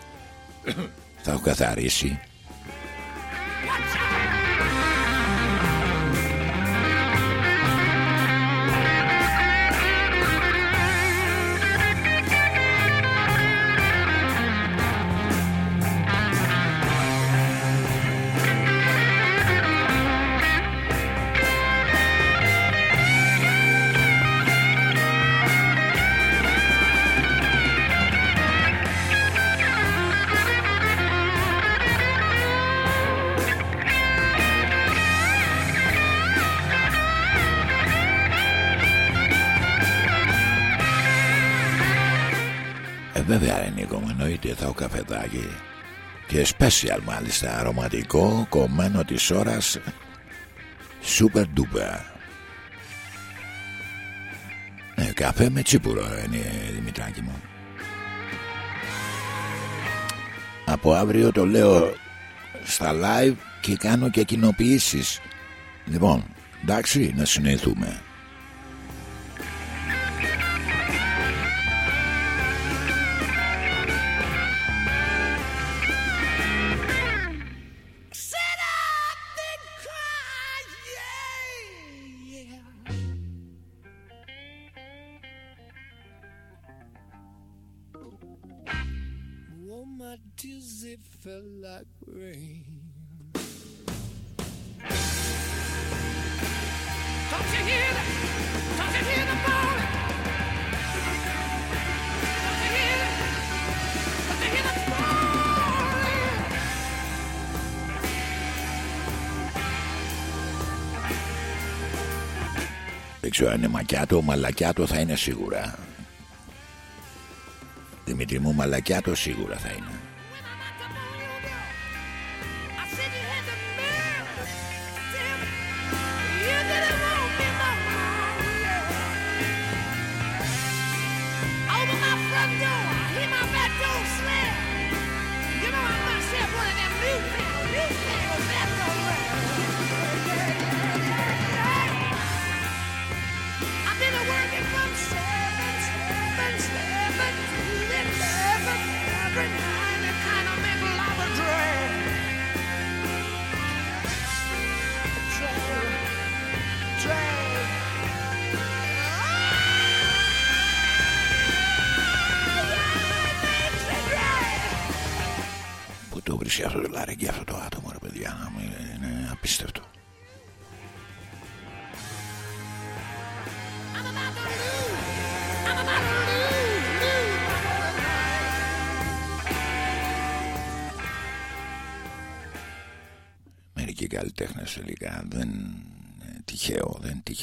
θα έχω καθαρίσει. Μου εννοείται θα έχω καφεδάκι. Και special μάλιστα αρωματικό κομμένο της ώρας Super duper. Ε, καφέ με τσίπουρο είναι Δημητράκη μου. Από αύριο το λέω στα live και κάνω και κοινοποιήσεις. Λοιπόν, εντάξει, να συνεχθούμε μαλακιάτο θα είναι σίγουρα. Δημήτρη μου, μαλακιάτο σίγουρα θα είναι.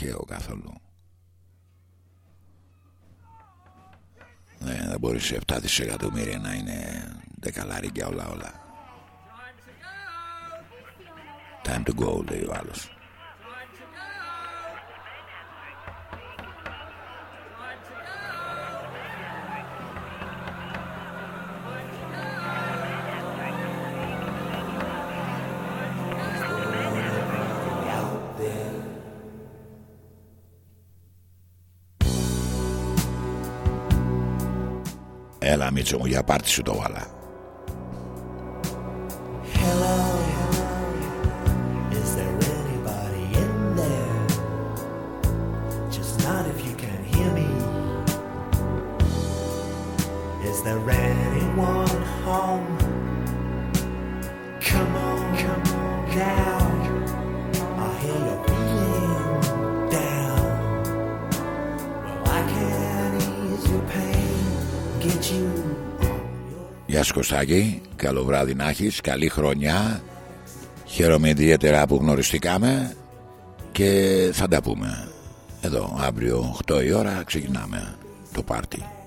Τυχαίο, δεν είναι τυχαίο καθόλου. Δεν, δεν μπορείς σε 7 δισεκατομμύρια να είναι δεκαλάρικια όλα όλα. Time to go, λέει ο άλλος. Έλα Μίτσο μου για πάρτι σου το Γεια σου Κωστάκη, καλό βράδυ να έχεις, καλή χρονιά. Χαίρομαι ιδιαίτερα που γνωριστήκαμε Και θα τα πούμε. Εδώ αύριο 8 η ώρα ξεκινάμε το πάρτι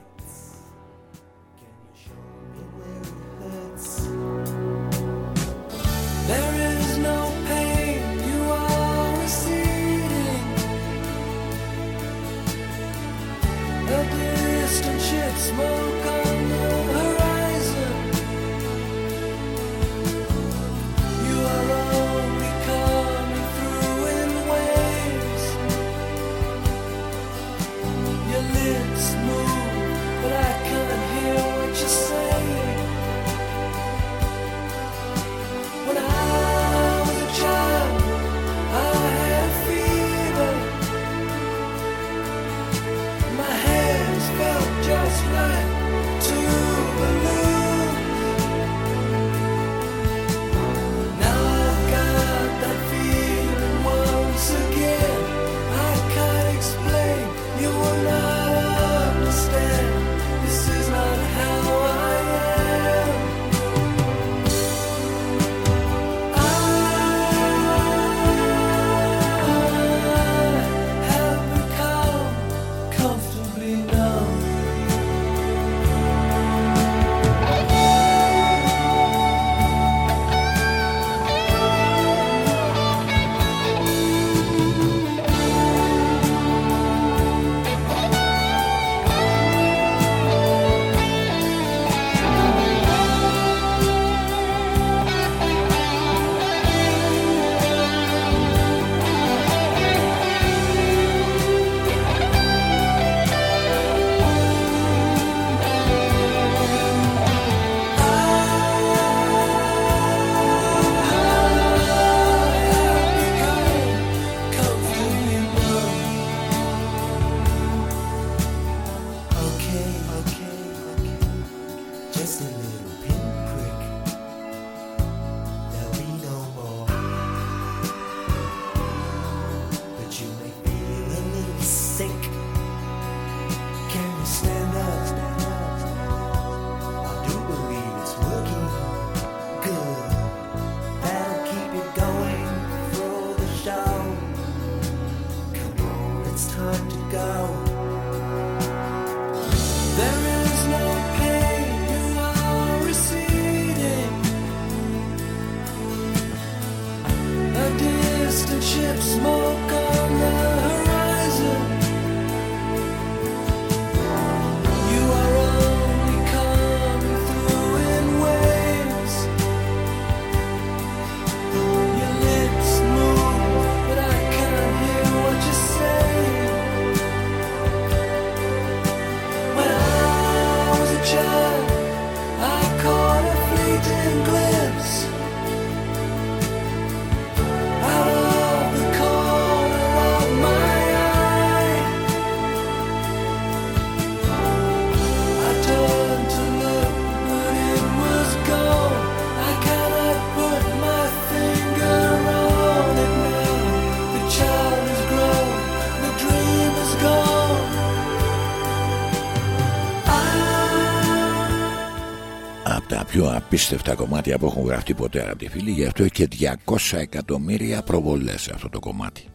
απίστευτα κομμάτια που έχουν γραφτεί ποτέ αγαπητοί φίλοι. Γι' αυτό έχει και 200 εκατομμύρια προβολές σε αυτό το κομμάτι.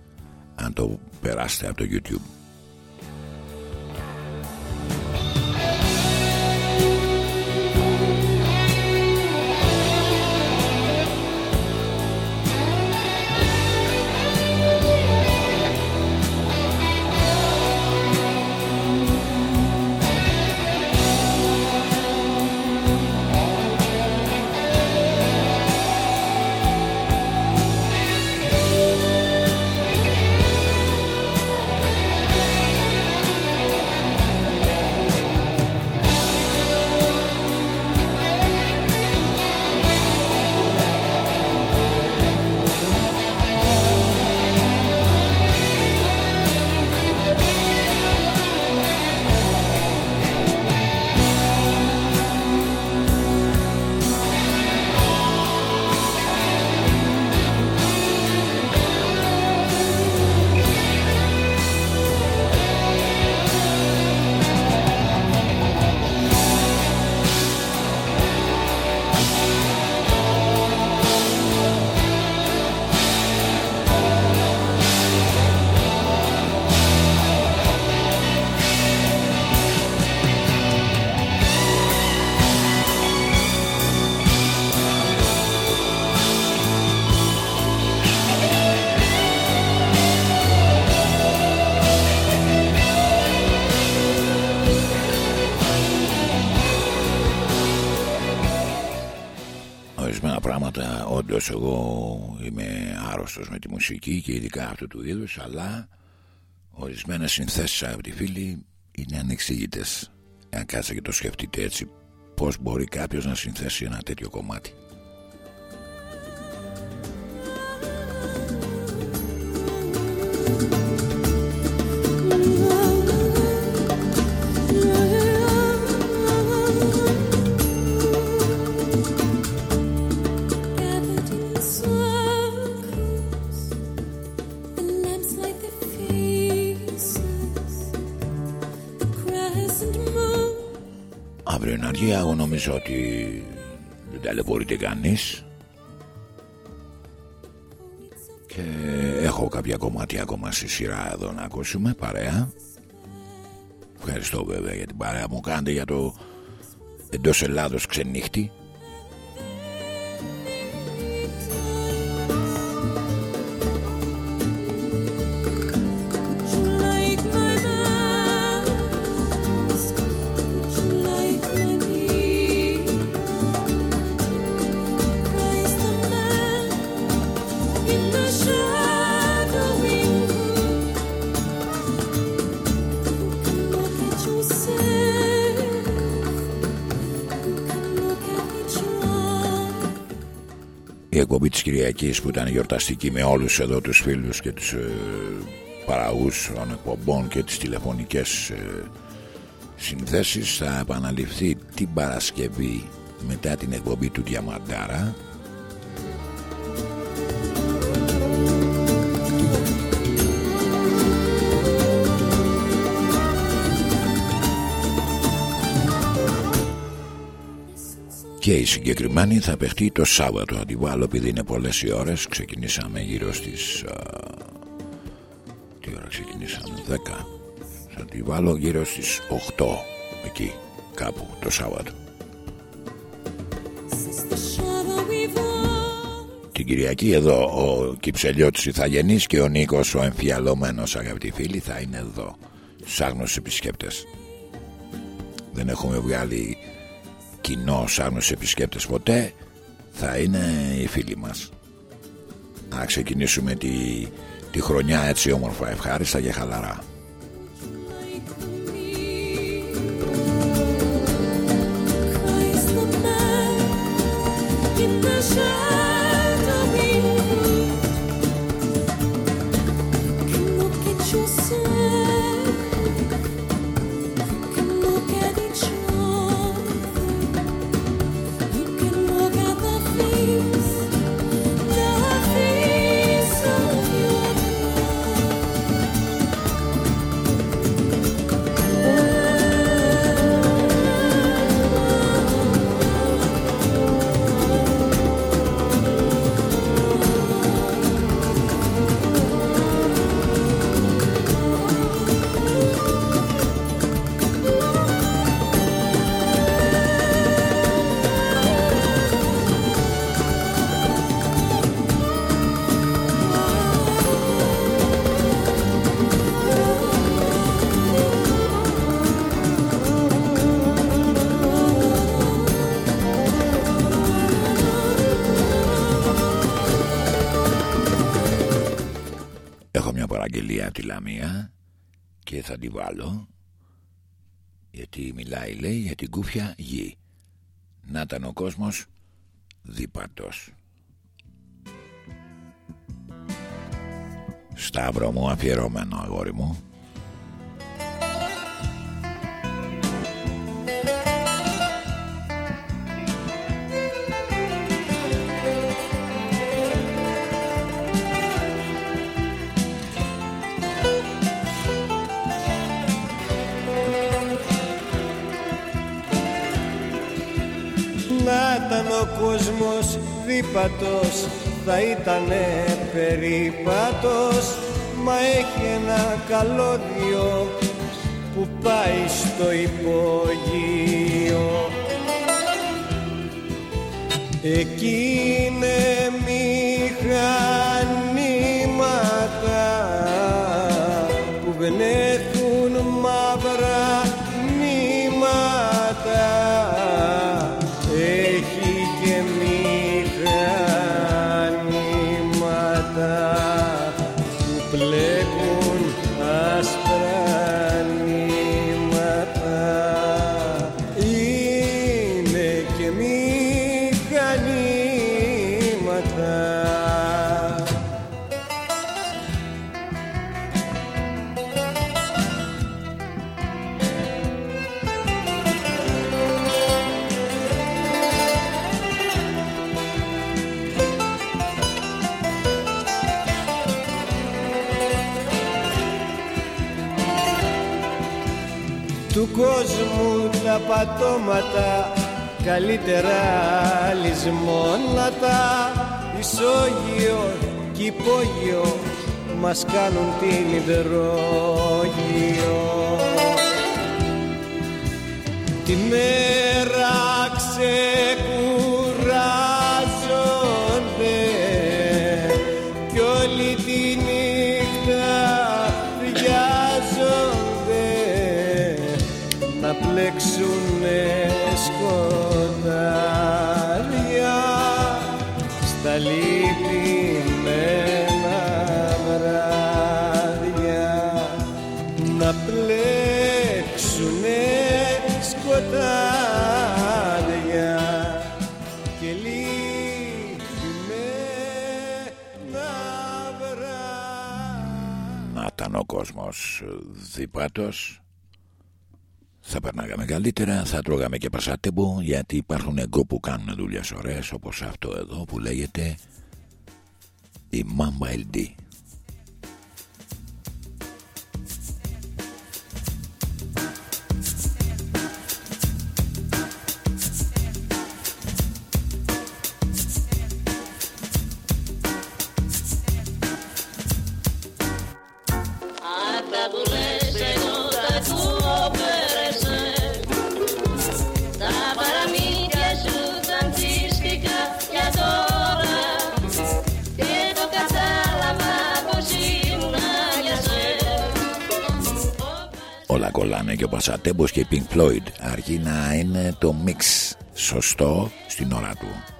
Αν το περάσετε από το YouTube μουσική και ειδικά αυτού του είδους αλλά ορισμένες συνθέσεις από τη φίλη είναι ανεξήγητες. Αν κάτσετε και το σκεφτείτε έτσι πως μπορεί κάποιος να συνθέσει ένα τέτοιο κομμάτι κανείς. Και έχω κάποια κομμάτια ακόμα στη σειρά εδώ να ακούσουμε παρέα. Ευχαριστώ βέβαια για την παρέα μου. Κάνετε για το εντός Ελλάδος ξενύχτη Κυριακής που ήταν γιορταστική με όλους εδώ τους φίλους και τους ε, παραγούς των εκπομπών και τις τηλεφωνικές ε, συνθέσεις θα επαναληφθεί την Παρασκευή μετά την εκπομπή του Διαμαντάρα και η συγκεκριμένη θα παιχτεί το Σάββατο. Αντιβάλλω επειδή είναι πολλές οι ώρες ξεκινήσαμε γύρω στις α, τι ώρα ξεκινήσαμε 10 θα τη βάλω γύρω στις 8 εκεί κάπου το Σάββατο. Την Κυριακή εδώ ο Κυψελιώτης Ιθαγενής και ο Νίκος ο εμφιαλωμένος αγαπητοί φίλοι θα είναι εδώ στους άγνωστους επισκέπτες. Δεν έχουμε βγάλει κοινό στους άγνωστους επισκέπτες ποτέ θα είναι οι φίλοι μας. Να ξεκινήσουμε τη, τη χρονιά έτσι όμορφα ευχάριστα και χαλαρά λέει για την κούφια γη. Να ήταν ο κόσμος δίπατος. Σταύρο μου αφιερώμενο αγόρι μου. Θα ήτανε περίπατος Μα έχει ένα καλώδιο που πάει στο υπογείο Εκεί καλύτερα λησμόνατα ισόγειο κι υπόγειο μας κάνουν την υδρόγειο. Τη μέρα δίπατος θα περνάγαμε καλύτερα, θα τρώγαμε και πασάτεμπο γιατί υπάρχουν εγκό που κάνουν δουλειές ωραίες όπως αυτό εδώ που λέγεται η Mamba LD. Σατέμπος και Pink Floyd αρκεί να είναι το μίξ σωστό στην ώρα του.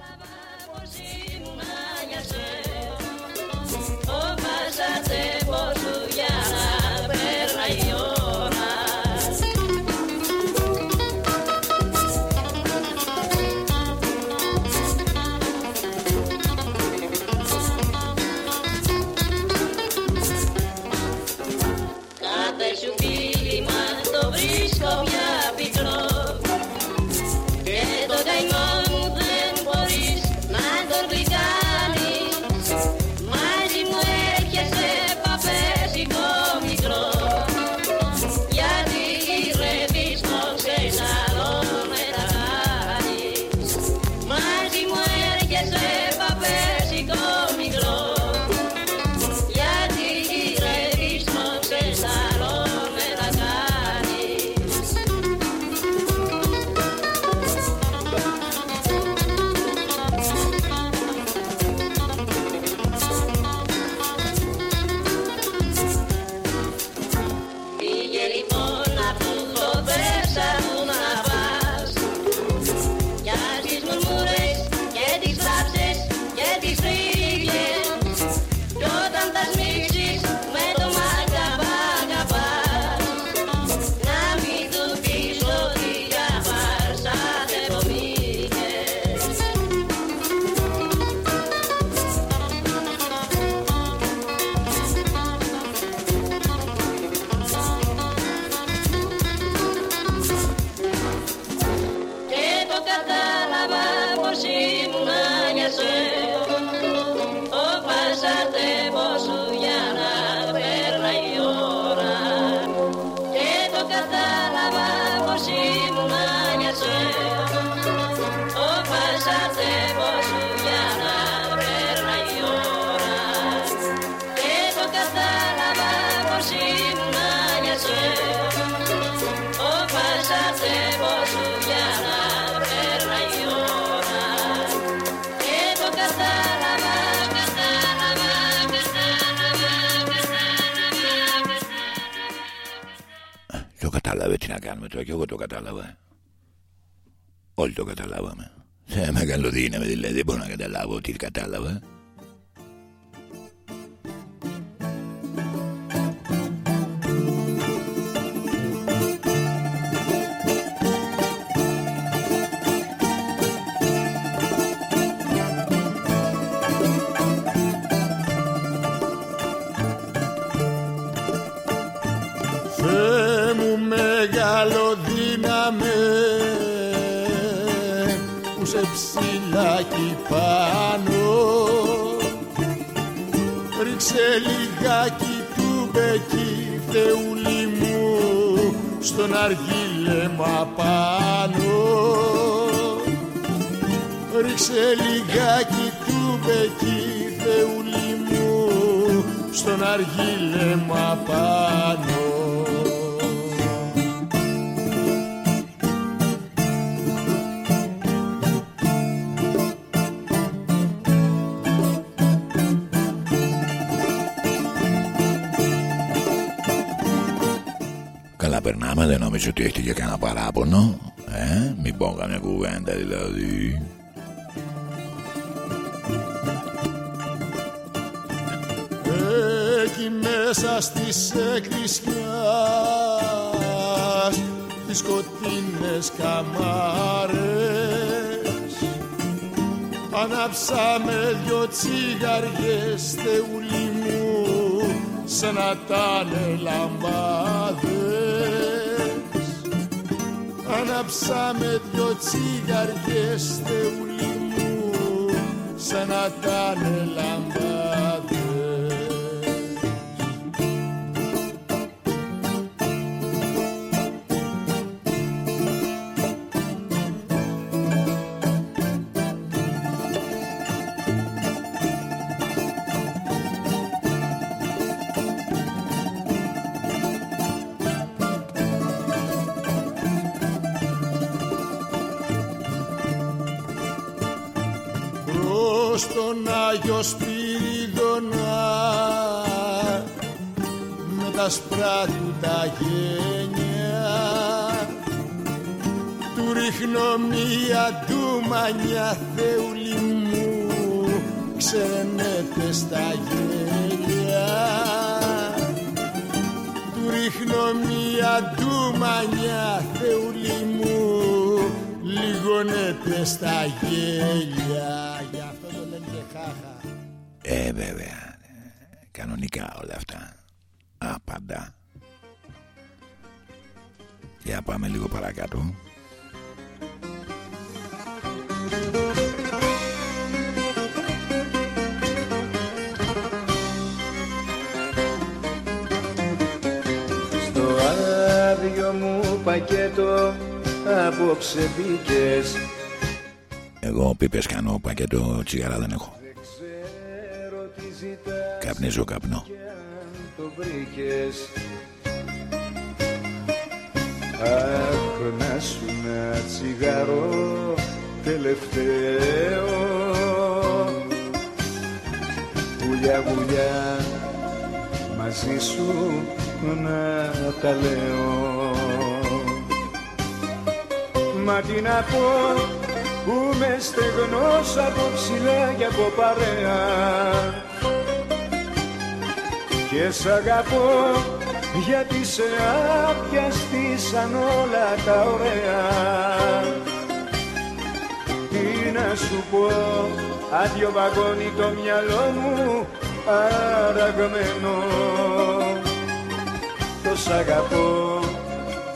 κατάλαβα. νομίζω ότι έχετε και κανένα παράπονο. Ε, μην πω κανένα κουβέντα δηλαδή. Εκεί μέσα στις εκκλησιάς τις σκοτεινές καμάρες Ανάψαμε δυο τσιγαριές θεούλη μου σε να τα λαμπά Κάψαμε δυο τσιγαριές θεούλη μου σαν να τάνε Εγώ πίπες κάνω πακέτο τσιγάρα δεν έχω. Καπνίζω καπνό. το βρήκες Αχ να σου ένα τσιγάρο τελευταίο Γουλιά γουλιά μαζί σου να τα λέω Μα τι να πω που με στεγνός από ψηλά και από παρέα. Και σ' αγαπώ γιατί σε άπιαστησαν όλα τα ωραία. Τι να σου πω άδειο βαγόνι το μυαλό μου αραγμένο. Το σ' αγαπώ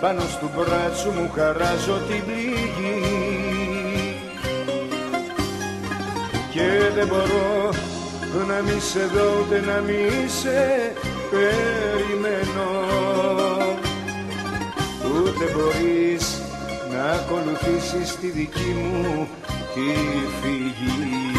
πάνω στου μπράτσου μου χαράζω την πληγή και δεν μπορώ να μη σε δω ούτε να μη σε περιμένω. Ούτε μπορείς να ακολουθήσεις τη δική μου τη φυγή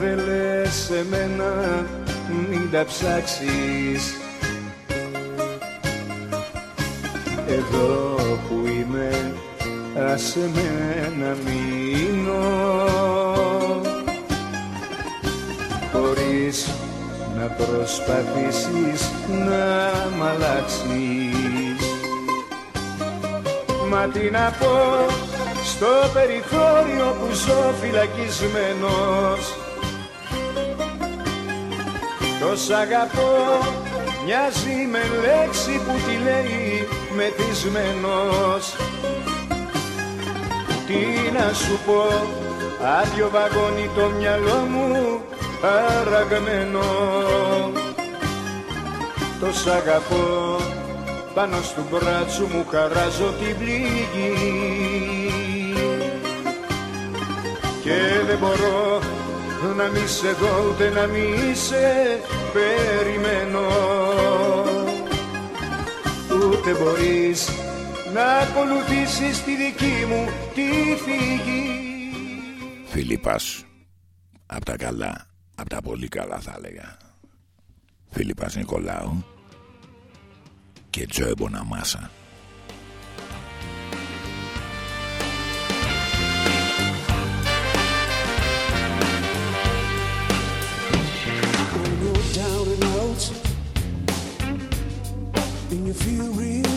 θέλες σε μένα μην τα ψάξεις. Εδώ που είμαι άσε με να μείνω. Χωρίς να προσπαθήσεις να μ' αλλάξεις. Μα τι να πω στο περιθώριο που ζω φυλακισμένος Το σ' αγαπώ μοιάζει με λέξη που τη λέει μεθυσμένος. Τι να σου πω άδειο βαγόνι το μυαλό μου αραγμένο Το σ' αγαπώ πάνω στου μπράτσου μου χαράζω την πληγή. Και δεν μπορώ να μη σε δω ούτε να μη σε περιμένω ούτε μπορείς να ακολουθήσεις τη δική μου τη φυγή Φίλιππας. Απ' τα καλά. Απ' τα πολύ καλά θα έλεγα. Φίλιππας Νικολάου και Τζοε Μποναμάσα. feel real.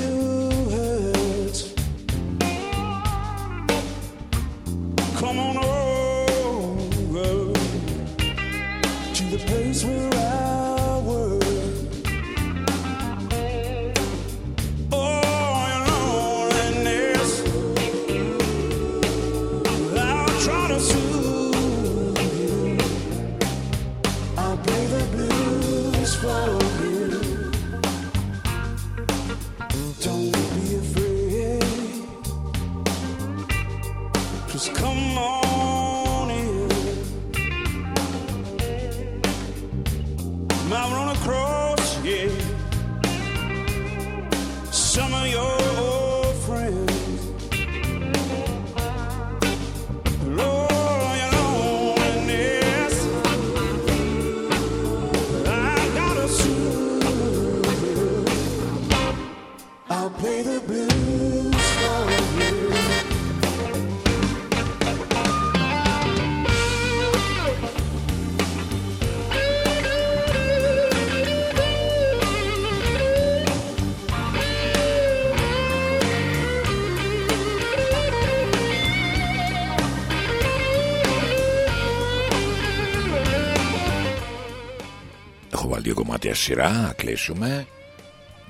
Σειρά Να κλείσουμε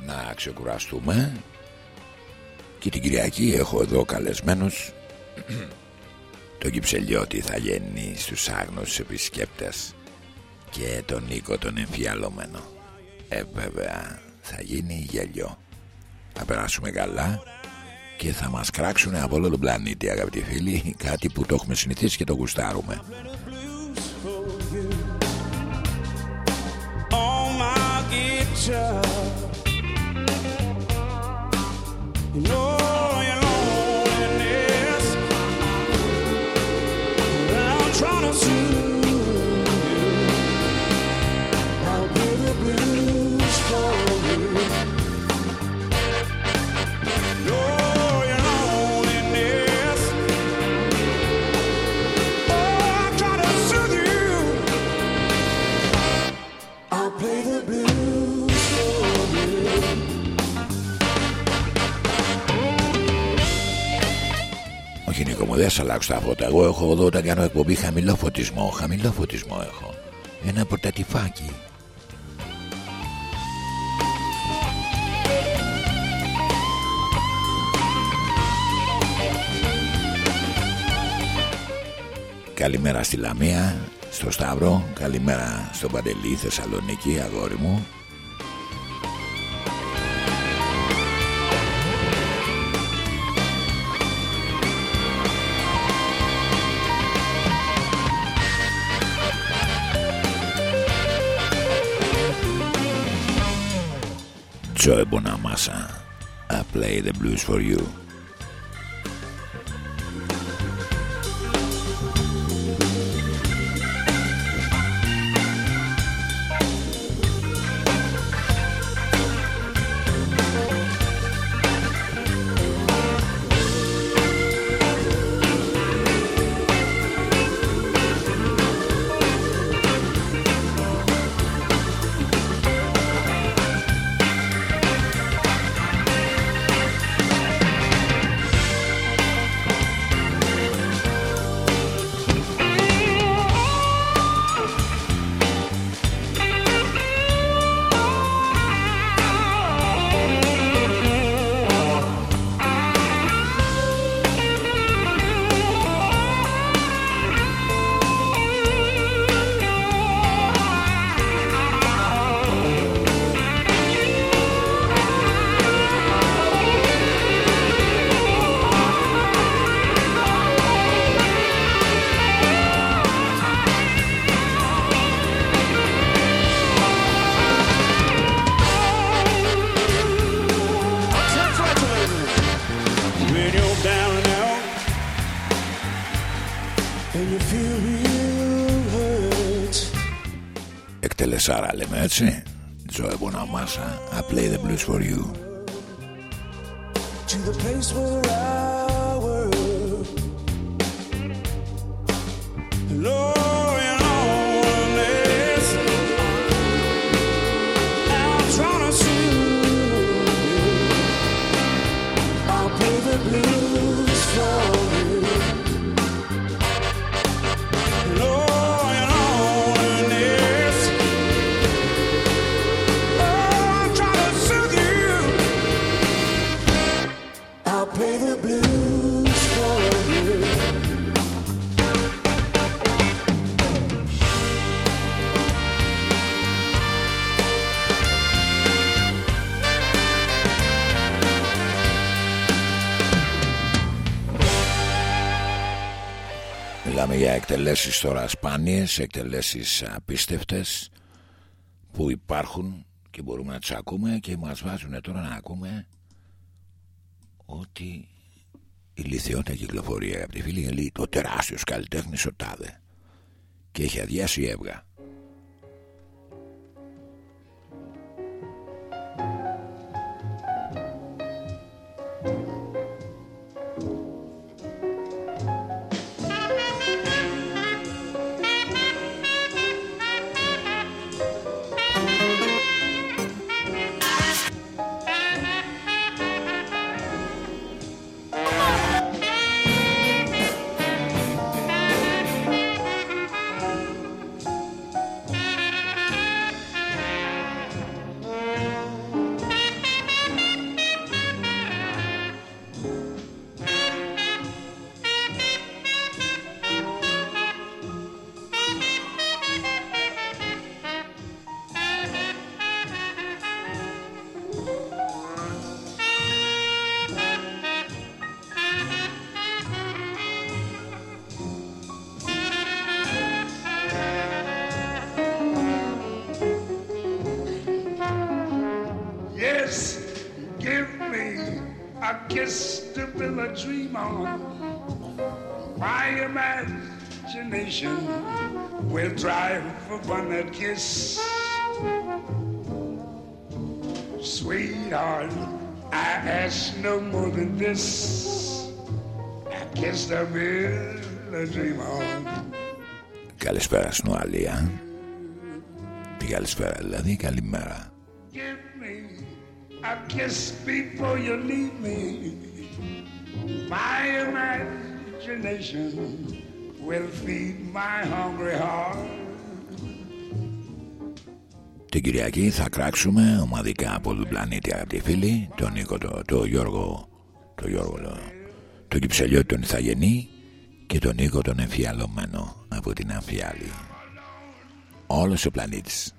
Να ξεκουραστούμε. Και την Κυριακή έχω εδώ καλεσμένους. Το Κυψελιώτη θα γίνει στους άγνωσους επισκέπτες Και τον Νίκο τον εμφιαλωμένο Ε βέβαια θα γίνει γελιό Θα περάσουμε καλά Και θα μας κράξουν από όλο τον πλανήτη αγαπητοί φίλοι. Κάτι που το έχουμε συνηθίσει και το γουστάρουμε picture δεν θα αλλάξω τα φώτα. Εγώ έχω εδώ όταν κάνω εκπομπή χαμηλό φωτισμό Χαμηλό φωτισμό έχω. Ένα πορτατιφάκι. Καλημέρα στη Λαμία Στο Σταύρο. Καλημέρα στον Παντελή Θεσσαλονίκη Αγόρι μου Joy Bonamassa I play the blues for you for you. Εκτελέσεις τώρα σπάνιες Εκτελέσεις απίστευτες Που υπάρχουν Και μπορούμε να τις ακούμε Και μας βάζουν τώρα να ακούμε Ότι Η λιθιότητα κυκλοφορία Αγαπητοί φίλοι λέει το τεράστιος καλλιτέχνης ο Τάδε Και έχει αδειάσει η έβγα upon that kiss. Sweetheart, I ask no more than this. A kiss to build a dream on. Καλησπέρα στην Ουαλία. Τι καλησπέρα, δηλαδή, καλημέρα. Give me a kiss before you leave me. My imagination will feed my hungry heart. Την Κυριακή θα κράξουμε ομαδικά από τον πλανήτη αγαπητοί φίλοι τον Νίκο, το, το Γιώργο το Γιώργο λέω, τον Κυψελιώτη τον Ιθαγενή και τον Νίκο τον Εμφιαλωμένο από την Αμφιάλη όλος ο πλανήτης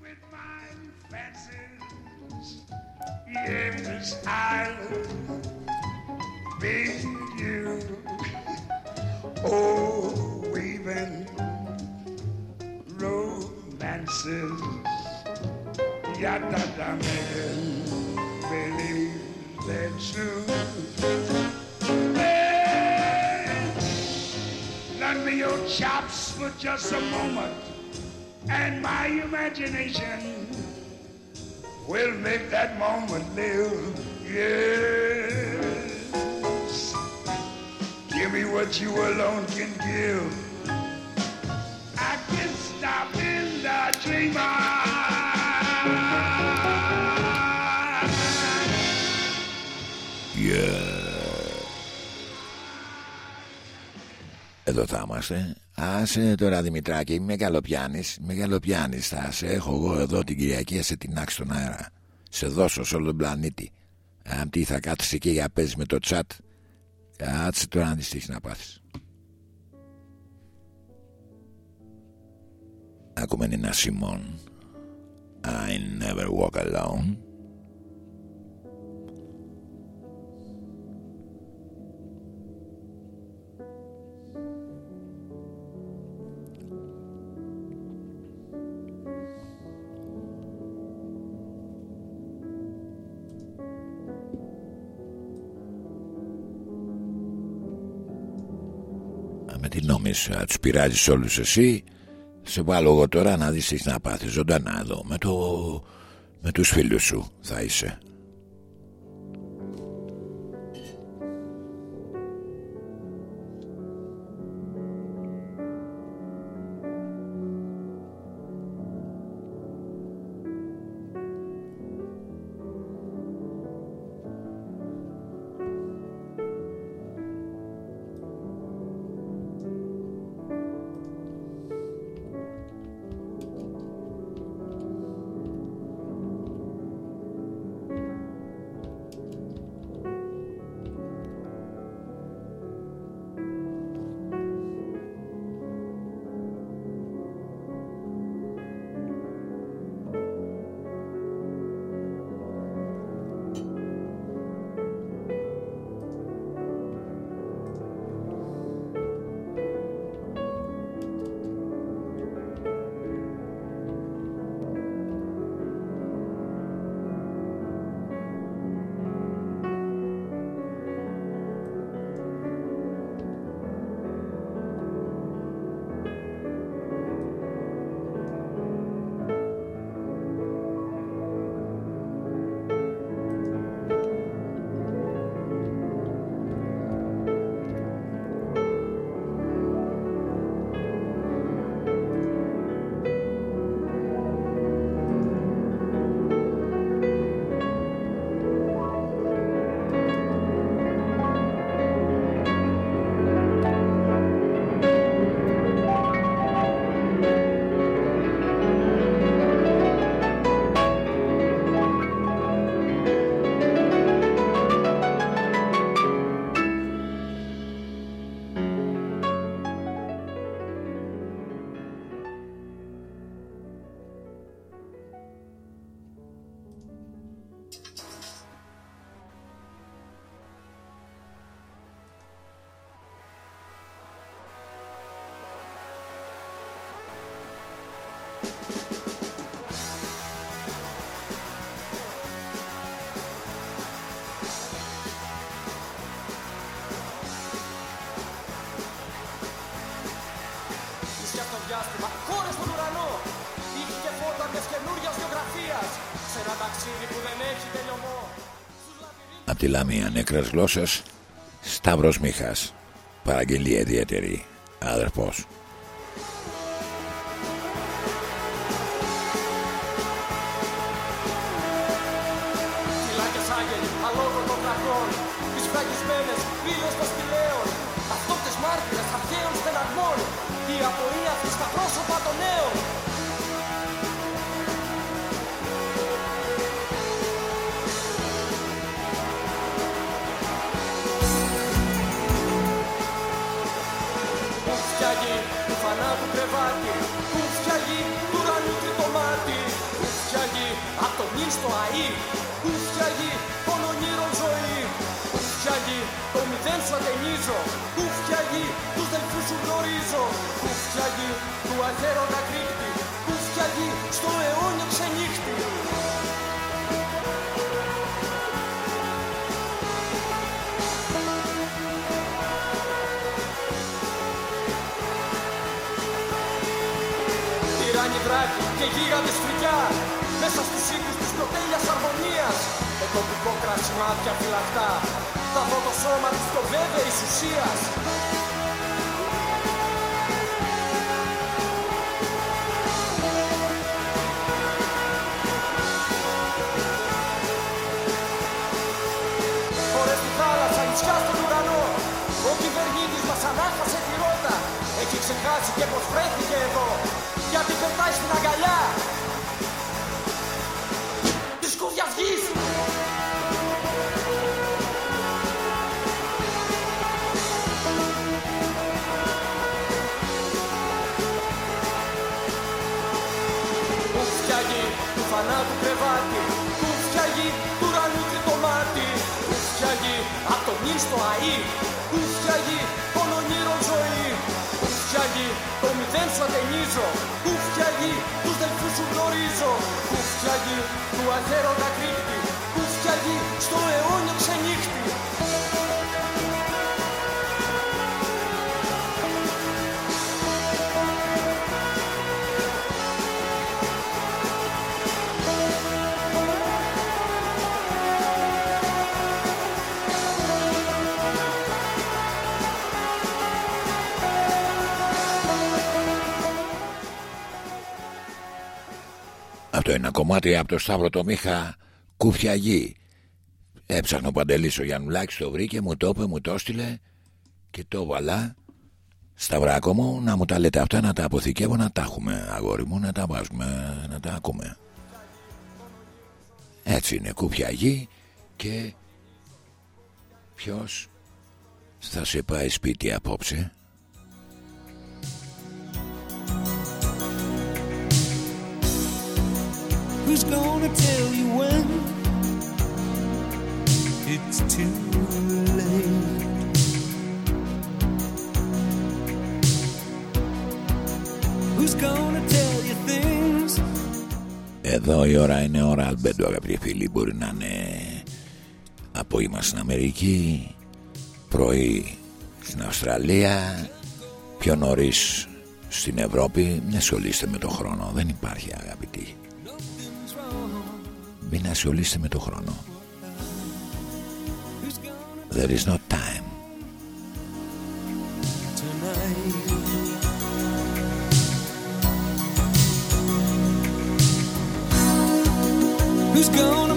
Yes, I'll be you. Oh, weaving romances. Yada da making believe they're true. Hey, lend me your chops for just a moment, and my imagination will make that moment live. Yes. Give me what you alone can give. I can stop in the dreamer. Εδώ θα είμαστε. Άσε τώρα Δημητράκη, με καλοπιάνεις, με καλοπιάνεις. Θα σε έχω εγώ εδώ την Κυριακή, σε την άξει στον αέρα. Σε δώσω σε όλο τον πλανήτη. Αν τι θα κάθεσαι εκεί για παίζεις με το τσάτ. Κάτσε τώρα να δεις τι έχεις να πάθεις. Ακούμε ένα Σιμών. I never walk alone. Τι νόμιζες, θα τους πειράζεις όλους εσύ; Σε βάλω εγώ τώρα να δεις τι έχεις να πάθεις Ζωντανά εδώ Με, το... με τους φίλους σου θα είσαι τη Λαμία νεκρές γλώσσες Σταύρος Μίχας Παραγγελία ιδιαίτερη Αδερφός. Φυλάκες άγγελοι, αλόγω των δρακών Τις φραγισμένες πύλες κρεβάτι Κούφια γη του ουρανού τριτομάτι Κούφια γη απ' το νης στο αΐ Κούφια γη των ονείρων ζωή Κούφια γη το μηδέν σου ατενίζω Κούφια γη τους δελφούς σου γνωρίζω Κούφια γη του αχαίροντα κρύπτη Κούφια γη στο αιώνιο ξενύχτη Τυράννοι δράκοι και γίγαντες φρικιά Μέσα στους οίκους της πρωτέλειας αρμονίας. Με τοπικό κράσι μάτια φυλακτά Θα δω το σώμα της το βέβαιης ουσίας. Φορές στη θάλασσα, νησιά στον ουρανό. Ο κυβερνήτης μας ανάχασε τη ρότα. Έχει ξεχάσει και πως βρέθηκε εδώ Γιατί πετάει στην αγκαλιά. Της κούβιας γης. Κούφια γη του θανάτου κρεβάτι Κούφια γη του ουρανού τριτομάτι Κούφια γη απ' το νη στο αΐ Κούφια γη το μηδέν σου ατενίζω Κούφια γη τους δελφούς σου γνωρίζω Κούφια γη του αχαίροντα κρύπτη Κούφια γη στο αιώνιο ξενύχτη Αυτό είναι ένα κομμάτι από το Σταύρο το Μίχα Κούφια γη Έψαχνε ο Παντελής ο Γιαννουλάκης το βρήκε Μου το είπε, μου το έστειλε Και το βάλα. Σταυράκο μου να μου τα λέτε αυτά Να τα αποθηκεύω να τα έχουμε Αγόρι μου να τα βάζουμε Να τα ακούμε Έτσι είναι κούφια γη Και Ποιος Θα σε πάει σπίτι απόψε Who's gonna tell you when; It's too late? Who's gonna tell you things; Εδώ η ώρα είναι ώρα Αλμπέντο αγαπητοί φίλοι Μπορεί να είναι Απόγευμα στην Αμερική Πρωί στην Αυστραλία Πιο νωρίς στην Ευρώπη. Μην ασχολείστε με το χρόνο. Δεν υπάρχει αγαπητοί Μην ασχολείστε με το χρόνο. There is no time. Who's gonna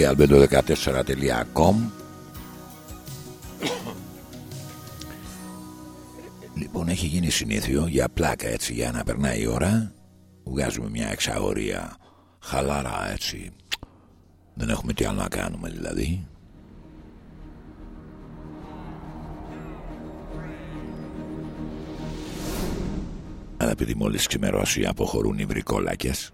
www.albedo14.com Λοιπόν έχει γίνει συνήθιο για πλάκα έτσι για να περνάει η ώρα. Βγάζουμε μια εξαγορία, χαλάρα έτσι. Δεν έχουμε τι άλλο να κάνουμε δηλαδή. Αλλά επειδή μόλις ξημερώσει αποχωρούν οι βρικόλακες.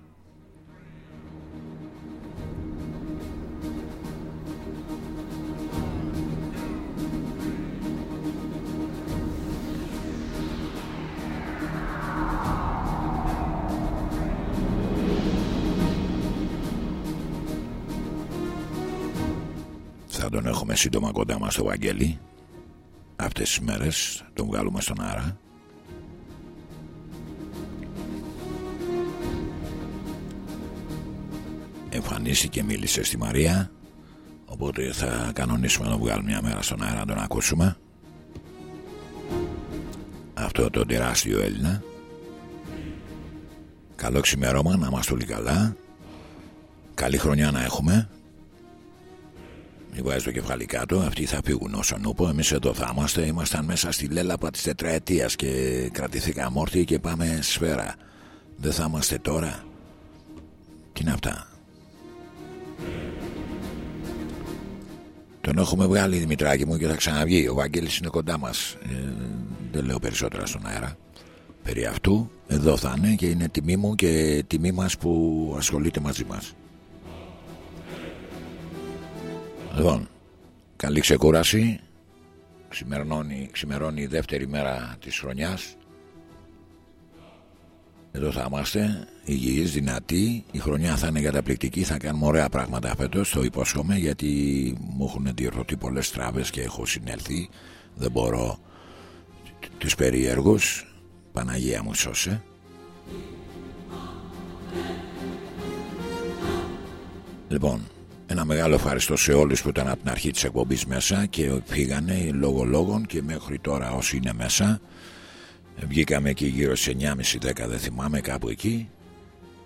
Τον έχουμε σύντομα κοντά μας το Βαγγέλη. Αυτές τις μέρες τον βγάλουμε στον αέρα Εμφανίστηκε μίλησε στη Μαρία Οπότε θα κανονίσουμε να τον βγάλουμε μια μέρα στον αέρα να τον ακούσουμε. Αυτό το τεράστιο Έλληνα. Καλό ξημερώμα να είμαστε όλοι καλά. Καλή χρονιά να έχουμε μην βάζεις το κεφάλι κάτω, αυτοί θα φύγουν όσον ούπο. Εμείς εδώ θα είμαστε. Ήμασταν μέσα στη λέλαπα της τετραετίας και κρατηθήκαμε όρθιοι και πάμε σφαίρα. Δεν θα είμαστε τώρα. Τι είναι αυτά; Τον έχουμε βγάλει Δημητράκη μου και θα ξαναβγεί. Ο Βαγγέλης είναι κοντά μας. Ε, δεν λέω περισσότερα στον αέρα. Περί αυτού εδώ θα είναι και είναι τιμή μου και τιμή μας που ασχολείται μαζί μας. Λοιπόν, καλή ξεκούραση. Ξημερώνει, ξημερώνει η δεύτερη μέρα της χρονιάς. Εδώ θα είμαστε, υγιείς, δυνατοί. Η χρονιά θα είναι καταπληκτική, θα κάνουμε ωραία πράγματα φέτος, το υπόσχομαι, γιατί μου έχουν διορθωθεί πολλές τράβες και έχω συνέλθει. Δεν μπορώ τους περίεργους. Παναγία μου σώσε. Λοιπόν, ένα μεγάλο ευχαριστώ σε όλους που ήταν από την αρχή της εκπομπής μέσα και φύγανε λόγω λόγων και μέχρι τώρα όσοι είναι μέσα. Βγήκαμε εκεί γύρω στις 9.30-10 δεν θυμάμαι κάπου εκεί.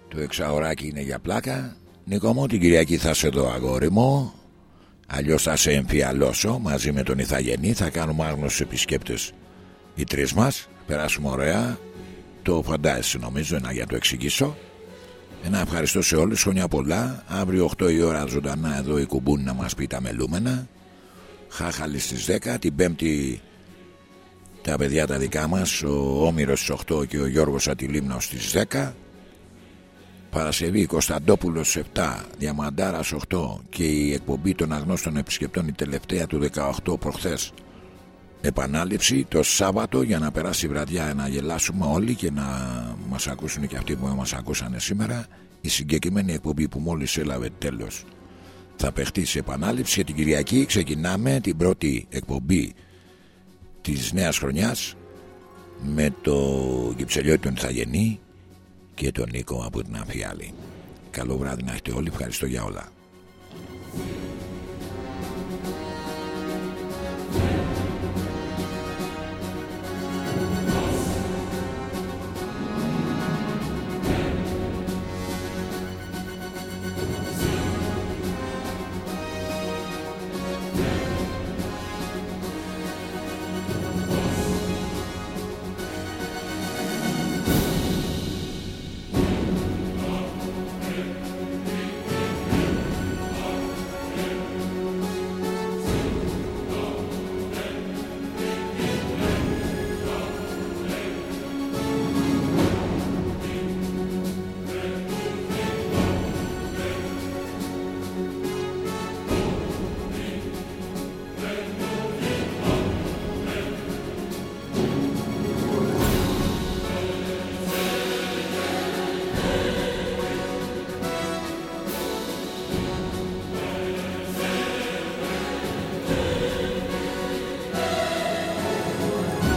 Το εξαωράκι είναι για πλάκα. Νίκο μου την Κυριακή θα σε δω αγόρι μου. Αλλιώς θα σε εμφιαλώσω μαζί με τον Ιθαγενή. Θα κάνουμε άγνωστους επισκέπτες οι τρεις μας. Περάσουμε ωραία. Το φαντάζεσαι νομίζω να για το εξηγήσω ένα ευχαριστώ σε όλους, χρόνια πολλά. Αύριο 8 η ώρα ζωντανά εδώ η κουμπούνη να μας πει τα μελούμενα. Χάχαλη στις 10, την Πέμπτη τα παιδιά τα δικά μας, ο Όμηρος στις 8 και ο Γιώργος Ατιλίμνος στις 10. Παρασκευή Κωνσταντόπουλος 7, Διαμαντάρας 8 και η εκπομπή των αγνώστων επισκεπτών η τελευταία του 18 προχθές επανάληψη το Σάββατο για να περάσει η βραδιά να γελάσουμε όλοι και να μας ακούσουν και αυτοί που μας ακούσανε σήμερα η συγκεκριμένη εκπομπή που μόλις έλαβε τέλος θα παιχτεί σε επανάληψη και την Κυριακή ξεκινάμε την πρώτη εκπομπή της νέας χρονιάς με το Κυψελιώτη τον Ιθαγενή και τον Νίκο από την Αμφιάλη. Καλό βράδυ να έχετε όλοι, ευχαριστώ για όλα.